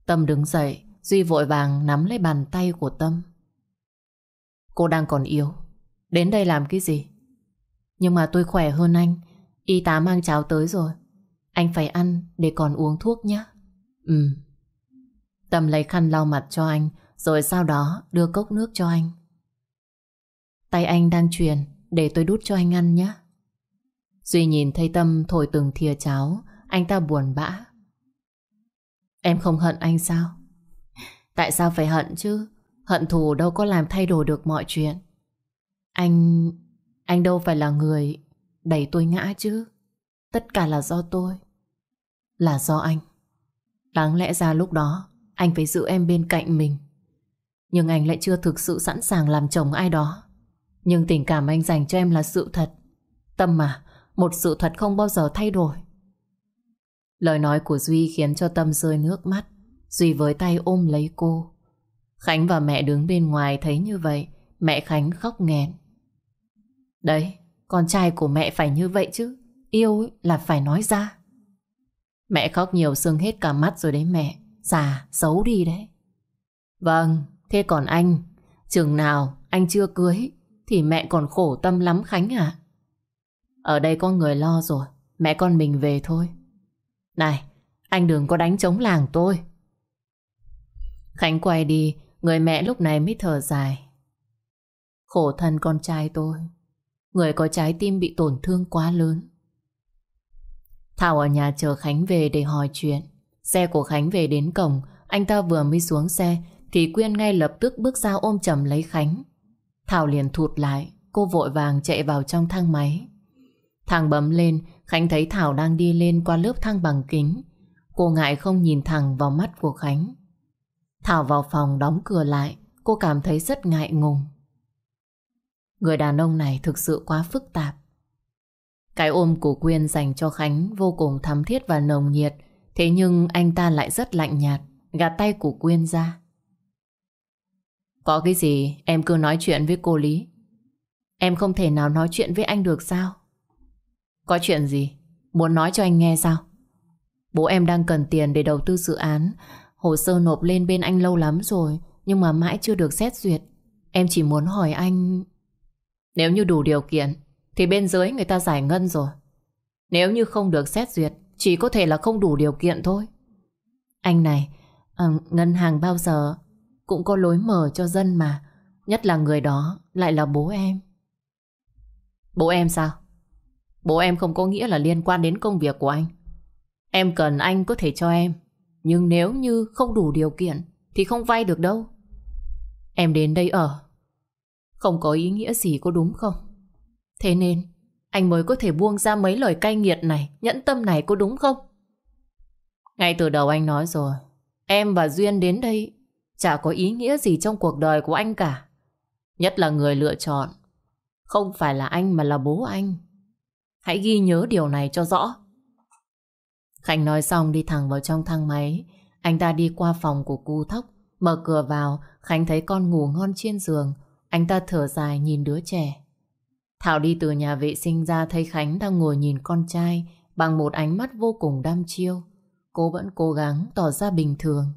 Tâm đứng dậy, Duy vội vàng nắm lấy bàn tay của Tâm. Cô đang còn yếu, đến đây làm cái gì? Nhưng mà tôi khỏe hơn anh, y tá mang cháo tới rồi. Anh phải ăn để còn uống thuốc nhé. Ừ. Tâm lấy khăn lau mặt cho anh, rồi sau đó đưa cốc nước cho anh. Tay anh đang truyền, để tôi đút cho anh ăn nhé. Duy nhìn thấy Tâm thổi từng thìa cháo, anh ta buồn bã. Em không hận anh sao? Tại sao phải hận chứ? Hận thù đâu có làm thay đổi được mọi chuyện. Anh... Anh đâu phải là người đẩy tôi ngã chứ. Tất cả là do tôi. Là do anh. Đáng lẽ ra lúc đó anh phải giữ em bên cạnh mình. Nhưng anh lại chưa thực sự sẵn sàng làm chồng ai đó. Nhưng tình cảm anh dành cho em là sự thật. Tâm mà, một sự thật không bao giờ thay đổi. Lời nói của Duy khiến cho Tâm rơi nước mắt. Duy với tay ôm lấy cô. Khánh và mẹ đứng bên ngoài thấy như vậy, mẹ Khánh khóc nghẹn. Đấy, con trai của mẹ phải như vậy chứ. Yêu là phải nói ra. Mẹ khóc nhiều sưng hết cả mắt rồi đấy mẹ. Già, xấu đi đấy. Vâng, thế còn anh, chừng nào anh chưa cưới thì mẹ còn khổ tâm lắm Khánh à. Ở đây có người lo rồi, mẹ con mình về thôi. Này, anh đừng có đánh chống làng tôi. Khánh quay đi, người mẹ lúc này mới thở dài. Khổ thân con trai tôi, người có trái tim bị tổn thương quá lớn. Thảo ở nhà chờ Khánh về để hỏi chuyện. Xe của Khánh về đến cổng, anh ta vừa mới xuống xe thì Quyên ngay lập tức bước ra ôm chầm lấy Khánh. Thảo liền thụt lại, cô vội vàng chạy vào trong thang máy. Thang bấm lên, Khánh thấy Thảo đang đi lên qua lớp thang bằng kính. Cô ngại không nhìn thẳng vào mắt của Khánh. Thảo vào phòng đóng cửa lại, cô cảm thấy rất ngại ngùng. Người đàn ông này thực sự quá phức tạp. Cái ôm của Quyên dành cho Khánh vô cùng thắm thiết và nồng nhiệt, thế nhưng anh ta lại rất lạnh nhạt, gạt tay của Quyên ra. Có cái gì em cứ nói chuyện với cô Lý. Em không thể nào nói chuyện với anh được sao? Có chuyện gì? Muốn nói cho anh nghe sao? Bố em đang cần tiền để đầu tư dự án. Hồ sơ nộp lên bên anh lâu lắm rồi, nhưng mà mãi chưa được xét duyệt. Em chỉ muốn hỏi anh... Nếu như đủ điều kiện, thì bên dưới người ta giải ngân rồi. Nếu như không được xét duyệt, chỉ có thể là không đủ điều kiện thôi. Anh này, à, ngân hàng bao giờ cũng có lối mở cho dân mà. Nhất là người đó lại là bố em. Bố em sao? Bố em không có nghĩa là liên quan đến công việc của anh. Em cần anh có thể cho em. Nhưng nếu như không đủ điều kiện thì không vay được đâu. Em đến đây ở. Không có ý nghĩa gì có đúng không? Thế nên anh mới có thể buông ra mấy lời cay nghiệt này, nhẫn tâm này có đúng không? Ngay từ đầu anh nói rồi, em và Duyên đến đây chả có ý nghĩa gì trong cuộc đời của anh cả. Nhất là người lựa chọn. Không phải là anh mà là bố anh. Hãy ghi nhớ điều này cho rõ. Khánh nói xong đi thẳng vào trong thang máy. Anh ta đi qua phòng của cu thóc. Mở cửa vào, Khánh thấy con ngủ ngon trên giường. Anh ta thở dài nhìn đứa trẻ. Thảo đi từ nhà vệ sinh ra thấy Khánh đang ngồi nhìn con trai bằng một ánh mắt vô cùng đam chiêu. Cô vẫn cố gắng tỏ ra bình thường.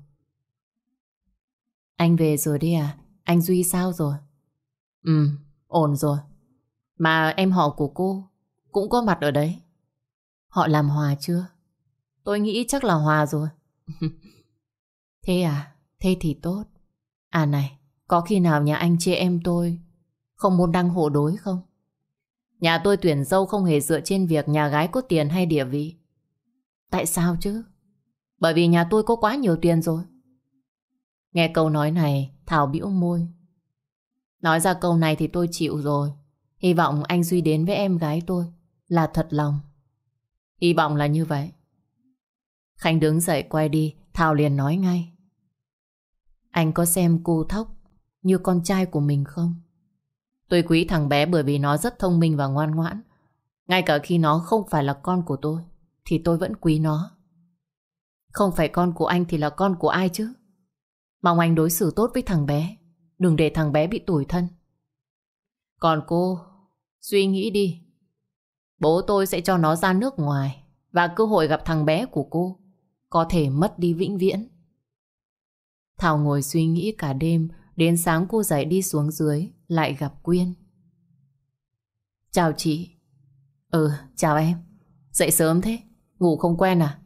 Anh về rồi đi à? Anh Duy sao rồi? Ừ, ổn rồi. Mà em họ của cô cũng có mặt ở đấy. Họ làm hòa chưa? Tôi nghĩ chắc là hòa rồi. thế à? Thế thì tốt. À này, có khi nào nhà anh chị em tôi không muốn đăng hộ đối không? Nhà tôi tuyển dâu không hề dựa trên việc nhà gái có tiền hay địa vị. Tại sao chứ? Bởi vì nhà tôi có quá nhiều tiền rồi. Nghe câu nói này, Thảo bĩu môi. Nói ra câu này thì tôi chịu rồi. Hy vọng anh Duy đến với em gái tôi là thật lòng. Hy vọng là như vậy. Khánh đứng dậy quay đi, Thảo liền nói ngay. Anh có xem cô thóc như con trai của mình không? Tôi quý thằng bé bởi vì nó rất thông minh và ngoan ngoãn. Ngay cả khi nó không phải là con của tôi, thì tôi vẫn quý nó. Không phải con của anh thì là con của ai chứ? Mong anh đối xử tốt với thằng bé. Đừng để thằng bé bị tủi thân. Còn cô, suy nghĩ đi. Bố tôi sẽ cho nó ra nước ngoài và cơ hội gặp thằng bé của cô có thể mất đi vĩnh viễn. Thảo ngồi suy nghĩ cả đêm Đến sáng cô dậy đi xuống dưới, Lại gặp Quyên. Chào chị. Ừ chào em. Dậy sớm thế, Ngủ không quen à?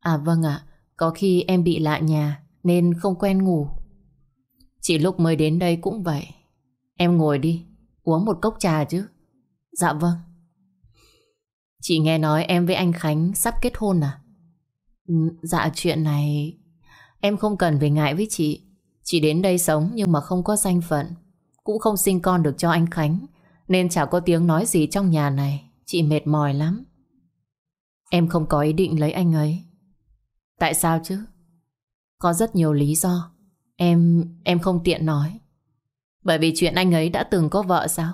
À vâng ạ, Có khi em bị lạ nhà, Nên không quen ngủ. Chị lúc mới đến đây cũng vậy. Em ngồi đi, Uống một cốc trà chứ. Dạ vâng. Chị nghe nói em với anh Khánh sắp kết hôn à? Ừ, dạ chuyện này Em không cần phải ngại với chị. Chị đến đây sống nhưng mà không có danh phận, Cũng không sinh con được cho anh Khánh, Nên chả có tiếng nói gì trong nhà này, Chị mệt mỏi lắm Em không có ý định lấy anh ấy Tại sao chứ? Có rất nhiều lý do Em... em không tiện nói Bởi vì chuyện anh ấy đã từng có vợ sao?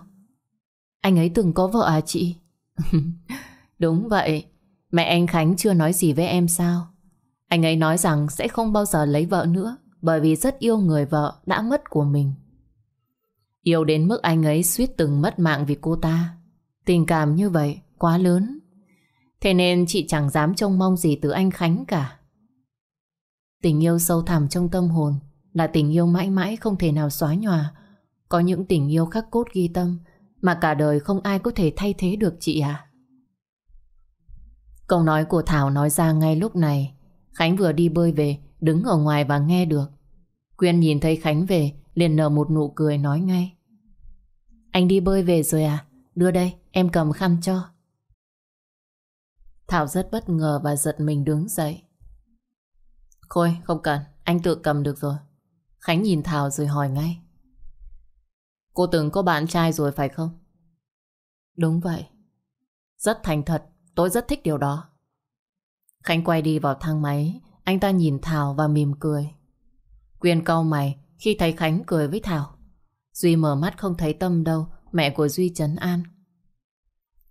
Anh ấy từng có vợ à chị? Đúng vậy Mẹ anh Khánh chưa nói gì với em sao? Anh ấy nói rằng sẽ không bao giờ lấy vợ nữa bởi vì rất yêu người vợ đã mất của mình. Yêu đến mức anh ấy suýt từng mất mạng vì cô ta. Tình cảm như vậy quá lớn. Thế nên chị chẳng dám trông mong gì từ anh Khánh cả. Tình yêu sâu thẳm trong tâm hồn là tình yêu mãi mãi không thể nào xóa nhòa. Có những tình yêu khắc cốt ghi tâm mà cả đời không ai có thể thay thế được chị à. Câu nói của Thảo nói ra ngay lúc này Khánh vừa đi bơi về, Đứng ở ngoài và nghe được Quyên nhìn thấy Khánh về, liền nở một nụ cười nói ngay. Anh đi bơi về rồi à? Đưa đây, em cầm khăn cho. Thảo rất bất ngờ và giật mình đứng dậy. Khôi, không cần, Anh tự cầm được rồi. Khánh nhìn Thảo rồi hỏi ngay. Cô từng có bạn trai rồi phải không? Đúng vậy. Rất thành thật, Tôi rất thích điều đó. Khánh quay đi vào thang máy, Anh ta nhìn Thảo và mỉm cười. Quyên cau mày khi thấy Khánh cười với Thảo. Duy mở mắt không thấy Tâm đâu, Mẹ của Duy trấn an.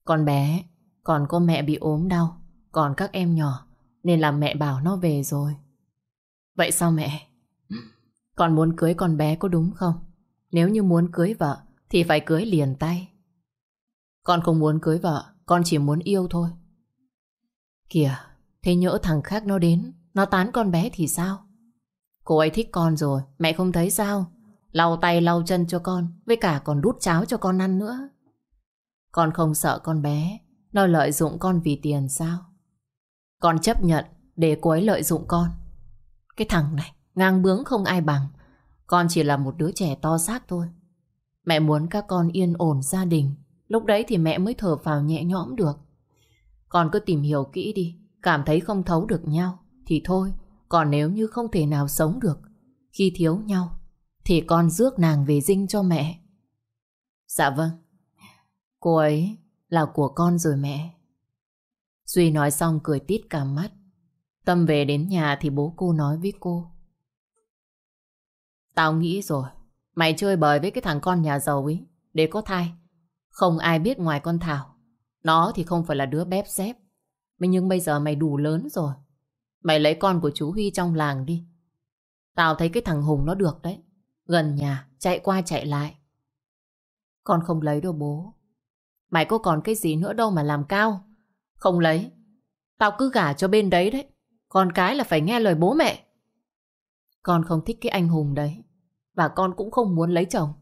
Con bé, Còn có mẹ bị ốm đau, Còn các em nhỏ, Nên là mẹ bảo nó về rồi. Vậy sao mẹ? Con muốn cưới con bé có đúng không? Nếu như muốn cưới vợ, Thì phải cưới liền tay. Con không muốn cưới vợ, Con chỉ muốn yêu thôi. Kìa, Thế nhỡ thằng khác nó đến, Nó tán con bé thì sao? Cô ấy thích con rồi, Mẹ không thấy sao? Lau tay lau chân cho con, Với cả còn đút cháo cho con ăn nữa. Con không sợ con bé, Nó lợi dụng con vì tiền sao? Con chấp nhận Để cô ấy lợi dụng con. Cái thằng này, ngang bướng không ai bằng. Con chỉ là một đứa trẻ to xác thôi. Mẹ muốn các con yên ổn gia đình. Lúc đấy thì mẹ mới thở phào nhẹ nhõm được. Con cứ tìm hiểu kỹ đi, Cảm thấy không thấu được nhau, Thì thôi còn nếu như không thể nào sống được, Khi thiếu nhau, Thì con rước nàng về dinh cho mẹ. Dạ vâng. Cô ấy là của con rồi mẹ. Duy nói xong cười tít cả mắt. Tâm về đến nhà thì bố cô nói với cô. Tao nghĩ rồi, Mày chơi bời với cái thằng con nhà giàu ấy, Để có thai. Không ai biết ngoài con Thảo. Nó thì không phải là đứa bép xếp nhưng bây giờ mày đủ lớn rồi. Mày lấy con của chú Huy trong làng đi. Tao thấy cái thằng Hùng nó được đấy. Gần nhà, chạy qua chạy lại. Con không lấy đâu bố. Mày có còn cái gì nữa đâu mà làm cao. Không lấy. Tao cứ gả cho bên đấy đấy. Con cái là phải nghe lời bố mẹ. Con không thích cái anh Hùng đấy. Và con cũng không muốn lấy chồng.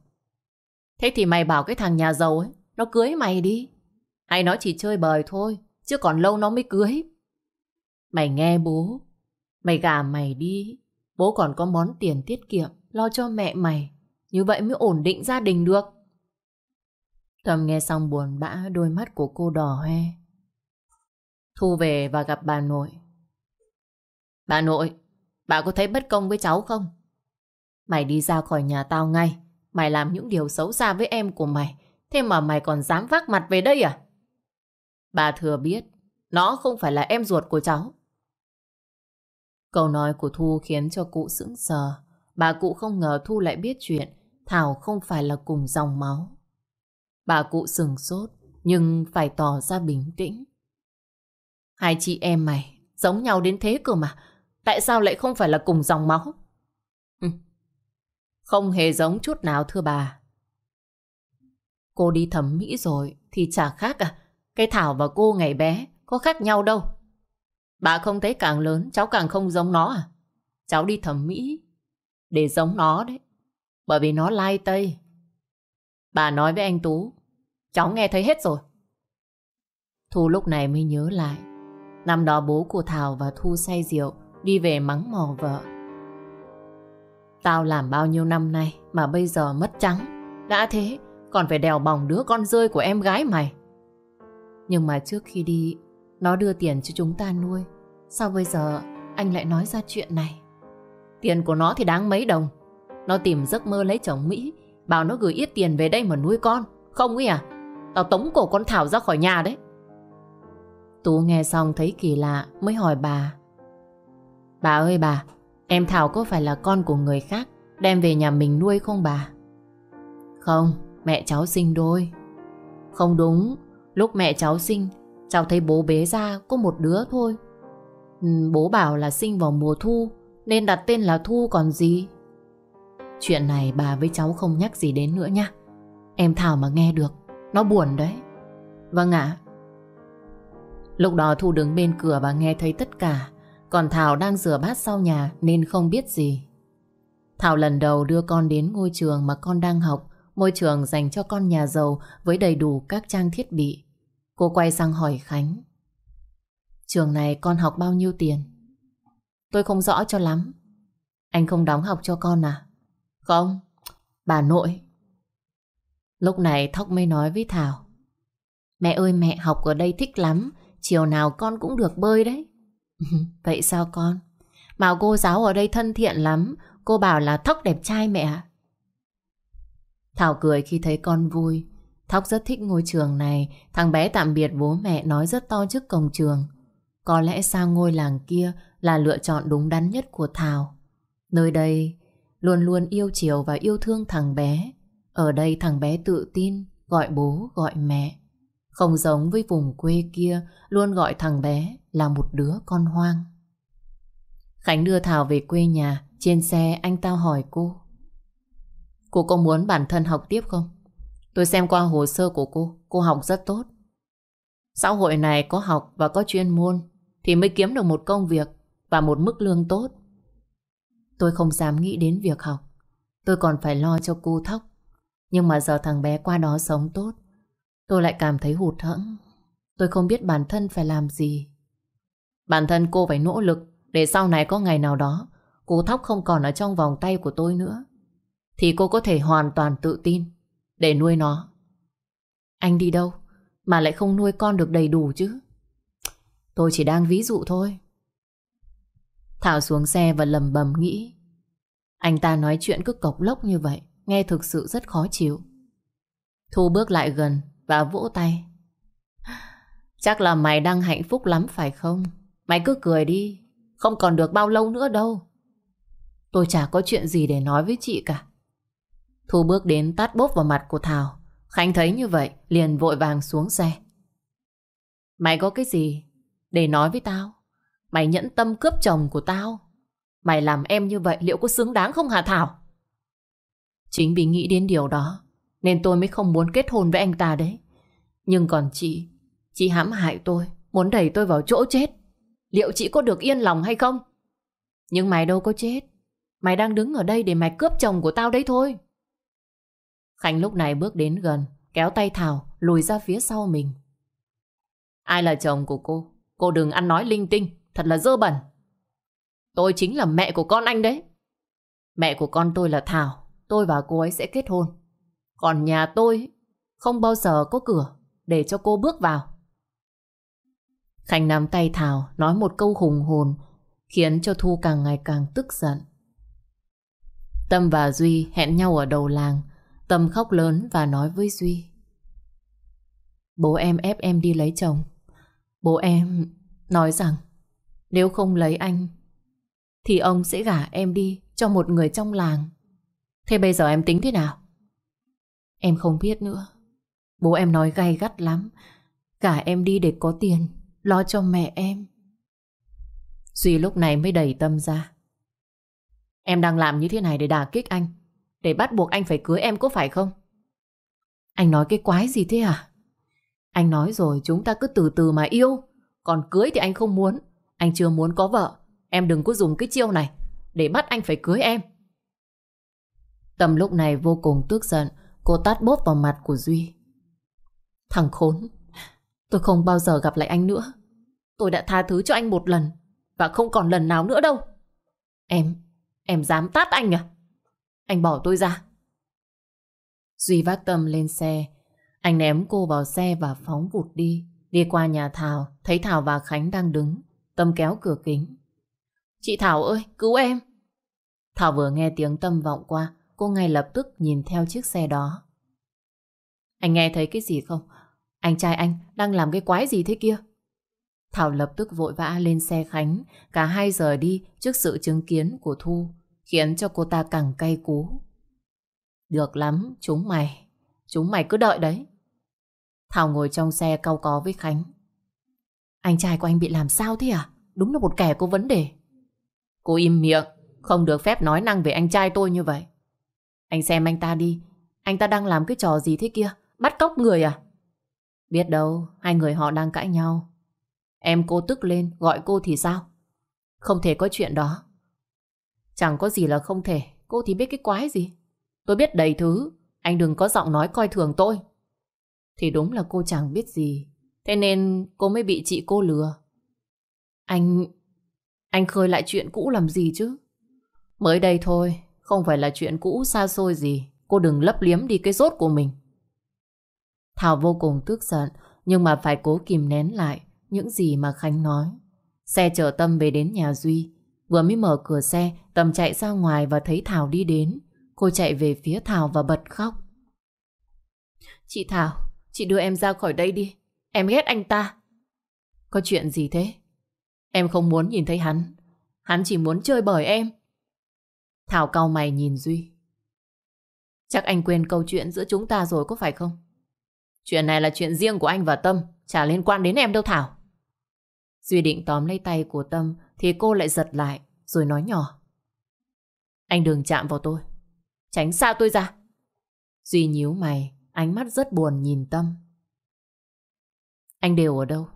Thế thì mày bảo cái thằng nhà giàu ấy, nó cưới mày đi. Hay nó chỉ chơi bời thôi, chứ còn lâu nó mới cưới. Mày nghe bố, mày gà mày đi. Bố còn có món tiền tiết kiệm, lo cho mẹ mày. Như vậy mới ổn định gia đình được. Thầm nghe xong buồn bã, đôi mắt của cô đỏ hoe. Thu về và gặp bà nội. Bà nội, bà có thấy bất công với cháu không? Mày đi ra khỏi nhà tao ngay. Mày làm những điều xấu xa với em của mày. Thế mà mày còn dám vác mặt về đây à? Bà thừa biết, nó không phải là em ruột của cháu. Câu nói của Thu khiến cho cụ sững sờ. Bà cụ không ngờ Thu lại biết chuyện Thảo không phải là cùng dòng máu. Bà cụ sừng sốt, nhưng phải tỏ ra bình tĩnh. Hai chị em mày giống nhau đến thế cơ mà. Tại sao lại không phải là cùng dòng máu? Không hề giống chút nào thưa bà. Cô đi thẩm mỹ rồi thì chả khác à. Cái Thảo và cô ngày bé có khác nhau đâu. Bà không thấy càng lớn cháu càng không giống nó à? Cháu đi thẩm mỹ để giống nó đấy. Bởi vì nó lai tây. Bà nói với anh Tú, cháu nghe thấy hết rồi. Thu lúc này mới nhớ lại. Năm đó bố của Thảo và Thu say rượu đi về mắng mò vợ. Tao làm bao nhiêu năm nay mà bây giờ mất trắng. Đã thế, còn phải đèo bòng đứa con rơi của em gái mày. Nhưng mà trước khi đi, nó đưa tiền cho chúng ta nuôi. Sao bây giờ anh lại nói ra chuyện này? Tiền của nó thì đáng mấy đồng. Nó tìm giấc mơ lấy chồng Mỹ, bảo nó gửi ít tiền về đây mà nuôi con. Không ý à? Tao tống cổ con Thảo ra khỏi nhà đấy. Tú nghe xong thấy kỳ lạ mới hỏi bà. Bà ơi bà, em Thảo có phải là con của người khác đem về nhà mình nuôi không bà? Không, mẹ cháu sinh đôi. Không đúng, lúc mẹ cháu sinh, cháu thấy bố bế ra có một đứa thôi. Ừ, bố bảo là sinh vào mùa thu, nên đặt tên là Thu còn gì. Chuyện này bà với cháu không nhắc gì đến nữa nha. Em Thảo mà nghe được, nó buồn đấy. Vâng ạ. Lúc đó Thu đứng bên cửa và nghe thấy tất cả, còn Thảo đang rửa bát sau nhà nên không biết gì. Thảo lần đầu đưa con đến ngôi trường mà con đang học, môi trường dành cho con nhà giàu với đầy đủ các trang thiết bị. Cô quay sang hỏi Khánh. Trường này con học bao nhiêu tiền? Tôi không rõ cho lắm. Anh không đóng học cho con à? Không, bà nội. Lúc này Thóc mới nói với Thảo. Mẹ ơi mẹ học ở đây thích lắm, chiều nào con cũng được bơi đấy. Vậy sao con? Mà cô giáo ở đây thân thiện lắm, cô bảo là Thóc đẹp trai mẹ Thảo cười khi thấy con vui. Thóc rất thích ngôi trường này, thằng bé tạm biệt bố mẹ nói rất to trước cổng trường. Có lẽ sang ngôi làng kia là lựa chọn đúng đắn nhất của Thảo. Nơi đây luôn luôn yêu chiều và yêu thương thằng bé. Ở đây thằng bé tự tin, gọi bố, gọi mẹ. Không giống với vùng quê kia, luôn gọi thằng bé là một đứa con hoang. Khánh đưa Thảo về quê nhà, trên xe anh tao hỏi cô. Cô có muốn bản thân học tiếp không? Tôi xem qua hồ sơ của cô, cô học rất tốt. Xã hội này có học và có chuyên môn thì mới kiếm được một công việc và một mức lương tốt. Tôi không dám nghĩ đến việc học. Tôi còn phải lo cho cô thóc. Nhưng mà giờ thằng bé qua đó sống tốt, tôi lại cảm thấy hụt hẫng. Tôi không biết bản thân phải làm gì. Bản thân cô phải nỗ lực để sau này có ngày nào đó cô thóc không còn ở trong vòng tay của tôi nữa. Thì cô có thể hoàn toàn tự tin để nuôi nó. Anh đi đâu mà lại không nuôi con được đầy đủ chứ? Tôi chỉ đang ví dụ thôi. Thảo xuống xe và lầm bầm nghĩ. Anh ta nói chuyện cứ cộc lốc như vậy, nghe thực sự rất khó chịu. Thu bước lại gần và vỗ tay. Chắc là mày đang hạnh phúc lắm phải không? Mày cứ cười đi, không còn được bao lâu nữa đâu. Tôi chả có chuyện gì để nói với chị cả. Thu bước đến tát bốp vào mặt của Thảo. Khánh thấy như vậy, liền vội vàng xuống xe. Mày có cái gì để nói với tao? Mày nhẫn tâm cướp chồng của tao. Mày làm em như vậy liệu có xứng đáng không hả Thảo? Chính vì nghĩ đến điều đó nên tôi mới không muốn kết hôn với anh ta đấy. Nhưng còn chị, chị hãm hại tôi, muốn đẩy tôi vào chỗ chết. Liệu chị có được yên lòng hay không? Nhưng mày đâu có chết. Mày đang đứng ở đây để mày cướp chồng của tao đấy thôi. Khánh lúc này bước đến gần, kéo tay Thảo lùi ra phía sau mình. Ai là chồng của cô? Cô đừng ăn nói linh tinh, thật là dơ bẩn. Tôi chính là mẹ của con anh đấy. Mẹ của con tôi là Thảo, tôi và cô ấy sẽ kết hôn. Còn nhà tôi không bao giờ có cửa để cho cô bước vào. Khánh nắm tay Thảo nói một câu hùng hồn khiến cho Thu càng ngày càng tức giận. Tâm và Duy hẹn nhau ở đầu làng. Tâm khóc lớn và nói với Duy. Bố em ép em đi lấy chồng. Bố em nói rằng nếu không lấy anh thì ông sẽ gả em đi cho một người trong làng. Thế bây giờ em tính thế nào? Em không biết nữa. Bố em nói gay gắt lắm. Gả em đi để có tiền, lo cho mẹ em. Duy lúc này mới đẩy tâm ra. Em đang làm như thế này để đả kích anh. Để bắt buộc anh phải cưới em có phải không? Anh nói cái quái gì thế à? Anh nói rồi chúng ta cứ từ từ mà yêu. Còn cưới thì anh không muốn. Anh chưa muốn có vợ. Em đừng có dùng cái chiêu này để bắt anh phải cưới em. Tầm lúc này vô cùng tức giận. Cô tát bốp vào mặt của Duy. Thằng khốn. Tôi không bao giờ gặp lại anh nữa. Tôi đã tha thứ cho anh một lần. Và không còn lần nào nữa đâu. Em, em dám tát anh à? Anh bỏ tôi ra. Duy vác Tâm lên xe. Anh ném cô vào xe và phóng vụt đi. Đi qua nhà Thảo, thấy Thảo và Khánh đang đứng. Tâm kéo cửa kính. Chị Thảo ơi, cứu em. Thảo vừa nghe tiếng Tâm vọng qua, cô ngay lập tức nhìn theo chiếc xe đó. Anh nghe thấy cái gì không? Anh trai anh đang làm cái quái gì thế kia? Thảo lập tức vội vã lên xe Khánh, cả hai giờ đi trước sự chứng kiến của Thu, khiến cho cô ta càng cay cú. Được lắm, chúng mày. Chúng mày cứ đợi đấy. Thảo ngồi trong xe cau có với Khánh. Anh trai của anh bị làm sao thế à? Đúng là một kẻ có vấn đề. Cô im miệng, không được phép nói năng về anh trai tôi như vậy. Anh xem anh ta đi, anh ta đang làm cái trò gì thế kia? Bắt cóc người à? Biết đâu, hai người họ đang cãi nhau. Em cô tức lên, gọi cô thì sao? Không thể có chuyện đó. Chẳng có gì là không thể, cô thì biết cái quái gì. Tôi biết đầy thứ, anh đừng có giọng nói coi thường tôi. Thì đúng là cô chẳng biết gì, thế nên cô mới bị chị cô lừa. Anh... anh khơi lại chuyện cũ làm gì chứ? Mới đây thôi, không phải là chuyện cũ xa xôi gì. Cô đừng lấp liếm đi cái rốt của mình. Thảo vô cùng tức giận, nhưng mà phải cố kìm nén lại những gì mà Khánh nói. Xe chở Tâm về đến nhà Duy. Vừa mới mở cửa xe, Tâm chạy ra ngoài và thấy Thảo đi đến. Cô chạy về phía Thảo và bật khóc. Chị Thảo, chị đưa em ra khỏi đây đi. Em ghét anh ta. Có chuyện gì thế? Em không muốn nhìn thấy hắn. Hắn chỉ muốn chơi bời em. Thảo cau mày nhìn Duy. Chắc anh quên câu chuyện giữa chúng ta rồi có phải không? Chuyện này là chuyện riêng của anh và Tâm, chả liên quan đến em đâu Thảo. Duy định tóm lấy tay của Tâm thì cô lại giật lại rồi nói nhỏ. Anh đừng chạm vào tôi. Tránh xa tôi ra. Duy nhíu mày, ánh mắt rất buồn nhìn Tâm. Anh Đều ở đâu?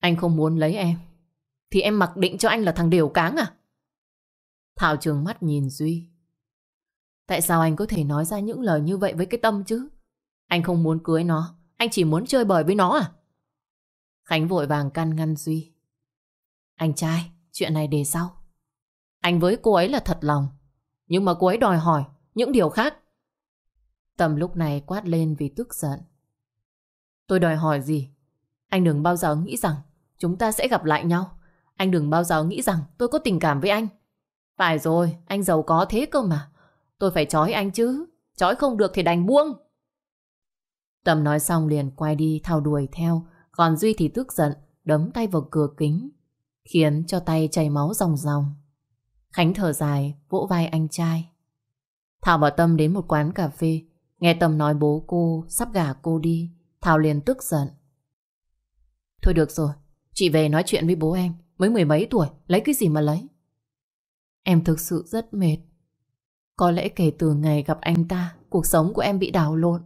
Anh không muốn lấy em. Thì em mặc định cho anh là thằng Đều cáng à? Thảo trường mắt nhìn Duy. Tại sao anh có thể nói ra những lời như vậy với cái Tâm chứ? Anh không muốn cưới nó. Anh chỉ muốn chơi bời với nó à? Khánh vội vàng can ngăn Duy. Anh trai, chuyện này để sau. Anh với cô ấy là thật lòng. Nhưng mà cô ấy đòi hỏi những điều khác. Tầm lúc này quát lên vì tức giận. Tôi đòi hỏi gì? Anh đừng bao giờ nghĩ rằng chúng ta sẽ gặp lại nhau. Anh đừng bao giờ nghĩ rằng tôi có tình cảm với anh. Phải rồi, anh giàu có thế cơ mà. Tôi phải trói anh chứ. Trói không được thì đành buông. Tầm nói xong liền quay đi thao đuổi theo. Còn Duy thì tức giận, đấm tay vào cửa kính, khiến cho tay chảy máu ròng ròng. Khánh thở dài, vỗ vai anh trai. Thảo và Tâm đến một quán cà phê, nghe Tâm nói bố cô sắp gả cô đi, Thảo liền tức giận. Thôi được rồi, chị về nói chuyện với bố em, mới mười mấy tuổi, lấy cái gì mà lấy. Em thực sự rất mệt. Có lẽ kể từ ngày gặp anh ta, cuộc sống của em bị đảo lộn.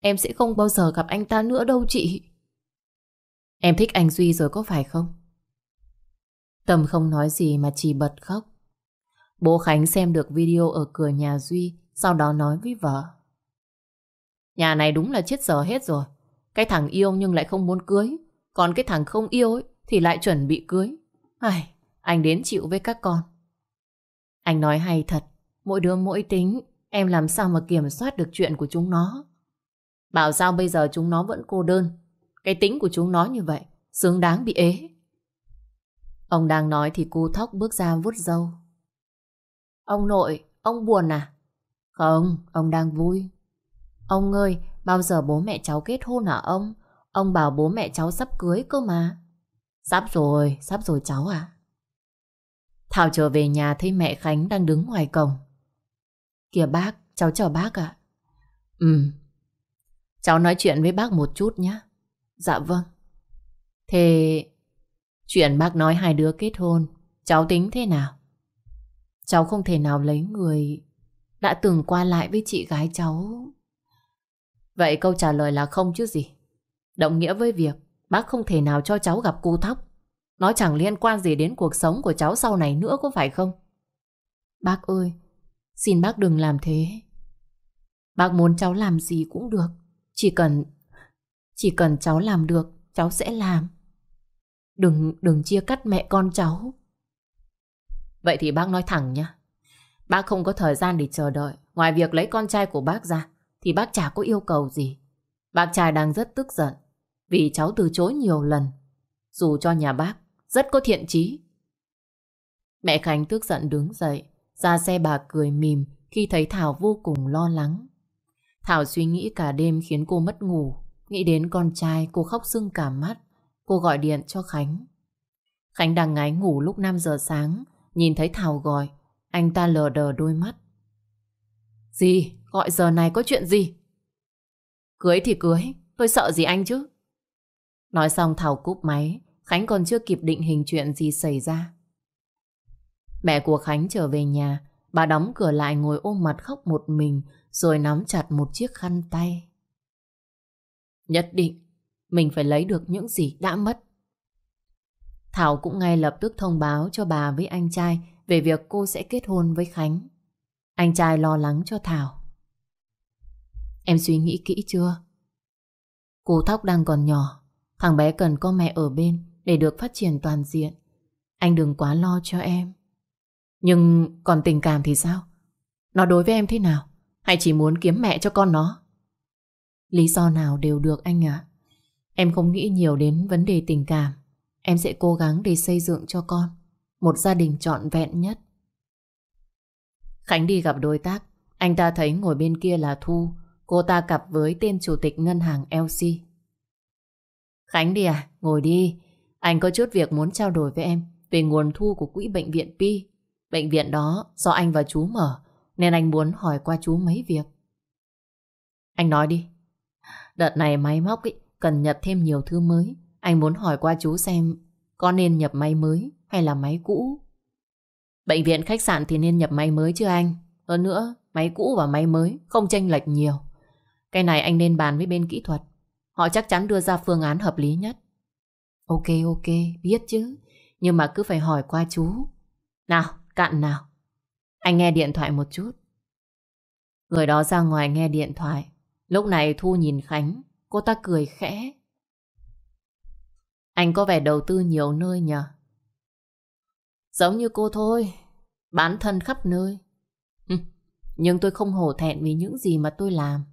Em sẽ không bao giờ gặp anh ta nữa đâu chị. Em thích anh Duy rồi có phải không? Tâm không nói gì mà chỉ bật khóc. Bố Khánh xem được video ở cửa nhà Duy, sau đó nói với vợ. Nhà này đúng là chết dở hết rồi. Cái thằng yêu nhưng lại không muốn cưới. Còn cái thằng không yêu ấy thì lại chuẩn bị cưới. Ai, anh đến chịu với các con. Anh nói hay thật. Mỗi đứa mỗi tính. Em làm sao mà kiểm soát được chuyện của chúng nó. Bảo sao bây giờ chúng nó vẫn cô đơn. Cái tính của chúng nó như vậy. Xứng đáng bị ế. Ông đang nói thì cô thóc bước ra vuốt râu. Ông nội, ông buồn à? Không, ông đang vui. Ông ơi, bao giờ bố mẹ cháu kết hôn hả ông? Ông bảo bố mẹ cháu sắp cưới cơ mà. Sắp rồi, sắp rồi cháu à. Thảo trở về nhà thấy mẹ Khánh đang đứng ngoài cổng. Kìa bác, cháu chào bác ạ. Ừ, cháu nói chuyện với bác một chút nhé. Dạ vâng. Thế chuyện bác nói hai đứa kết hôn, cháu tính thế nào? Cháu không thể nào lấy người đã từng qua lại với chị gái cháu. Vậy câu trả lời là không chứ gì. Đồng nghĩa với việc bác không thể nào cho cháu gặp cô thóc. Nó chẳng liên quan gì đến cuộc sống của cháu sau này nữa có phải không? Bác ơi, xin bác đừng làm thế. Bác muốn cháu làm gì cũng được. Chỉ cần... Chỉ cần cháu làm được, cháu sẽ làm. Đừng, đừng chia cắt mẹ con cháu. Vậy thì bác nói thẳng nhá. Bác không có thời gian để chờ đợi. Ngoài việc lấy con trai của bác ra, thì bác chả có yêu cầu gì. Bác trai đang rất tức giận vì cháu từ chối nhiều lần. Dù cho nhà bác rất có thiện chí. Mẹ Khánh tức giận đứng dậy, ra xe bà cười mỉm khi thấy Thảo vô cùng lo lắng. Thảo suy nghĩ cả đêm khiến cô mất ngủ. Nghĩ đến con trai, cô khóc sưng cả mắt. Cô gọi điện cho Khánh. Khánh đang ngái ngủ lúc 5 giờ sáng, nhìn thấy Thảo gọi. Anh ta lờ đờ đôi mắt. Gì? Gọi giờ này có chuyện gì? Cưới thì cưới, tôi sợ gì anh chứ? Nói xong Thảo cúp máy, Khánh còn chưa kịp định hình chuyện gì xảy ra. Mẹ của Khánh trở về nhà, bà đóng cửa lại ngồi ôm mặt khóc một mình rồi nắm chặt một chiếc khăn tay. Nhất định, mình phải lấy được những gì đã mất. Thảo cũng ngay lập tức thông báo cho bà với anh trai về việc cô sẽ kết hôn với Khánh. Anh trai lo lắng cho Thảo. Em suy nghĩ kỹ chưa? Cô Thóc đang còn nhỏ, thằng bé cần có mẹ ở bên để được phát triển toàn diện. Anh đừng quá lo cho em. Nhưng còn tình cảm thì sao? Nó đối với em thế nào? Hay chỉ muốn kiếm mẹ cho con nó? Lý do nào đều được anh ạ. Em không nghĩ nhiều đến vấn đề tình cảm. Em sẽ cố gắng để xây dựng cho con một gia đình trọn vẹn nhất. Khánh đi gặp đối tác. Anh ta thấy ngồi bên kia là Thu. Cô ta cặp với tên chủ tịch ngân hàng LC. Khánh đi à? Ngồi đi. Anh có chút việc muốn trao đổi với em về nguồn thu của quỹ bệnh viện Pi. Bệnh viện đó do anh và chú mở nên anh muốn hỏi qua chú mấy việc. Anh nói đi. Đợt này máy móc ý, cần nhập thêm nhiều thứ mới. Anh muốn hỏi qua chú xem có nên nhập máy mới hay là máy cũ. Bệnh viện khách sạn thì nên nhập máy mới chứ anh. Hơn nữa, máy cũ và máy mới không chênh lệch nhiều. Cái này anh nên bàn với bên kỹ thuật. Họ chắc chắn đưa ra phương án hợp lý nhất. Ok ok, biết chứ. Nhưng mà cứ phải hỏi qua chú. Nào, cạn nào. Anh nghe điện thoại một chút. Người đó ra ngoài nghe điện thoại. Lúc này Thu nhìn Khánh. Cô ta cười khẽ. Anh có vẻ đầu tư nhiều nơi nhờ. Giống như cô thôi. Bán thân khắp nơi. Nhưng tôi không hổ thẹn vì những gì mà tôi làm.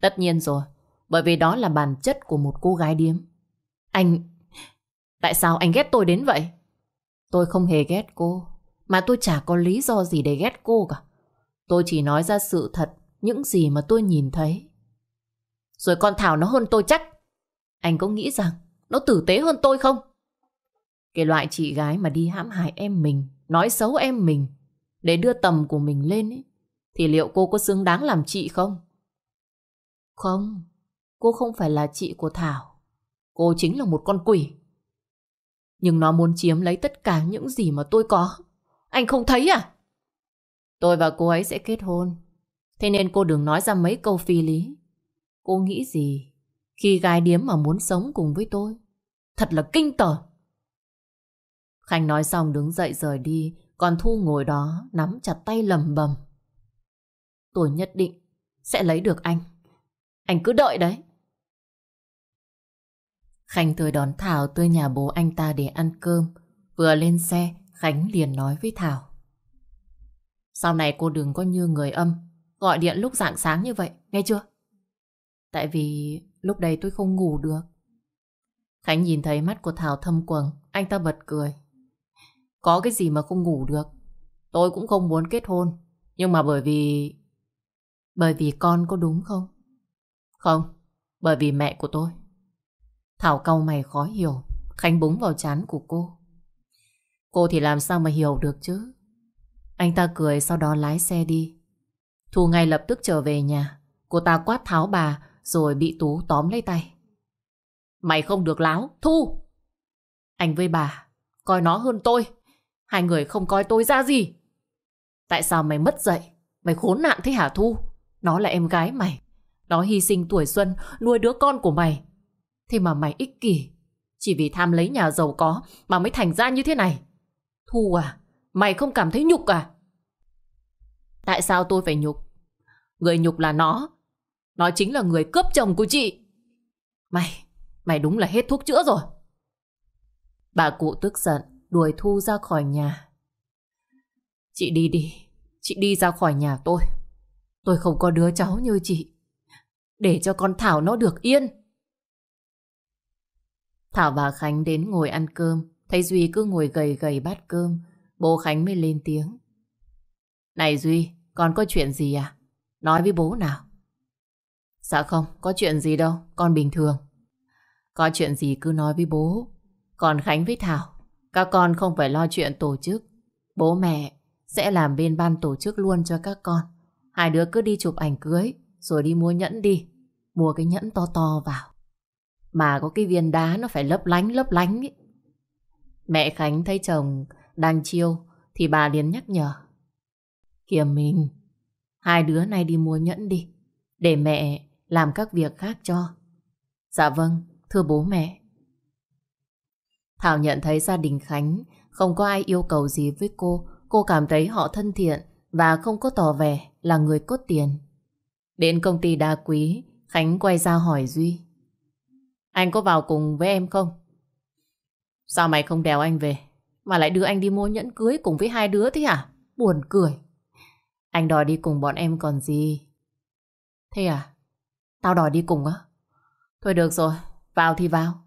Tất nhiên rồi. Bởi vì đó là bản chất của một cô gái điếm. Anh... Tại sao anh ghét tôi đến vậy? Tôi không hề ghét cô. Mà tôi chả có lý do gì để ghét cô cả. Tôi chỉ nói ra sự thật, những gì mà tôi nhìn thấy. Rồi con Thảo nó hơn tôi chắc. Anh có nghĩ rằng nó tử tế hơn tôi không? Cái loại chị gái mà đi hãm hại em mình, nói xấu em mình, để đưa tầm của mình lên ấy, thì liệu cô có xứng đáng làm chị không? Không, cô không phải là chị của Thảo. Cô chính là một con quỷ. Nhưng nó muốn chiếm lấy tất cả những gì mà tôi có. Anh không thấy à? Tôi và cô ấy sẽ kết hôn. Thế nên cô đừng nói ra mấy câu phi lý. Cô nghĩ gì khi gái điếm mà muốn sống cùng với tôi? Thật là kinh tởm. Khanh nói xong đứng dậy rời đi, còn Thu ngồi đó nắm chặt tay lầm bầm. Tôi nhất định sẽ lấy được anh. Anh cứ đợi đấy. Khánh tới đón Thảo tới nhà bố anh ta để ăn cơm. Vừa lên xe, Khánh liền nói với Thảo. Sau này cô đừng có như người âm, gọi điện lúc rạng sáng như vậy, nghe chưa? Tại vì lúc đấy tôi không ngủ được. Khánh nhìn thấy mắt của Thảo thâm quầng, anh ta bật cười. Có cái gì mà không ngủ được? Tôi cũng không muốn kết hôn, nhưng mà bởi vì... Bởi vì con có đúng không? Không, bởi vì mẹ của tôi. Thảo cau mày khó hiểu, Khánh búng vào chán của cô. Cô thì làm sao mà hiểu được chứ? Anh ta cười sau đó lái xe đi. Thu ngay lập tức trở về nhà. Cô ta quát tháo bà rồi bị Tú tóm lấy tay. Mày không được láo, Thu! Anh với bà, coi nó hơn tôi. Hai người không coi tôi ra gì. Tại sao mày mất dậy? Mày khốn nạn thế hả Thu? Nó là em gái mày. Nó hy sinh tuổi xuân nuôi đứa con của mày. Thế mà mày ích kỷ. Chỉ vì tham lấy nhà giàu có mà mới thành ra như thế này. Thu à, mày không cảm thấy nhục à? Tại sao tôi phải nhục? Người nhục là nó. Nó chính là người cướp chồng của chị. Mày, mày đúng là hết thuốc chữa rồi. Bà cụ tức giận, đuổi Thu ra khỏi nhà. Chị đi đi, chị đi ra khỏi nhà tôi. Tôi không có đứa cháu như chị. Để cho con Thảo nó được yên. Thảo và Khánh đến ngồi ăn cơm. Thấy Duy cứ ngồi gầy gầy bát cơm. Bố Khánh mới lên tiếng. Này Duy, con có chuyện gì à? Nói với bố nào. Dạ không, có chuyện gì đâu, con bình thường. Có chuyện gì cứ nói với bố. Còn Khánh với Thảo, các con không phải lo chuyện tổ chức. Bố mẹ sẽ làm bên ban tổ chức luôn cho các con. Hai đứa cứ đi chụp ảnh cưới, rồi đi mua nhẫn đi. Mua cái nhẫn to to vào. Mà có cái viên đá nó phải lấp lánh lấp lánh ý. Mẹ Khánh thấy chồng đang chiêu thì bà liền nhắc nhở. Kìa mình, hai đứa này đi mua nhẫn đi, để mẹ làm các việc khác cho. Dạ vâng, thưa bố mẹ. Thảo nhận thấy gia đình Khánh không có ai yêu cầu gì với cô. Cô cảm thấy họ thân thiện và không có tỏ vẻ là người cốt tiền. Đến công ty đa quý, Khánh quay ra hỏi Duy. Anh có vào cùng với em không? Sao mày không đèo anh về? Mà lại đưa anh đi mua nhẫn cưới cùng với hai đứa thế à? Buồn cười. Anh đòi đi cùng bọn em còn gì? Thế à? Tao đòi đi cùng á? Thôi được rồi, vào thì vào.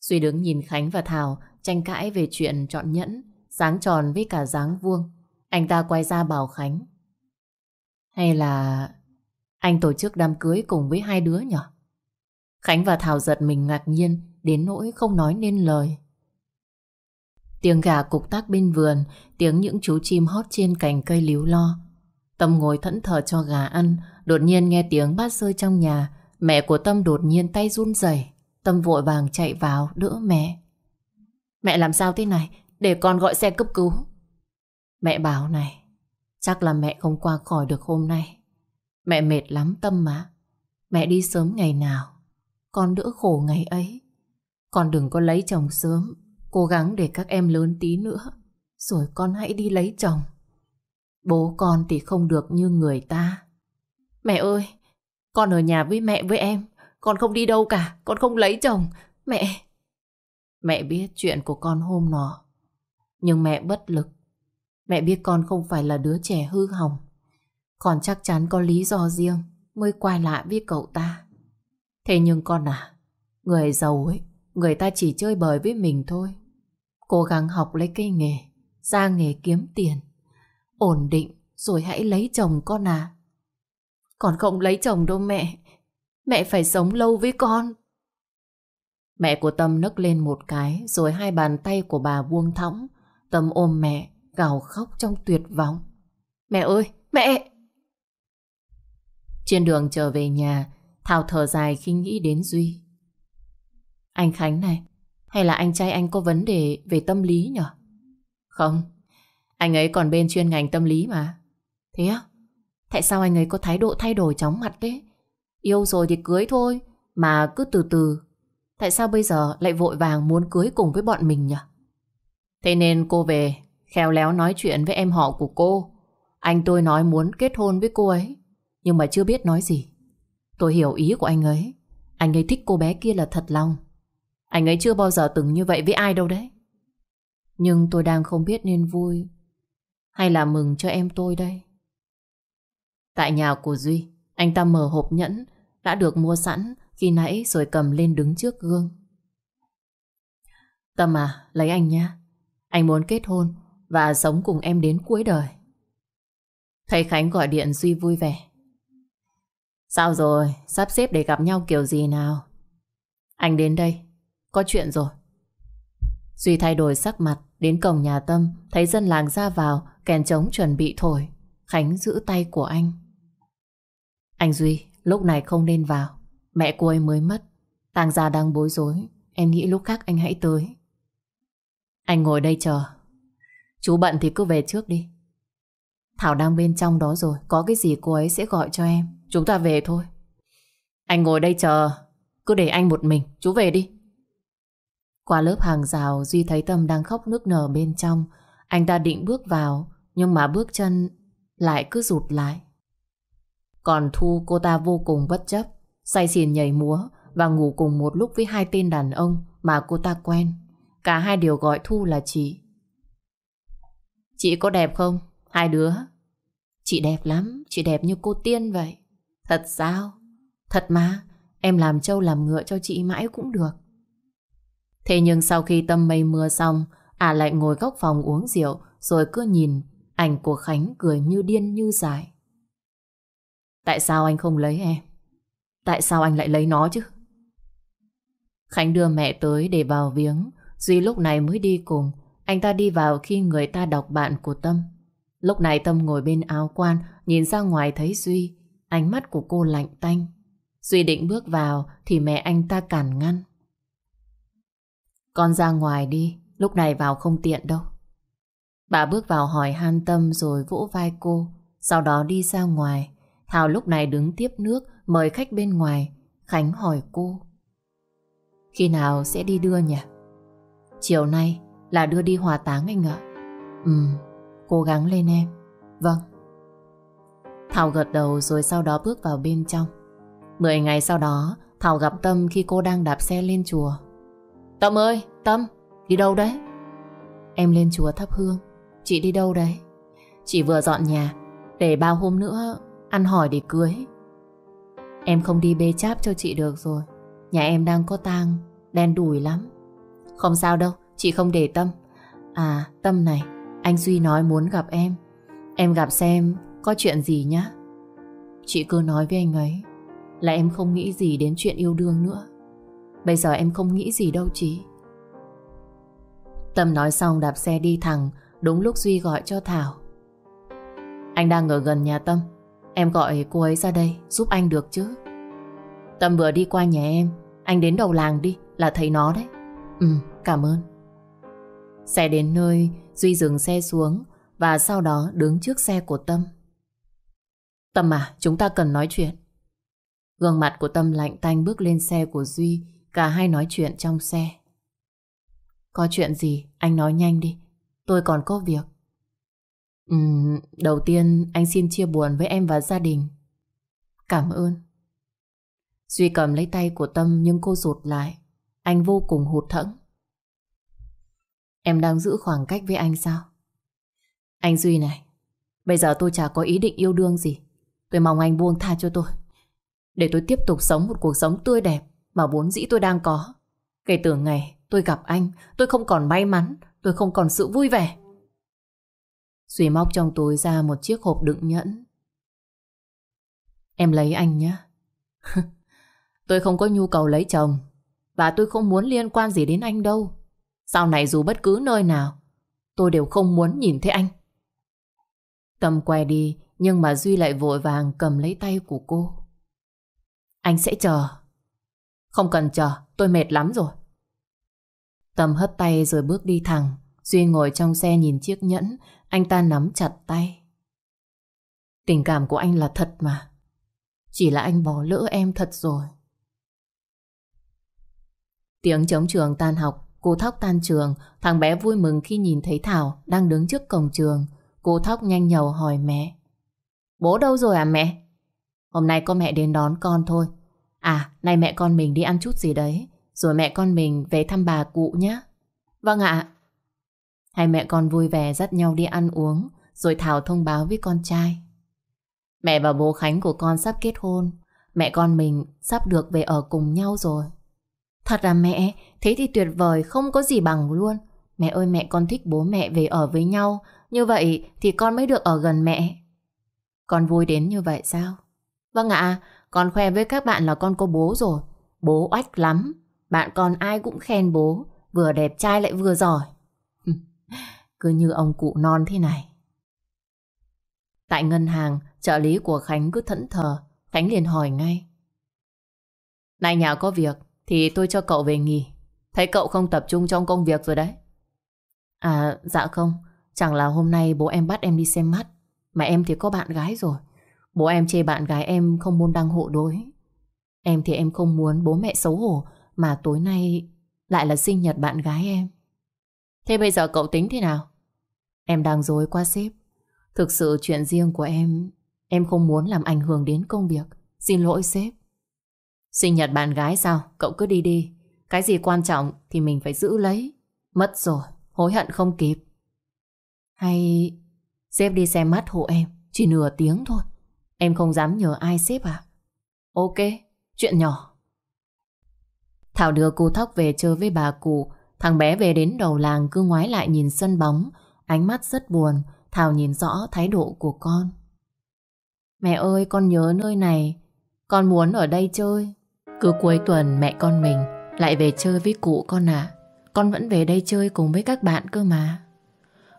Duy đứng nhìn Khánh và Thảo tranh cãi về chuyện chọn nhẫn, dáng tròn với cả dáng vuông. Anh ta quay ra bảo Khánh. Hay là anh tổ chức đám cưới cùng với hai đứa nhỉ? Khánh và Thảo giật mình ngạc nhiên đến nỗi không nói nên lời. Tiếng gà cục tác bên vườn, tiếng những chú chim hót trên cành cây líu lo. Tâm ngồi thẫn thờ cho gà ăn, đột nhiên nghe tiếng bát rơi trong nhà. Mẹ của Tâm đột nhiên tay run rẩy Tâm vội vàng chạy vào đỡ mẹ. Mẹ làm sao thế này? Để con gọi xe cấp cứu. Mẹ bảo này, chắc là mẹ không qua khỏi được hôm nay. Mẹ mệt lắm Tâm mà. Mẹ đi sớm ngày nào, con đỡ khổ ngày ấy. Con đừng có lấy chồng sớm, cố gắng để các em lớn tí nữa. Rồi con hãy đi lấy chồng. Bố con thì không được như người ta. Mẹ ơi, con ở nhà với mẹ với em. Con không đi đâu cả, con không lấy chồng. Mẹ... Mẹ biết chuyện của con hôm nọ. Nhưng mẹ bất lực. Mẹ biết con không phải là đứa trẻ hư hỏng. Con chắc chắn có lý do riêng mới quay lại với cậu ta. Thế nhưng con à, người giàu ấy, người ta chỉ chơi bời với mình thôi. Cố gắng học lấy cây nghề, ra nghề kiếm tiền. Ổn định rồi hãy lấy chồng con à. Con không lấy chồng đâu mẹ. Mẹ phải sống lâu với con. Mẹ của Tâm nấc lên một cái rồi hai bàn tay của bà buông thõng. Tâm ôm mẹ, gào khóc trong tuyệt vọng. Mẹ ơi, mẹ! Trên đường trở về nhà, Thảo thở dài khi nghĩ đến Duy. Anh Khánh này, hay là anh trai anh có vấn đề về tâm lý nhỉ? Không, anh ấy còn bên chuyên ngành tâm lý mà. Thế á? Tại sao anh ấy có thái độ thay đổi chóng mặt thế? Yêu rồi thì cưới thôi, mà cứ từ từ. Tại sao bây giờ lại vội vàng muốn cưới cùng với bọn mình nhỉ? Thế nên cô về, khéo léo nói chuyện với em họ của cô. Anh tôi nói muốn kết hôn với cô ấy, nhưng mà chưa biết nói gì. Tôi hiểu ý của anh ấy. Anh ấy thích cô bé kia là thật lòng. Anh ấy chưa bao giờ từng như vậy với ai đâu đấy. Nhưng tôi đang không biết nên vui hay là mừng cho em tôi đây. Tại nhà của Duy, anh ta mở hộp nhẫn đã được mua sẵn khi nãy rồi cầm lên đứng trước gương. Tâm à, lấy anh nha. Anh muốn kết hôn và sống cùng em đến cuối đời. Thầy Khánh gọi điện Duy vui vẻ. Sao rồi, sắp xếp để gặp nhau kiểu gì nào? Anh đến đây, có chuyện rồi. Duy thay đổi sắc mặt, đến cổng nhà Tâm, thấy dân làng ra vào, kèn trống chuẩn bị thổi. Khánh giữ tay của anh. Anh Duy, lúc này không nên vào. Mẹ cô ấy mới mất. Tàng gia đang bối rối. Em nghĩ lúc khác anh hãy tới. Anh ngồi đây chờ. Chú bận thì cứ về trước đi. Thảo đang bên trong đó rồi. Có cái gì cô ấy sẽ gọi cho em. Chúng ta về thôi. Anh ngồi đây chờ. Cứ để anh một mình. Chú về đi. Qua lớp hàng rào Duy thấy Tâm đang khóc nước nở bên trong Anh ta định bước vào Nhưng mà bước chân lại cứ rụt lại còn Thu cô ta vô cùng bất chấp. Say xỉn nhảy múa Và ngủ cùng một lúc với hai tên đàn ông Mà cô ta quen. Cả hai đều gọi Thu là chị. Chị có đẹp không? Hai đứa. Chị đẹp lắm. Chị đẹp như cô tiên vậy. Thật sao? Thật mà. Em làm trâu làm ngựa cho chị mãi cũng được. Thế nhưng sau khi tâm mây mưa xong, à lại ngồi góc phòng uống rượu, rồi cứ nhìn. Ảnh của Khánh cười như điên như dại. Tại sao anh không lấy em? Tại sao anh lại lấy nó chứ? Khánh đưa mẹ tới để vào viếng, Duy lúc này mới đi cùng. Anh ta đi vào khi người ta đọc bạn của Tâm. Lúc này Tâm ngồi bên áo quan, nhìn ra ngoài thấy Duy, ánh mắt của cô lạnh tanh. Duy định bước vào thì mẹ anh ta cản ngăn. Con ra ngoài đi, lúc này vào không tiện đâu. Bà bước vào hỏi han tâm rồi vỗ vai cô, sau đó đi ra ngoài. Thảo lúc này đứng tiếp nước, mời khách bên ngoài. Khánh hỏi cô. Khi nào sẽ đi đưa nhỉ? Chiều nay là đưa đi hòa táng anh ạ. Ừ, cố gắng lên em. Vâng. Thảo gật đầu rồi sau đó bước vào bên trong. Mười ngày sau đó, Thảo gặp Tâm khi cô đang đạp xe lên chùa. Tâm ơi, Tâm, đi đâu đấy? Em lên chùa thắp hương. Chị đi đâu đấy? Chị vừa dọn nhà, để bao hôm nữa ăn hỏi để cưới. Em không đi bê cháp cho chị được rồi. Nhà em đang có tang, đen đủi lắm. Không sao đâu, chị không để tâm. À, Tâm này, anh Duy nói muốn gặp em. Em gặp xem có chuyện gì nhá. Chị cứ nói với anh ấy là em không nghĩ gì đến chuyện yêu đương nữa. Bây giờ em không nghĩ gì đâu chị Tâm nói xong đạp xe đi thẳng Đúng lúc Duy gọi cho Thảo Anh đang ở gần nhà Tâm Em gọi cô ấy ra đây Giúp anh được chứ Tâm vừa đi qua nhà em, Anh đến đầu làng đi, Là thấy nó đấy Ừ cảm ơn Xe đến nơi, Duy dừng xe xuống Và sau đó đứng trước xe của Tâm Tâm à chúng ta cần nói chuyện Gương mặt của Tâm lạnh tanh bước lên xe của Duy, Cả hai nói chuyện trong xe. Có chuyện gì? Anh nói nhanh đi. Tôi còn có việc. Ừm, đầu tiên anh xin chia buồn với em và gia đình. Cảm ơn. Duy cầm lấy tay của Tâm nhưng cô rụt lại. Anh vô cùng hụt thẫn. Em đang giữ khoảng cách với anh sao? Anh Duy này, bây giờ tôi chả có ý định yêu đương gì. Tôi mong anh buông tha cho tôi. Để tôi tiếp tục sống một cuộc sống tươi đẹp mà vốn dĩ tôi đang có. Kể từ ngày tôi gặp anh, tôi không còn may mắn, tôi không còn sự vui vẻ. Duy móc trong túi ra một chiếc hộp đựng nhẫn. Em lấy anh nhé. tôi không có nhu cầu lấy chồng, và tôi không muốn liên quan gì đến anh đâu. Sau này dù bất cứ nơi nào, tôi đều không muốn nhìn thấy anh. Tâm quay đi, nhưng mà Duy lại vội vàng cầm lấy tay của cô. Anh sẽ chờ. Không cần chờ, tôi mệt lắm rồi. Tâm hất tay rồi bước đi thẳng. Duy ngồi trong xe nhìn chiếc nhẫn, anh ta nắm chặt tay. Tình cảm của anh là thật mà. Chỉ là anh bỏ lỡ em thật rồi. Tiếng chống trường tan học, cô Thóc tan trường, thằng bé vui mừng khi nhìn thấy Thảo đang đứng trước cổng trường. Cô Thóc nhanh nhầu hỏi mẹ. Bố đâu rồi à mẹ? Hôm nay có mẹ đến đón con thôi. À, nay mẹ con mình đi ăn chút gì đấy. Rồi mẹ con mình về thăm bà cụ nhé. Vâng ạ. Hai mẹ con vui vẻ dắt nhau đi ăn uống. Rồi Thảo thông báo với con trai. Mẹ và bố Khánh của con sắp kết hôn. Mẹ con mình sắp được về ở cùng nhau rồi. Thật là mẹ, thế thì tuyệt vời, không có gì bằng luôn. Mẹ ơi mẹ con thích bố mẹ về ở với nhau, như vậy thì con mới được ở gần mẹ. Con vui đến như vậy sao? Vâng ạ, con khoe với các bạn là con có bố rồi. Bố oách lắm, bạn con ai cũng khen bố, vừa đẹp trai lại vừa giỏi. Cứ như ông cụ non thế này. Tại ngân hàng, trợ lý của Khánh cứ thẫn thờ, Khánh liền hỏi ngay. Này nhà có việc, thì tôi cho cậu về nghỉ. Thấy cậu không tập trung trong công việc rồi đấy. À, dạ không. Chẳng là hôm nay bố em bắt em đi xem mắt. Mà em thì có bạn gái rồi. Bố em chê bạn gái em không môn đăng hộ đối. Em thì em không muốn bố mẹ xấu hổ mà tối nay lại là sinh nhật bạn gái em. Thế bây giờ cậu tính thế nào? Em đang dối quá sếp. Thực sự chuyện riêng của em, em không muốn làm ảnh hưởng đến công việc. Xin lỗi sếp. Sinh nhật bạn gái sao? Cậu cứ đi đi. Cái gì quan trọng thì mình phải giữ lấy. Mất rồi, hối hận không kịp. Hay sếp đi xem mắt hộ em, chỉ nửa tiếng thôi. Em không dám nhờ ai sếp à? Ok, chuyện nhỏ. Thảo đưa cô Thóc về chơi với bà cụ. Thằng bé về đến đầu làng cứ ngoái lại nhìn sân bóng. Ánh mắt rất buồn. Thảo nhìn rõ thái độ của con. Mẹ ơi, con nhớ nơi này. Con muốn ở đây chơi. Cứ cuối tuần mẹ con mình lại về chơi với cụ con à. Con vẫn về đây chơi cùng với các bạn cơ mà.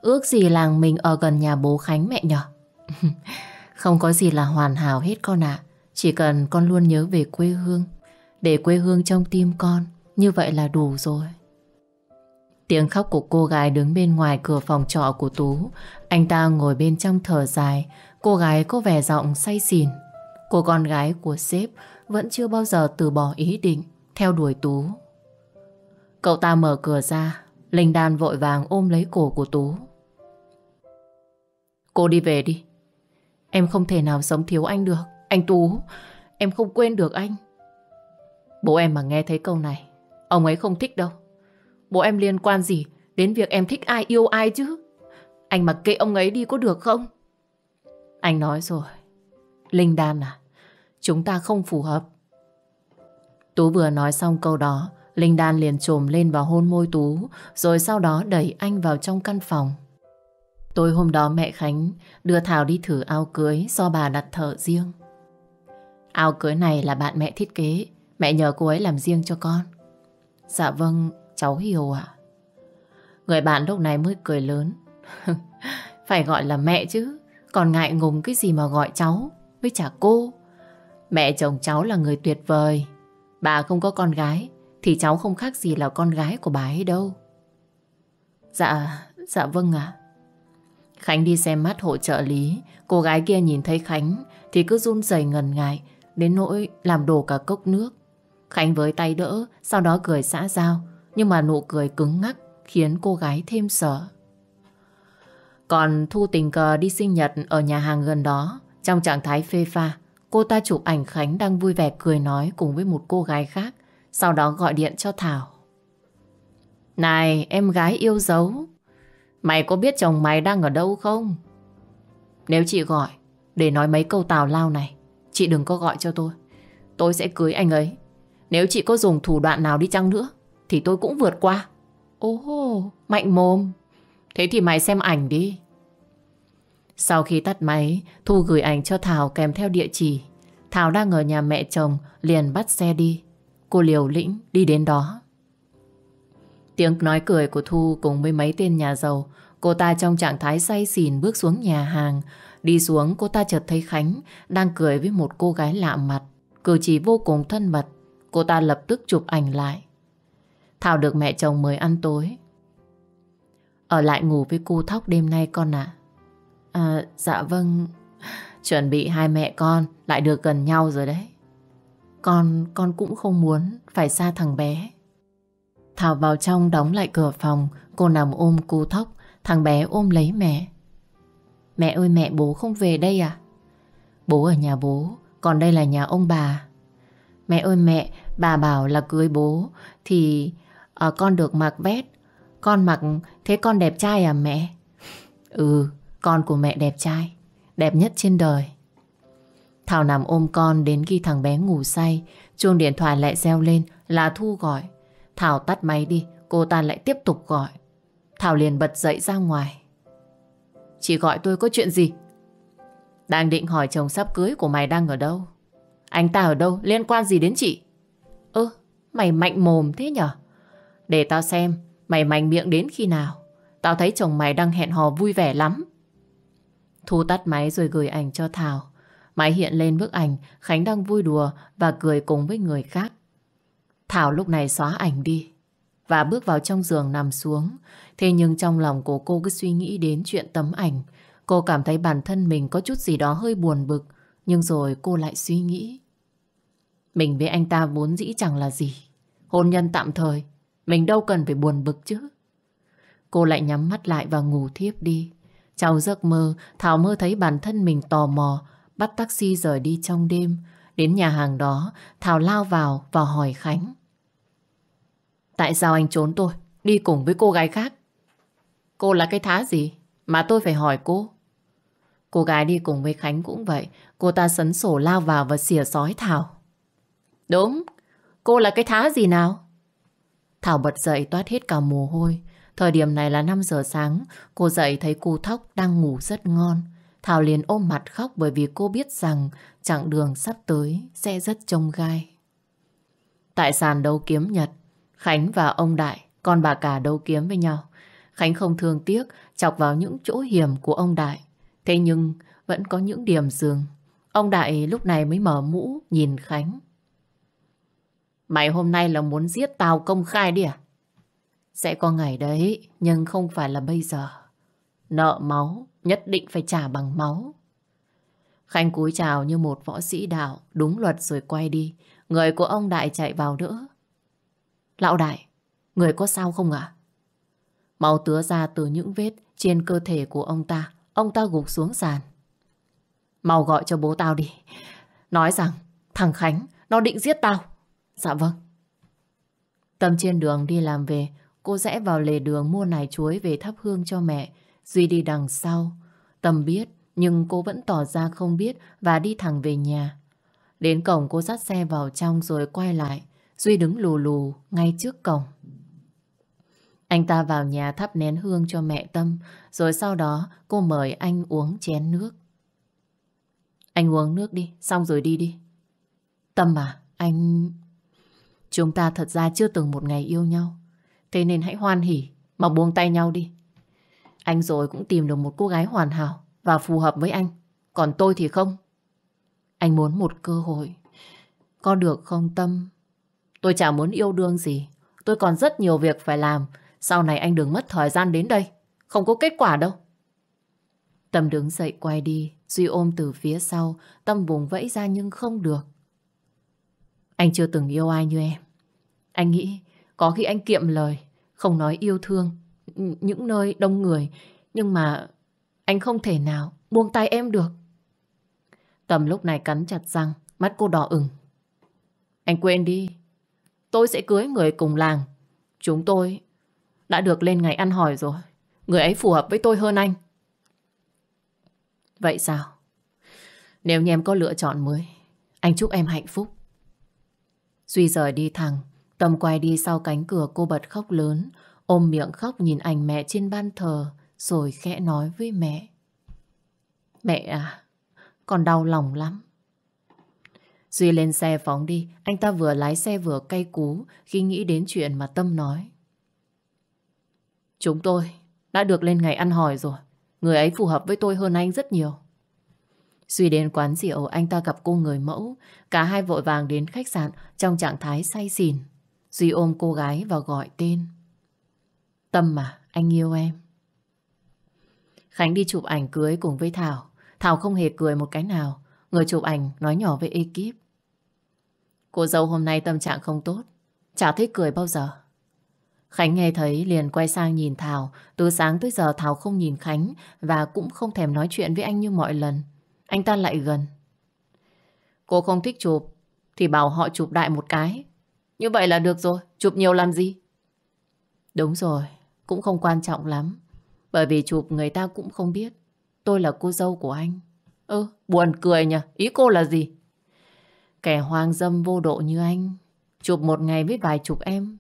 Ước gì làng mình ở gần nhà bố Khánh mẹ nhở? Không có gì là hoàn hảo hết con ạ. Chỉ cần con luôn nhớ về quê hương. Để quê hương trong tim con. Như vậy là đủ rồi. Tiếng khóc của cô gái đứng bên ngoài cửa phòng trọ của Tú. Anh ta ngồi bên trong thở dài. Cô gái có vẻ giọng say xỉn. Cô con gái của sếp vẫn chưa bao giờ từ bỏ ý định theo đuổi Tú. Cậu ta mở cửa ra, Linh Đan vội vàng ôm lấy cổ của Tú. Cô đi về đi. Em không thể nào sống thiếu anh được. Anh Tú, em không quên được anh. Bố em mà nghe thấy câu này, ông ấy không thích đâu. Bố em liên quan gì đến việc em thích ai yêu ai chứ? Anh mặc kệ ông ấy đi có được không? Anh nói rồi. Linh Đan à, chúng ta không phù hợp. Tú vừa nói xong câu đó, Linh Đan liền trồm lên vào hôn môi Tú, rồi sau đó đẩy anh vào trong căn phòng. Tối hôm đó mẹ Khánh đưa Thảo đi thử áo cưới do bà đặt thợ riêng. Áo cưới này là bạn mẹ thiết kế, mẹ nhờ cô ấy làm riêng cho con. Dạ vâng, cháu hiểu ạ. Người bạn lúc này mới cười lớn. Phải gọi là mẹ chứ, còn ngại ngùng cái gì mà gọi cháu với chả cô. Mẹ chồng cháu là người tuyệt vời. Bà không có con gái thì cháu không khác gì là con gái của bà ấy đâu. Dạ, dạ vâng ạ. Khánh đi xem mắt hộ trợ lý. Cô gái kia nhìn thấy Khánh thì cứ run rẩy ngần ngại đến nỗi làm đổ cả cốc nước. Khánh với tay đỡ, sau đó cười xã giao. Nhưng mà nụ cười cứng ngắc khiến cô gái thêm sợ. Còn Thu tình cờ đi sinh nhật ở nhà hàng gần đó. Trong trạng thái phê pha, cô ta chụp ảnh Khánh đang vui vẻ cười nói cùng với một cô gái khác. Sau đó gọi điện cho Thảo. Này, em gái yêu dấu. Mày có biết chồng mày đang ở đâu không? Nếu chị gọi để nói mấy câu tào lao này, chị đừng có gọi cho tôi. Tôi sẽ cưới anh ấy. Nếu chị có dùng thủ đoạn nào đi chăng nữa, thì tôi cũng vượt qua. Ồ, mạnh mồm. Thế thì mày xem ảnh đi. Sau khi tắt máy, Thu gửi ảnh cho Thảo kèm theo địa chỉ. Thảo đang ở nhà mẹ chồng, liền bắt xe đi. Cô liều lĩnh đi đến đó. Tiếng nói cười của Thu cùng với mấy tên nhà giàu. Cô ta trong trạng thái say xỉn bước xuống nhà hàng. Đi xuống cô ta chợt thấy Khánh đang cười với một cô gái lạ mặt. Cử chỉ vô cùng thân mật. Cô ta lập tức chụp ảnh lại. Thảo được mẹ chồng mời ăn tối. Ở lại ngủ với cô Thóc đêm nay con ạ. À? à, dạ vâng. Chuẩn bị hai mẹ con lại được gần nhau rồi đấy. Con, con cũng không muốn phải xa thằng bé. Thảo vào trong đóng lại cửa phòng, cô nằm ôm cu thóc, thằng bé ôm lấy mẹ. Mẹ ơi mẹ bố không về đây à? Bố ở nhà bố, Còn đây là nhà ông bà. Mẹ ơi mẹ, bà bảo là cưới bố thì à, con được mặc vest. Con mặc thế con đẹp trai à mẹ? Ừ, con của mẹ đẹp trai. Đẹp nhất trên đời. Thảo nằm ôm con đến khi thằng bé ngủ say. Chuông điện thoại lại reo lên là Thu gọi. Thảo tắt máy đi, cô ta lại tiếp tục gọi. Thảo liền bật dậy ra ngoài. Chị gọi tôi có chuyện gì? Đang định hỏi chồng sắp cưới của mày đang ở đâu? Anh ta ở đâu? Liên quan gì đến chị? Ơ, mày mạnh mồm thế nhở? Để tao xem, mày mạnh miệng đến khi nào? Tao thấy chồng mày đang hẹn hò vui vẻ lắm. Thu tắt máy rồi gửi ảnh cho Thảo. Máy hiện lên bức ảnh Khánh đang vui đùa và cười cùng với người khác. Thảo lúc này xóa ảnh đi và bước vào trong giường nằm xuống. Thế nhưng trong lòng của cô cứ suy nghĩ đến chuyện tấm ảnh. Cô cảm thấy bản thân mình có chút gì đó hơi buồn bực. Nhưng rồi cô lại suy nghĩ. Mình với anh ta vốn dĩ chẳng là gì. Hôn nhân tạm thời. Mình đâu cần phải buồn bực chứ. Cô lại nhắm mắt lại và ngủ thiếp đi. Trong giấc mơ, Thảo mơ thấy bản thân mình tò mò, bắt taxi rời đi trong đêm. Đến nhà hàng đó, Thảo lao vào và hỏi Khánh. Tại sao anh trốn tôi, đi cùng với cô gái khác? Cô là cái thá gì mà tôi phải hỏi cô? Cô gái đi cùng với Khánh cũng vậy. Cô ta sấn sổ lao vào và xỉa sói Thảo. Đúng, cô là cái thá gì nào? Thảo bật dậy toát hết cả mồ hôi. Thời điểm này là 5 giờ sáng, cô dậy thấy cô Thóc đang ngủ rất ngon. Thảo liền ôm mặt khóc bởi vì cô biết rằng chặng đường sắp tới sẽ rất trông gai. Tại sàn đấu kiếm Nhật, Khánh và ông Đại, con bà cả đấu kiếm với nhau. Khánh không thương tiếc chọc vào những chỗ hiểm của ông Đại. Thế nhưng vẫn có những điểm dường. Ông Đại lúc này mới mở mũ nhìn Khánh. Mày hôm nay là muốn giết tao công khai đi à? Sẽ có ngày đấy, nhưng không phải là bây giờ. Nợ máu, nhất định phải trả bằng máu. Khánh cúi chào như một võ sĩ đạo, đúng luật rồi quay đi. Người của ông Đại chạy vào đỡ. Lão Đại, người có sao không ạ? Máu tứa ra từ những vết trên cơ thể của ông ta. Ông ta gục xuống sàn. Mau gọi cho bố tao đi. Nói rằng thằng Khánh nó định giết tao. Dạ vâng. Tâm trên đường đi làm về, cô rẽ vào lề đường mua nải chuối về thắp hương cho mẹ. Duy đi đằng sau. Tâm biết, nhưng cô vẫn tỏ ra không biết và đi thẳng về nhà. Đến cổng cô dắt xe vào trong rồi quay lại. Duy đứng lù lù ngay trước cổng. Anh ta vào nhà thắp nén hương cho mẹ Tâm, rồi sau đó cô mời anh uống chén nước. Anh uống nước đi, xong rồi đi đi. Tâm à, anh... Chúng ta thật ra chưa từng một ngày yêu nhau. Thế nên hãy hoan hỉ mà buông tay nhau đi. Anh rồi cũng tìm được một cô gái hoàn hảo và phù hợp với anh. Còn tôi thì không. Anh muốn một cơ hội. Có được không Tâm? Tôi chẳng muốn yêu đương gì. Tôi còn rất nhiều việc phải làm. Sau này anh đừng mất thời gian đến đây. Không có kết quả đâu. Tâm đứng dậy quay đi. Duy ôm từ phía sau. Tâm vùng vẫy ra nhưng không được. Anh chưa từng yêu ai như em. Anh nghĩ có khi anh kiệm lời. Không nói yêu thương. Những nơi đông người. Nhưng mà anh không thể nào buông tay em được. Tầm lúc này cắn chặt răng. Mắt cô đỏ ửng. Anh quên đi. Tôi sẽ cưới người cùng làng. Chúng tôi đã được lên ngày ăn hỏi rồi. Người ấy phù hợp với tôi hơn anh. Vậy sao? Nếu như em có lựa chọn mới, anh chúc em hạnh phúc. Duy rời đi thẳng, Tâm quay đi sau cánh cửa cô bật khóc lớn, ôm miệng khóc nhìn ảnh mẹ trên ban thờ, rồi khẽ nói với mẹ. Mẹ à, con đau lòng lắm. Duy lên xe phóng đi, anh ta vừa lái xe vừa cay cú khi nghĩ đến chuyện mà Tâm nói. Chúng tôi đã được lên ngày ăn hỏi rồi. Người ấy phù hợp với tôi hơn anh rất nhiều. Duy đến quán rượu, anh ta gặp cô người mẫu. Cả hai vội vàng đến khách sạn trong trạng thái say xỉn. Duy ôm cô gái và gọi tên. Tâm mà, anh yêu em. Khánh đi chụp ảnh cưới cùng với Thảo. Thảo không hề cười một cái nào. Người chụp ảnh nói nhỏ với ekip. Cô dâu hôm nay tâm trạng không tốt. Chả thích cười bao giờ. Khánh nghe thấy liền quay sang nhìn Thảo. Từ sáng tới giờ Thảo không nhìn Khánh và cũng không thèm nói chuyện với anh như mọi lần. Anh ta lại gần. Cô không thích chụp thì bảo họ chụp đại một cái. Như vậy là được rồi, chụp nhiều làm gì? Đúng rồi, cũng không quan trọng lắm. Bởi vì chụp người ta cũng không biết. Tôi là cô dâu của anh. ừ buồn cười nhỉ, ý cô là gì? Kẻ hoang dâm vô độ như anh, chụp một ngày với vài chục em.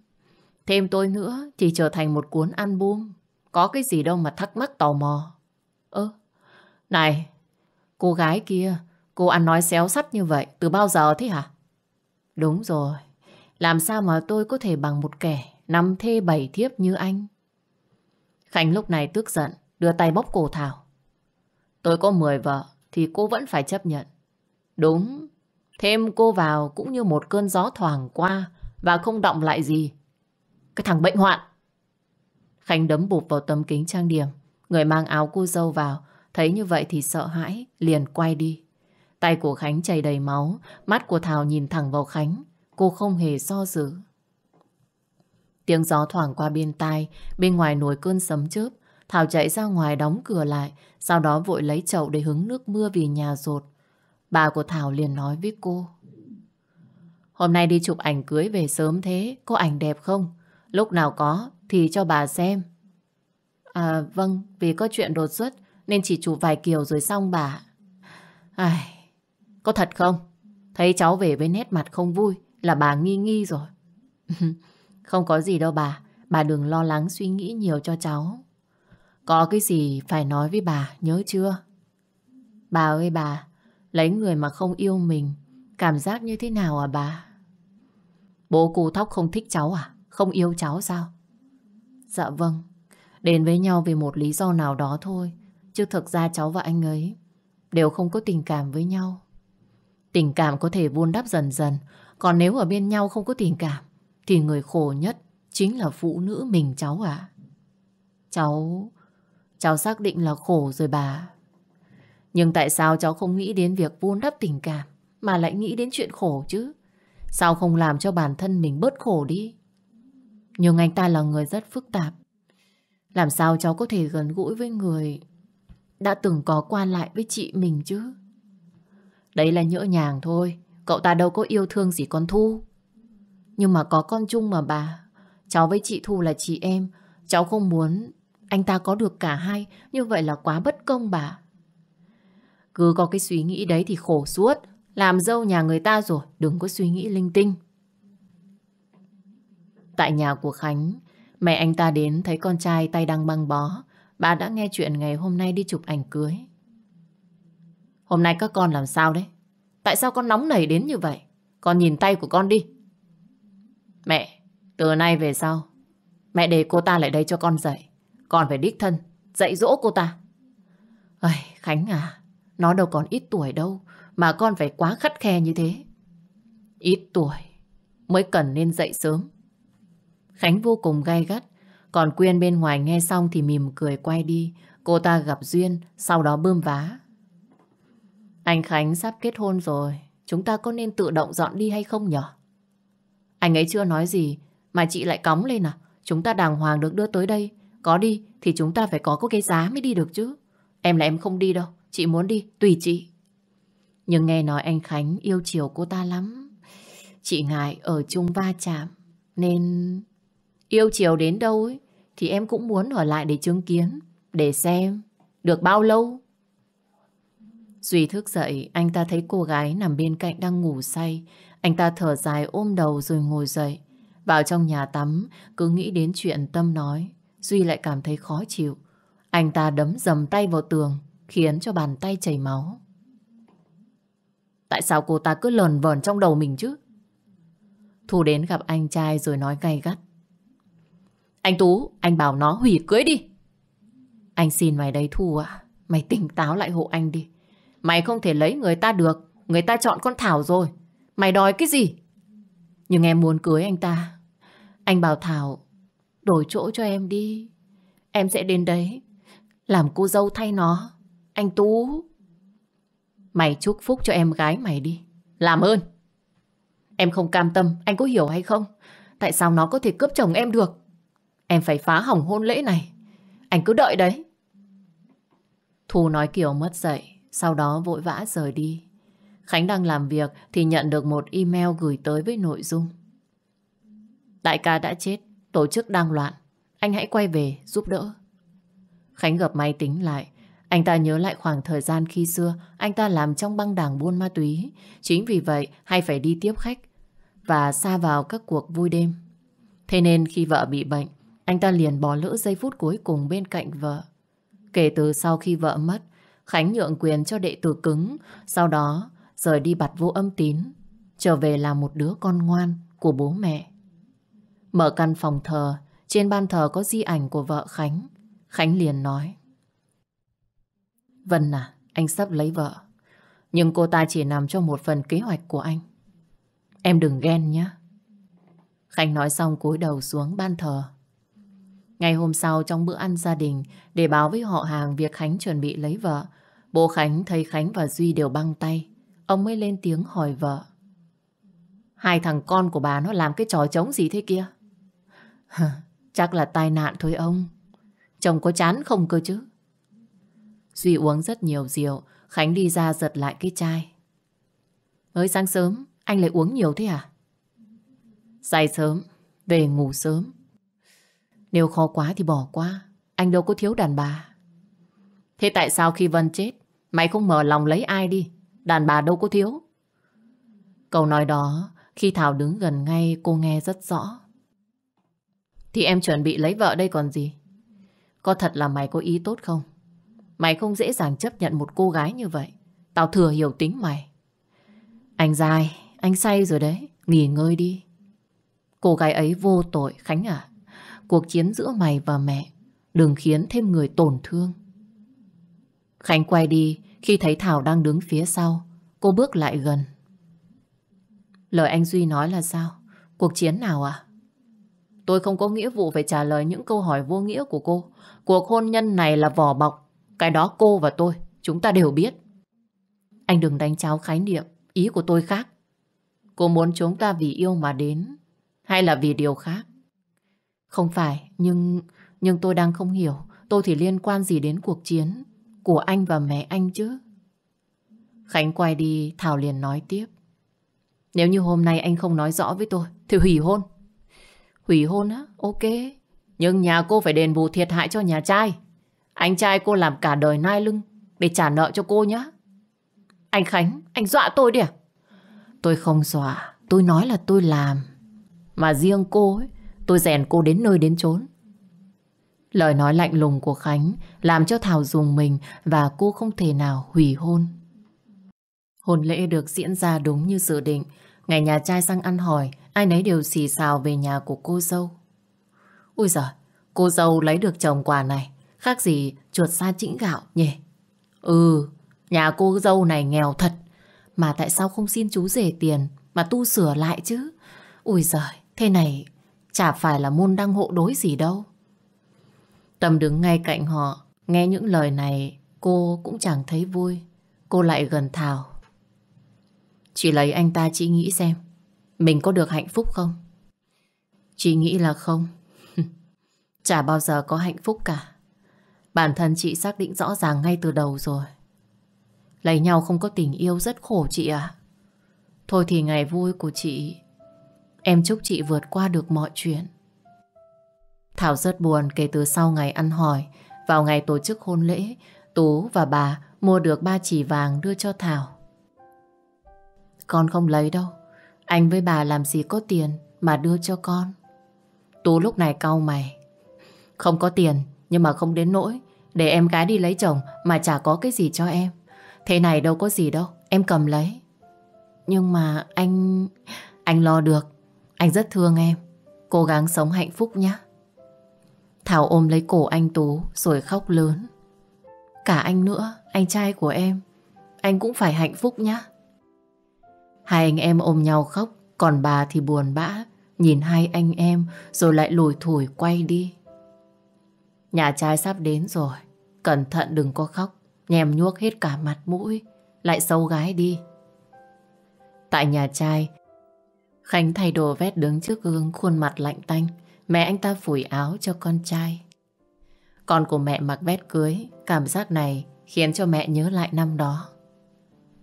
Thêm tôi nữa thì trở thành một cuốn album. Có cái gì đâu mà thắc mắc tò mò. Ơ, này, cô gái kia, cô ăn nói xéo sắt như vậy từ bao giờ thế hả? Đúng rồi, làm sao mà tôi có thể bằng một kẻ nằm thê bảy thiếp như anh? Khánh lúc này tức giận, đưa tay bóp cổ Thảo. Tôi có 10 vợ thì cô vẫn phải chấp nhận. Đúng, thêm cô vào cũng như một cơn gió thoảng qua và không động lại gì. Cái thằng bệnh hoạn. Khánh đấm bụp vào tấm kính trang điểm. Người mang áo cô dâu vào, thấy như vậy thì sợ hãi, liền quay đi. Tay của Khánh chảy đầy máu, mắt của Thảo nhìn thẳng vào Khánh. Cô không hề do dự. Tiếng gió thoảng qua bên tai, bên ngoài nổi cơn sấm chớp. Thảo chạy ra ngoài đóng cửa lại, sau đó vội lấy chậu để hứng nước mưa vì nhà rột. Bà của Thảo liền nói với cô. Hôm nay đi chụp ảnh cưới về sớm thế, có ảnh đẹp không? Lúc nào có thì cho bà xem. À vâng, vì có chuyện đột xuất nên chỉ chụp vài kiểu rồi xong bà. Ai, có thật không? Thấy cháu về với nét mặt không vui là bà nghi nghi rồi. không có gì đâu bà, bà đừng lo lắng suy nghĩ nhiều cho cháu. Có cái gì phải nói với bà, nhớ chưa? Bà ơi bà, lấy người mà không yêu mình, cảm giác như thế nào à bà? Bố cô Thóc không thích cháu à? Không yêu cháu sao? Dạ vâng, đến với nhau vì một lý do nào đó thôi, chứ thực ra cháu và anh ấy đều không có tình cảm với nhau. Tình cảm có thể vun đắp dần dần, còn nếu ở bên nhau không có tình cảm, thì người khổ nhất chính là phụ nữ mình cháu à. Cháu Cháu xác định là khổ rồi bà. Nhưng tại sao cháu không nghĩ đến việc vun đắp tình cảm mà lại nghĩ đến chuyện khổ chứ? Sao không làm cho bản thân mình bớt khổ đi? Nhưng anh ta là người rất phức tạp. Làm sao cháu có thể gần gũi với người đã từng có quan lại với chị mình chứ? Đấy là nhỡ nhàng thôi. Cậu ta đâu có yêu thương gì con Thu. Nhưng mà có con chung mà bà. Cháu với chị Thu là chị em. Cháu không muốn anh ta có được cả hai, như vậy là quá bất công bà. Cứ có cái suy nghĩ đấy thì khổ suốt, làm dâu nhà người ta rồi, đừng có suy nghĩ linh tinh. Tại nhà của Khánh, mẹ anh ta đến thấy con trai tay đang băng bó, bà đã nghe chuyện ngày hôm nay đi chụp ảnh cưới. Hôm nay các con làm sao đấy? Tại sao con nóng nảy đến như vậy? Con nhìn tay của con đi. Mẹ, từ nay về sau, mẹ để cô ta lại đây cho con dạy. Con phải đích thân Dạy dỗ cô ta Ây, Khánh à Nó đâu còn ít tuổi đâu Mà con phải quá khắt khe như thế Ít tuổi Mới cần nên dậy sớm Khánh vô cùng gay gắt Còn Quyên bên ngoài nghe xong thì mỉm cười quay đi Cô ta gặp Duyên Sau đó bơm vá anh Khánh sắp kết hôn rồi Chúng ta có nên tự động dọn đi hay không nhở Anh ấy chưa nói gì Mà chị lại cóng lên à Chúng ta đàng hoàng được đưa tới đây có đi thì chúng ta phải có cái giá mới đi được chứ. Em là em không đi đâu. Chị muốn đi, tùy chị. Nhưng nghe nói anh Khánh yêu chiều cô ta lắm. Chị ngại ở chung va chạm. Nên yêu chiều đến đâu ấy thì em cũng muốn ở lại để chứng kiến. Để xem được bao lâu. Duy thức dậy, anh ta thấy cô gái nằm bên cạnh đang ngủ say. Anh ta thở dài ôm đầu rồi ngồi dậy. Vào trong nhà tắm, cứ nghĩ đến chuyện Tâm nói. Duy lại cảm thấy khó chịu. Anh ta đấm dầm tay vào tường, khiến cho bàn tay chảy máu. Tại sao cô ta cứ lờn vờn trong đầu mình chứ? Thu đến gặp anh trai rồi nói gay gắt. Anh Tú, anh bảo nó hủy cưới đi. Anh xin mày đây Thu à, mày tỉnh táo lại hộ anh đi. Mày không thể lấy người ta được, người ta chọn con Thảo rồi. Mày đòi cái gì? Nhưng em muốn cưới anh ta. Anh bảo Thảo Đổi chỗ cho em đi. Em sẽ đến đấy. Làm cô dâu thay nó. Anh Tú. Mày chúc phúc cho em gái mày đi. Làm ơn. Em không cam tâm, anh có hiểu hay không? Tại sao nó có thể cướp chồng em được? Em phải phá hỏng hôn lễ này. Anh cứ đợi đấy. Thu nói kiểu mất dậy, sau đó vội vã rời đi. Khánh đang làm việc thì nhận được một email gửi tới với nội dung. Đại ca đã chết, tổ chức đang loạn. Anh hãy quay về giúp đỡ. Khánh gập máy tính lại. Anh ta nhớ lại khoảng thời gian khi xưa anh ta làm trong băng đảng buôn ma túy. Chính vì vậy hay phải đi tiếp khách và xa vào các cuộc vui đêm. Thế nên khi vợ bị bệnh, anh ta liền bỏ lỡ giây phút cuối cùng bên cạnh vợ. Kể từ sau khi vợ mất, Khánh nhượng quyền cho đệ tử cứng, sau đó rời đi bặt vô âm tín, trở về là một đứa con ngoan của bố mẹ. Mở căn phòng thờ, trên ban thờ có di ảnh của vợ Khánh. Khánh liền nói. Vân à, anh sắp lấy vợ. Nhưng cô ta chỉ nằm trong một phần kế hoạch của anh. Em đừng ghen nhé. Khánh nói xong cúi đầu xuống ban thờ. Ngày hôm sau trong bữa ăn gia đình để báo với họ hàng việc Khánh chuẩn bị lấy vợ, bố Khánh thấy Khánh và Duy đều băng tay. Ông mới lên tiếng hỏi vợ. Hai thằng con của bà nó làm cái trò trống gì thế kia? Chắc là tai nạn thôi ông. Chồng có chán không cơ chứ? Duy uống rất nhiều rượu, Khánh đi ra giật lại cái chai. Mới sáng sớm, anh lại uống nhiều thế à? Say sớm, về ngủ sớm. Nếu khó quá thì bỏ qua, anh đâu có thiếu đàn bà. Thế tại sao khi Vân chết, mày không mở lòng lấy ai đi? Đàn bà đâu có thiếu. Câu nói đó, khi Thảo đứng gần ngay cô nghe rất rõ. Thì em chuẩn bị lấy vợ đây còn gì? Có thật là mày có ý tốt không? Mày không dễ dàng chấp nhận một cô gái như vậy. Tao thừa hiểu tính mày. Anh dài, anh say rồi đấy. Nghỉ ngơi đi. Cô gái ấy vô tội, Khánh à. Cuộc chiến giữa mày và mẹ đừng khiến thêm người tổn thương. Khánh quay đi khi thấy Thảo đang đứng phía sau. Cô bước lại gần. Lời anh Duy nói là sao? Cuộc chiến nào à? Tôi không có nghĩa vụ phải trả lời những câu hỏi vô nghĩa của cô. Cuộc hôn nhân này là vỏ bọc. Cái đó cô và tôi, chúng ta đều biết. Anh đừng đánh cháo khái niệm. Ý của tôi khác. Cô muốn chúng ta vì yêu mà đến hay là vì điều khác? Không phải, nhưng nhưng tôi đang không hiểu tôi thì liên quan gì đến cuộc chiến của anh và mẹ anh chứ. Khánh quay đi, Thảo liền nói tiếp. Nếu như hôm nay anh không nói rõ với tôi thì hủy hôn. Hủy hôn á? Ok. Nhưng nhà cô phải đền bù thiệt hại cho nhà trai. Anh trai cô làm cả đời nai lưng để trả nợ cho cô nhá. Anh Khánh, anh dọa tôi đi à? Tôi không dọa, tôi nói là tôi làm. Mà riêng cô ấy, tôi rèn cô đến nơi đến chốn. Lời nói lạnh lùng của Khánh làm cho Thảo dùng mình và cô không thể nào hủy hôn. Hôn lễ được diễn ra đúng như dự định. Ngày nhà trai sang ăn hỏi, ai nấy đều xì xào về nhà của cô dâu. Ui giời, cô dâu lấy được chồng quà này, khác gì chuột xa chĩnh gạo nhỉ? Ừ, nhà cô dâu này nghèo thật, mà tại sao không xin chú rể tiền mà tu sửa lại chứ? Ui giời, thế này chả phải là môn đăng hộ đối gì đâu. Tâm đứng ngay cạnh họ, nghe những lời này cô cũng chẳng thấy vui. Cô lại gần Thảo. chị lấy anh ta chị nghĩ xem, mình có được hạnh phúc không? Chị nghĩ là không. chả bao giờ có hạnh phúc cả. Bản thân chị xác định rõ ràng ngay từ đầu rồi. Lấy nhau không có tình yêu rất khổ chị ạ. Thôi thì ngày vui của chị Em chúc chị vượt qua được mọi chuyện Thảo rất buồn kể từ sau ngày ăn hỏi. Vào ngày tổ chức hôn lễ, Tú và bà mua được ba chỉ vàng đưa cho Thảo. Con không lấy đâu. Anh với bà làm gì có tiền Mà đưa cho con? Tú lúc này cau mày. Không có tiền, Nhưng mà không đến nỗi Để em gái đi lấy chồng Mà chả có cái gì cho em. Thế này đâu có gì đâu, Em cầm lấy. Nhưng mà anh... Anh lo được. Anh rất thương em. Cố gắng sống hạnh phúc nhé Thảo ôm lấy cổ anh Tú Rồi khóc lớn. Cả anh nữa, anh trai của em Anh cũng phải hạnh phúc nhé Hai anh em ôm nhau khóc Còn bà thì buồn bã Nhìn hai anh em Rồi lại lùi thủi quay đi. Nhà trai sắp đến rồi Cẩn thận đừng có khóc Nhèm nhuốc hết cả mặt mũi Lại xấu gái đi. Tại nhà trai Khánh thay đồ vét đứng trước gương Khuôn mặt lạnh tanh. Mẹ anh ta phủi áo cho con trai Con của mẹ mặc vét cưới, Cảm giác này khiến cho mẹ nhớ lại năm đó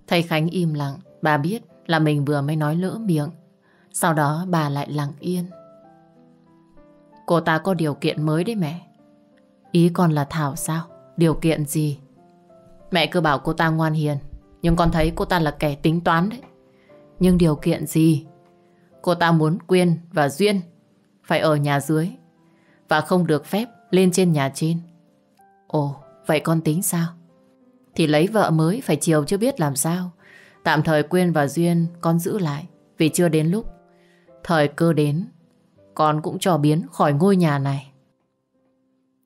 Thầy Khánh im lặng, Bà biết là mình vừa mới nói lỡ miệng. Sau đó bà lại lặng yên. Cô ta có điều kiện mới đấy mẹ. Ý con là Thảo sao? Điều kiện gì? Mẹ cứ bảo cô ta ngoan hiền. Nhưng con thấy cô ta là kẻ tính toán đấy. Nhưng điều kiện gì? Cô ta muốn Quyên và Duyên phải ở nhà dưới và không được phép lên trên nhà trên. Ồ, vậy con tính sao? Thì lấy vợ mới phải chiều chưa biết làm sao. Tạm thời Quyên và Duyên con giữ lại vì chưa đến lúc. Thời cơ đến, con cũng trò biến khỏi ngôi nhà này.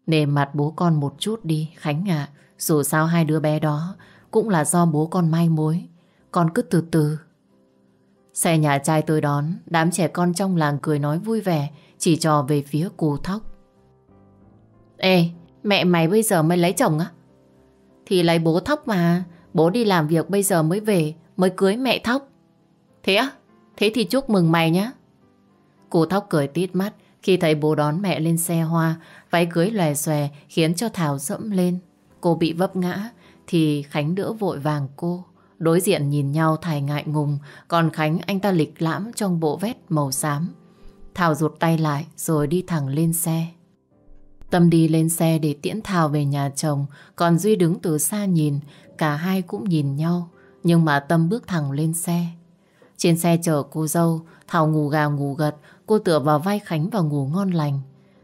Nề mặt bố con một chút đi, Khánh ạ. dù sao hai đứa bé đó cũng là do bố con may mối. Con cứ từ từ. Xe nhà trai tôi đón, đám trẻ con trong làng cười nói vui vẻ, chỉ trò về phía cô thóc. Ê, mẹ mày bây giờ mới lấy chồng á? Thì lấy bố thóc mà, bố đi làm việc bây giờ mới về, mới cưới mẹ thóc. Thế á? Thế thì chúc mừng mày nhé. Cô thóc cười tít mắt khi thấy bố đón mẹ lên xe hoa, váy cưới lòe xòe khiến cho Thảo dẫm lên. Cô bị vấp ngã, thì Khánh đỡ vội vàng cô. Đối diện nhìn nhau thầy ngại ngùng, còn Khánh anh ta lịch lãm trong bộ vest màu xám. Thảo rụt tay lại rồi đi thẳng lên xe. Tâm đi lên xe để tiễn Thảo về nhà chồng, còn Duy đứng từ xa nhìn, cả hai cũng nhìn nhau, nhưng mà Tâm bước thẳng lên xe. Trên xe chở cô dâu, Thảo ngủ gà ngủ gật, cô tựa vào vai Khánh và ngủ ngon lành.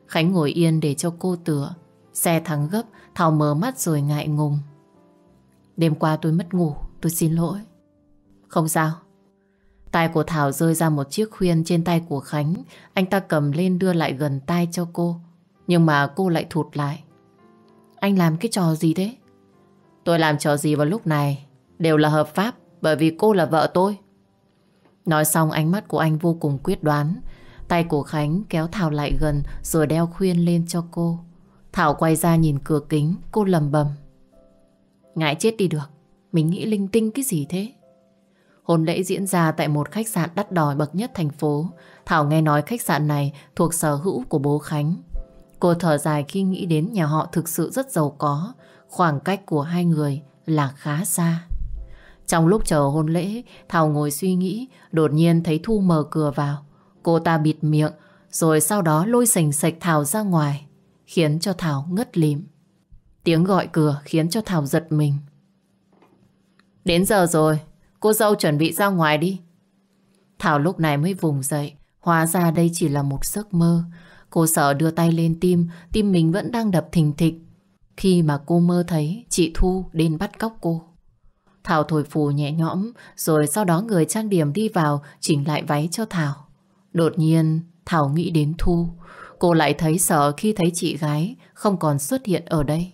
Khánh ngồi yên để cho cô tựa. Xe thắng gấp, Thảo mở mắt rồi ngại ngùng. Đêm qua tôi mất ngủ, tôi xin lỗi. Không sao. Tay của Thảo rơi ra một chiếc khuyên trên tay của Khánh. Anh ta cầm lên đưa lại gần tay cho cô. Nhưng mà cô lại thụt lại. Anh làm cái trò gì thế? Tôi làm trò gì vào lúc này đều là hợp pháp bởi vì cô là vợ tôi. Nói xong ánh mắt của anh vô cùng quyết đoán. Tay của Khánh kéo Thảo lại gần rồi đeo khuyên lên cho cô. Thảo quay ra nhìn cửa kính, cô lầm bầm. Ngại chết đi được, mình nghĩ linh tinh cái gì thế? Hôn lễ diễn ra tại một khách sạn đắt đỏ bậc nhất thành phố. Thảo nghe nói khách sạn này thuộc sở hữu của bố Khánh. Cô thở dài khi nghĩ đến nhà họ thực sự rất giàu có. Khoảng cách của hai người là khá xa. Trong lúc chờ hôn lễ, Thảo ngồi suy nghĩ, đột nhiên thấy Thu mở cửa vào. Cô ta bịt miệng, rồi sau đó lôi sành sạch Thảo ra ngoài, khiến cho Thảo ngất lịm. Tiếng gọi cửa khiến cho Thảo giật mình. Đến giờ rồi, cô dâu chuẩn bị ra ngoài đi. Thảo lúc này mới vùng dậy, hóa ra đây chỉ là một giấc mơ. Cô sợ đưa tay lên tim, tim mình vẫn đang đập thình thịch. Khi mà cô mơ thấy chị Thu đến bắt cóc cô. Thảo thổi phù nhẹ nhõm, rồi sau đó người trang điểm đi vào chỉnh lại váy cho Thảo. Đột nhiên, Thảo nghĩ đến Thu. Cô lại thấy sợ khi thấy chị gái không còn xuất hiện ở đây.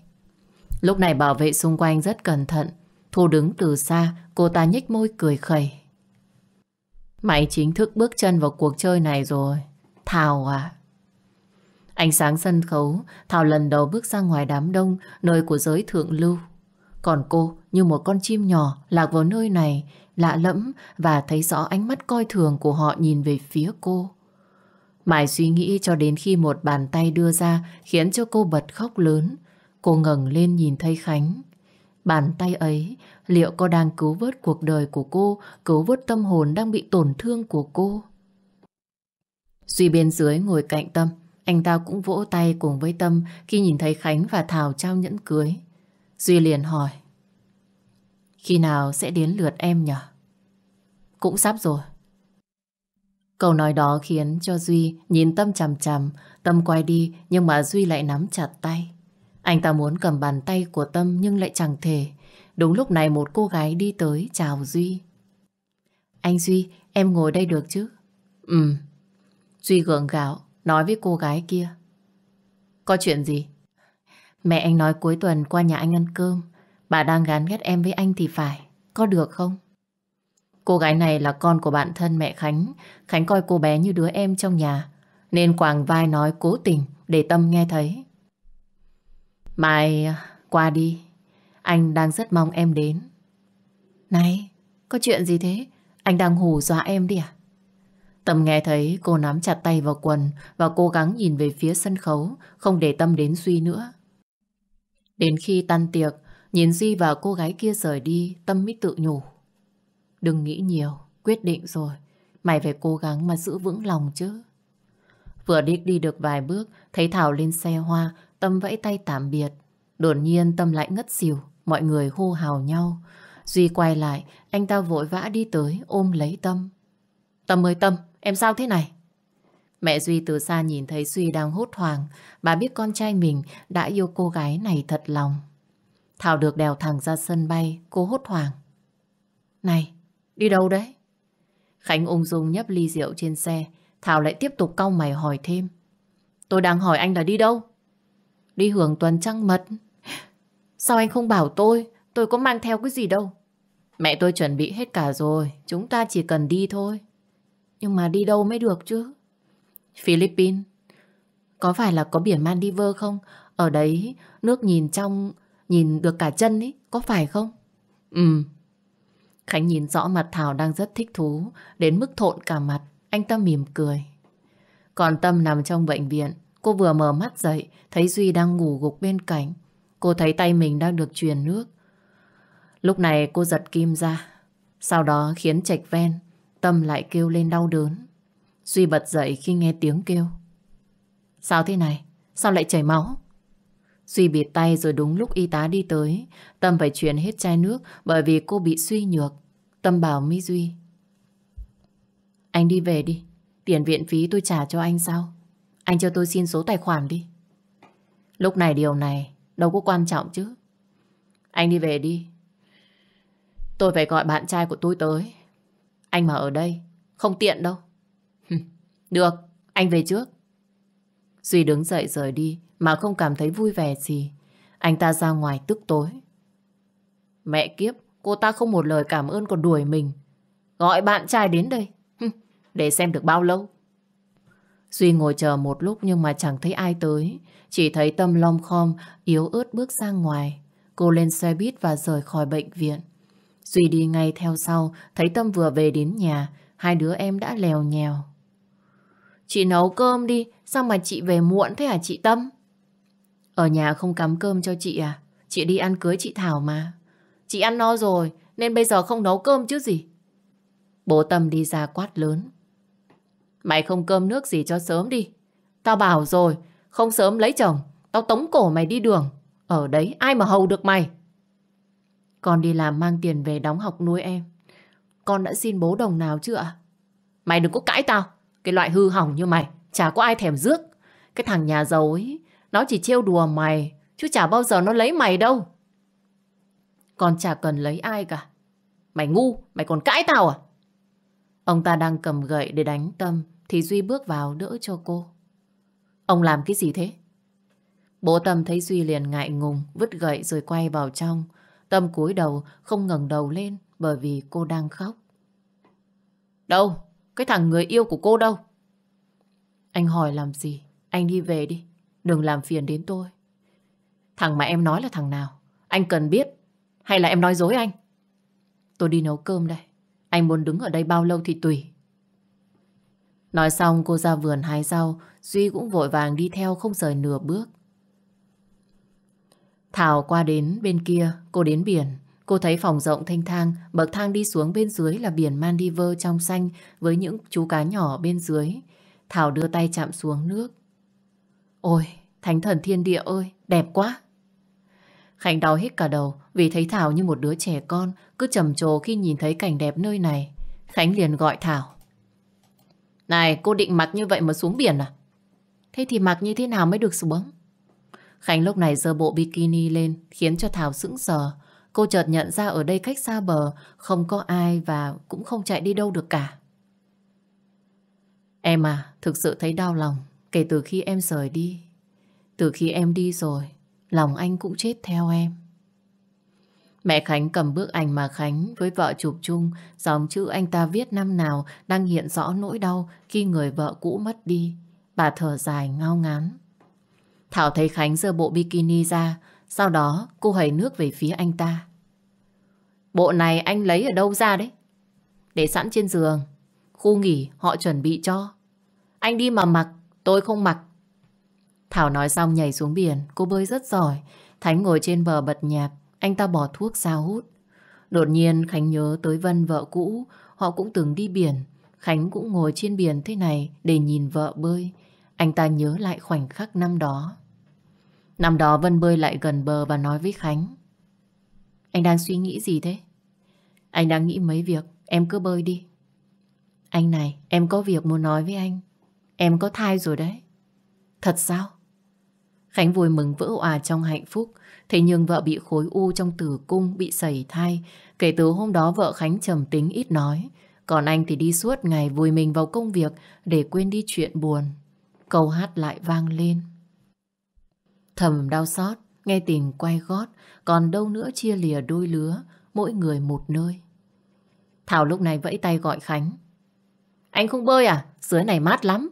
Lúc này bảo vệ xung quanh rất cẩn thận. Thu đứng từ xa, cô ta nhếch môi cười khẩy. Mày chính thức bước chân vào cuộc chơi này rồi. Thảo à? Ánh sáng sân khấu, Thảo lần đầu bước ra ngoài đám đông, nơi của giới thượng lưu. Còn cô như một con chim nhỏ lạc vào nơi này, lạ lẫm và thấy rõ ánh mắt coi thường của họ nhìn về phía cô. Mãi suy nghĩ cho đến khi một bàn tay đưa ra khiến cho cô bật khóc lớn. Cô ngẩng lên nhìn thấy Khánh. Bàn tay ấy liệu có đang cứu vớt cuộc đời của cô, cứu vớt tâm hồn đang bị tổn thương của cô? Duy bên dưới ngồi cạnh Tâm, anh ta cũng vỗ tay cùng với Tâm khi nhìn thấy Khánh và Thảo trao nhẫn cưới. Duy liền hỏi. Khi nào sẽ đến lượt em nhỉ? Cũng sắp rồi. Câu nói đó khiến cho Duy nhìn Tâm chằm chằm, Tâm quay đi nhưng mà Duy lại nắm chặt tay. Anh ta muốn cầm bàn tay của Tâm nhưng lại chẳng thể. Đúng lúc này một cô gái đi tới chào Duy. Anh Duy, em ngồi đây được chứ? Ừ. Duy gượng gạo, nói với cô gái kia. Có chuyện gì? Mẹ anh nói cuối tuần qua nhà anh ăn cơm. Bà đang gán ghét em với anh thì phải. Có được không? Cô gái này là con của bạn thân mẹ Khánh. Khánh coi cô bé như đứa em trong nhà. Nên quàng vai nói cố tình để Tâm nghe thấy. Mai à, qua đi. Anh đang rất mong em đến. Này, có chuyện gì thế? Anh đang hù dọa em đi à? Tâm nghe thấy cô nắm chặt tay vào quần và cố gắng nhìn về phía sân khấu, không để Tâm đến Duy nữa. Đến khi tan tiệc, nhìn Duy và cô gái kia rời đi, Tâm mới tự nhủ. Đừng nghĩ nhiều, quyết định rồi. Mày phải cố gắng mà giữ vững lòng chứ. Vừa đi đi được vài bước, thấy Thảo lên xe hoa, Tâm vẫy tay tạm biệt. Đột nhiên Tâm lại ngất xỉu, mọi người hô hào nhau. Duy quay lại, anh ta vội vã đi tới ôm lấy Tâm. Tâm ơi Tâm, em sao thế này? Mẹ Duy từ xa nhìn thấy Duy đang hốt hoảng, bà biết con trai mình đã yêu cô gái này thật lòng. Thảo được đèo thẳng ra sân bay, cô hốt hoảng. Này, đi đâu đấy? Khánh ung dung nhấp ly rượu trên xe, Thảo lại tiếp tục cau mày hỏi thêm. Tôi đang hỏi anh là đi đâu? Đi hưởng tuần trăng mật. Sao anh không bảo tôi? Tôi có mang theo cái gì đâu. Mẹ tôi chuẩn bị hết cả rồi. Chúng ta chỉ cần đi thôi. Nhưng mà đi đâu mới được chứ? Philippines. Có phải là có biển Maldives không? Ở đấy nước nhìn trong, nhìn được cả chân ấy. Có phải không? Ừ. Khánh nhìn rõ mặt Thảo đang rất thích thú. Đến mức thộn cả mặt. Anh ta mỉm cười. Còn Tâm nằm trong bệnh viện. Cô vừa mở mắt dậy, thấy Duy đang ngủ gục bên cạnh. Cô thấy tay mình đang được truyền nước. Lúc này cô giật kim ra. Sau đó khiến chạch ven, Tâm lại kêu lên đau đớn. Duy bật dậy khi nghe tiếng kêu. Sao thế này? Sao lại chảy máu? Duy bịt tay rồi đúng lúc y tá đi tới. Tâm phải chuyển hết chai nước bởi vì cô bị suy nhược. Tâm bảo Mỹ Duy. Anh đi về đi. Tiền viện phí tôi trả cho anh sao? Anh cho tôi xin số tài khoản đi. Lúc này điều này đâu có quan trọng chứ. Anh đi về đi. Tôi phải gọi bạn trai của tôi tới. Anh mà ở đây, không tiện đâu. Được, anh về trước. Duy đứng dậy rời đi mà không cảm thấy vui vẻ gì. Anh ta ra ngoài tức tối. Mẹ kiếp, cô ta không một lời cảm ơn còn đuổi mình. Gọi bạn trai đến đây. Để xem được bao lâu. Duy ngồi chờ một lúc nhưng mà chẳng thấy ai tới. Chỉ thấy Tâm lom khom, yếu ớt bước ra ngoài. Cô lên xe buýt và rời khỏi bệnh viện. Duy đi ngay theo sau, thấy Tâm vừa về đến nhà, hai đứa em đã lèo nhèo. Chị nấu cơm đi, sao mà chị về muộn thế hả chị Tâm? Ở nhà không cắm cơm cho chị à? Chị đi ăn cưới chị Thảo mà. Chị ăn no rồi, nên bây giờ không nấu cơm chứ gì. Bố Tâm đi ra quát lớn. Mày không cơm nước gì cho sớm đi. Tao bảo rồi, không sớm lấy chồng, tao tống cổ mày đi đường. Ở đấy ai mà hầu được mày. Con đi làm mang tiền về đóng học nuôi em. Con đã xin bố đồng nào chưa ạ? Mày đừng có cãi tao. Cái loại hư hỏng như mày, chả có ai thèm rước. Cái thằng nhà giàu ấy, nó chỉ trêu đùa mày, chứ chả bao giờ nó lấy mày đâu. Con chả cần lấy ai cả. Mày ngu, mày còn cãi tao à? Ông ta đang cầm gậy để đánh Tâm, thì Duy bước vào đỡ cho cô. Ông làm cái gì thế? Bố Tâm thấy Duy liền ngại ngùng, vứt gậy rồi quay vào trong. Tâm cúi đầu, không ngẩng đầu lên bởi vì cô đang khóc. Đâu? Cái thằng người yêu của cô đâu? Anh hỏi làm gì? Anh đi về đi. Đừng làm phiền đến tôi. Thằng mà em nói là thằng nào? Anh cần biết. Hay là em nói dối anh? Tôi đi nấu cơm đây. Anh muốn đứng ở đây bao lâu thì tùy. Nói xong cô ra vườn hái rau, Duy cũng vội vàng đi theo không rời nửa bước. Thảo qua đến bên kia, cô đến biển. Cô thấy phòng rộng thanh thang, bậc thang đi xuống bên dưới là biển Mandiver trong xanh với những chú cá nhỏ bên dưới. Thảo đưa tay chạm xuống nước. Ôi, thánh thần thiên địa ơi, đẹp quá. Khánh đau hết cả đầu vì thấy Thảo như một đứa trẻ con cứ trầm trồ khi nhìn thấy cảnh đẹp nơi này. Khánh liền gọi Thảo. Này, cô định mặc như vậy mà xuống biển à? Thế thì mặc như thế nào mới được xuống? Khánh lúc này giơ bộ bikini lên khiến cho Thảo sững sờ. Cô chợt nhận ra ở đây cách xa bờ, không có ai và cũng không chạy đi đâu được cả. Em à, thực sự thấy đau lòng kể từ khi em rời đi. Từ khi em đi rồi, lòng anh cũng chết theo em. Mẹ Khánh cầm bức ảnh mà Khánh với vợ chụp chung, dòng chữ anh ta viết năm nào đang hiện rõ nỗi đau khi người vợ cũ mất đi. Bà thở dài ngao ngán. Thảo thấy Khánh giơ bộ bikini ra, sau đó cô hầy nước về phía anh ta. Bộ này anh lấy ở đâu ra đấy? Để sẵn trên giường, khu nghỉ họ chuẩn bị cho. Anh đi mà mặc, tôi không mặc. Thảo nói xong nhảy xuống biển, cô bơi rất giỏi. Thánh ngồi trên bờ bật nhạc, anh ta bỏ thuốc ra hút. Đột nhiên Khánh nhớ tới Vân vợ cũ, họ cũng từng đi biển. Khánh cũng ngồi trên biển thế này để nhìn vợ bơi. Anh ta nhớ lại khoảnh khắc năm đó. Năm đó Vân bơi lại gần bờ và nói với Khánh. Anh đang suy nghĩ gì thế? Anh đang nghĩ mấy việc, em cứ bơi đi. Anh này, em có việc muốn nói với anh. Em có thai rồi đấy. Thật sao? Khánh vui mừng vỡ òa trong hạnh phúc. Thế nhưng vợ bị khối u trong tử cung, bị sẩy thai. Kể từ hôm đó vợ Khánh trầm tính ít nói. Còn anh thì đi suốt ngày vùi mình vào công việc để quên đi chuyện buồn. Câu hát lại vang lên. Thầm đau xót, nghe tình quay gót, còn đâu nữa chia lìa đôi lứa, mỗi người một nơi. Thảo lúc này vẫy tay gọi Khánh. Anh không bơi à? Dưới này mát lắm.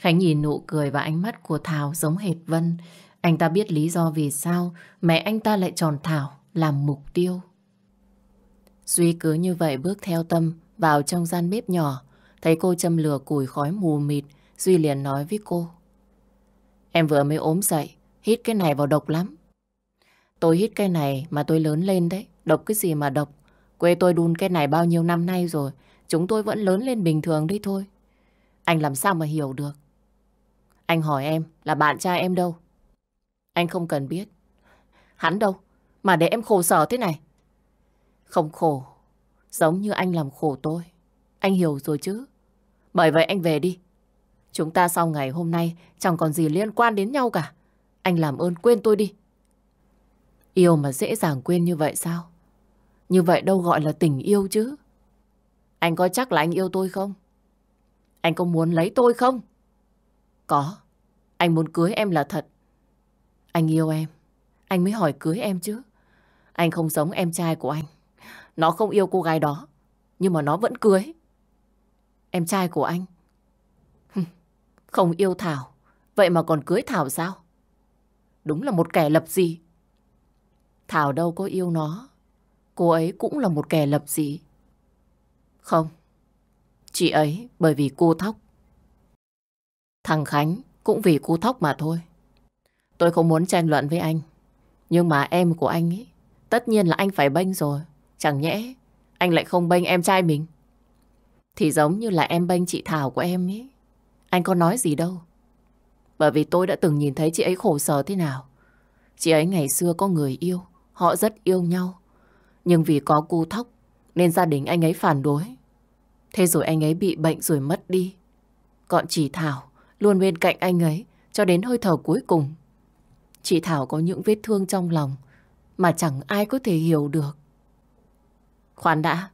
Khánh nhìn nụ cười và ánh mắt của Thảo giống hệt Vân. Anh ta biết lý do vì sao mẹ anh ta lại tròn Thảo làm mục tiêu. Duy cứ như vậy bước theo Tâm vào trong gian bếp nhỏ. Thấy cô châm lửa củi khói mù mịt, Duy liền nói với cô. Em vừa mới ốm dậy, hít cái này vào độc lắm. Tôi hít cái này mà tôi lớn lên đấy, độc cái gì mà độc. Quê tôi đun cái này bao nhiêu năm nay rồi, chúng tôi vẫn lớn lên bình thường đấy thôi. Anh làm sao mà hiểu được. Anh hỏi em là bạn trai em đâu? Anh không cần biết. Hắn đâu? Mà để em khổ sở thế này. Không khổ. Giống như anh làm khổ tôi. Anh hiểu rồi chứ. Bởi vậy anh về đi. Chúng ta sau ngày hôm nay chẳng còn gì liên quan đến nhau cả. Anh làm ơn quên tôi đi. Yêu mà dễ dàng quên như vậy sao? Như vậy đâu gọi là tình yêu chứ. Anh có chắc là anh yêu tôi không? Anh có muốn lấy tôi không? Có. Anh muốn cưới em là thật. Anh yêu em. Anh mới hỏi cưới em chứ. Anh không giống em trai của anh. Nó không yêu cô gái đó. Nhưng mà nó vẫn cưới. Em trai của anh. Không yêu Thảo. Vậy mà còn cưới Thảo sao? Đúng là một kẻ lập gì. Thảo đâu có yêu nó. Cô ấy cũng là một kẻ lập gì. Không. Chị ấy bởi vì cô thóc. Thằng Khánh cũng vì cô thóc mà thôi. Tôi không muốn tranh luận với anh. Nhưng mà em của anh ấy, tất nhiên là anh phải bênh rồi. Chẳng nhẽ anh lại không bênh em trai mình. Thì giống như là em bênh chị Thảo của em ấy. Anh có nói gì đâu. Bởi vì tôi đã từng nhìn thấy chị ấy khổ sở thế nào. Chị ấy ngày xưa có người yêu, họ rất yêu nhau. Nhưng vì có cu thóc nên gia đình anh ấy phản đối. Thế rồi anh ấy bị bệnh rồi mất đi. Còn chị Thảo luôn bên cạnh anh ấy cho đến hơi thở cuối cùng. Chị Thảo có những vết thương trong lòng mà chẳng ai có thể hiểu được. Khoan đã,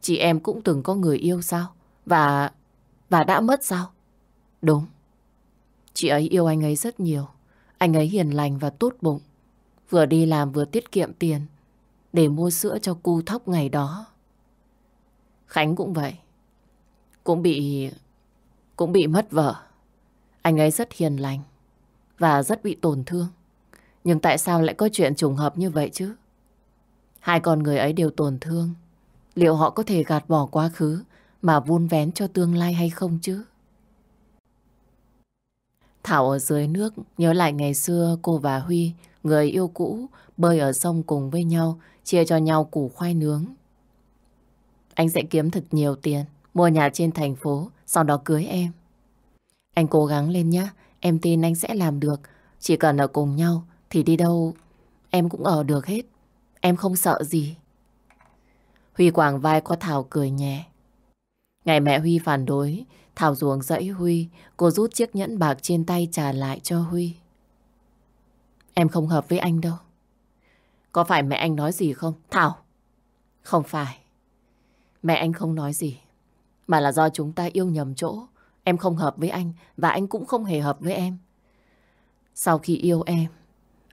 chị em cũng từng có người yêu sao? Và... và đã mất sao? Đúng. Chị ấy yêu anh ấy rất nhiều. Anh ấy hiền lành và tốt bụng. Vừa đi làm vừa tiết kiệm tiền để mua sữa cho cu thóc ngày đó. Khánh cũng vậy. Cũng bị... cũng bị mất vợ. Anh ấy rất hiền lành và rất bị tổn thương. Nhưng tại sao lại có chuyện trùng hợp như vậy chứ? Hai con người ấy đều tổn thương. Liệu họ có thể gạt bỏ quá khứ mà vun vén cho tương lai hay không chứ? Thảo ở dưới nước nhớ lại ngày xưa cô và Huy, người yêu cũ, bơi ở sông cùng với nhau, chia cho nhau củ khoai nướng. Anh sẽ kiếm thật nhiều tiền, mua nhà trên thành phố, sau đó cưới em. Anh cố gắng lên nhé, em tin anh sẽ làm được. Chỉ cần ở cùng nhau thì đi đâu em cũng ở được hết. Em không sợ gì. Huy quàng vai có Thảo cười nhẹ. Ngày mẹ Huy phản đối, Thảo ruồng dẫy Huy, cô rút chiếc nhẫn bạc trên tay trả lại cho Huy. Em không hợp với anh đâu. Có phải mẹ anh nói gì không? Thảo! Không phải. Mẹ anh không nói gì. Mà là do chúng ta yêu nhầm chỗ. Em không hợp với anh và anh cũng không hề hợp với em. Sau khi yêu em,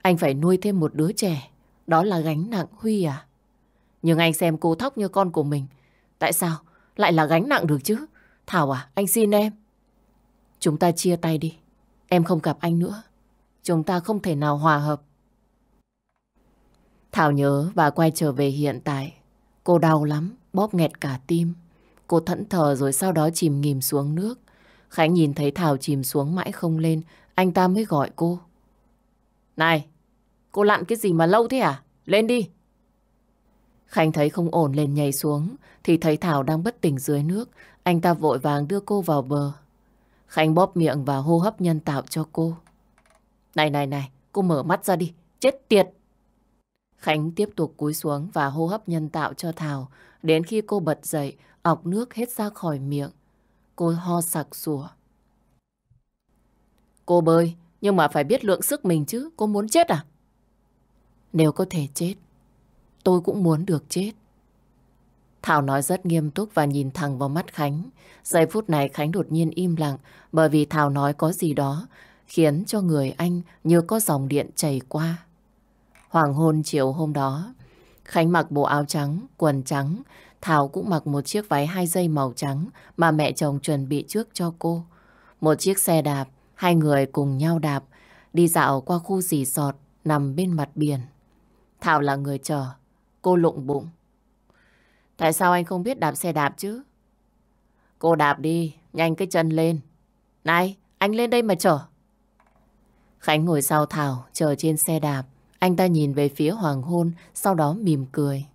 anh phải nuôi thêm một đứa trẻ. Đó là gánh nặng Huy à? Nhưng anh xem cô thóc như con của mình. Tại sao lại là gánh nặng được chứ? Thảo à, anh xin em. Chúng ta chia tay đi. Em không gặp anh nữa. Chúng ta không thể nào hòa hợp. Thảo nhớ và quay trở về hiện tại. Cô đau lắm, bóp nghẹt cả tim. Cô thẫn thờ rồi sau đó chìm nghìm xuống nước. Khánh nhìn thấy Thảo chìm xuống mãi không lên, anh ta mới gọi cô. Này, cô lặn cái gì mà lâu thế à? Lên đi. Khánh thấy không ổn lên nhảy xuống, thì thấy Thảo đang bất tỉnh dưới nước. Anh ta vội vàng đưa cô vào bờ. Khánh bóp miệng và hô hấp nhân tạo cho cô. Này này này, cô mở mắt ra đi, chết tiệt. Khánh tiếp tục cúi xuống và hô hấp nhân tạo cho Thảo. Đến khi cô bật dậy, ọc nước hết ra khỏi miệng. Cô ho sặc sủa. Cô bơi, nhưng mà phải biết lượng sức mình chứ. Cô muốn chết à? Nếu có thể chết, tôi cũng muốn được chết. Thảo nói rất nghiêm túc và nhìn thẳng vào mắt Khánh. Giây phút này Khánh đột nhiên im lặng bởi vì Thảo nói có gì đó khiến cho người anh như có dòng điện chảy qua. Hoàng hôn chiều hôm đó, Khánh mặc bộ áo trắng, quần trắng, Thảo cũng mặc một chiếc váy hai dây màu trắng mà mẹ chồng chuẩn bị trước cho cô. Một chiếc xe đạp, hai người cùng nhau đạp, đi dạo qua khu dì sọt nằm bên mặt biển. Thảo là người chờ, cô lụng bụng. Tại sao anh không biết đạp xe đạp chứ? Cô đạp đi, nhanh cái chân lên. Này, anh lên đây mà chở. Khánh ngồi sau Thảo, chờ trên xe đạp. Anh ta nhìn về phía hoàng hôn, sau đó mỉm cười.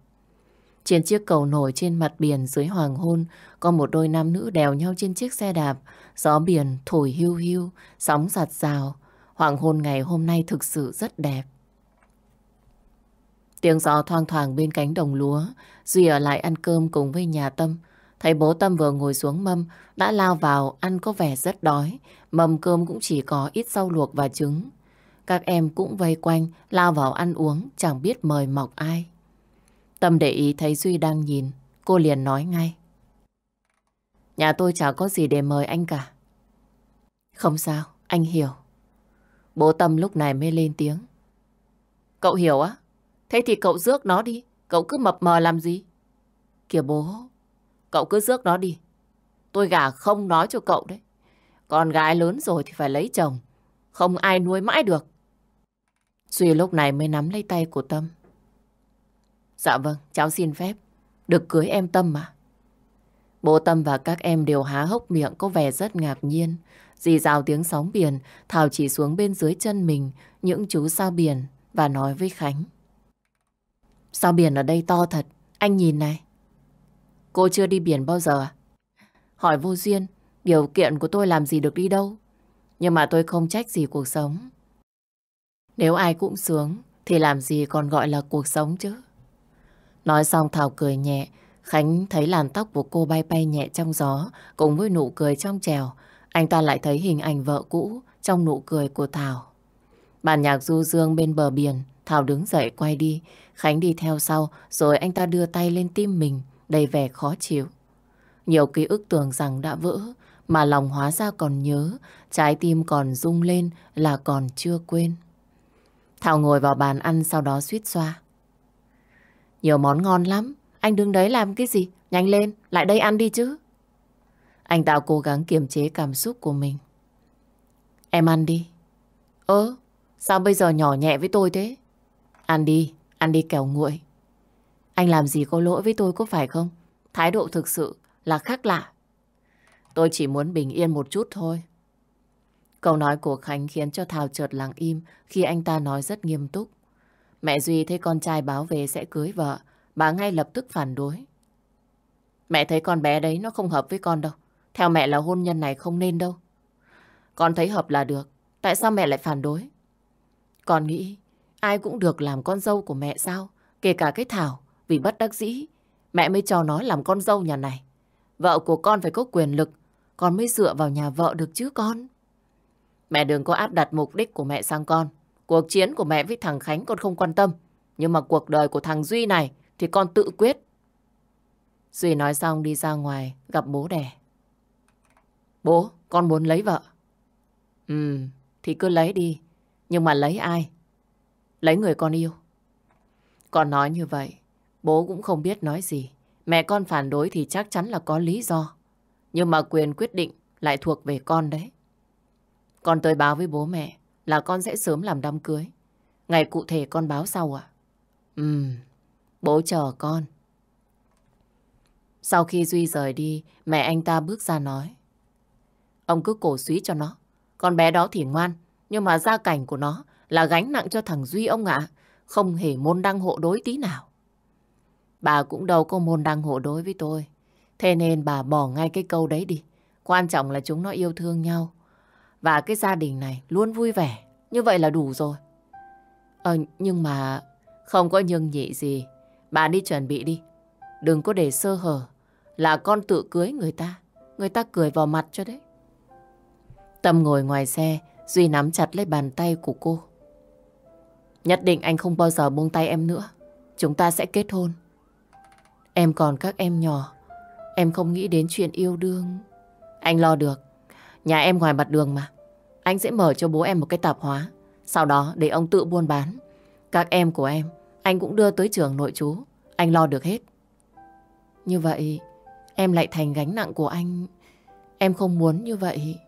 Trên chiếc cầu nổi trên mặt biển dưới hoàng hôn, có một đôi nam nữ đèo nhau trên chiếc xe đạp. Gió biển thổi hưu hưu, sóng giặt rào. Hoàng hôn ngày hôm nay thực sự rất đẹp. Tiếng gió thoang thoảng bên cánh đồng lúa, Duy ở lại ăn cơm cùng với nhà Tâm. Thấy bố Tâm vừa ngồi xuống mâm, đã lao vào ăn có vẻ rất đói. Mâm cơm cũng chỉ có ít rau luộc và trứng. Các em cũng vây quanh, lao vào ăn uống, chẳng biết mời mọc ai. Tâm để ý thấy Duy đang nhìn, cô liền nói ngay. Nhà tôi chả có gì để mời anh cả. Không sao, anh hiểu. Bố Tâm lúc này mới lên tiếng. Cậu hiểu á? Thế thì cậu rước nó đi. Cậu cứ mập mờ làm gì? Kìa bố, cậu cứ rước nó đi. Tôi gả không nói cho cậu đấy. Con gái lớn rồi thì phải lấy chồng. Không ai nuôi mãi được. Duy lúc này mới nắm lấy tay của Tâm. Dạ vâng, cháu xin phép. Được cưới em Tâm mà. Bố Tâm và các em đều há hốc miệng có vẻ rất ngạc nhiên. Dì rào tiếng sóng biển, Thảo chỉ xuống bên dưới chân mình những chú sao biển và nói với Khánh. Sao biển ở đây to thật, anh nhìn này. Cô chưa đi biển bao giờ à? Hỏi vô duyên, điều kiện của tôi làm gì được đi đâu. Nhưng mà tôi không trách gì cuộc sống. Nếu ai cũng sướng, thì làm gì còn gọi là cuộc sống chứ. Nói xong Thảo cười nhẹ, Khánh thấy làn tóc của cô bay bay nhẹ trong gió, cùng với nụ cười trong trèo. Anh ta lại thấy hình ảnh vợ cũ trong nụ cười của Thảo. Bản nhạc du dương bên bờ biển, Thảo đứng dậy quay đi. Khánh đi theo sau, rồi anh ta đưa tay lên tim mình, đầy vẻ khó chịu. Nhiều ký ức tưởng rằng đã vỡ, mà lòng hóa ra còn nhớ, trái tim còn rung lên là còn chưa quên. Thảo ngồi vào bàn ăn sau đó suýt xoa. Nhiều món ngon lắm, anh đứng đấy làm cái gì? Nhanh lên, lại đây ăn đi chứ. Anh Tạo cố gắng kiềm chế cảm xúc của mình. Em ăn đi. Ơ, sao bây giờ nhỏ nhẹ với tôi thế? Ăn đi, ăn đi kẻo nguội. Anh làm gì có lỗi với tôi có phải không? Thái độ thực sự là khác lạ. Tôi chỉ muốn bình yên một chút thôi. Câu nói của Khánh khiến cho Thảo chợt lặng im khi anh ta nói rất nghiêm túc. Mẹ Duy thấy con trai báo về sẽ cưới vợ, bà ngay lập tức phản đối. Mẹ thấy con bé đấy nó không hợp với con đâu. Theo mẹ là hôn nhân này không nên đâu. Con thấy hợp là được. Tại sao mẹ lại phản đối? Con nghĩ ai cũng được làm con dâu của mẹ sao? Kể cả cái Thảo, vì bất đắc dĩ. Mẹ mới cho nó làm con dâu nhà này. Vợ của con phải có quyền lực, con mới dựa vào nhà vợ được chứ con. Mẹ đừng có áp đặt mục đích của mẹ sang con. Cuộc chiến của mẹ với thằng Khánh con không quan tâm. Nhưng mà cuộc đời của thằng Duy này thì con tự quyết. Duy nói xong đi ra ngoài gặp bố đẻ. Bố, con muốn lấy vợ. Ừ, thì cứ lấy đi. Nhưng mà lấy ai? Lấy người con yêu. Con nói như vậy, bố cũng không biết nói gì. Mẹ con phản đối thì chắc chắn là có lý do. Nhưng mà quyền quyết định lại thuộc về con đấy. Con tới báo với bố mẹ là con sẽ sớm làm đám cưới. Ngày cụ thể con báo sau à? Ừm, bố chờ con. Sau khi Duy rời đi, mẹ anh ta bước ra nói. Ông cứ cổ suý cho nó. Con bé đó thì ngoan, nhưng mà gia cảnh của nó là gánh nặng cho thằng Duy ông ạ. Không hề môn đăng hộ đối tí nào. Bà cũng đâu có môn đăng hộ đối với tôi. Thế nên bà bỏ ngay cái câu đấy đi. Quan trọng là chúng nó yêu thương nhau. Và cái gia đình này luôn vui vẻ. Như vậy là đủ rồi. Ờ, nhưng mà không có nhưng nhị gì. Bà đi chuẩn bị đi. Đừng có để sơ hở. Là con tự cưới người ta. Người ta cười vào mặt cho đấy. Tâm ngồi ngoài xe. Duy nắm chặt lấy bàn tay của cô. Nhất định anh không bao giờ buông tay em nữa. Chúng ta sẽ kết hôn. Em còn các em nhỏ. Em không nghĩ đến chuyện yêu đương. Anh lo được. Nhà em ngoài mặt đường mà. Anh sẽ mở cho bố em một cái tạp hóa. Sau đó để ông tự buôn bán. Các em của em, anh cũng đưa tới trường nội chú Anh lo được hết. Như vậy, em lại thành gánh nặng của anh. Em không muốn như vậy.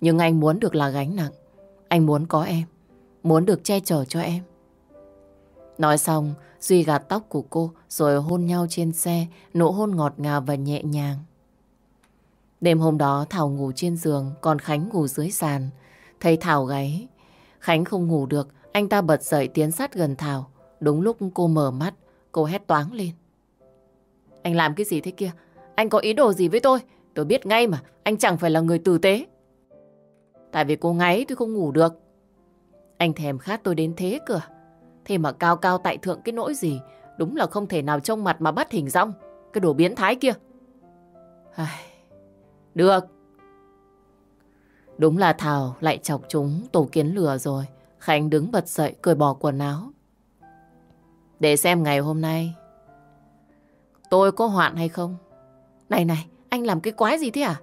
Nhưng anh muốn được là gánh nặng. Anh muốn có em. Muốn được che chở cho em. Nói xong, Duy gạt tóc của cô rồi hôn nhau trên xe, nụ hôn ngọt ngào và nhẹ nhàng. Đêm hôm đó Thảo ngủ trên giường, còn Khánh ngủ dưới sàn. Thấy Thảo gáy, Khánh không ngủ được, anh ta bật dậy tiến sát gần Thảo. Đúng lúc cô mở mắt, cô hét toáng lên. Anh làm cái gì thế kia? Anh có ý đồ gì với tôi? Tôi biết ngay mà, anh chẳng phải là người tử tế. Tại vì cô ngáy tôi không ngủ được. Anh thèm khát tôi đến thế cửa. À? Thế mà cao cao tại thượng cái nỗi gì, đúng là không thể nào trông mặt mà bắt hình rong. Cái đồ biến thái kia. Ai... Được. Đúng là Thảo lại chọc chúng tổ kiến lửa rồi. Khánh đứng bật dậy cười bỏ quần áo. Để xem ngày hôm nay tôi có hoạn hay không. Này này, anh làm cái quái gì thế à?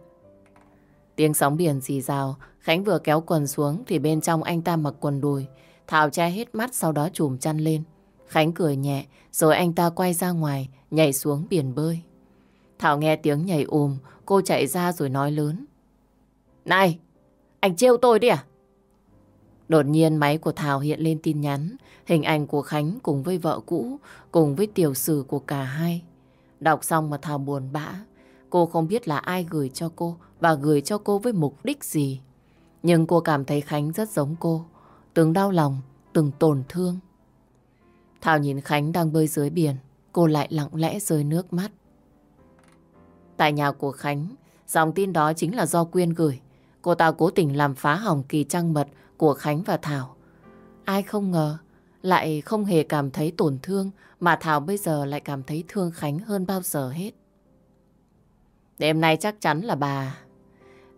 Tiếng sóng biển rì rào, Khánh vừa kéo quần xuống thì bên trong anh ta mặc quần đùi. Thảo che hết mắt sau đó chùm chăn lên. Khánh cười nhẹ rồi anh ta quay ra ngoài nhảy xuống biển bơi. Thảo nghe tiếng nhảy ùm, cô chạy ra rồi nói lớn. Này, anh trêu tôi đi à? Đột nhiên máy của Thảo hiện lên tin nhắn, hình ảnh của Khánh cùng với vợ cũ, cùng với tiểu sử của cả hai. Đọc xong mà Thảo buồn bã, cô không biết là ai gửi cho cô và gửi cho cô với mục đích gì. Nhưng cô cảm thấy Khánh rất giống cô, từng đau lòng, từng tổn thương. Thảo nhìn Khánh đang bơi dưới biển, cô lại lặng lẽ rơi nước mắt. Tại nhà của Khánh, dòng tin đó chính là do Quyên gửi. Cô ta cố tình làm phá hỏng kỳ trăng mật của Khánh và Thảo. Ai không ngờ, lại không hề cảm thấy tổn thương, mà Thảo bây giờ lại cảm thấy thương Khánh hơn bao giờ hết. Đêm nay chắc chắn là bà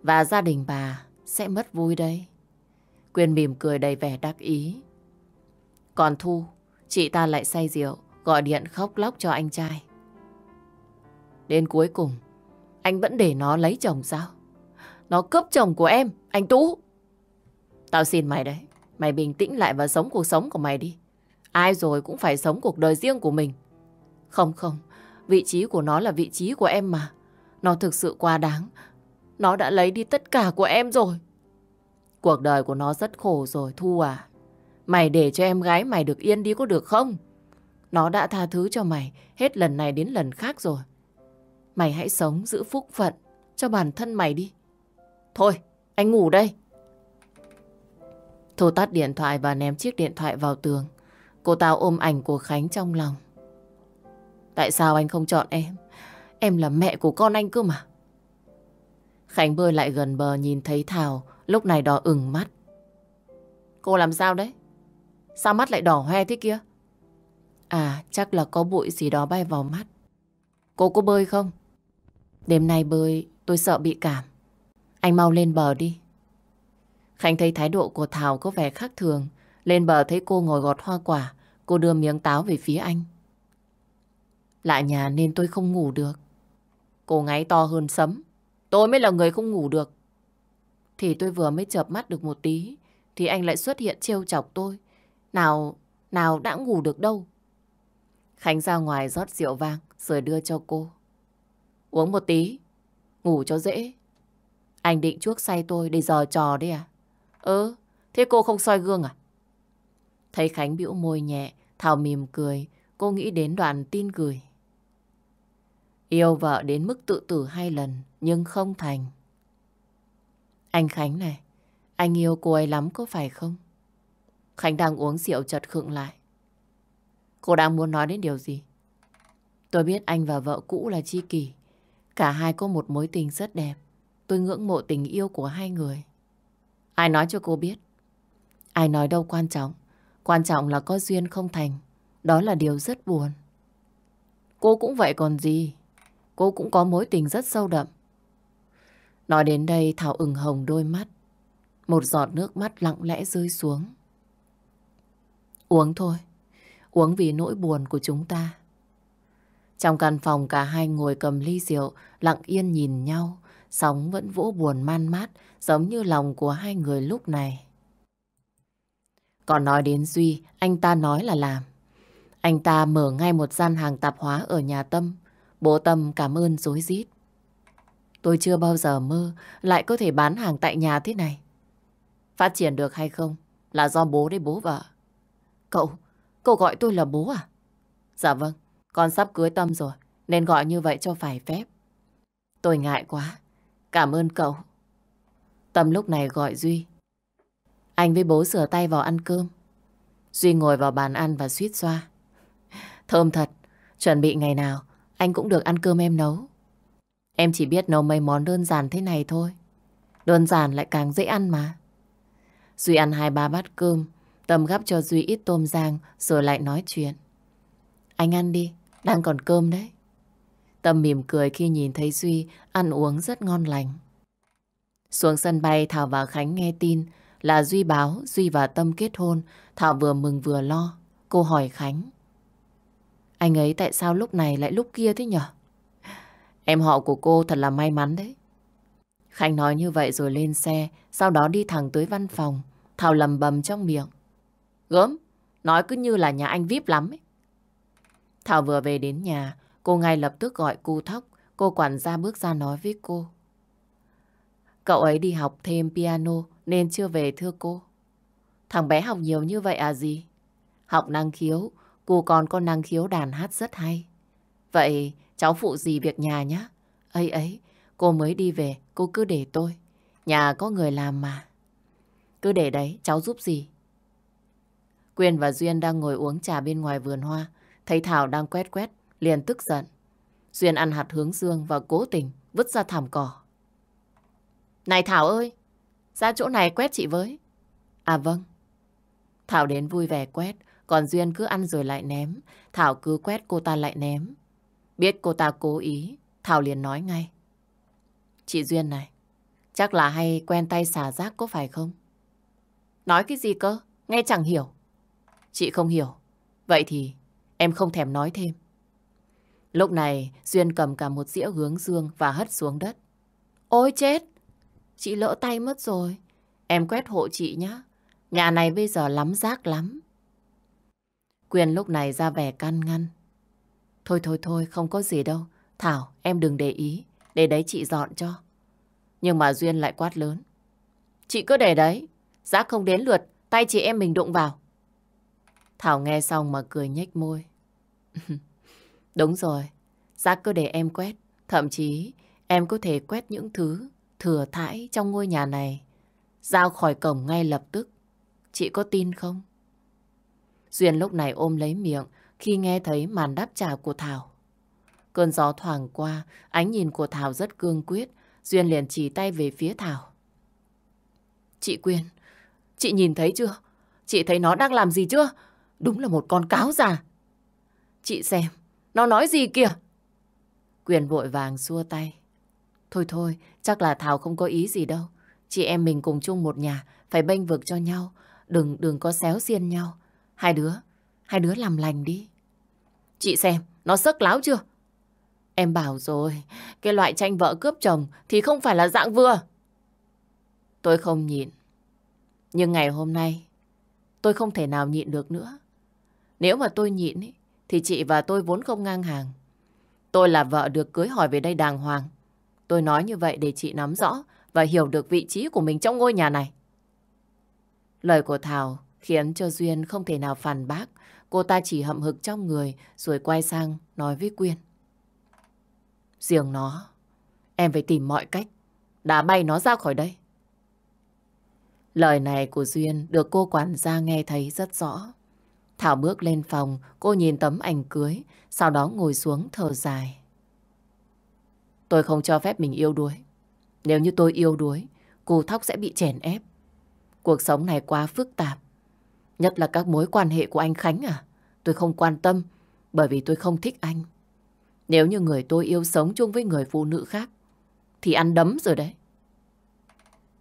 và gia đình bà sẽ mất vui đây. Quyên mỉm cười đầy vẻ đắc ý. Còn Thu, chị ta lại say rượu, gọi điện khóc lóc cho anh trai. Đến cuối cùng, anh vẫn để nó lấy chồng sao? Nó cướp chồng của em, anh Tú. Tao xin mày đấy, mày bình tĩnh lại và sống cuộc sống của mày đi. Ai rồi cũng phải sống cuộc đời riêng của mình. Không không, vị trí của nó là vị trí của em mà. Nó thực sự quá đáng. Nó đã lấy đi tất cả của em rồi. Cuộc đời của nó rất khổ rồi, Thu à. Mày để cho em gái mày được yên đi có được không? Nó đã tha thứ cho mày hết lần này đến lần khác rồi. Mày hãy sống giữ phúc phận cho bản thân mày đi. Thôi, anh ngủ đây. Thu tắt điện thoại và ném chiếc điện thoại vào tường. Cô ta ôm ảnh của Khánh trong lòng. Tại sao anh không chọn em? Em là mẹ của con anh cơ mà. Khánh bơi lại gần bờ nhìn thấy Thảo lúc này đỏ ửng mắt. Cô làm sao đấy? Sao mắt lại đỏ hoe thế kia? À, chắc là có bụi gì đó bay vào mắt. Cô có bơi không? Đêm nay bơi tôi sợ bị cảm. Anh mau lên bờ đi. Khánh thấy thái độ của Thảo có vẻ khác thường. Lên bờ thấy cô ngồi gọt hoa quả. Cô đưa miếng táo về phía anh. Lại nhà nên tôi không ngủ được. Cô ngáy to hơn sấm. Tôi mới là người không ngủ được. Thì tôi vừa mới chợp mắt được một tí. Thì anh lại xuất hiện trêu chọc tôi. Nào, nào đã ngủ được đâu. Khánh ra ngoài rót rượu vang rồi đưa cho cô. Uống một tí, ngủ cho dễ. Anh định chuốc say tôi để giờ trò đấy à? Ừ, thế cô không soi gương à? Thấy Khánh bĩu môi nhẹ, Thảo mỉm cười, cô nghĩ đến đoạn tin gửi. Yêu vợ đến mức tự tử hai lần, nhưng không thành. Anh Khánh này, anh yêu cô ấy lắm có phải không? Khánh đang uống rượu chật khựng lại. Cô đang muốn nói đến điều gì? Tôi biết anh và vợ cũ là Chi Kỳ. Cả hai có một mối tình rất đẹp. Tôi ngưỡng mộ tình yêu của hai người. Ai nói cho cô biết? Ai nói đâu quan trọng. Quan trọng là có duyên không thành. Đó là điều rất buồn. Cô cũng vậy còn gì. Cô cũng có mối tình rất sâu đậm. Nói đến đây, Thảo ửng hồng đôi mắt. Một giọt nước mắt lặng lẽ rơi xuống. Uống thôi. Uống vì nỗi buồn của chúng ta. Trong căn phòng cả hai ngồi cầm ly rượu, lặng yên nhìn nhau. Sóng vẫn vỗ buồn man mát, giống như lòng của hai người lúc này. Còn nói đến Duy, anh ta nói là làm. Anh ta mở ngay một gian hàng tạp hóa ở nhà Tâm. Bố Tâm cảm ơn dối rít. Tôi chưa bao giờ mơ lại có thể bán hàng tại nhà thế này. Phát triển được hay không là do bố đấy bố vợ. Cậu, cậu gọi tôi là bố à? Dạ vâng, con sắp cưới Tâm rồi, nên gọi như vậy cho phải phép. Tôi ngại quá, cảm ơn cậu. Tâm lúc này gọi Duy. Anh với bố sửa tay vào ăn cơm. Duy ngồi vào bàn ăn và suýt xoa. Thơm thật, chuẩn bị ngày nào anh cũng được ăn cơm em nấu. Em chỉ biết nấu mấy món đơn giản thế này thôi. Đơn giản lại càng dễ ăn mà. Duy ăn hai ba bát cơm, Tâm gắp cho Duy ít tôm rang rồi lại nói chuyện. Anh ăn đi, đang còn cơm đấy. Tâm mỉm cười khi nhìn thấy Duy ăn uống rất ngon lành. Xuống sân bay Thảo và Khánh nghe tin là Duy báo Duy và Tâm kết hôn. Thảo vừa mừng vừa lo. Cô hỏi Khánh. Anh ấy tại sao lúc này lại lúc kia thế nhở? Em họ của cô thật là may mắn đấy. Khánh nói như vậy rồi lên xe, sau đó đi thẳng tới văn phòng. Thảo lầm bầm trong miệng. Gớm, nói cứ như là nhà anh VIP lắm ấy. Thảo vừa về đến nhà, cô ngay lập tức gọi cu thóc. Cô quản gia bước ra nói với cô. Cậu ấy đi học thêm piano nên chưa về thưa cô. Thằng bé học nhiều như vậy à gì? Học năng khiếu, cô còn có năng khiếu đàn hát rất hay. Vậy cháu phụ gì việc nhà nhá. ấy ấy, cô mới đi về, cô cứ để tôi. Nhà có người làm mà. Cứ để đấy, cháu giúp gì? Quyền và Duyên đang ngồi uống trà bên ngoài vườn hoa. Thấy Thảo đang quét quét, liền tức giận. Duyên ăn hạt hướng dương và cố tình vứt ra thảm cỏ. Này Thảo ơi, ra chỗ này quét chị với. À vâng. Thảo đến vui vẻ quét, còn Duyên cứ ăn rồi lại ném. Thảo cứ quét cô ta lại ném. Biết cô ta cố ý, Thảo liền nói ngay. Chị Duyên này, chắc là hay quen tay xả rác có phải không? Nói cái gì cơ? Nghe chẳng hiểu. Chị không hiểu. Vậy thì em không thèm nói thêm. Lúc này Duyên cầm cả một dĩa hướng dương và hất xuống đất. Ôi chết! Chị lỡ tay mất rồi. Em quét hộ chị nhé. Nhà này bây giờ lắm rác lắm. Quyền lúc này ra vẻ can ngăn. Thôi thôi thôi, không có gì đâu. Thảo, em đừng để ý. Để đấy chị dọn cho. Nhưng mà Duyên lại quát lớn. Chị cứ để đấy. Rác không đến lượt, tay chị em mình đụng vào. Thảo nghe xong mà cười nhếch môi. Đúng rồi, rác cứ để em quét. Thậm chí em có thể quét những thứ thừa thãi trong ngôi nhà này. Giao khỏi cổng ngay lập tức. Chị có tin không? Duyên lúc này ôm lấy miệng khi nghe thấy màn đáp trả của Thảo. Cơn gió thoảng qua, ánh nhìn của Thảo rất cương quyết. Duyên liền chỉ tay về phía Thảo. Chị Quyên, chị nhìn thấy chưa? Chị thấy nó đang làm gì chưa? Đúng là một con cáo già. Chị xem, nó nói gì kìa? Quyền vội vàng xua tay. Thôi thôi, chắc là Thảo không có ý gì đâu. Chị em mình cùng chung một nhà, phải bênh vực cho nhau. Đừng đừng có xéo xiên nhau. Hai đứa, hai đứa làm lành đi. Chị xem, nó sức láo chưa? Em bảo rồi, cái loại tranh vợ cướp chồng thì không phải là dạng vừa. Tôi không nhịn. Nhưng ngày hôm nay, tôi không thể nào nhịn được nữa. Nếu mà tôi nhịn ý, thì chị và tôi vốn không ngang hàng. Tôi là vợ được cưới hỏi về đây đàng hoàng. Tôi nói như vậy để chị nắm rõ và hiểu được vị trí của mình trong ngôi nhà này. Lời của Thảo khiến cho Duyên không thể nào phản bác. Cô ta chỉ hậm hực trong người rồi quay sang nói với Quyên. Riêng nó, em phải tìm mọi cách đá bay nó ra khỏi đây. Lời này của Duyên được cô quản gia nghe thấy rất rõ. Thảo bước lên phòng, cô nhìn tấm ảnh cưới, sau đó ngồi xuống thở dài. Tôi không cho phép mình yêu đuối. Nếu như tôi yêu đuối, cô Thóc sẽ bị chèn ép. Cuộc sống này quá phức tạp. Nhất là các mối quan hệ của anh Khánh à. Tôi không quan tâm bởi vì tôi không thích anh. Nếu như người tôi yêu sống chung với người phụ nữ khác thì ăn đấm rồi đấy.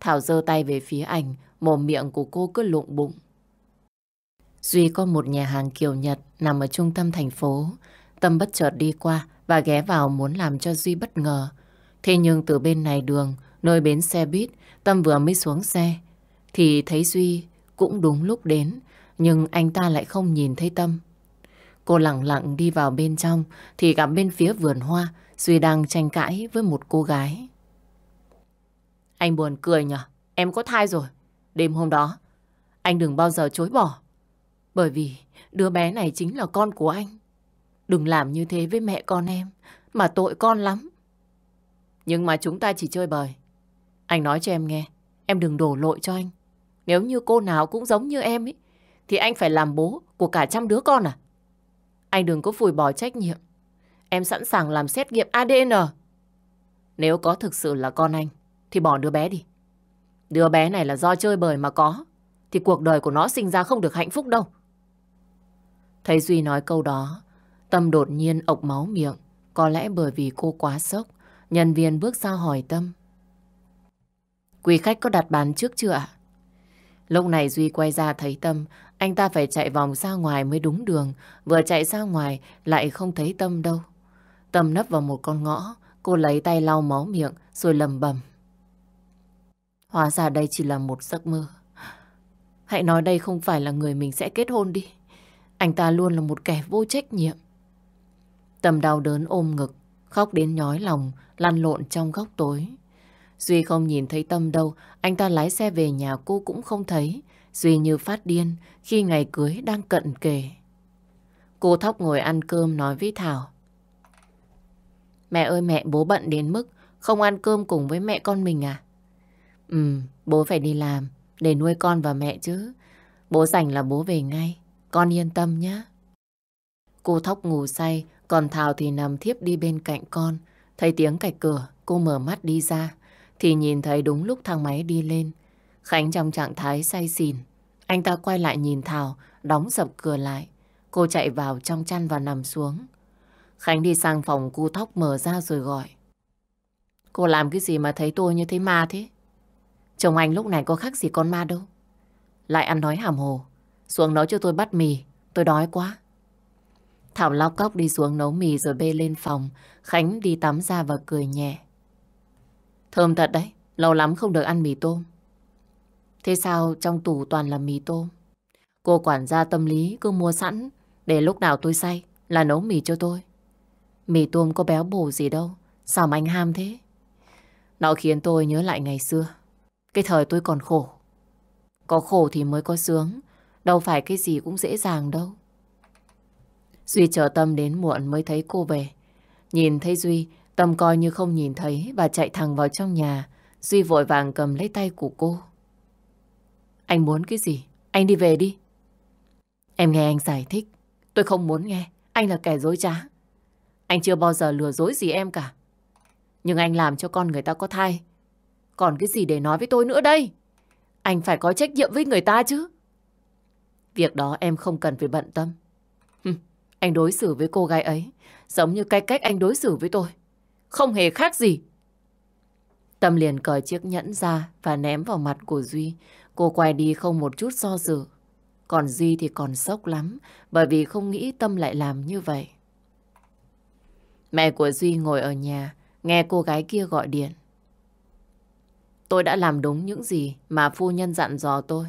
Thảo giơ tay về phía ảnh, mồm miệng của cô cứ lụng bụng. Duy có một nhà hàng kiểu Nhật nằm ở trung tâm thành phố. Tâm bất chợt đi qua và ghé vào muốn làm cho Duy bất ngờ. Thế nhưng từ bên này đường, nơi bến xe buýt, Tâm vừa mới xuống xe, thì thấy Duy cũng đúng lúc đến, nhưng anh ta lại không nhìn thấy Tâm. Cô lặng lặng đi vào bên trong, thì gặp bên phía vườn hoa, Duy đang tranh cãi với một cô gái. Anh buồn cười nhở, em có thai rồi. Đêm hôm đó, anh đừng bao giờ chối bỏ. Bởi vì đứa bé này chính là con của anh. Đừng làm như thế với mẹ con em, mà tội con lắm. Nhưng mà chúng ta chỉ chơi bời. Anh nói cho em nghe, em đừng đổ lỗi cho anh. Nếu như cô nào cũng giống như em ấy, thì anh phải làm bố của cả trăm đứa con à? Anh đừng có phủi bỏ trách nhiệm. Em sẵn sàng làm xét nghiệm ADN. Nếu có thực sự là con anh, thì bỏ đứa bé đi. Đứa bé này là do chơi bời mà có, thì cuộc đời của nó sinh ra không được hạnh phúc đâu. Thấy Duy nói câu đó, Tâm đột nhiên ộc máu miệng. Có lẽ bởi vì cô quá sốc, nhân viên bước ra hỏi Tâm. Quý khách có đặt bàn trước chưa ạ? Lúc này Duy quay ra thấy Tâm, anh ta phải chạy vòng ra ngoài mới đúng đường. Vừa chạy ra ngoài lại không thấy Tâm đâu. Tâm nấp vào một con ngõ, cô lấy tay lau máu miệng rồi lầm bầm. Hóa ra đây chỉ là một giấc mơ. Hãy nói đây không phải là người mình sẽ kết hôn đi. Anh ta luôn là một kẻ vô trách nhiệm. Tâm đau đớn ôm ngực, khóc đến nhói lòng, lăn lộn trong góc tối. Duy không nhìn thấy Tâm đâu, anh ta lái xe về nhà cô cũng không thấy. Duy như phát điên khi ngày cưới đang cận kề. Cô Thóc ngồi ăn cơm nói với Thảo. Mẹ ơi mẹ, bố bận đến mức không ăn cơm cùng với mẹ con mình à? Ừ, bố phải đi làm để nuôi con và mẹ chứ. Bố rảnh là bố về ngay. Con yên tâm nhé. Cô Thóc ngủ say, còn Thảo thì nằm thiếp đi bên cạnh con. Thấy tiếng cạch cửa, cô mở mắt đi ra. Thì nhìn thấy đúng lúc thang máy đi lên. Khánh trong trạng thái say xỉn. Anh ta quay lại nhìn Thảo, đóng sập cửa lại. Cô chạy vào trong chăn và nằm xuống. Khánh đi sang phòng cu thóc mở ra rồi gọi. Cô làm cái gì mà thấy tôi như thế ma thế? Chồng anh lúc này có khác gì con ma đâu. Lại ăn nói hàm hồ. Xuống nấu cho tôi bắt mì. Tôi đói quá. Thảo lóc cốc đi xuống nấu mì rồi bê lên phòng. Khánh đi tắm ra và cười nhẹ. Thơm thật đấy. Lâu lắm không được ăn mì tôm. Thế sao trong tủ toàn là mì tôm? Cô quản gia tâm lý cứ mua sẵn, để lúc nào tôi say là nấu mì cho tôi. Mì tôm có béo bổ gì đâu. Sao mà anh ham thế? Nó khiến tôi nhớ lại ngày xưa. Cái thời tôi còn khổ. Có khổ thì mới có sướng. Đâu phải cái gì cũng dễ dàng đâu. Duy chờ Tâm đến muộn mới thấy cô về. Nhìn thấy Duy, Tâm coi như không nhìn thấy và chạy thẳng vào trong nhà. Duy vội vàng cầm lấy tay của cô. Anh muốn cái gì? Anh đi về đi. Em nghe anh giải thích. Tôi không muốn nghe. Anh là kẻ dối trá. Anh chưa bao giờ lừa dối gì em cả. Nhưng anh làm cho con người ta có thai. Còn cái gì để nói với tôi nữa đây? Anh phải có trách nhiệm với người ta chứ. Việc đó em không cần phải bận tâm. Hừm, anh đối xử với cô gái ấy giống như cái cách anh đối xử với tôi. Không hề khác gì. Tâm liền cởi chiếc nhẫn ra và ném vào mặt của Duy. Cô quay đi không một chút do dự. Còn Duy thì còn sốc lắm bởi vì không nghĩ Tâm lại làm như vậy. Mẹ của Duy ngồi ở nhà nghe cô gái kia gọi điện. Tôi đã làm đúng những gì mà phu nhân dặn dò tôi.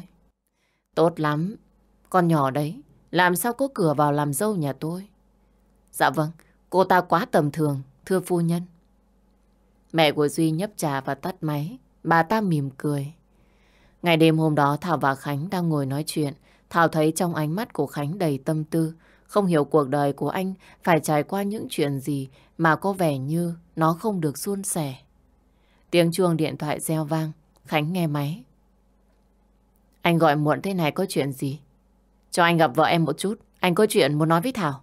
Tốt lắm, con nhỏ đấy, làm sao có cửa vào làm dâu nhà tôi? Dạ vâng, cô ta quá tầm thường, thưa phu nhân. Mẹ của Duy nhấp trà và tắt máy, bà ta mỉm cười. Ngày đêm hôm đó Thảo và Khánh đang ngồi nói chuyện. Thảo thấy trong ánh mắt của Khánh đầy tâm tư, không hiểu cuộc đời của anh phải trải qua những chuyện gì mà có vẻ như nó không được suôn sẻ. Tiếng chuông điện thoại reo vang, Khánh nghe máy. Anh gọi muộn thế này có chuyện gì? Cho anh gặp vợ em một chút. Anh có chuyện muốn nói với Thảo.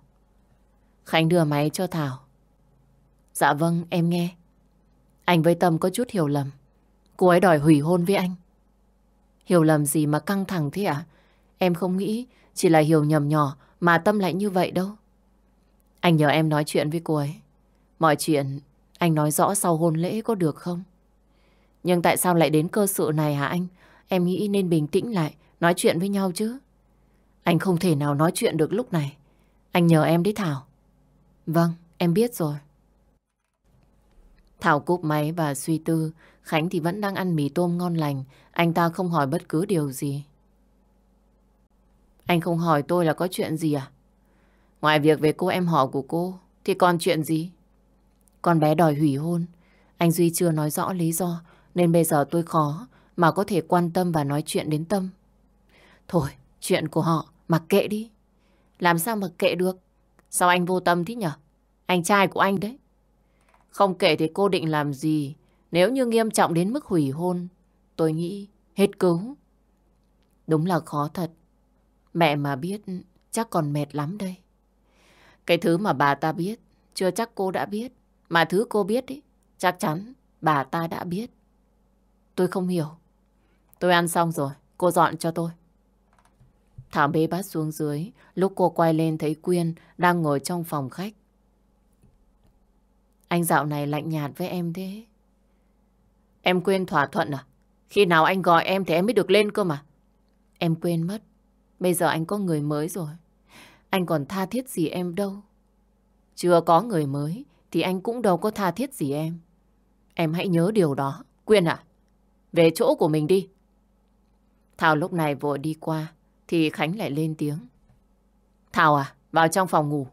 Khánh đưa máy cho Thảo. Dạ vâng, em nghe. Anh với Tâm có chút hiểu lầm. Cô ấy đòi hủy hôn với anh. Hiểu lầm gì mà căng thẳng thế ạ? Em không nghĩ chỉ là hiểu nhầm nhỏ mà Tâm lại như vậy đâu. Anh nhờ em nói chuyện với cô ấy. Mọi chuyện anh nói rõ sau hôn lễ có được không? Nhưng tại sao lại đến cơ sự này hả anh? Em nghĩ nên bình tĩnh lại, nói chuyện với nhau chứ. Anh không thể nào nói chuyện được lúc này. Anh nhờ em đi Thảo. Vâng, em biết rồi. Thảo cúp máy và suy tư. Khánh thì vẫn đang ăn mì tôm ngon lành. Anh ta không hỏi bất cứ điều gì. Anh không hỏi tôi là có chuyện gì à? Ngoài việc về cô em họ của cô, thì còn chuyện gì? Con bé đòi hủy hôn. Anh Duy chưa nói rõ lý do, nên bây giờ tôi khó mà có thể quan tâm và nói chuyện đến Tâm. Thôi, chuyện của họ mặc kệ đi. Làm sao mà kệ được? Sao anh vô tâm thế nhở? Anh trai của anh đấy. Không kể thì cô định làm gì? Nếu như nghiêm trọng đến mức hủy hôn, tôi nghĩ hết cứu. Đúng là khó thật. Mẹ mà biết chắc còn mệt lắm đây. Cái thứ mà bà ta biết, chưa chắc cô đã biết. Mà thứ cô biết ý, chắc chắn bà ta đã biết. Tôi không hiểu. Tôi ăn xong rồi, cô dọn cho tôi. Thảo bê bát xuống dưới, lúc cô quay lên thấy Quyên đang ngồi trong phòng khách. Anh dạo này lạnh nhạt với em thế. Em quên thỏa thuận à? Khi nào anh gọi em thì em mới được lên cơ mà. Em quên mất. Bây giờ anh có người mới rồi. Anh còn tha thiết gì em đâu. Chưa có người mới thì anh cũng đâu có tha thiết gì em. Em hãy nhớ điều đó. Quyên à? Về chỗ của mình đi. Thảo lúc này vội đi qua thì Khánh lại lên tiếng. Thảo à, vào trong phòng ngủ.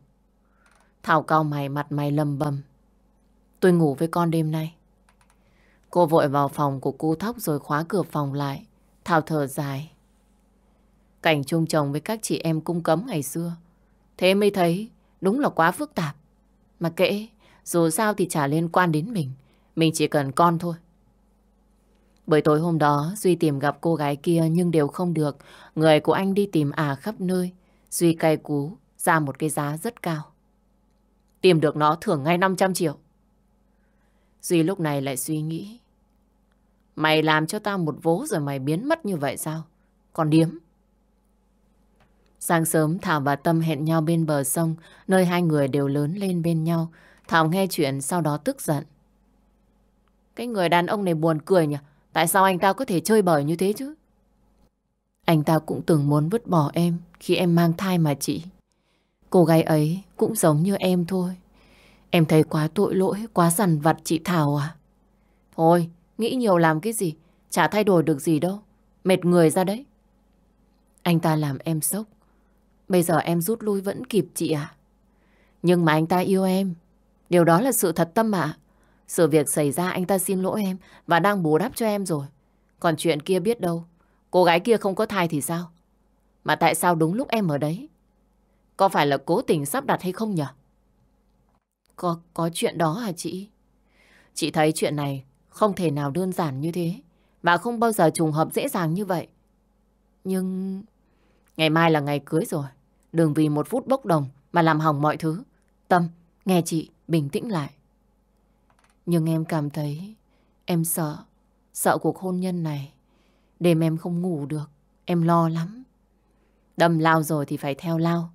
Thảo cao mày mặt mày lầm bầm. Tôi ngủ với con đêm nay. Cô vội vào phòng của cô thóc rồi khóa cửa phòng lại. Thảo thở dài. Cảnh chung chồng với các chị em cung cấm ngày xưa. Thế mới thấy đúng là quá phức tạp. Mà kệ, dù sao thì chả liên quan đến mình. Mình chỉ cần con thôi. Bởi tối hôm đó, Duy tìm gặp cô gái kia nhưng đều không được. Người của anh đi tìm ả khắp nơi. Duy cay cú, ra một cái giá rất cao. Tìm được nó thưởng ngay 500 triệu. Duy lúc này lại suy nghĩ. Mày làm cho tao một vố rồi mày biến mất như vậy sao? Còn điếm. Sáng sớm Thảo và Tâm hẹn nhau bên bờ sông, nơi hai người đều lớn lên bên nhau. Thảo nghe chuyện sau đó tức giận. Cái người đàn ông này buồn cười nhỉ? Tại sao anh ta có thể chơi bời như thế chứ? Anh ta cũng từng muốn vứt bỏ em khi em mang thai mà chị. Cô gái ấy cũng giống như em thôi. Em thấy quá tội lỗi, quá dằn vặt chị Thảo à? Thôi, nghĩ nhiều làm cái gì? Chả thay đổi được gì đâu. Mệt người ra đấy. Anh ta làm em sốc. Bây giờ em rút lui vẫn kịp chị à? Nhưng mà anh ta yêu em. Điều đó là sự thật tâm ạ. Sự việc xảy ra anh ta xin lỗi em và đang bù đắp cho em rồi. Còn chuyện kia biết đâu. Cô gái kia không có thai thì sao? Mà tại sao đúng lúc em ở đấy? Có phải là cố tình sắp đặt hay không nhỉ? Có, có chuyện đó hả chị? Chị thấy chuyện này không thể nào đơn giản như thế. Và không bao giờ trùng hợp dễ dàng như vậy. Nhưng... Ngày mai là ngày cưới rồi. Đừng vì một phút bốc đồng mà làm hỏng mọi thứ. Tâm, nghe chị, bình tĩnh lại. Nhưng em cảm thấy em sợ, sợ cuộc hôn nhân này. Đêm em không ngủ được, em lo lắm. Đâm lao rồi thì phải theo lao.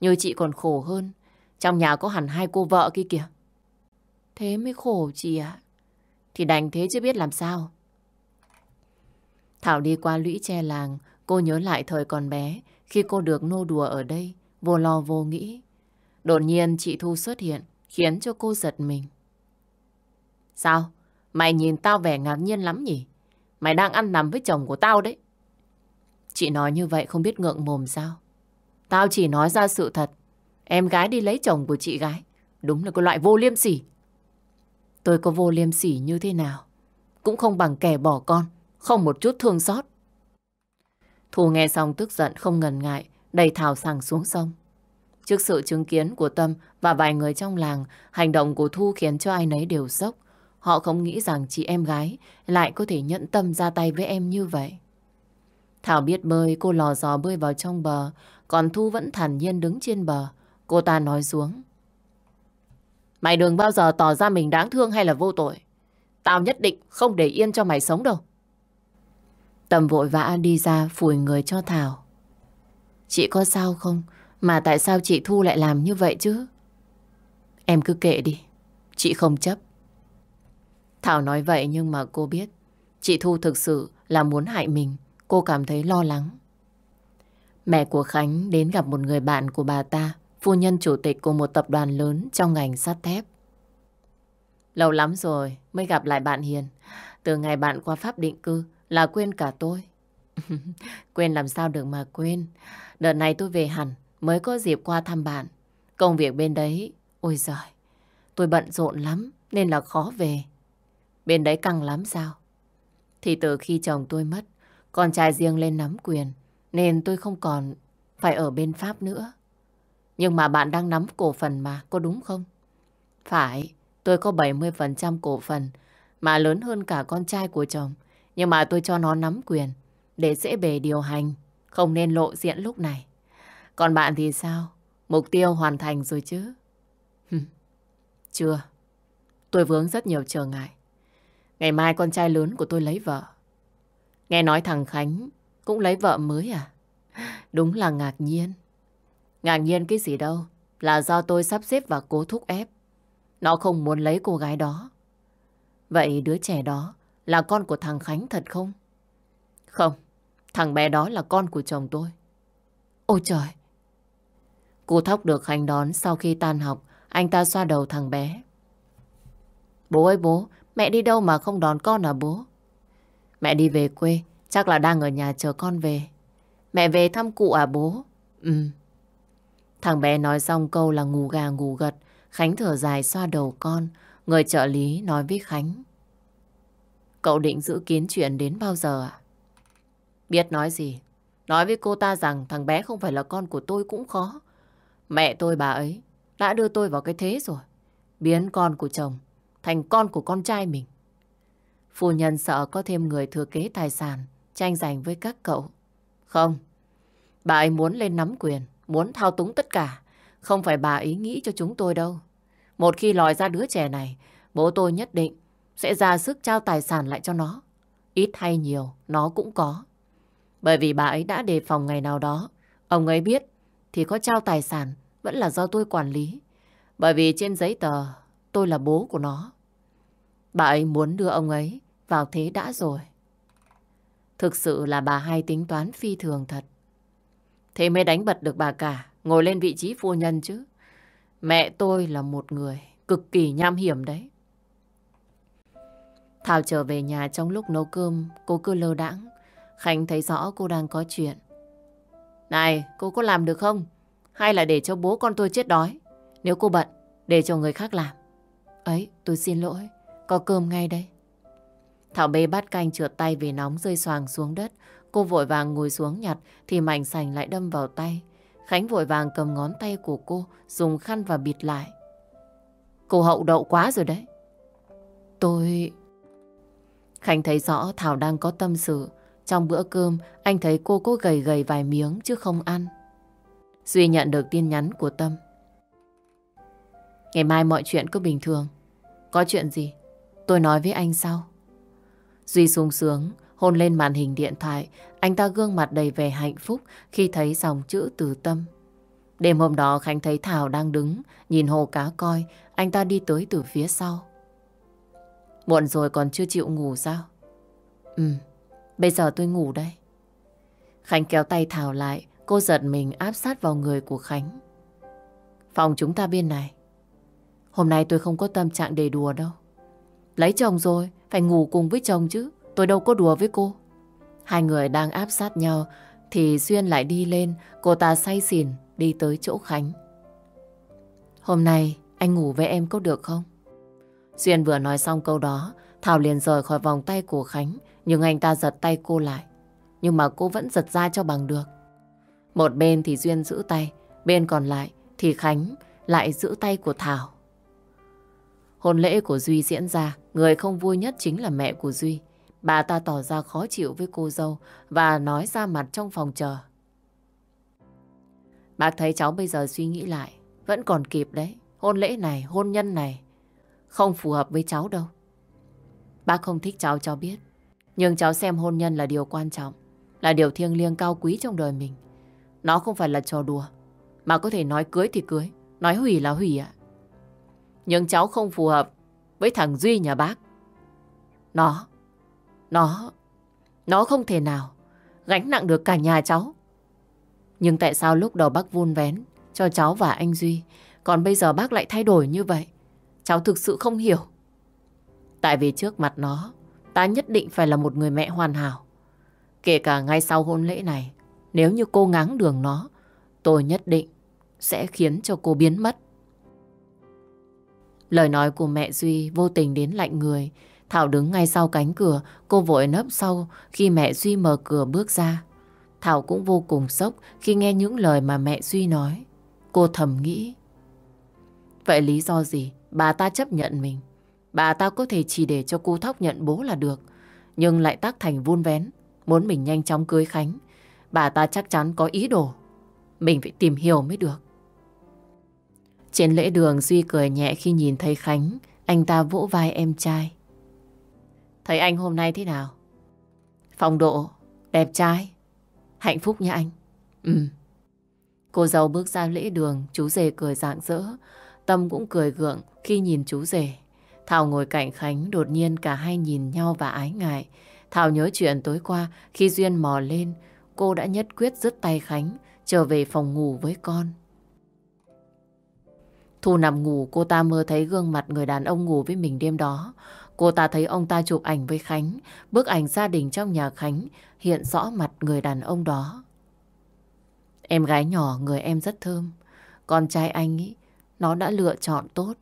Như chị còn khổ hơn. Trong nhà có hẳn hai cô vợ kia kìa. Thế mới khổ chị ạ. Thì đành thế chứ biết làm sao. Thảo đi qua lũy tre làng, cô nhớ lại thời còn bé, khi cô được nô đùa ở đây, vô lo vô nghĩ. Đột nhiên chị Thu xuất hiện, khiến cho cô giật mình. Sao? Mày nhìn tao vẻ ngạc nhiên lắm nhỉ? Mày đang ăn nằm với chồng của tao đấy. Chị nói như vậy không biết ngượng mồm sao? Tao chỉ nói ra sự thật. Em gái đi lấy chồng của chị gái. Đúng là cái loại vô liêm sỉ. Tôi có vô liêm sỉ như thế nào? Cũng không bằng kẻ bỏ con. Không một chút thương xót. Thu nghe xong tức giận không ngần ngại. Đẩy Thảo sàng xuống sông. Trước sự chứng kiến của Tâm và vài người trong làng, hành động của Thu khiến cho ai nấy đều sốc. Họ không nghĩ rằng chị em gái lại có thể nhận tâm ra tay với em như vậy. Thảo biết bơi, cô lò dò bơi vào trong bờ. còn Thu vẫn thản nhiên đứng trên bờ. Cô ta nói xuống. Mày đừng bao giờ tỏ ra mình đáng thương hay là vô tội. Tao nhất định không để yên cho mày sống đâu. tầm vội vã đi ra phủi người cho Thảo. Chị có sao không? Mà tại sao chị Thu lại làm như vậy chứ? Em cứ kệ đi. Chị không chấp. Thảo nói vậy nhưng mà cô biết chị Thu thực sự là muốn hại mình. Cô cảm thấy lo lắng. Mẹ của Khánh đến gặp một người bạn của bà ta, phu nhân chủ tịch của một tập đoàn lớn trong ngành sắt thép. Lâu lắm rồi mới gặp lại bạn Hiền. Từ ngày bạn qua Pháp định cư là quên cả tôi. quên làm sao được mà quên. Đợt này tôi về hẳn mới có dịp qua thăm bạn. Công việc bên đấy, ôi giời, tôi bận rộn lắm nên là khó về. Bên đấy căng lắm sao? Thì từ khi chồng tôi mất, con trai riêng lên nắm quyền, nên tôi không còn phải ở bên Pháp nữa. Nhưng mà bạn đang nắm cổ phần mà, có đúng không? Phải, tôi có 70% cổ phần, mà lớn hơn cả con trai của chồng. Nhưng mà tôi cho nó nắm quyền, để dễ bề điều hành, không nên lộ diện lúc này. Còn bạn thì sao? Mục tiêu hoàn thành rồi chứ? Chưa. Tôi vướng rất nhiều trở ngại. Ngày mai con trai lớn của tôi lấy vợ. Nghe nói thằng Khánh cũng lấy vợ mới à? Đúng là ngạc nhiên. Ngạc nhiên cái gì đâu. Là do tôi sắp xếp và cố thúc ép. Nó không muốn lấy cô gái đó. Vậy đứa trẻ đó là con của thằng Khánh thật không? Không. Thằng bé đó là con của chồng tôi. Ôi trời! Cô Thóc được Khánh đón sau khi tan học. Anh ta xoa đầu thằng bé. Bố ơi bố, mẹ đi đâu mà không đón con à bố? Mẹ đi về quê, chắc là đang ở nhà chờ con về. Mẹ về thăm cụ à bố? Ừ. Thằng bé nói xong câu là ngủ gà ngủ gật. Khánh thở dài xoa đầu con. Người trợ lý nói với Khánh. Cậu định giữ kiến chuyện đến bao giờ à? Biết nói gì? Nói với cô ta rằng thằng bé không phải là con của tôi cũng khó. Mẹ tôi bà ấy đã đưa tôi vào cái thế rồi. Biến con của chồng thành con của con trai mình. Phu nhân sợ có thêm người thừa kế tài sản tranh giành với các cậu. Không, bà ấy muốn lên nắm quyền, muốn thao túng tất cả. Không phải bà ấy nghĩ cho chúng tôi đâu. Một khi lòi ra đứa trẻ này, bố tôi nhất định sẽ ra sức trao tài sản lại cho nó. Ít hay nhiều, nó cũng có. Bởi vì bà ấy đã đề phòng ngày nào đó. Ông ấy biết thì có trao tài sản vẫn là do tôi quản lý. Bởi vì trên giấy tờ tôi là bố của nó. Bà ấy muốn đưa ông ấy vào thế đã rồi. Thực sự là bà hay tính toán phi thường thật. Thế mới đánh bật được bà cả, ngồi lên vị trí phu nhân chứ. Mẹ tôi là một người cực kỳ nham hiểm đấy. Thảo trở về nhà trong lúc nấu cơm, cô cứ lơ đãng. Khánh thấy rõ cô đang có chuyện. Này, cô có làm được không? Hay là để cho bố con tôi chết đói? Nếu cô bận, để cho người khác làm. Ấy, tôi xin lỗi. Có cơm ngay đây. Thảo bê bát canh trượt tay vì nóng rơi xoàng xuống đất. Cô vội vàng ngồi xuống nhặt thì mảnh sành lại đâm vào tay. Khánh vội vàng cầm ngón tay của cô dùng khăn và bịt lại. Cô hậu đậu quá rồi đấy. Tôi... Khánh thấy rõ Thảo đang có tâm sự. Trong bữa cơm, anh thấy cô có gầy gầy vài miếng chứ không ăn. Duy nhận được tin nhắn của Tâm. Ngày mai mọi chuyện cứ bình thường. Có chuyện gì? Tôi nói với anh sau. Duy sung sướng, hôn lên màn hình điện thoại. Anh ta gương mặt đầy vẻ hạnh phúc khi thấy dòng chữ từ tâm. Đêm hôm đó Khánh thấy Thảo đang đứng, nhìn hồ cá coi. Anh ta đi tới từ phía sau. Muộn rồi còn chưa chịu ngủ sao? Ừ, bây giờ tôi ngủ đây. Khánh kéo tay Thảo lại, cô giật mình áp sát vào người của Khánh. Phòng chúng ta bên này. Hôm nay tôi không có tâm trạng để đùa đâu. Lấy chồng rồi, phải ngủ cùng với chồng chứ. Tôi đâu có đùa với cô. Hai người đang áp sát nhau thì Duyên lại đi lên, cô ta say xỉn đi tới chỗ Khánh. Hôm nay anh ngủ với em có được không? Duyên vừa nói xong câu đó, Thảo liền rời khỏi vòng tay của Khánh, nhưng anh ta giật tay cô lại. Nhưng mà cô vẫn giật ra cho bằng được. Một bên thì Duyên giữ tay, bên còn lại thì Khánh lại giữ tay của Thảo. Hôn lễ của Duy diễn ra, người không vui nhất chính là mẹ của Duy. Bà ta tỏ ra khó chịu với cô dâu và nói ra mặt trong phòng chờ. Bác thấy cháu bây giờ suy nghĩ lại, vẫn còn kịp đấy. Hôn lễ này, hôn nhân này, không phù hợp với cháu đâu. Bác không thích cháu cho biết. Nhưng cháu xem hôn nhân là điều quan trọng, là điều thiêng liêng cao quý trong đời mình. Nó không phải là trò đùa, mà có thể nói cưới thì cưới, nói hủy là hủy ạ. Nhưng cháu không phù hợp với thằng Duy nhà bác. Nó, nó, nó không thể nào gánh nặng được cả nhà cháu. Nhưng tại sao lúc đầu bác vun vén cho cháu và anh Duy, còn bây giờ bác lại thay đổi như vậy? Cháu thực sự không hiểu. Tại vì trước mặt nó, ta nhất định phải là một người mẹ hoàn hảo. Kể cả ngay sau hôn lễ này, nếu như cô ngáng đường nó, tôi nhất định sẽ khiến cho cô biến mất. Lời nói của mẹ Duy vô tình đến lạnh người. Thảo đứng ngay sau cánh cửa, cô vội nấp sau khi mẹ Duy mở cửa bước ra. Thảo cũng vô cùng sốc khi nghe những lời mà mẹ Duy nói. Cô thầm nghĩ. Vậy lý do gì bà ta chấp nhận mình? Bà ta có thể chỉ để cho cô Thóc nhận bố là được. Nhưng lại tác thành vun vén. Muốn mình nhanh chóng cưới Khánh. Bà ta chắc chắn có ý đồ. Mình phải tìm hiểu mới được. Trên lễ đường Duy cười nhẹ khi nhìn thấy Khánh. Anh ta vỗ vai em trai. Thấy anh hôm nay thế nào? Phong độ, đẹp trai, hạnh phúc nha anh. Ừ. Cô dâu bước ra lễ đường, chú rể cười rạng rỡ. Tâm cũng cười gượng khi nhìn chú rể. Thảo ngồi cạnh Khánh, đột nhiên cả hai nhìn nhau và ái ngại. Thảo nhớ chuyện tối qua, khi Duyên mò lên, cô đã nhất quyết dứt tay Khánh, trở về phòng ngủ với con. Thu nằm ngủ, cô ta mơ thấy gương mặt người đàn ông ngủ với mình đêm đó. Cô ta thấy ông ta chụp ảnh với Khánh, bức ảnh gia đình trong nhà Khánh hiện rõ mặt người đàn ông đó. Em gái nhỏ người em rất thơm. Con trai anh ý, nó đã lựa chọn tốt.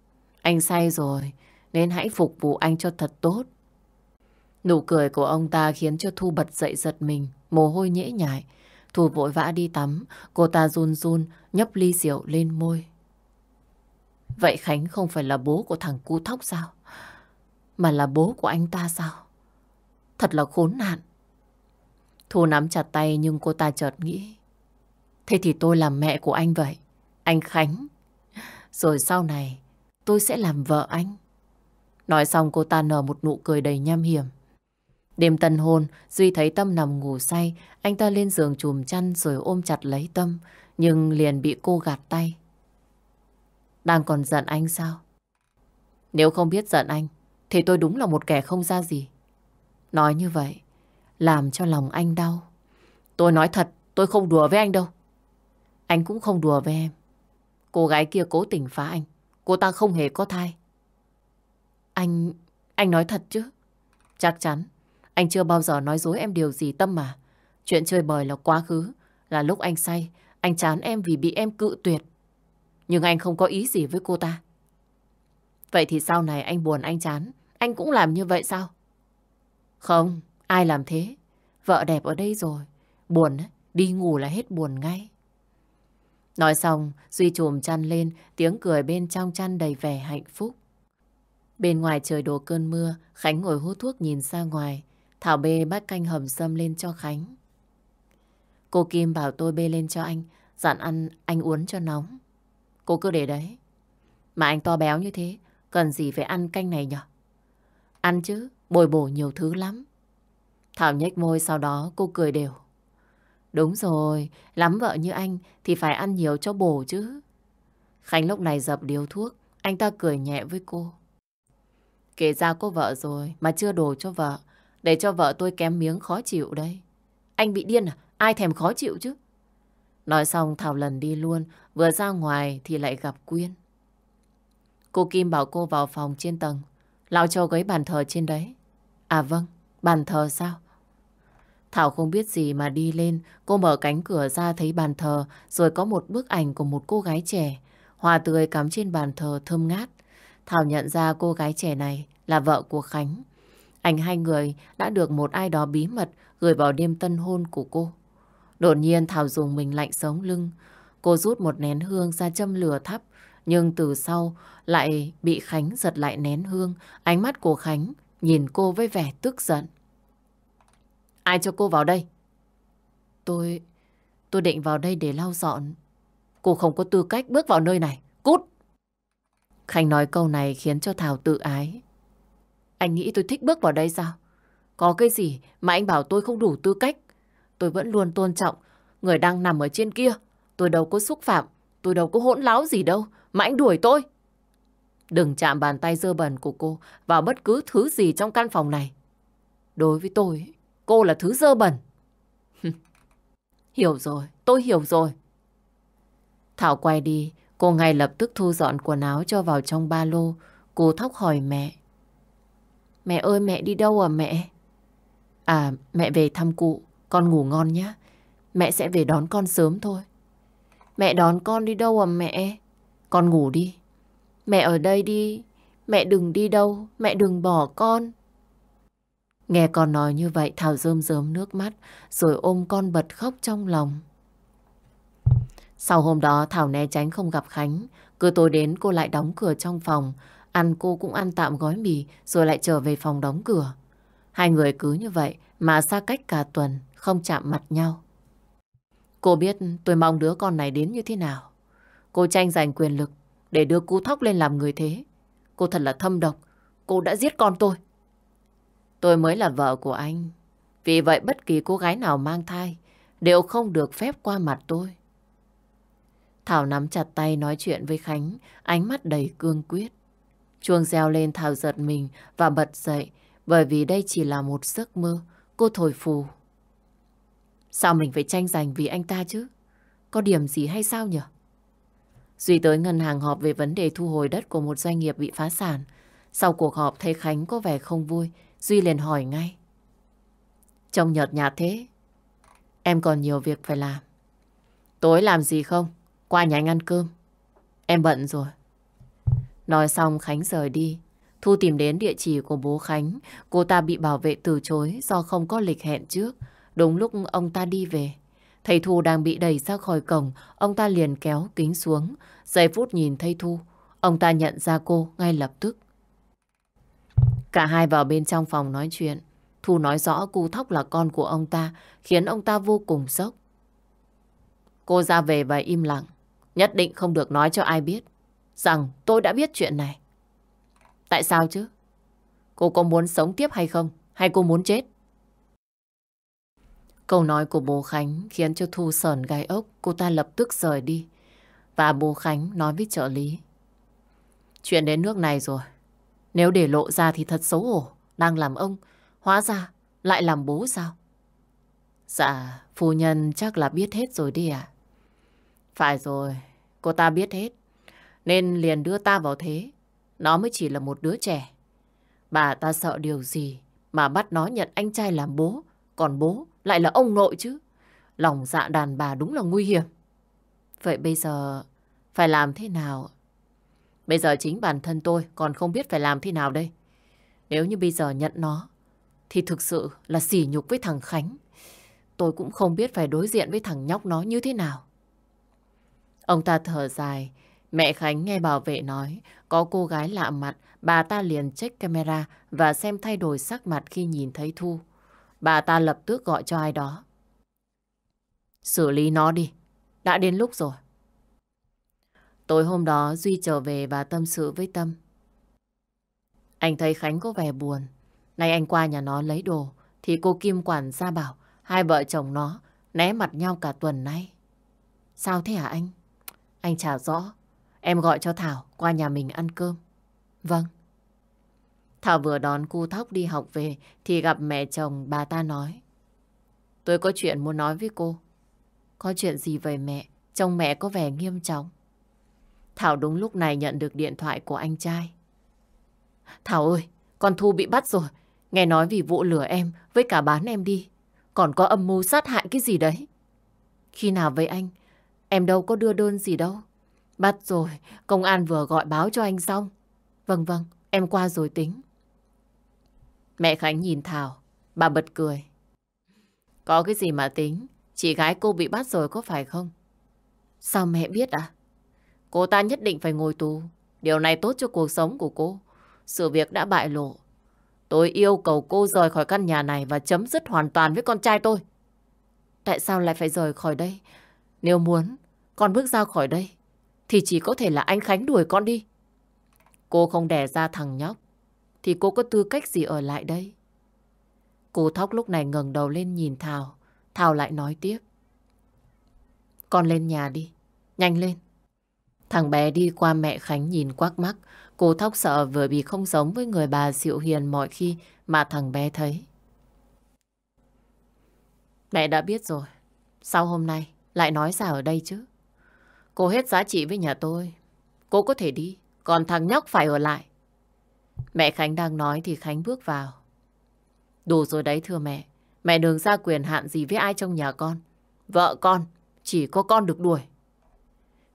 Anh say rồi, nên hãy phục vụ anh cho thật tốt. Nụ cười của ông ta khiến cho Thu bật dậy giật mình, mồ hôi nhễ nhại. Thu vội vã đi tắm, cô ta run run nhấp ly rượu lên môi. Vậy Khánh không phải là bố của thằng cu thóc sao? Mà là bố của anh ta sao? Thật là khốn nạn. Thu nắm chặt tay nhưng cô ta chợt nghĩ. Thế thì tôi làm mẹ của anh vậy. Anh Khánh. Rồi sau này tôi sẽ làm vợ anh. Nói xong cô ta nở một nụ cười đầy nham hiểm. Đêm tân hôn, Duy thấy Tâm nằm ngủ say. Anh ta lên giường chùm chăn rồi ôm chặt lấy Tâm. Nhưng liền bị cô gạt tay. Đang còn giận anh sao? Nếu không biết giận anh, thì tôi đúng là một kẻ không ra gì. Nói như vậy, làm cho lòng anh đau. Tôi nói thật, tôi không đùa với anh đâu. Anh cũng không đùa với em. Cô gái kia cố tình phá anh. Cô ta không hề có thai. Anh... anh nói thật chứ? Chắc chắn. Anh chưa bao giờ nói dối em điều gì tâm mà. Chuyện chơi bời là quá khứ. Là lúc anh say, anh chán em vì bị em cự tuyệt. Nhưng anh không có ý gì với cô ta. Vậy thì sau này anh buồn anh chán, anh cũng làm như vậy sao? Không, ai làm thế? Vợ đẹp ở đây rồi. Buồn, đi ngủ là hết buồn ngay. Nói xong, Duy trùm chăn lên, tiếng cười bên trong chăn đầy vẻ hạnh phúc. Bên ngoài trời đổ cơn mưa, Khánh ngồi hút thuốc nhìn ra ngoài. Thảo bê bát canh hầm sâm lên cho Khánh. Cô Kim bảo tôi bê lên cho anh, dặn ăn anh uống cho nóng. Cô cứ để đấy. Mà anh to béo như thế, cần gì phải ăn canh này nhở? Ăn chứ, bồi bổ nhiều thứ lắm. Thảo nhếch môi sau đó cô cười đều. Đúng rồi, lắm vợ như anh thì phải ăn nhiều cho bổ chứ. Khánh lúc này dập điếu thuốc, anh ta cười nhẹ với cô. Kể ra cô vợ rồi mà chưa đồ cho vợ, để cho vợ tôi kém miếng khó chịu đây. Anh bị điên à? Ai thèm khó chịu chứ? Nói xong Thảo lần đi luôn, vừa ra ngoài thì lại gặp Quyên. Cô Kim bảo cô vào phòng trên tầng, Lão Châu gấy bàn thờ trên đấy. À vâng, bàn thờ sao? Thảo không biết gì mà đi lên, cô mở cánh cửa ra thấy bàn thờ, rồi có một bức ảnh của một cô gái trẻ. Hoa tươi cắm trên bàn thờ thơm ngát. Thảo nhận ra cô gái trẻ này là vợ của Khánh. Ảnh hai người đã được một ai đó bí mật gửi vào đêm tân hôn của cô. Đột nhiên Thảo dùng mình lạnh sống lưng. Cô rút một nén hương ra châm lửa thắp. Nhưng từ sau lại bị Khánh giật lại nén hương. Ánh mắt của Khánh nhìn cô với vẻ tức giận. Ai cho cô vào đây? Tôi... tôi định vào đây để lau dọn. Cô không có tư cách bước vào nơi này. Cút! Khánh nói câu này khiến cho Thảo tự ái. Anh nghĩ tôi thích bước vào đây sao? Có cái gì mà anh bảo tôi không đủ tư cách? Tôi vẫn luôn tôn trọng người đang nằm ở trên kia. Tôi đâu có xúc phạm, tôi đâu có hỗn láo gì đâu, mà anh đuổi tôi. Đừng chạm bàn tay dơ bẩn của cô vào bất cứ thứ gì trong căn phòng này. Đối với tôi, cô là thứ dơ bẩn. hiểu rồi, tôi hiểu rồi. Thảo quay đi, cô ngay lập tức thu dọn quần áo cho vào trong ba lô. Cô thóc hỏi mẹ. Mẹ ơi, mẹ đi đâu à mẹ? À, mẹ về thăm cụ, con ngủ ngon nhé. Mẹ sẽ về đón con sớm thôi. Mẹ đón con đi đâu à mẹ? Con ngủ đi. Mẹ ở đây đi. Mẹ đừng đi đâu. Mẹ đừng bỏ con. Nghe con nói như vậy, Thảo rơm rớm nước mắt, rồi ôm con bật khóc trong lòng. Sau hôm đó, Thảo né tránh không gặp Khánh. Cứ tối đến, cô lại đóng cửa trong phòng. Ăn cô cũng ăn tạm gói mì, rồi lại trở về phòng đóng cửa. Hai người cứ như vậy, mà xa cách cả tuần không chạm mặt nhau. Cô biết tôi mong đứa con này đến như thế nào. Cô tranh giành quyền lực để đưa cú thóc lên làm người thế. Cô thật là thâm độc. Cô đã giết con tôi. Tôi mới là vợ của anh. Vì vậy bất kỳ cô gái nào mang thai đều không được phép qua mặt tôi. Thảo nắm chặt tay nói chuyện với Khánh, ánh mắt đầy cương quyết. Chuông reo lên Thảo giật mình và bật dậy bởi vì đây chỉ là một giấc mơ. Cô thổi phù. Sao mình phải tranh giành vì anh ta chứ? Có điểm gì hay sao nhỉ? Duy tới ngân hàng họp về vấn đề thu hồi đất của một doanh nghiệp bị phá sản. Sau cuộc họp thấy Khánh có vẻ không vui, Duy liền hỏi ngay. Trông nhợt nhạt thế, em còn nhiều việc phải làm. Tối làm gì không? Qua nhà anh ăn cơm. Em bận rồi. Nói xong Khánh rời đi. Thu tìm đến địa chỉ của bố Khánh. Cô ta bị bảo vệ từ chối do không có lịch hẹn trước. Đúng lúc ông ta đi về. Thầy Thu đang bị đẩy ra khỏi cổng. Ông ta liền kéo kính xuống. Giây phút nhìn thầy Thu. Ông ta nhận ra cô ngay lập tức. Cả hai vào bên trong phòng nói chuyện. Thu nói rõ cu thóc là con của ông ta, khiến ông ta vô cùng sốc. Cô ra về và im lặng. Nhất định không được nói cho ai biết rằng tôi đã biết chuyện này. Tại sao chứ? Cô có muốn sống tiếp hay không? Hay cô muốn chết? Câu nói của bố Khánh khiến cho Thu sờn gai ốc. Cô ta lập tức rời đi. Và bố Khánh nói với trợ lý. Chuyện đến nước này rồi. Nếu để lộ ra thì thật xấu hổ. Đang làm ông. Hóa ra lại làm bố sao? Dạ, phu nhân chắc là biết hết rồi đi à? Phải rồi, cô ta biết hết. Nên liền đưa ta vào thế. Nó mới chỉ là một đứa trẻ. Bà ta sợ điều gì mà bắt nó nhận anh trai làm bố. Còn bố lại là ông nội chứ. Lòng dạ đàn bà đúng là nguy hiểm. Vậy bây giờ phải làm thế nào? Bây giờ chính bản thân tôi còn không biết phải làm thế nào đây. Nếu như bây giờ nhận nó thì thực sự là sỉ nhục với thằng Khánh. Tôi cũng không biết phải đối diện với thằng nhóc nó như thế nào. Ông ta thở dài, mẹ Khánh nghe bảo vệ nói có cô gái lạ mặt, bà ta liền check camera và xem thay đổi sắc mặt khi nhìn thấy Thu. Bà ta lập tức gọi cho ai đó. Xử lý nó đi, đã đến lúc rồi. Tối hôm đó Duy trở về và tâm sự với Tâm. Anh thấy Khánh có vẻ buồn. Nay anh qua nhà nó lấy đồ thì cô Kim quản ra bảo hai vợ chồng nó né mặt nhau cả tuần nay. Sao thế hả anh? Anh chả rõ. Em gọi cho Thảo qua nhà mình ăn cơm. Vâng. Thảo vừa đón cu thóc đi học về thì gặp mẹ chồng bà ta nói. Tôi có chuyện muốn nói với cô. Có chuyện gì vậy mẹ? Chồng mẹ có vẻ nghiêm trọng. Thảo đúng lúc này nhận được điện thoại của anh trai. Thảo ơi, con Thu bị bắt rồi. Nghe nói vì vụ lửa em với cả bán em đi. Còn có âm mưu sát hại cái gì đấy. Khi nào với anh, em đâu có đưa đơn gì đâu. Bắt rồi, công an vừa gọi báo cho anh xong. Vâng vâng, em qua rồi tính. Mẹ Khánh nhìn Thảo, bà bật cười. Có cái gì mà tính, chị gái cô bị bắt rồi có phải không? Sao mẹ biết à? Cô ta nhất định phải ngồi tù. Điều này tốt cho cuộc sống của cô. Sự việc đã bại lộ. Tôi yêu cầu cô rời khỏi căn nhà này và chấm dứt hoàn toàn với con trai tôi. Tại sao lại phải rời khỏi đây? Nếu muốn, con bước ra khỏi đây, thì chỉ có thể là anh Khánh đuổi con đi. Cô không đẻ ra thằng nhóc, thì cô có tư cách gì ở lại đây? Cô Thóc lúc này ngẩng đầu lên nhìn Thảo. Thảo lại nói tiếp. Con lên nhà đi, nhanh lên. Thằng bé đi qua mẹ Khánh nhìn quắc mắt. Cô Thóc sợ vừa bị không giống với người bà dịu hiền mọi khi mà thằng bé thấy. Mẹ đã biết rồi. Sao hôm nay lại nói ra ở đây chứ? Cô hết giá trị với nhà tôi. Cô có thể đi, còn thằng nhóc phải ở lại. Mẹ Khánh đang nói thì Khánh bước vào. Đủ rồi đấy thưa mẹ. Mẹ đừng ra quyền hạn gì với ai trong nhà con. Vợ con, chỉ có con được đuổi.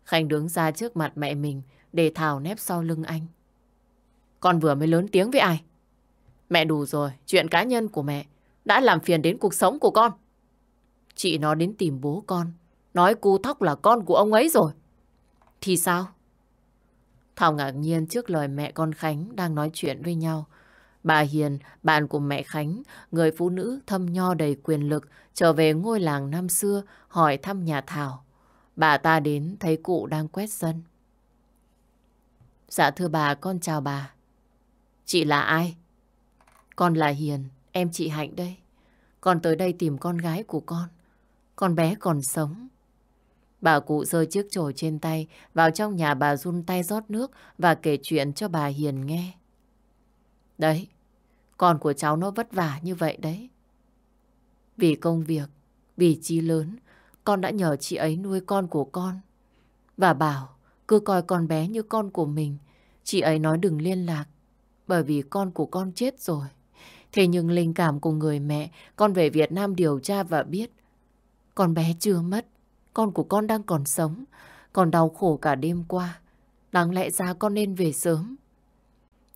Khánh đứng ra trước mặt mẹ mình để Thảo nép sau lưng anh. Con vừa mới lớn tiếng với ai? Mẹ đủ rồi, chuyện cá nhân của mẹ đã làm phiền đến cuộc sống của con. Chị nó đến tìm bố con, nói cu thóc là con của ông ấy rồi. Thì sao? Thảo ngạc nhiên trước lời mẹ con Khánh đang nói chuyện với nhau. Bà Hiền, bạn của mẹ Khánh, người phụ nữ thâm nho đầy quyền lực, trở về ngôi làng năm xưa hỏi thăm nhà Thảo. Bà ta đến thấy cụ đang quét sân. Dạ thưa bà, con chào bà. Chị là ai? Con là Hiền, em chị Hạnh đây. Con tới đây tìm con gái của con. Con bé còn sống. Bà cụ rơi chiếc chổi trên tay, vào trong nhà bà run tay rót nước và kể chuyện cho bà Hiền nghe. Đấy, con của cháu nó vất vả như vậy đấy. Vì công việc, vì chi lớn, con đã nhờ chị ấy nuôi con của con. Và bảo cứ coi con bé như con của mình. Chị ấy nói đừng liên lạc, bởi vì con của con chết rồi. Thế nhưng linh cảm của người mẹ, con về Việt Nam điều tra và biết. Con bé chưa mất, con của con đang còn sống, còn đau khổ cả đêm qua. Đáng lẽ ra con nên về sớm.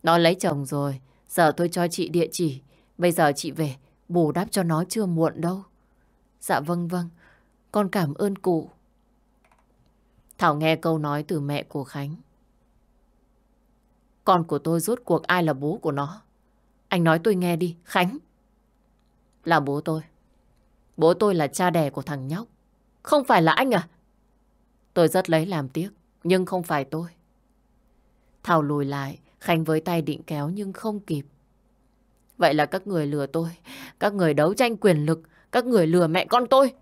Nó lấy chồng rồi, giờ tôi cho chị địa chỉ. Bây giờ chị về, bù đắp cho nó chưa muộn đâu. Dạ vâng vâng, con cảm ơn cụ. Thảo nghe câu nói từ mẹ của Khánh. Con của tôi rốt cuộc ai là bố của nó? Anh nói tôi nghe đi, Khánh. Là bố tôi. Bố tôi là cha đẻ của thằng nhóc. Không phải là anh à? Tôi rất lấy làm tiếc, nhưng không phải tôi. Thảo lùi lại, Khánh với tay định kéo nhưng không kịp. Vậy là các người lừa tôi, các người đấu tranh quyền lực, các người lừa mẹ con tôi.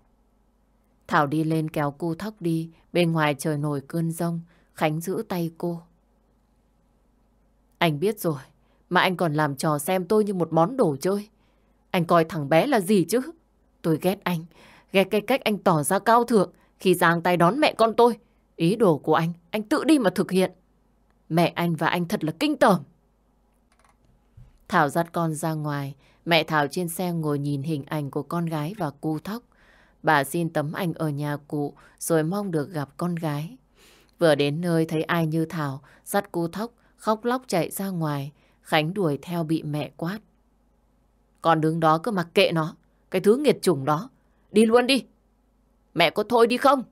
Thảo đi lên kéo cô thóc đi, bên ngoài trời nổi cơn rông, Khánh giữ tay cô. Anh biết rồi, mà anh còn làm trò xem tôi như một món đồ chơi. Anh coi thằng bé là gì chứ? Tôi ghét anh, ghét cái cách anh tỏ ra cao thượng khi giang tay đón mẹ con tôi. Ý đồ của anh, anh tự đi mà thực hiện. Mẹ anh và anh thật là kinh tởm. Thảo dắt con ra ngoài, mẹ Thảo trên xe ngồi nhìn hình ảnh của con gái và cu thóc. Bà xin tấm ảnh ở nhà cụ rồi mong được gặp con gái. Vừa đến nơi thấy ai như Thảo dắt cu thóc khóc lóc chạy ra ngoài. Khánh đuổi theo bị mẹ quát. Còn đứng đó cứ mặc kệ nó. Cái thứ nghiệt chủng đó. Đi luôn đi. Mẹ có thôi đi không?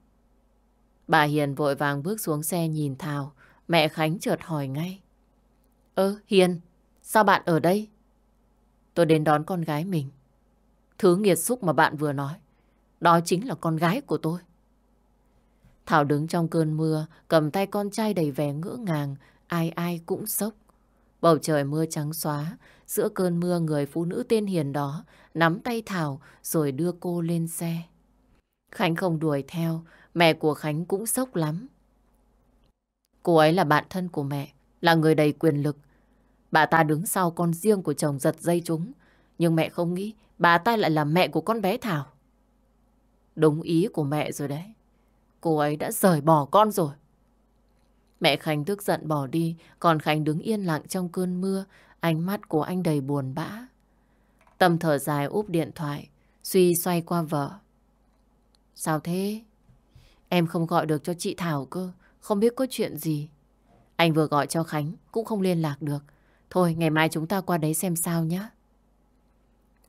Bà Hiền vội vàng bước xuống xe nhìn Thảo. Mẹ Khánh chợt hỏi ngay. Ơ Hiền, sao bạn ở đây? Tôi đến đón con gái mình. Thứ nghiệt xúc mà bạn vừa nói. Đó chính là con gái của tôi. Thảo đứng trong cơn mưa, cầm tay con trai đầy vẻ ngỡ ngàng, ai ai cũng sốc. Bầu trời mưa trắng xóa, giữa cơn mưa người phụ nữ tên Hiền đó nắm tay Thảo rồi đưa cô lên xe. Khánh không đuổi theo, mẹ của Khánh cũng sốc lắm. Cô ấy là bạn thân của mẹ, là người đầy quyền lực. Bà ta đứng sau con riêng của chồng giật dây chúng. Nhưng mẹ không nghĩ bà ta lại là mẹ của con bé Thảo. Đúng ý của mẹ rồi đấy. Cô ấy đã rời bỏ con rồi. Mẹ Khánh tức giận bỏ đi, còn Khánh đứng yên lặng trong cơn mưa, ánh mắt của anh đầy buồn bã. Tâm thở dài úp điện thoại, suy xoay qua vợ. Sao thế? Em không gọi được cho chị Thảo cơ, không biết có chuyện gì. Anh vừa gọi cho Khánh, cũng không liên lạc được. Thôi, ngày mai chúng ta qua đấy xem sao nhé.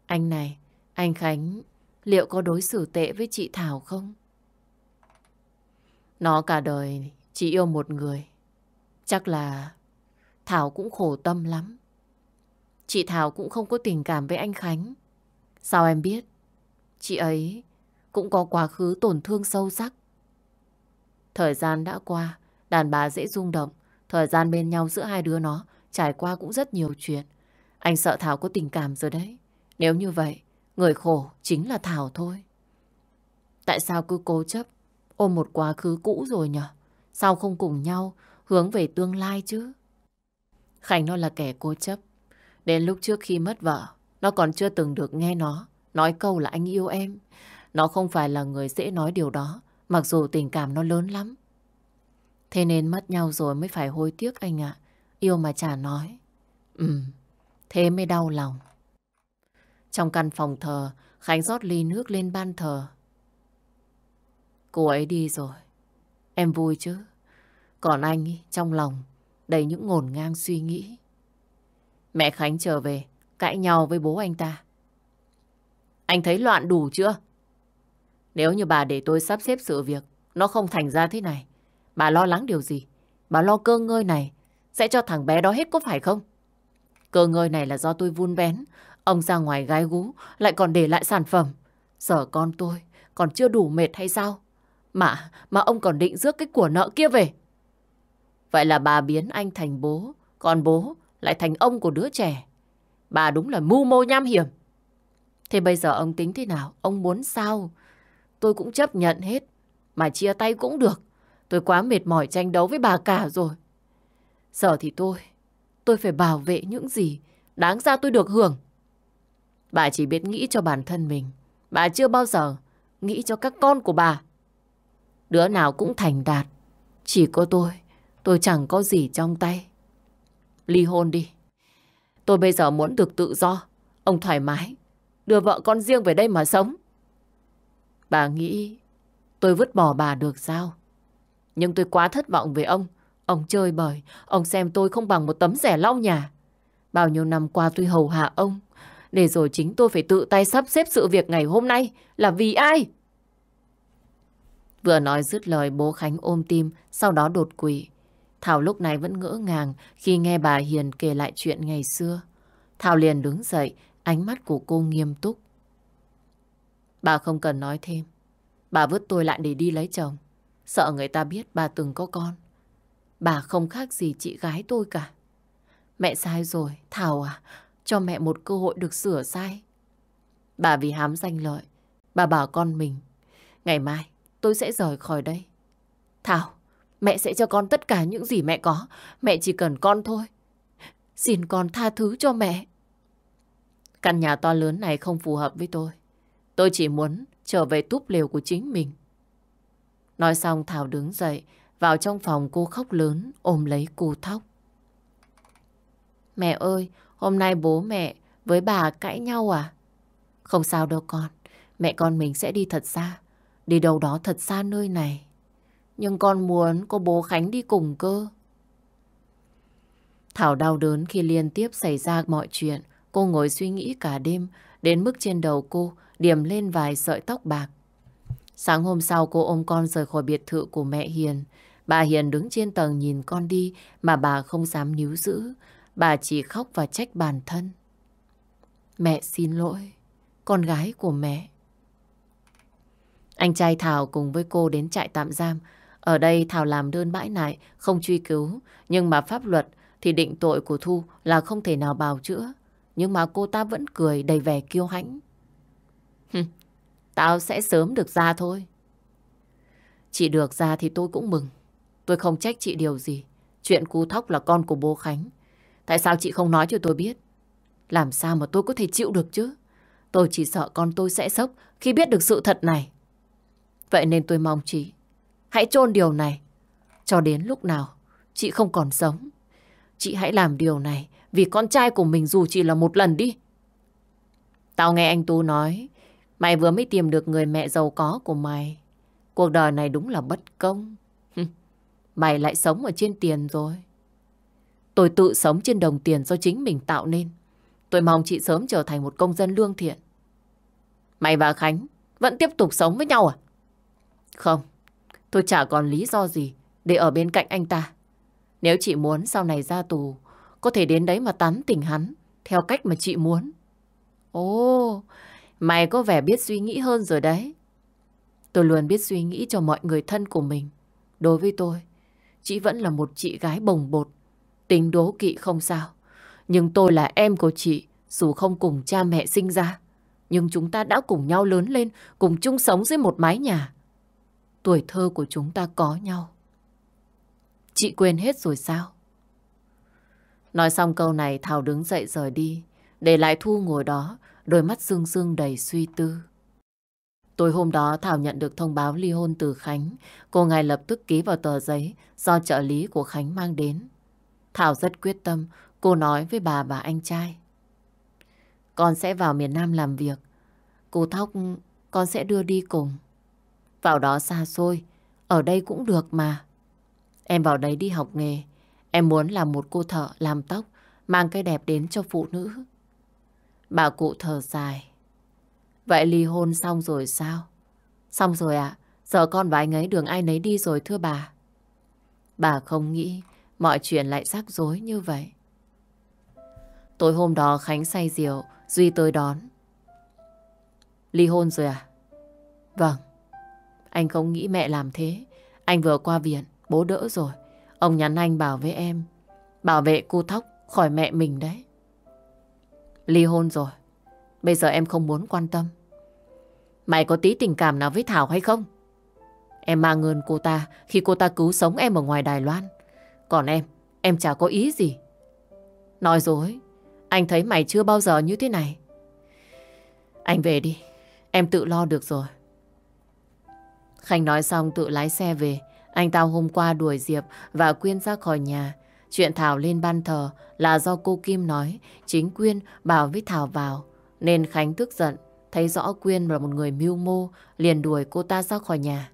Anh này, anh Khánh liệu có đối xử tệ với chị Thảo không? Nó cả đời chỉ yêu một người. Chắc là Thảo cũng khổ tâm lắm. Chị Thảo cũng không có tình cảm với anh Khánh. Sao em biết? Chị ấy cũng có quá khứ tổn thương sâu sắc. Thời gian đã qua, đàn bà dễ rung động. Thời gian bên nhau giữa hai đứa nó trải qua cũng rất nhiều chuyện. Anh sợ Thảo có tình cảm rồi đấy. Nếu như vậy, người khổ chính là Thảo thôi. Tại sao cứ cố chấp ôm một quá khứ cũ rồi nhở? Sao không cùng nhau hướng về tương lai chứ? Khánh nó là kẻ cố chấp. Đến lúc trước khi mất vợ, nó còn chưa từng được nghe nó nói câu là anh yêu em. Nó không phải là người dễ nói điều đó, mặc dù tình cảm nó lớn lắm. Thế nên mất nhau rồi mới phải hối tiếc anh ạ. Yêu mà chả nói. Ừ, thế mới đau lòng. Trong căn phòng thờ, Khánh rót ly nước lên ban thờ. Cô ấy đi rồi. Em vui chứ. Còn anh ý, trong lòng đầy những ngổn ngang suy nghĩ. Mẹ Khánh trở về, cãi nhau với bố anh ta. Anh thấy loạn đủ chưa? Nếu như bà để tôi sắp xếp sự việc, nó không thành ra thế này. Bà lo lắng điều gì? Bà lo cơ ngơi này sẽ cho thằng bé đó hết có phải không? Cơ ngơi này là do tôi vun bén. Ông ra ngoài gái gú lại còn để lại sản phẩm. Giờ con tôi còn chưa đủ mệt hay sao? Mà, mà ông còn định rước cái của nợ kia về. Vậy là bà biến anh thành bố, còn bố lại thành ông của đứa trẻ. Bà đúng là mưu mô nham hiểm. Thế bây giờ ông tính thế nào? Ông muốn sao? Tôi cũng chấp nhận hết. Mà chia tay cũng được. Tôi quá mệt mỏi tranh đấu với bà cả rồi. Giờ thì tôi, tôi phải bảo vệ những gì đáng ra tôi được hưởng. Bà chỉ biết nghĩ cho bản thân mình. Bà chưa bao giờ nghĩ cho các con của bà. Đứa nào cũng thành đạt. Chỉ có tôi, tôi chẳng có gì trong tay. Ly hôn đi. Tôi bây giờ muốn được tự do. Ông thoải mái. Đưa vợ con riêng về đây mà sống. Bà nghĩ tôi vứt bỏ bà được sao? Nhưng tôi quá thất vọng về ông. Ông chơi bời. Ông xem tôi không bằng một tấm rẻ lau nhà. Bao nhiêu năm qua tôi hầu hạ ông. Để rồi chính tôi phải tự tay sắp xếp sự việc ngày hôm nay. Là vì ai? Vừa nói dứt lời, bố Khánh ôm tim. Sau đó đột quỵ. Thảo lúc này vẫn ngỡ ngàng khi nghe bà Hiền kể lại chuyện ngày xưa. Thảo liền đứng dậy, ánh mắt của cô nghiêm túc. Bà không cần nói thêm. Bà vứt tôi lại để đi lấy chồng. Sợ người ta biết bà từng có con. Bà không khác gì chị gái tôi cả. Mẹ sai rồi, Thảo à, cho mẹ một cơ hội được sửa sai. Bà vì hám danh lợi, bà bảo con mình. Ngày mai tôi sẽ rời khỏi đây. Thảo, Mẹ sẽ cho con tất cả những gì mẹ có. Mẹ chỉ cần con thôi. Xin con tha thứ cho mẹ. Căn nhà to lớn này không phù hợp với tôi. Tôi chỉ muốn trở về túp lều của chính mình. Nói xong Thảo đứng dậy, vào trong phòng cô khóc lớn, ôm lấy cô thóc. Mẹ ơi, hôm nay bố mẹ với bà cãi nhau à? Không sao đâu con, mẹ con mình sẽ đi thật xa, đi đâu đó thật xa nơi này. Nhưng con muốn cô bố Khánh đi cùng cơ. Thảo đau đớn khi liên tiếp xảy ra mọi chuyện. Cô ngồi suy nghĩ cả đêm, đến mức trên đầu cô điểm lên vài sợi tóc bạc. Sáng hôm sau cô ôm con rời khỏi biệt thự của mẹ Hiền. Bà Hiền đứng trên tầng nhìn con đi mà bà không dám níu giữ. Bà chỉ khóc và trách bản thân. Mẹ xin lỗi, con gái của mẹ. Anh trai Thảo cùng với cô đến trại tạm giam ở đây Thảo làm đơn bãi nại, không truy cứu. Nhưng mà pháp luật thì định tội của Thu là không thể nào bào chữa. Nhưng mà cô ta vẫn cười đầy vẻ kiêu hãnh. Tao sẽ sớm được ra thôi. Chị được ra thì tôi cũng mừng. Tôi không trách chị điều gì. Chuyện cú thóc là con của bố Khánh. Tại sao chị không nói cho tôi biết? Làm sao mà tôi có thể chịu được chứ? Tôi chỉ sợ con tôi sẽ sốc khi biết được sự thật này. Vậy nên tôi mong chị Hãy chôn điều này. Cho đến lúc nào chị không còn sống. Chị hãy làm điều này vì con trai của mình dù chỉ là một lần đi. Tao nghe anh Tu nói mày vừa mới tìm được người mẹ giàu có của mày. Cuộc đời này đúng là bất công. Mày lại sống ở trên tiền rồi. Tôi tự sống trên đồng tiền do chính mình tạo nên. Tôi mong chị sớm trở thành một công dân lương thiện. Mày và Khánh vẫn tiếp tục sống với nhau à? Không, Tôi chả còn lý do gì để ở bên cạnh anh ta. Nếu chị muốn sau này ra tù, có thể đến đấy mà tán tỉnh hắn theo cách mà chị muốn. Ồ, mày có vẻ biết suy nghĩ hơn rồi đấy. Tôi luôn biết suy nghĩ cho mọi người thân của mình. Đối với tôi, chị vẫn là một chị gái bồng bột. Tính đố kỵ không sao. Nhưng tôi là em của chị, dù không cùng cha mẹ sinh ra. Nhưng chúng ta đã cùng nhau lớn lên, cùng chung sống dưới một mái nhà. Tuổi thơ của chúng ta có nhau. Chị quên hết rồi sao? Nói xong câu này Thảo đứng dậy rời đi, để lại Thu ngồi đó, đôi mắt sương sương đầy suy tư. Tối hôm đó Thảo nhận được thông báo ly hôn từ Khánh. Cô ngay lập tức ký vào tờ giấy do trợ lý của Khánh mang đến. Thảo rất quyết tâm, cô nói với bà và anh trai. Con sẽ vào miền Nam làm việc. Cô Thóc con sẽ đưa đi cùng. Vào đó xa xôi, ở đây cũng được mà. Em vào đấy đi học nghề. Em muốn làm một cô thợ làm tóc, mang cái đẹp đến cho phụ nữ. Bà cụ thở dài. Vậy ly hôn xong rồi sao? Xong rồi ạ. À? Giờ con và anh ấy đường ai nấy đi rồi thưa bà. Bà không nghĩ mọi chuyện lại rắc rối như vậy. Tối hôm đó Khánh say rượu, Duy tới đón. Ly hôn rồi à? Vâng. Anh không nghĩ mẹ làm thế. Anh vừa qua viện, bố đỡ rồi. Ông nhắn anh bảo với em. Bảo vệ cô Thóc khỏi mẹ mình đấy. Ly hôn rồi. Bây giờ em không muốn quan tâm. Mày có tí tình cảm nào với Thảo hay không? Em mang ơn cô ta khi cô ta cứu sống em ở ngoài Đài Loan. Còn em, em chả có ý gì. Nói dối, anh thấy mày chưa bao giờ như thế này. Anh về đi, em tự lo được rồi. Khanh nói xong tự lái xe về. Anh tao hôm qua đuổi Diệp và Quyên ra khỏi nhà. Chuyện Thảo lên ban thờ là do cô Kim nói. Chính Quyên bảo với Thảo vào. Nên Khánh tức giận. Thấy rõ Quyên là một người mưu mô. Liền đuổi cô ta ra khỏi nhà.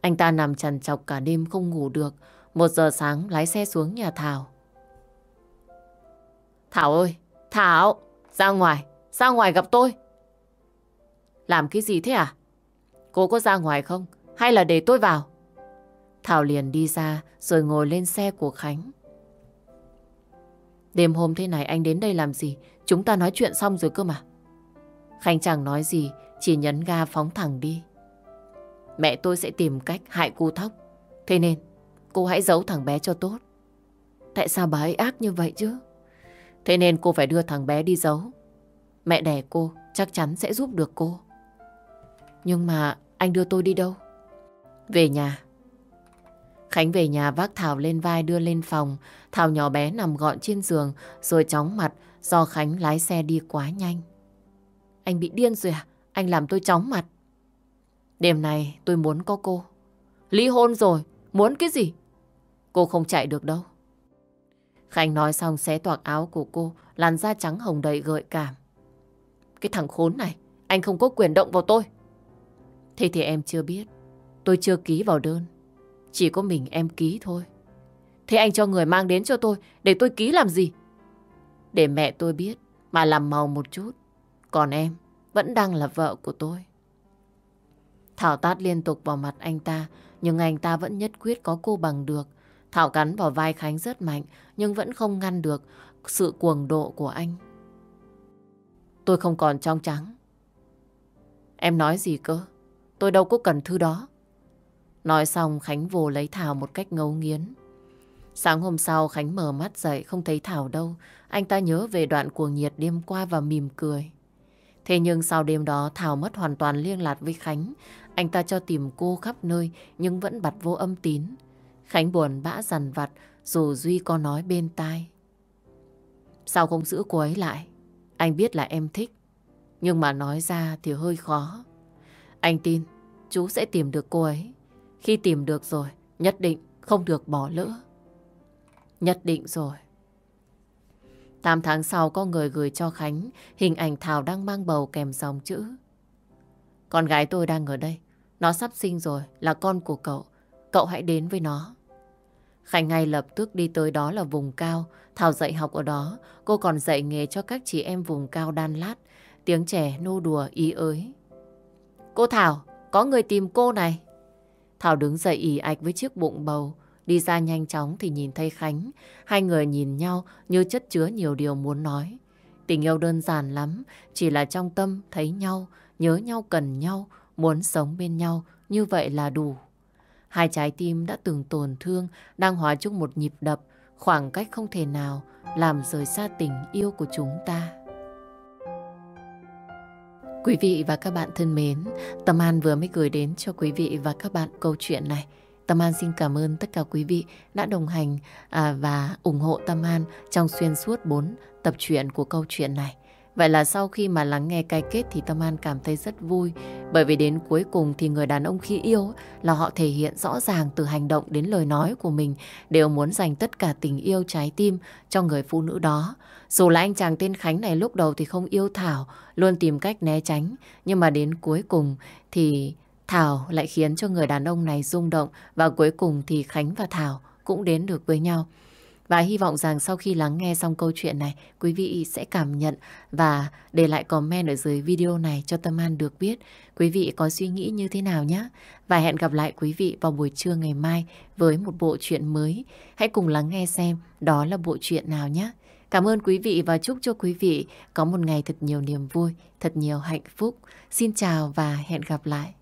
Anh ta nằm trằn trọc cả đêm không ngủ được. Một giờ sáng lái xe xuống nhà Thảo. Thảo ơi! Thảo! Ra ngoài! Ra ngoài gặp tôi! Làm cái gì thế à? Cô có ra ngoài không? Hay là để tôi vào? Thảo liền đi ra rồi ngồi lên xe của Khánh. Đêm hôm thế này anh đến đây làm gì? Chúng ta nói chuyện xong rồi cơ mà. Khánh chẳng nói gì, chỉ nhấn ga phóng thẳng đi. Mẹ tôi sẽ tìm cách hại cô Thóc. Thế nên, cô hãy giấu thằng bé cho tốt. Tại sao bà ấy ác như vậy chứ? Thế nên cô phải đưa thằng bé đi giấu. Mẹ đẻ cô chắc chắn sẽ giúp được cô. Nhưng mà anh đưa tôi đi đâu? Về nhà. Khánh về nhà vác Thảo lên vai đưa lên phòng. Thảo nhỏ bé nằm gọn trên giường rồi chóng mặt do Khánh lái xe đi quá nhanh. Anh bị điên rồi à? Anh làm tôi chóng mặt. Đêm này tôi muốn có cô. Ly hôn rồi, muốn cái gì? Cô không chạy được đâu. Khánh nói xong xé toạc áo của cô, làn da trắng hồng đầy gợi cảm. Cái thằng khốn này, anh không có quyền động vào tôi. Thế thì em chưa biết. Tôi chưa ký vào đơn. Chỉ có mình em ký thôi. Thế anh cho người mang đến cho tôi, để tôi ký làm gì? Để mẹ tôi biết, mà làm màu một chút. Còn em, vẫn đang là vợ của tôi. Thảo tát liên tục vào mặt anh ta, nhưng anh ta vẫn nhất quyết có cô bằng được. Thảo cắn vào vai Khánh rất mạnh, nhưng vẫn không ngăn được sự cuồng độ của anh. Tôi không còn trong trắng. Em nói gì cơ? Tôi đâu có cần thư đó. Nói xong, Khánh vồ lấy Thảo một cách ngấu nghiến. Sáng hôm sau, Khánh mở mắt dậy, không thấy Thảo đâu. Anh ta nhớ về đoạn cuồng nhiệt đêm qua và mỉm cười. Thế nhưng sau đêm đó, Thảo mất hoàn toàn liên lạc với Khánh. Anh ta cho tìm cô khắp nơi, nhưng vẫn bật vô âm tín. Khánh buồn bã dằn vặt, dù Duy có nói bên tai. Sao không giữ cô ấy lại? Anh biết là em thích. Nhưng mà nói ra thì hơi khó. Anh tin chú sẽ tìm được cô ấy. Khi tìm được rồi, nhất định không được bỏ lỡ. Nhất định rồi. 8 tháng sau có người gửi cho Khánh hình ảnh Thảo đang mang bầu kèm dòng chữ. Con gái tôi đang ở đây. Nó sắp sinh rồi, là con của cậu. Cậu hãy đến với nó. Khánh ngay lập tức đi tới đó là vùng cao. Thảo dạy học ở đó. Cô còn dạy nghề cho các chị em vùng cao đan lát. Tiếng trẻ nô đùa ý ới. Cô Thảo, có người tìm cô này. Thảo đứng dậy ỉ ạch với chiếc bụng bầu. Đi ra nhanh chóng thì nhìn thấy Khánh. Hai người nhìn nhau như chất chứa nhiều điều muốn nói. Tình yêu đơn giản lắm. Chỉ là trong tâm thấy nhau, nhớ nhau cần nhau, muốn sống bên nhau. Như vậy là đủ. Hai trái tim đã từng tổn thương, đang hòa chung một nhịp đập, khoảng cách không thể nào làm rời xa tình yêu của chúng ta. Quý vị và các bạn thân mến, Tâm An vừa mới gửi đến cho quý vị và các bạn câu chuyện này. Tâm An xin cảm ơn tất cả quý vị đã đồng hành à, và ủng hộ Tâm An trong xuyên suốt 4 tập truyện của câu chuyện này. Vậy là sau khi mà lắng nghe cái kết thì Tâm An cảm thấy rất vui bởi vì đến cuối cùng thì người đàn ông khi yêu là họ thể hiện rõ ràng từ hành động đến lời nói của mình đều muốn dành tất cả tình yêu trái tim cho người phụ nữ đó. Dù là anh chàng tên Khánh này lúc đầu thì không yêu Thảo, luôn tìm cách né tránh nhưng mà đến cuối cùng thì Thảo lại khiến cho người đàn ông này rung động và cuối cùng thì Khánh và Thảo cũng đến được với nhau. Và hy vọng rằng sau khi lắng nghe xong câu chuyện này, quý vị sẽ cảm nhận và để lại comment ở dưới video này cho Tâm An được biết quý vị có suy nghĩ như thế nào nhé. Và hẹn gặp lại quý vị vào buổi trưa ngày mai với một bộ truyện mới. Hãy cùng lắng nghe xem đó là bộ truyện nào nhé. Cảm ơn quý vị và chúc cho quý vị có một ngày thật nhiều niềm vui, thật nhiều hạnh phúc. Xin chào và hẹn gặp lại.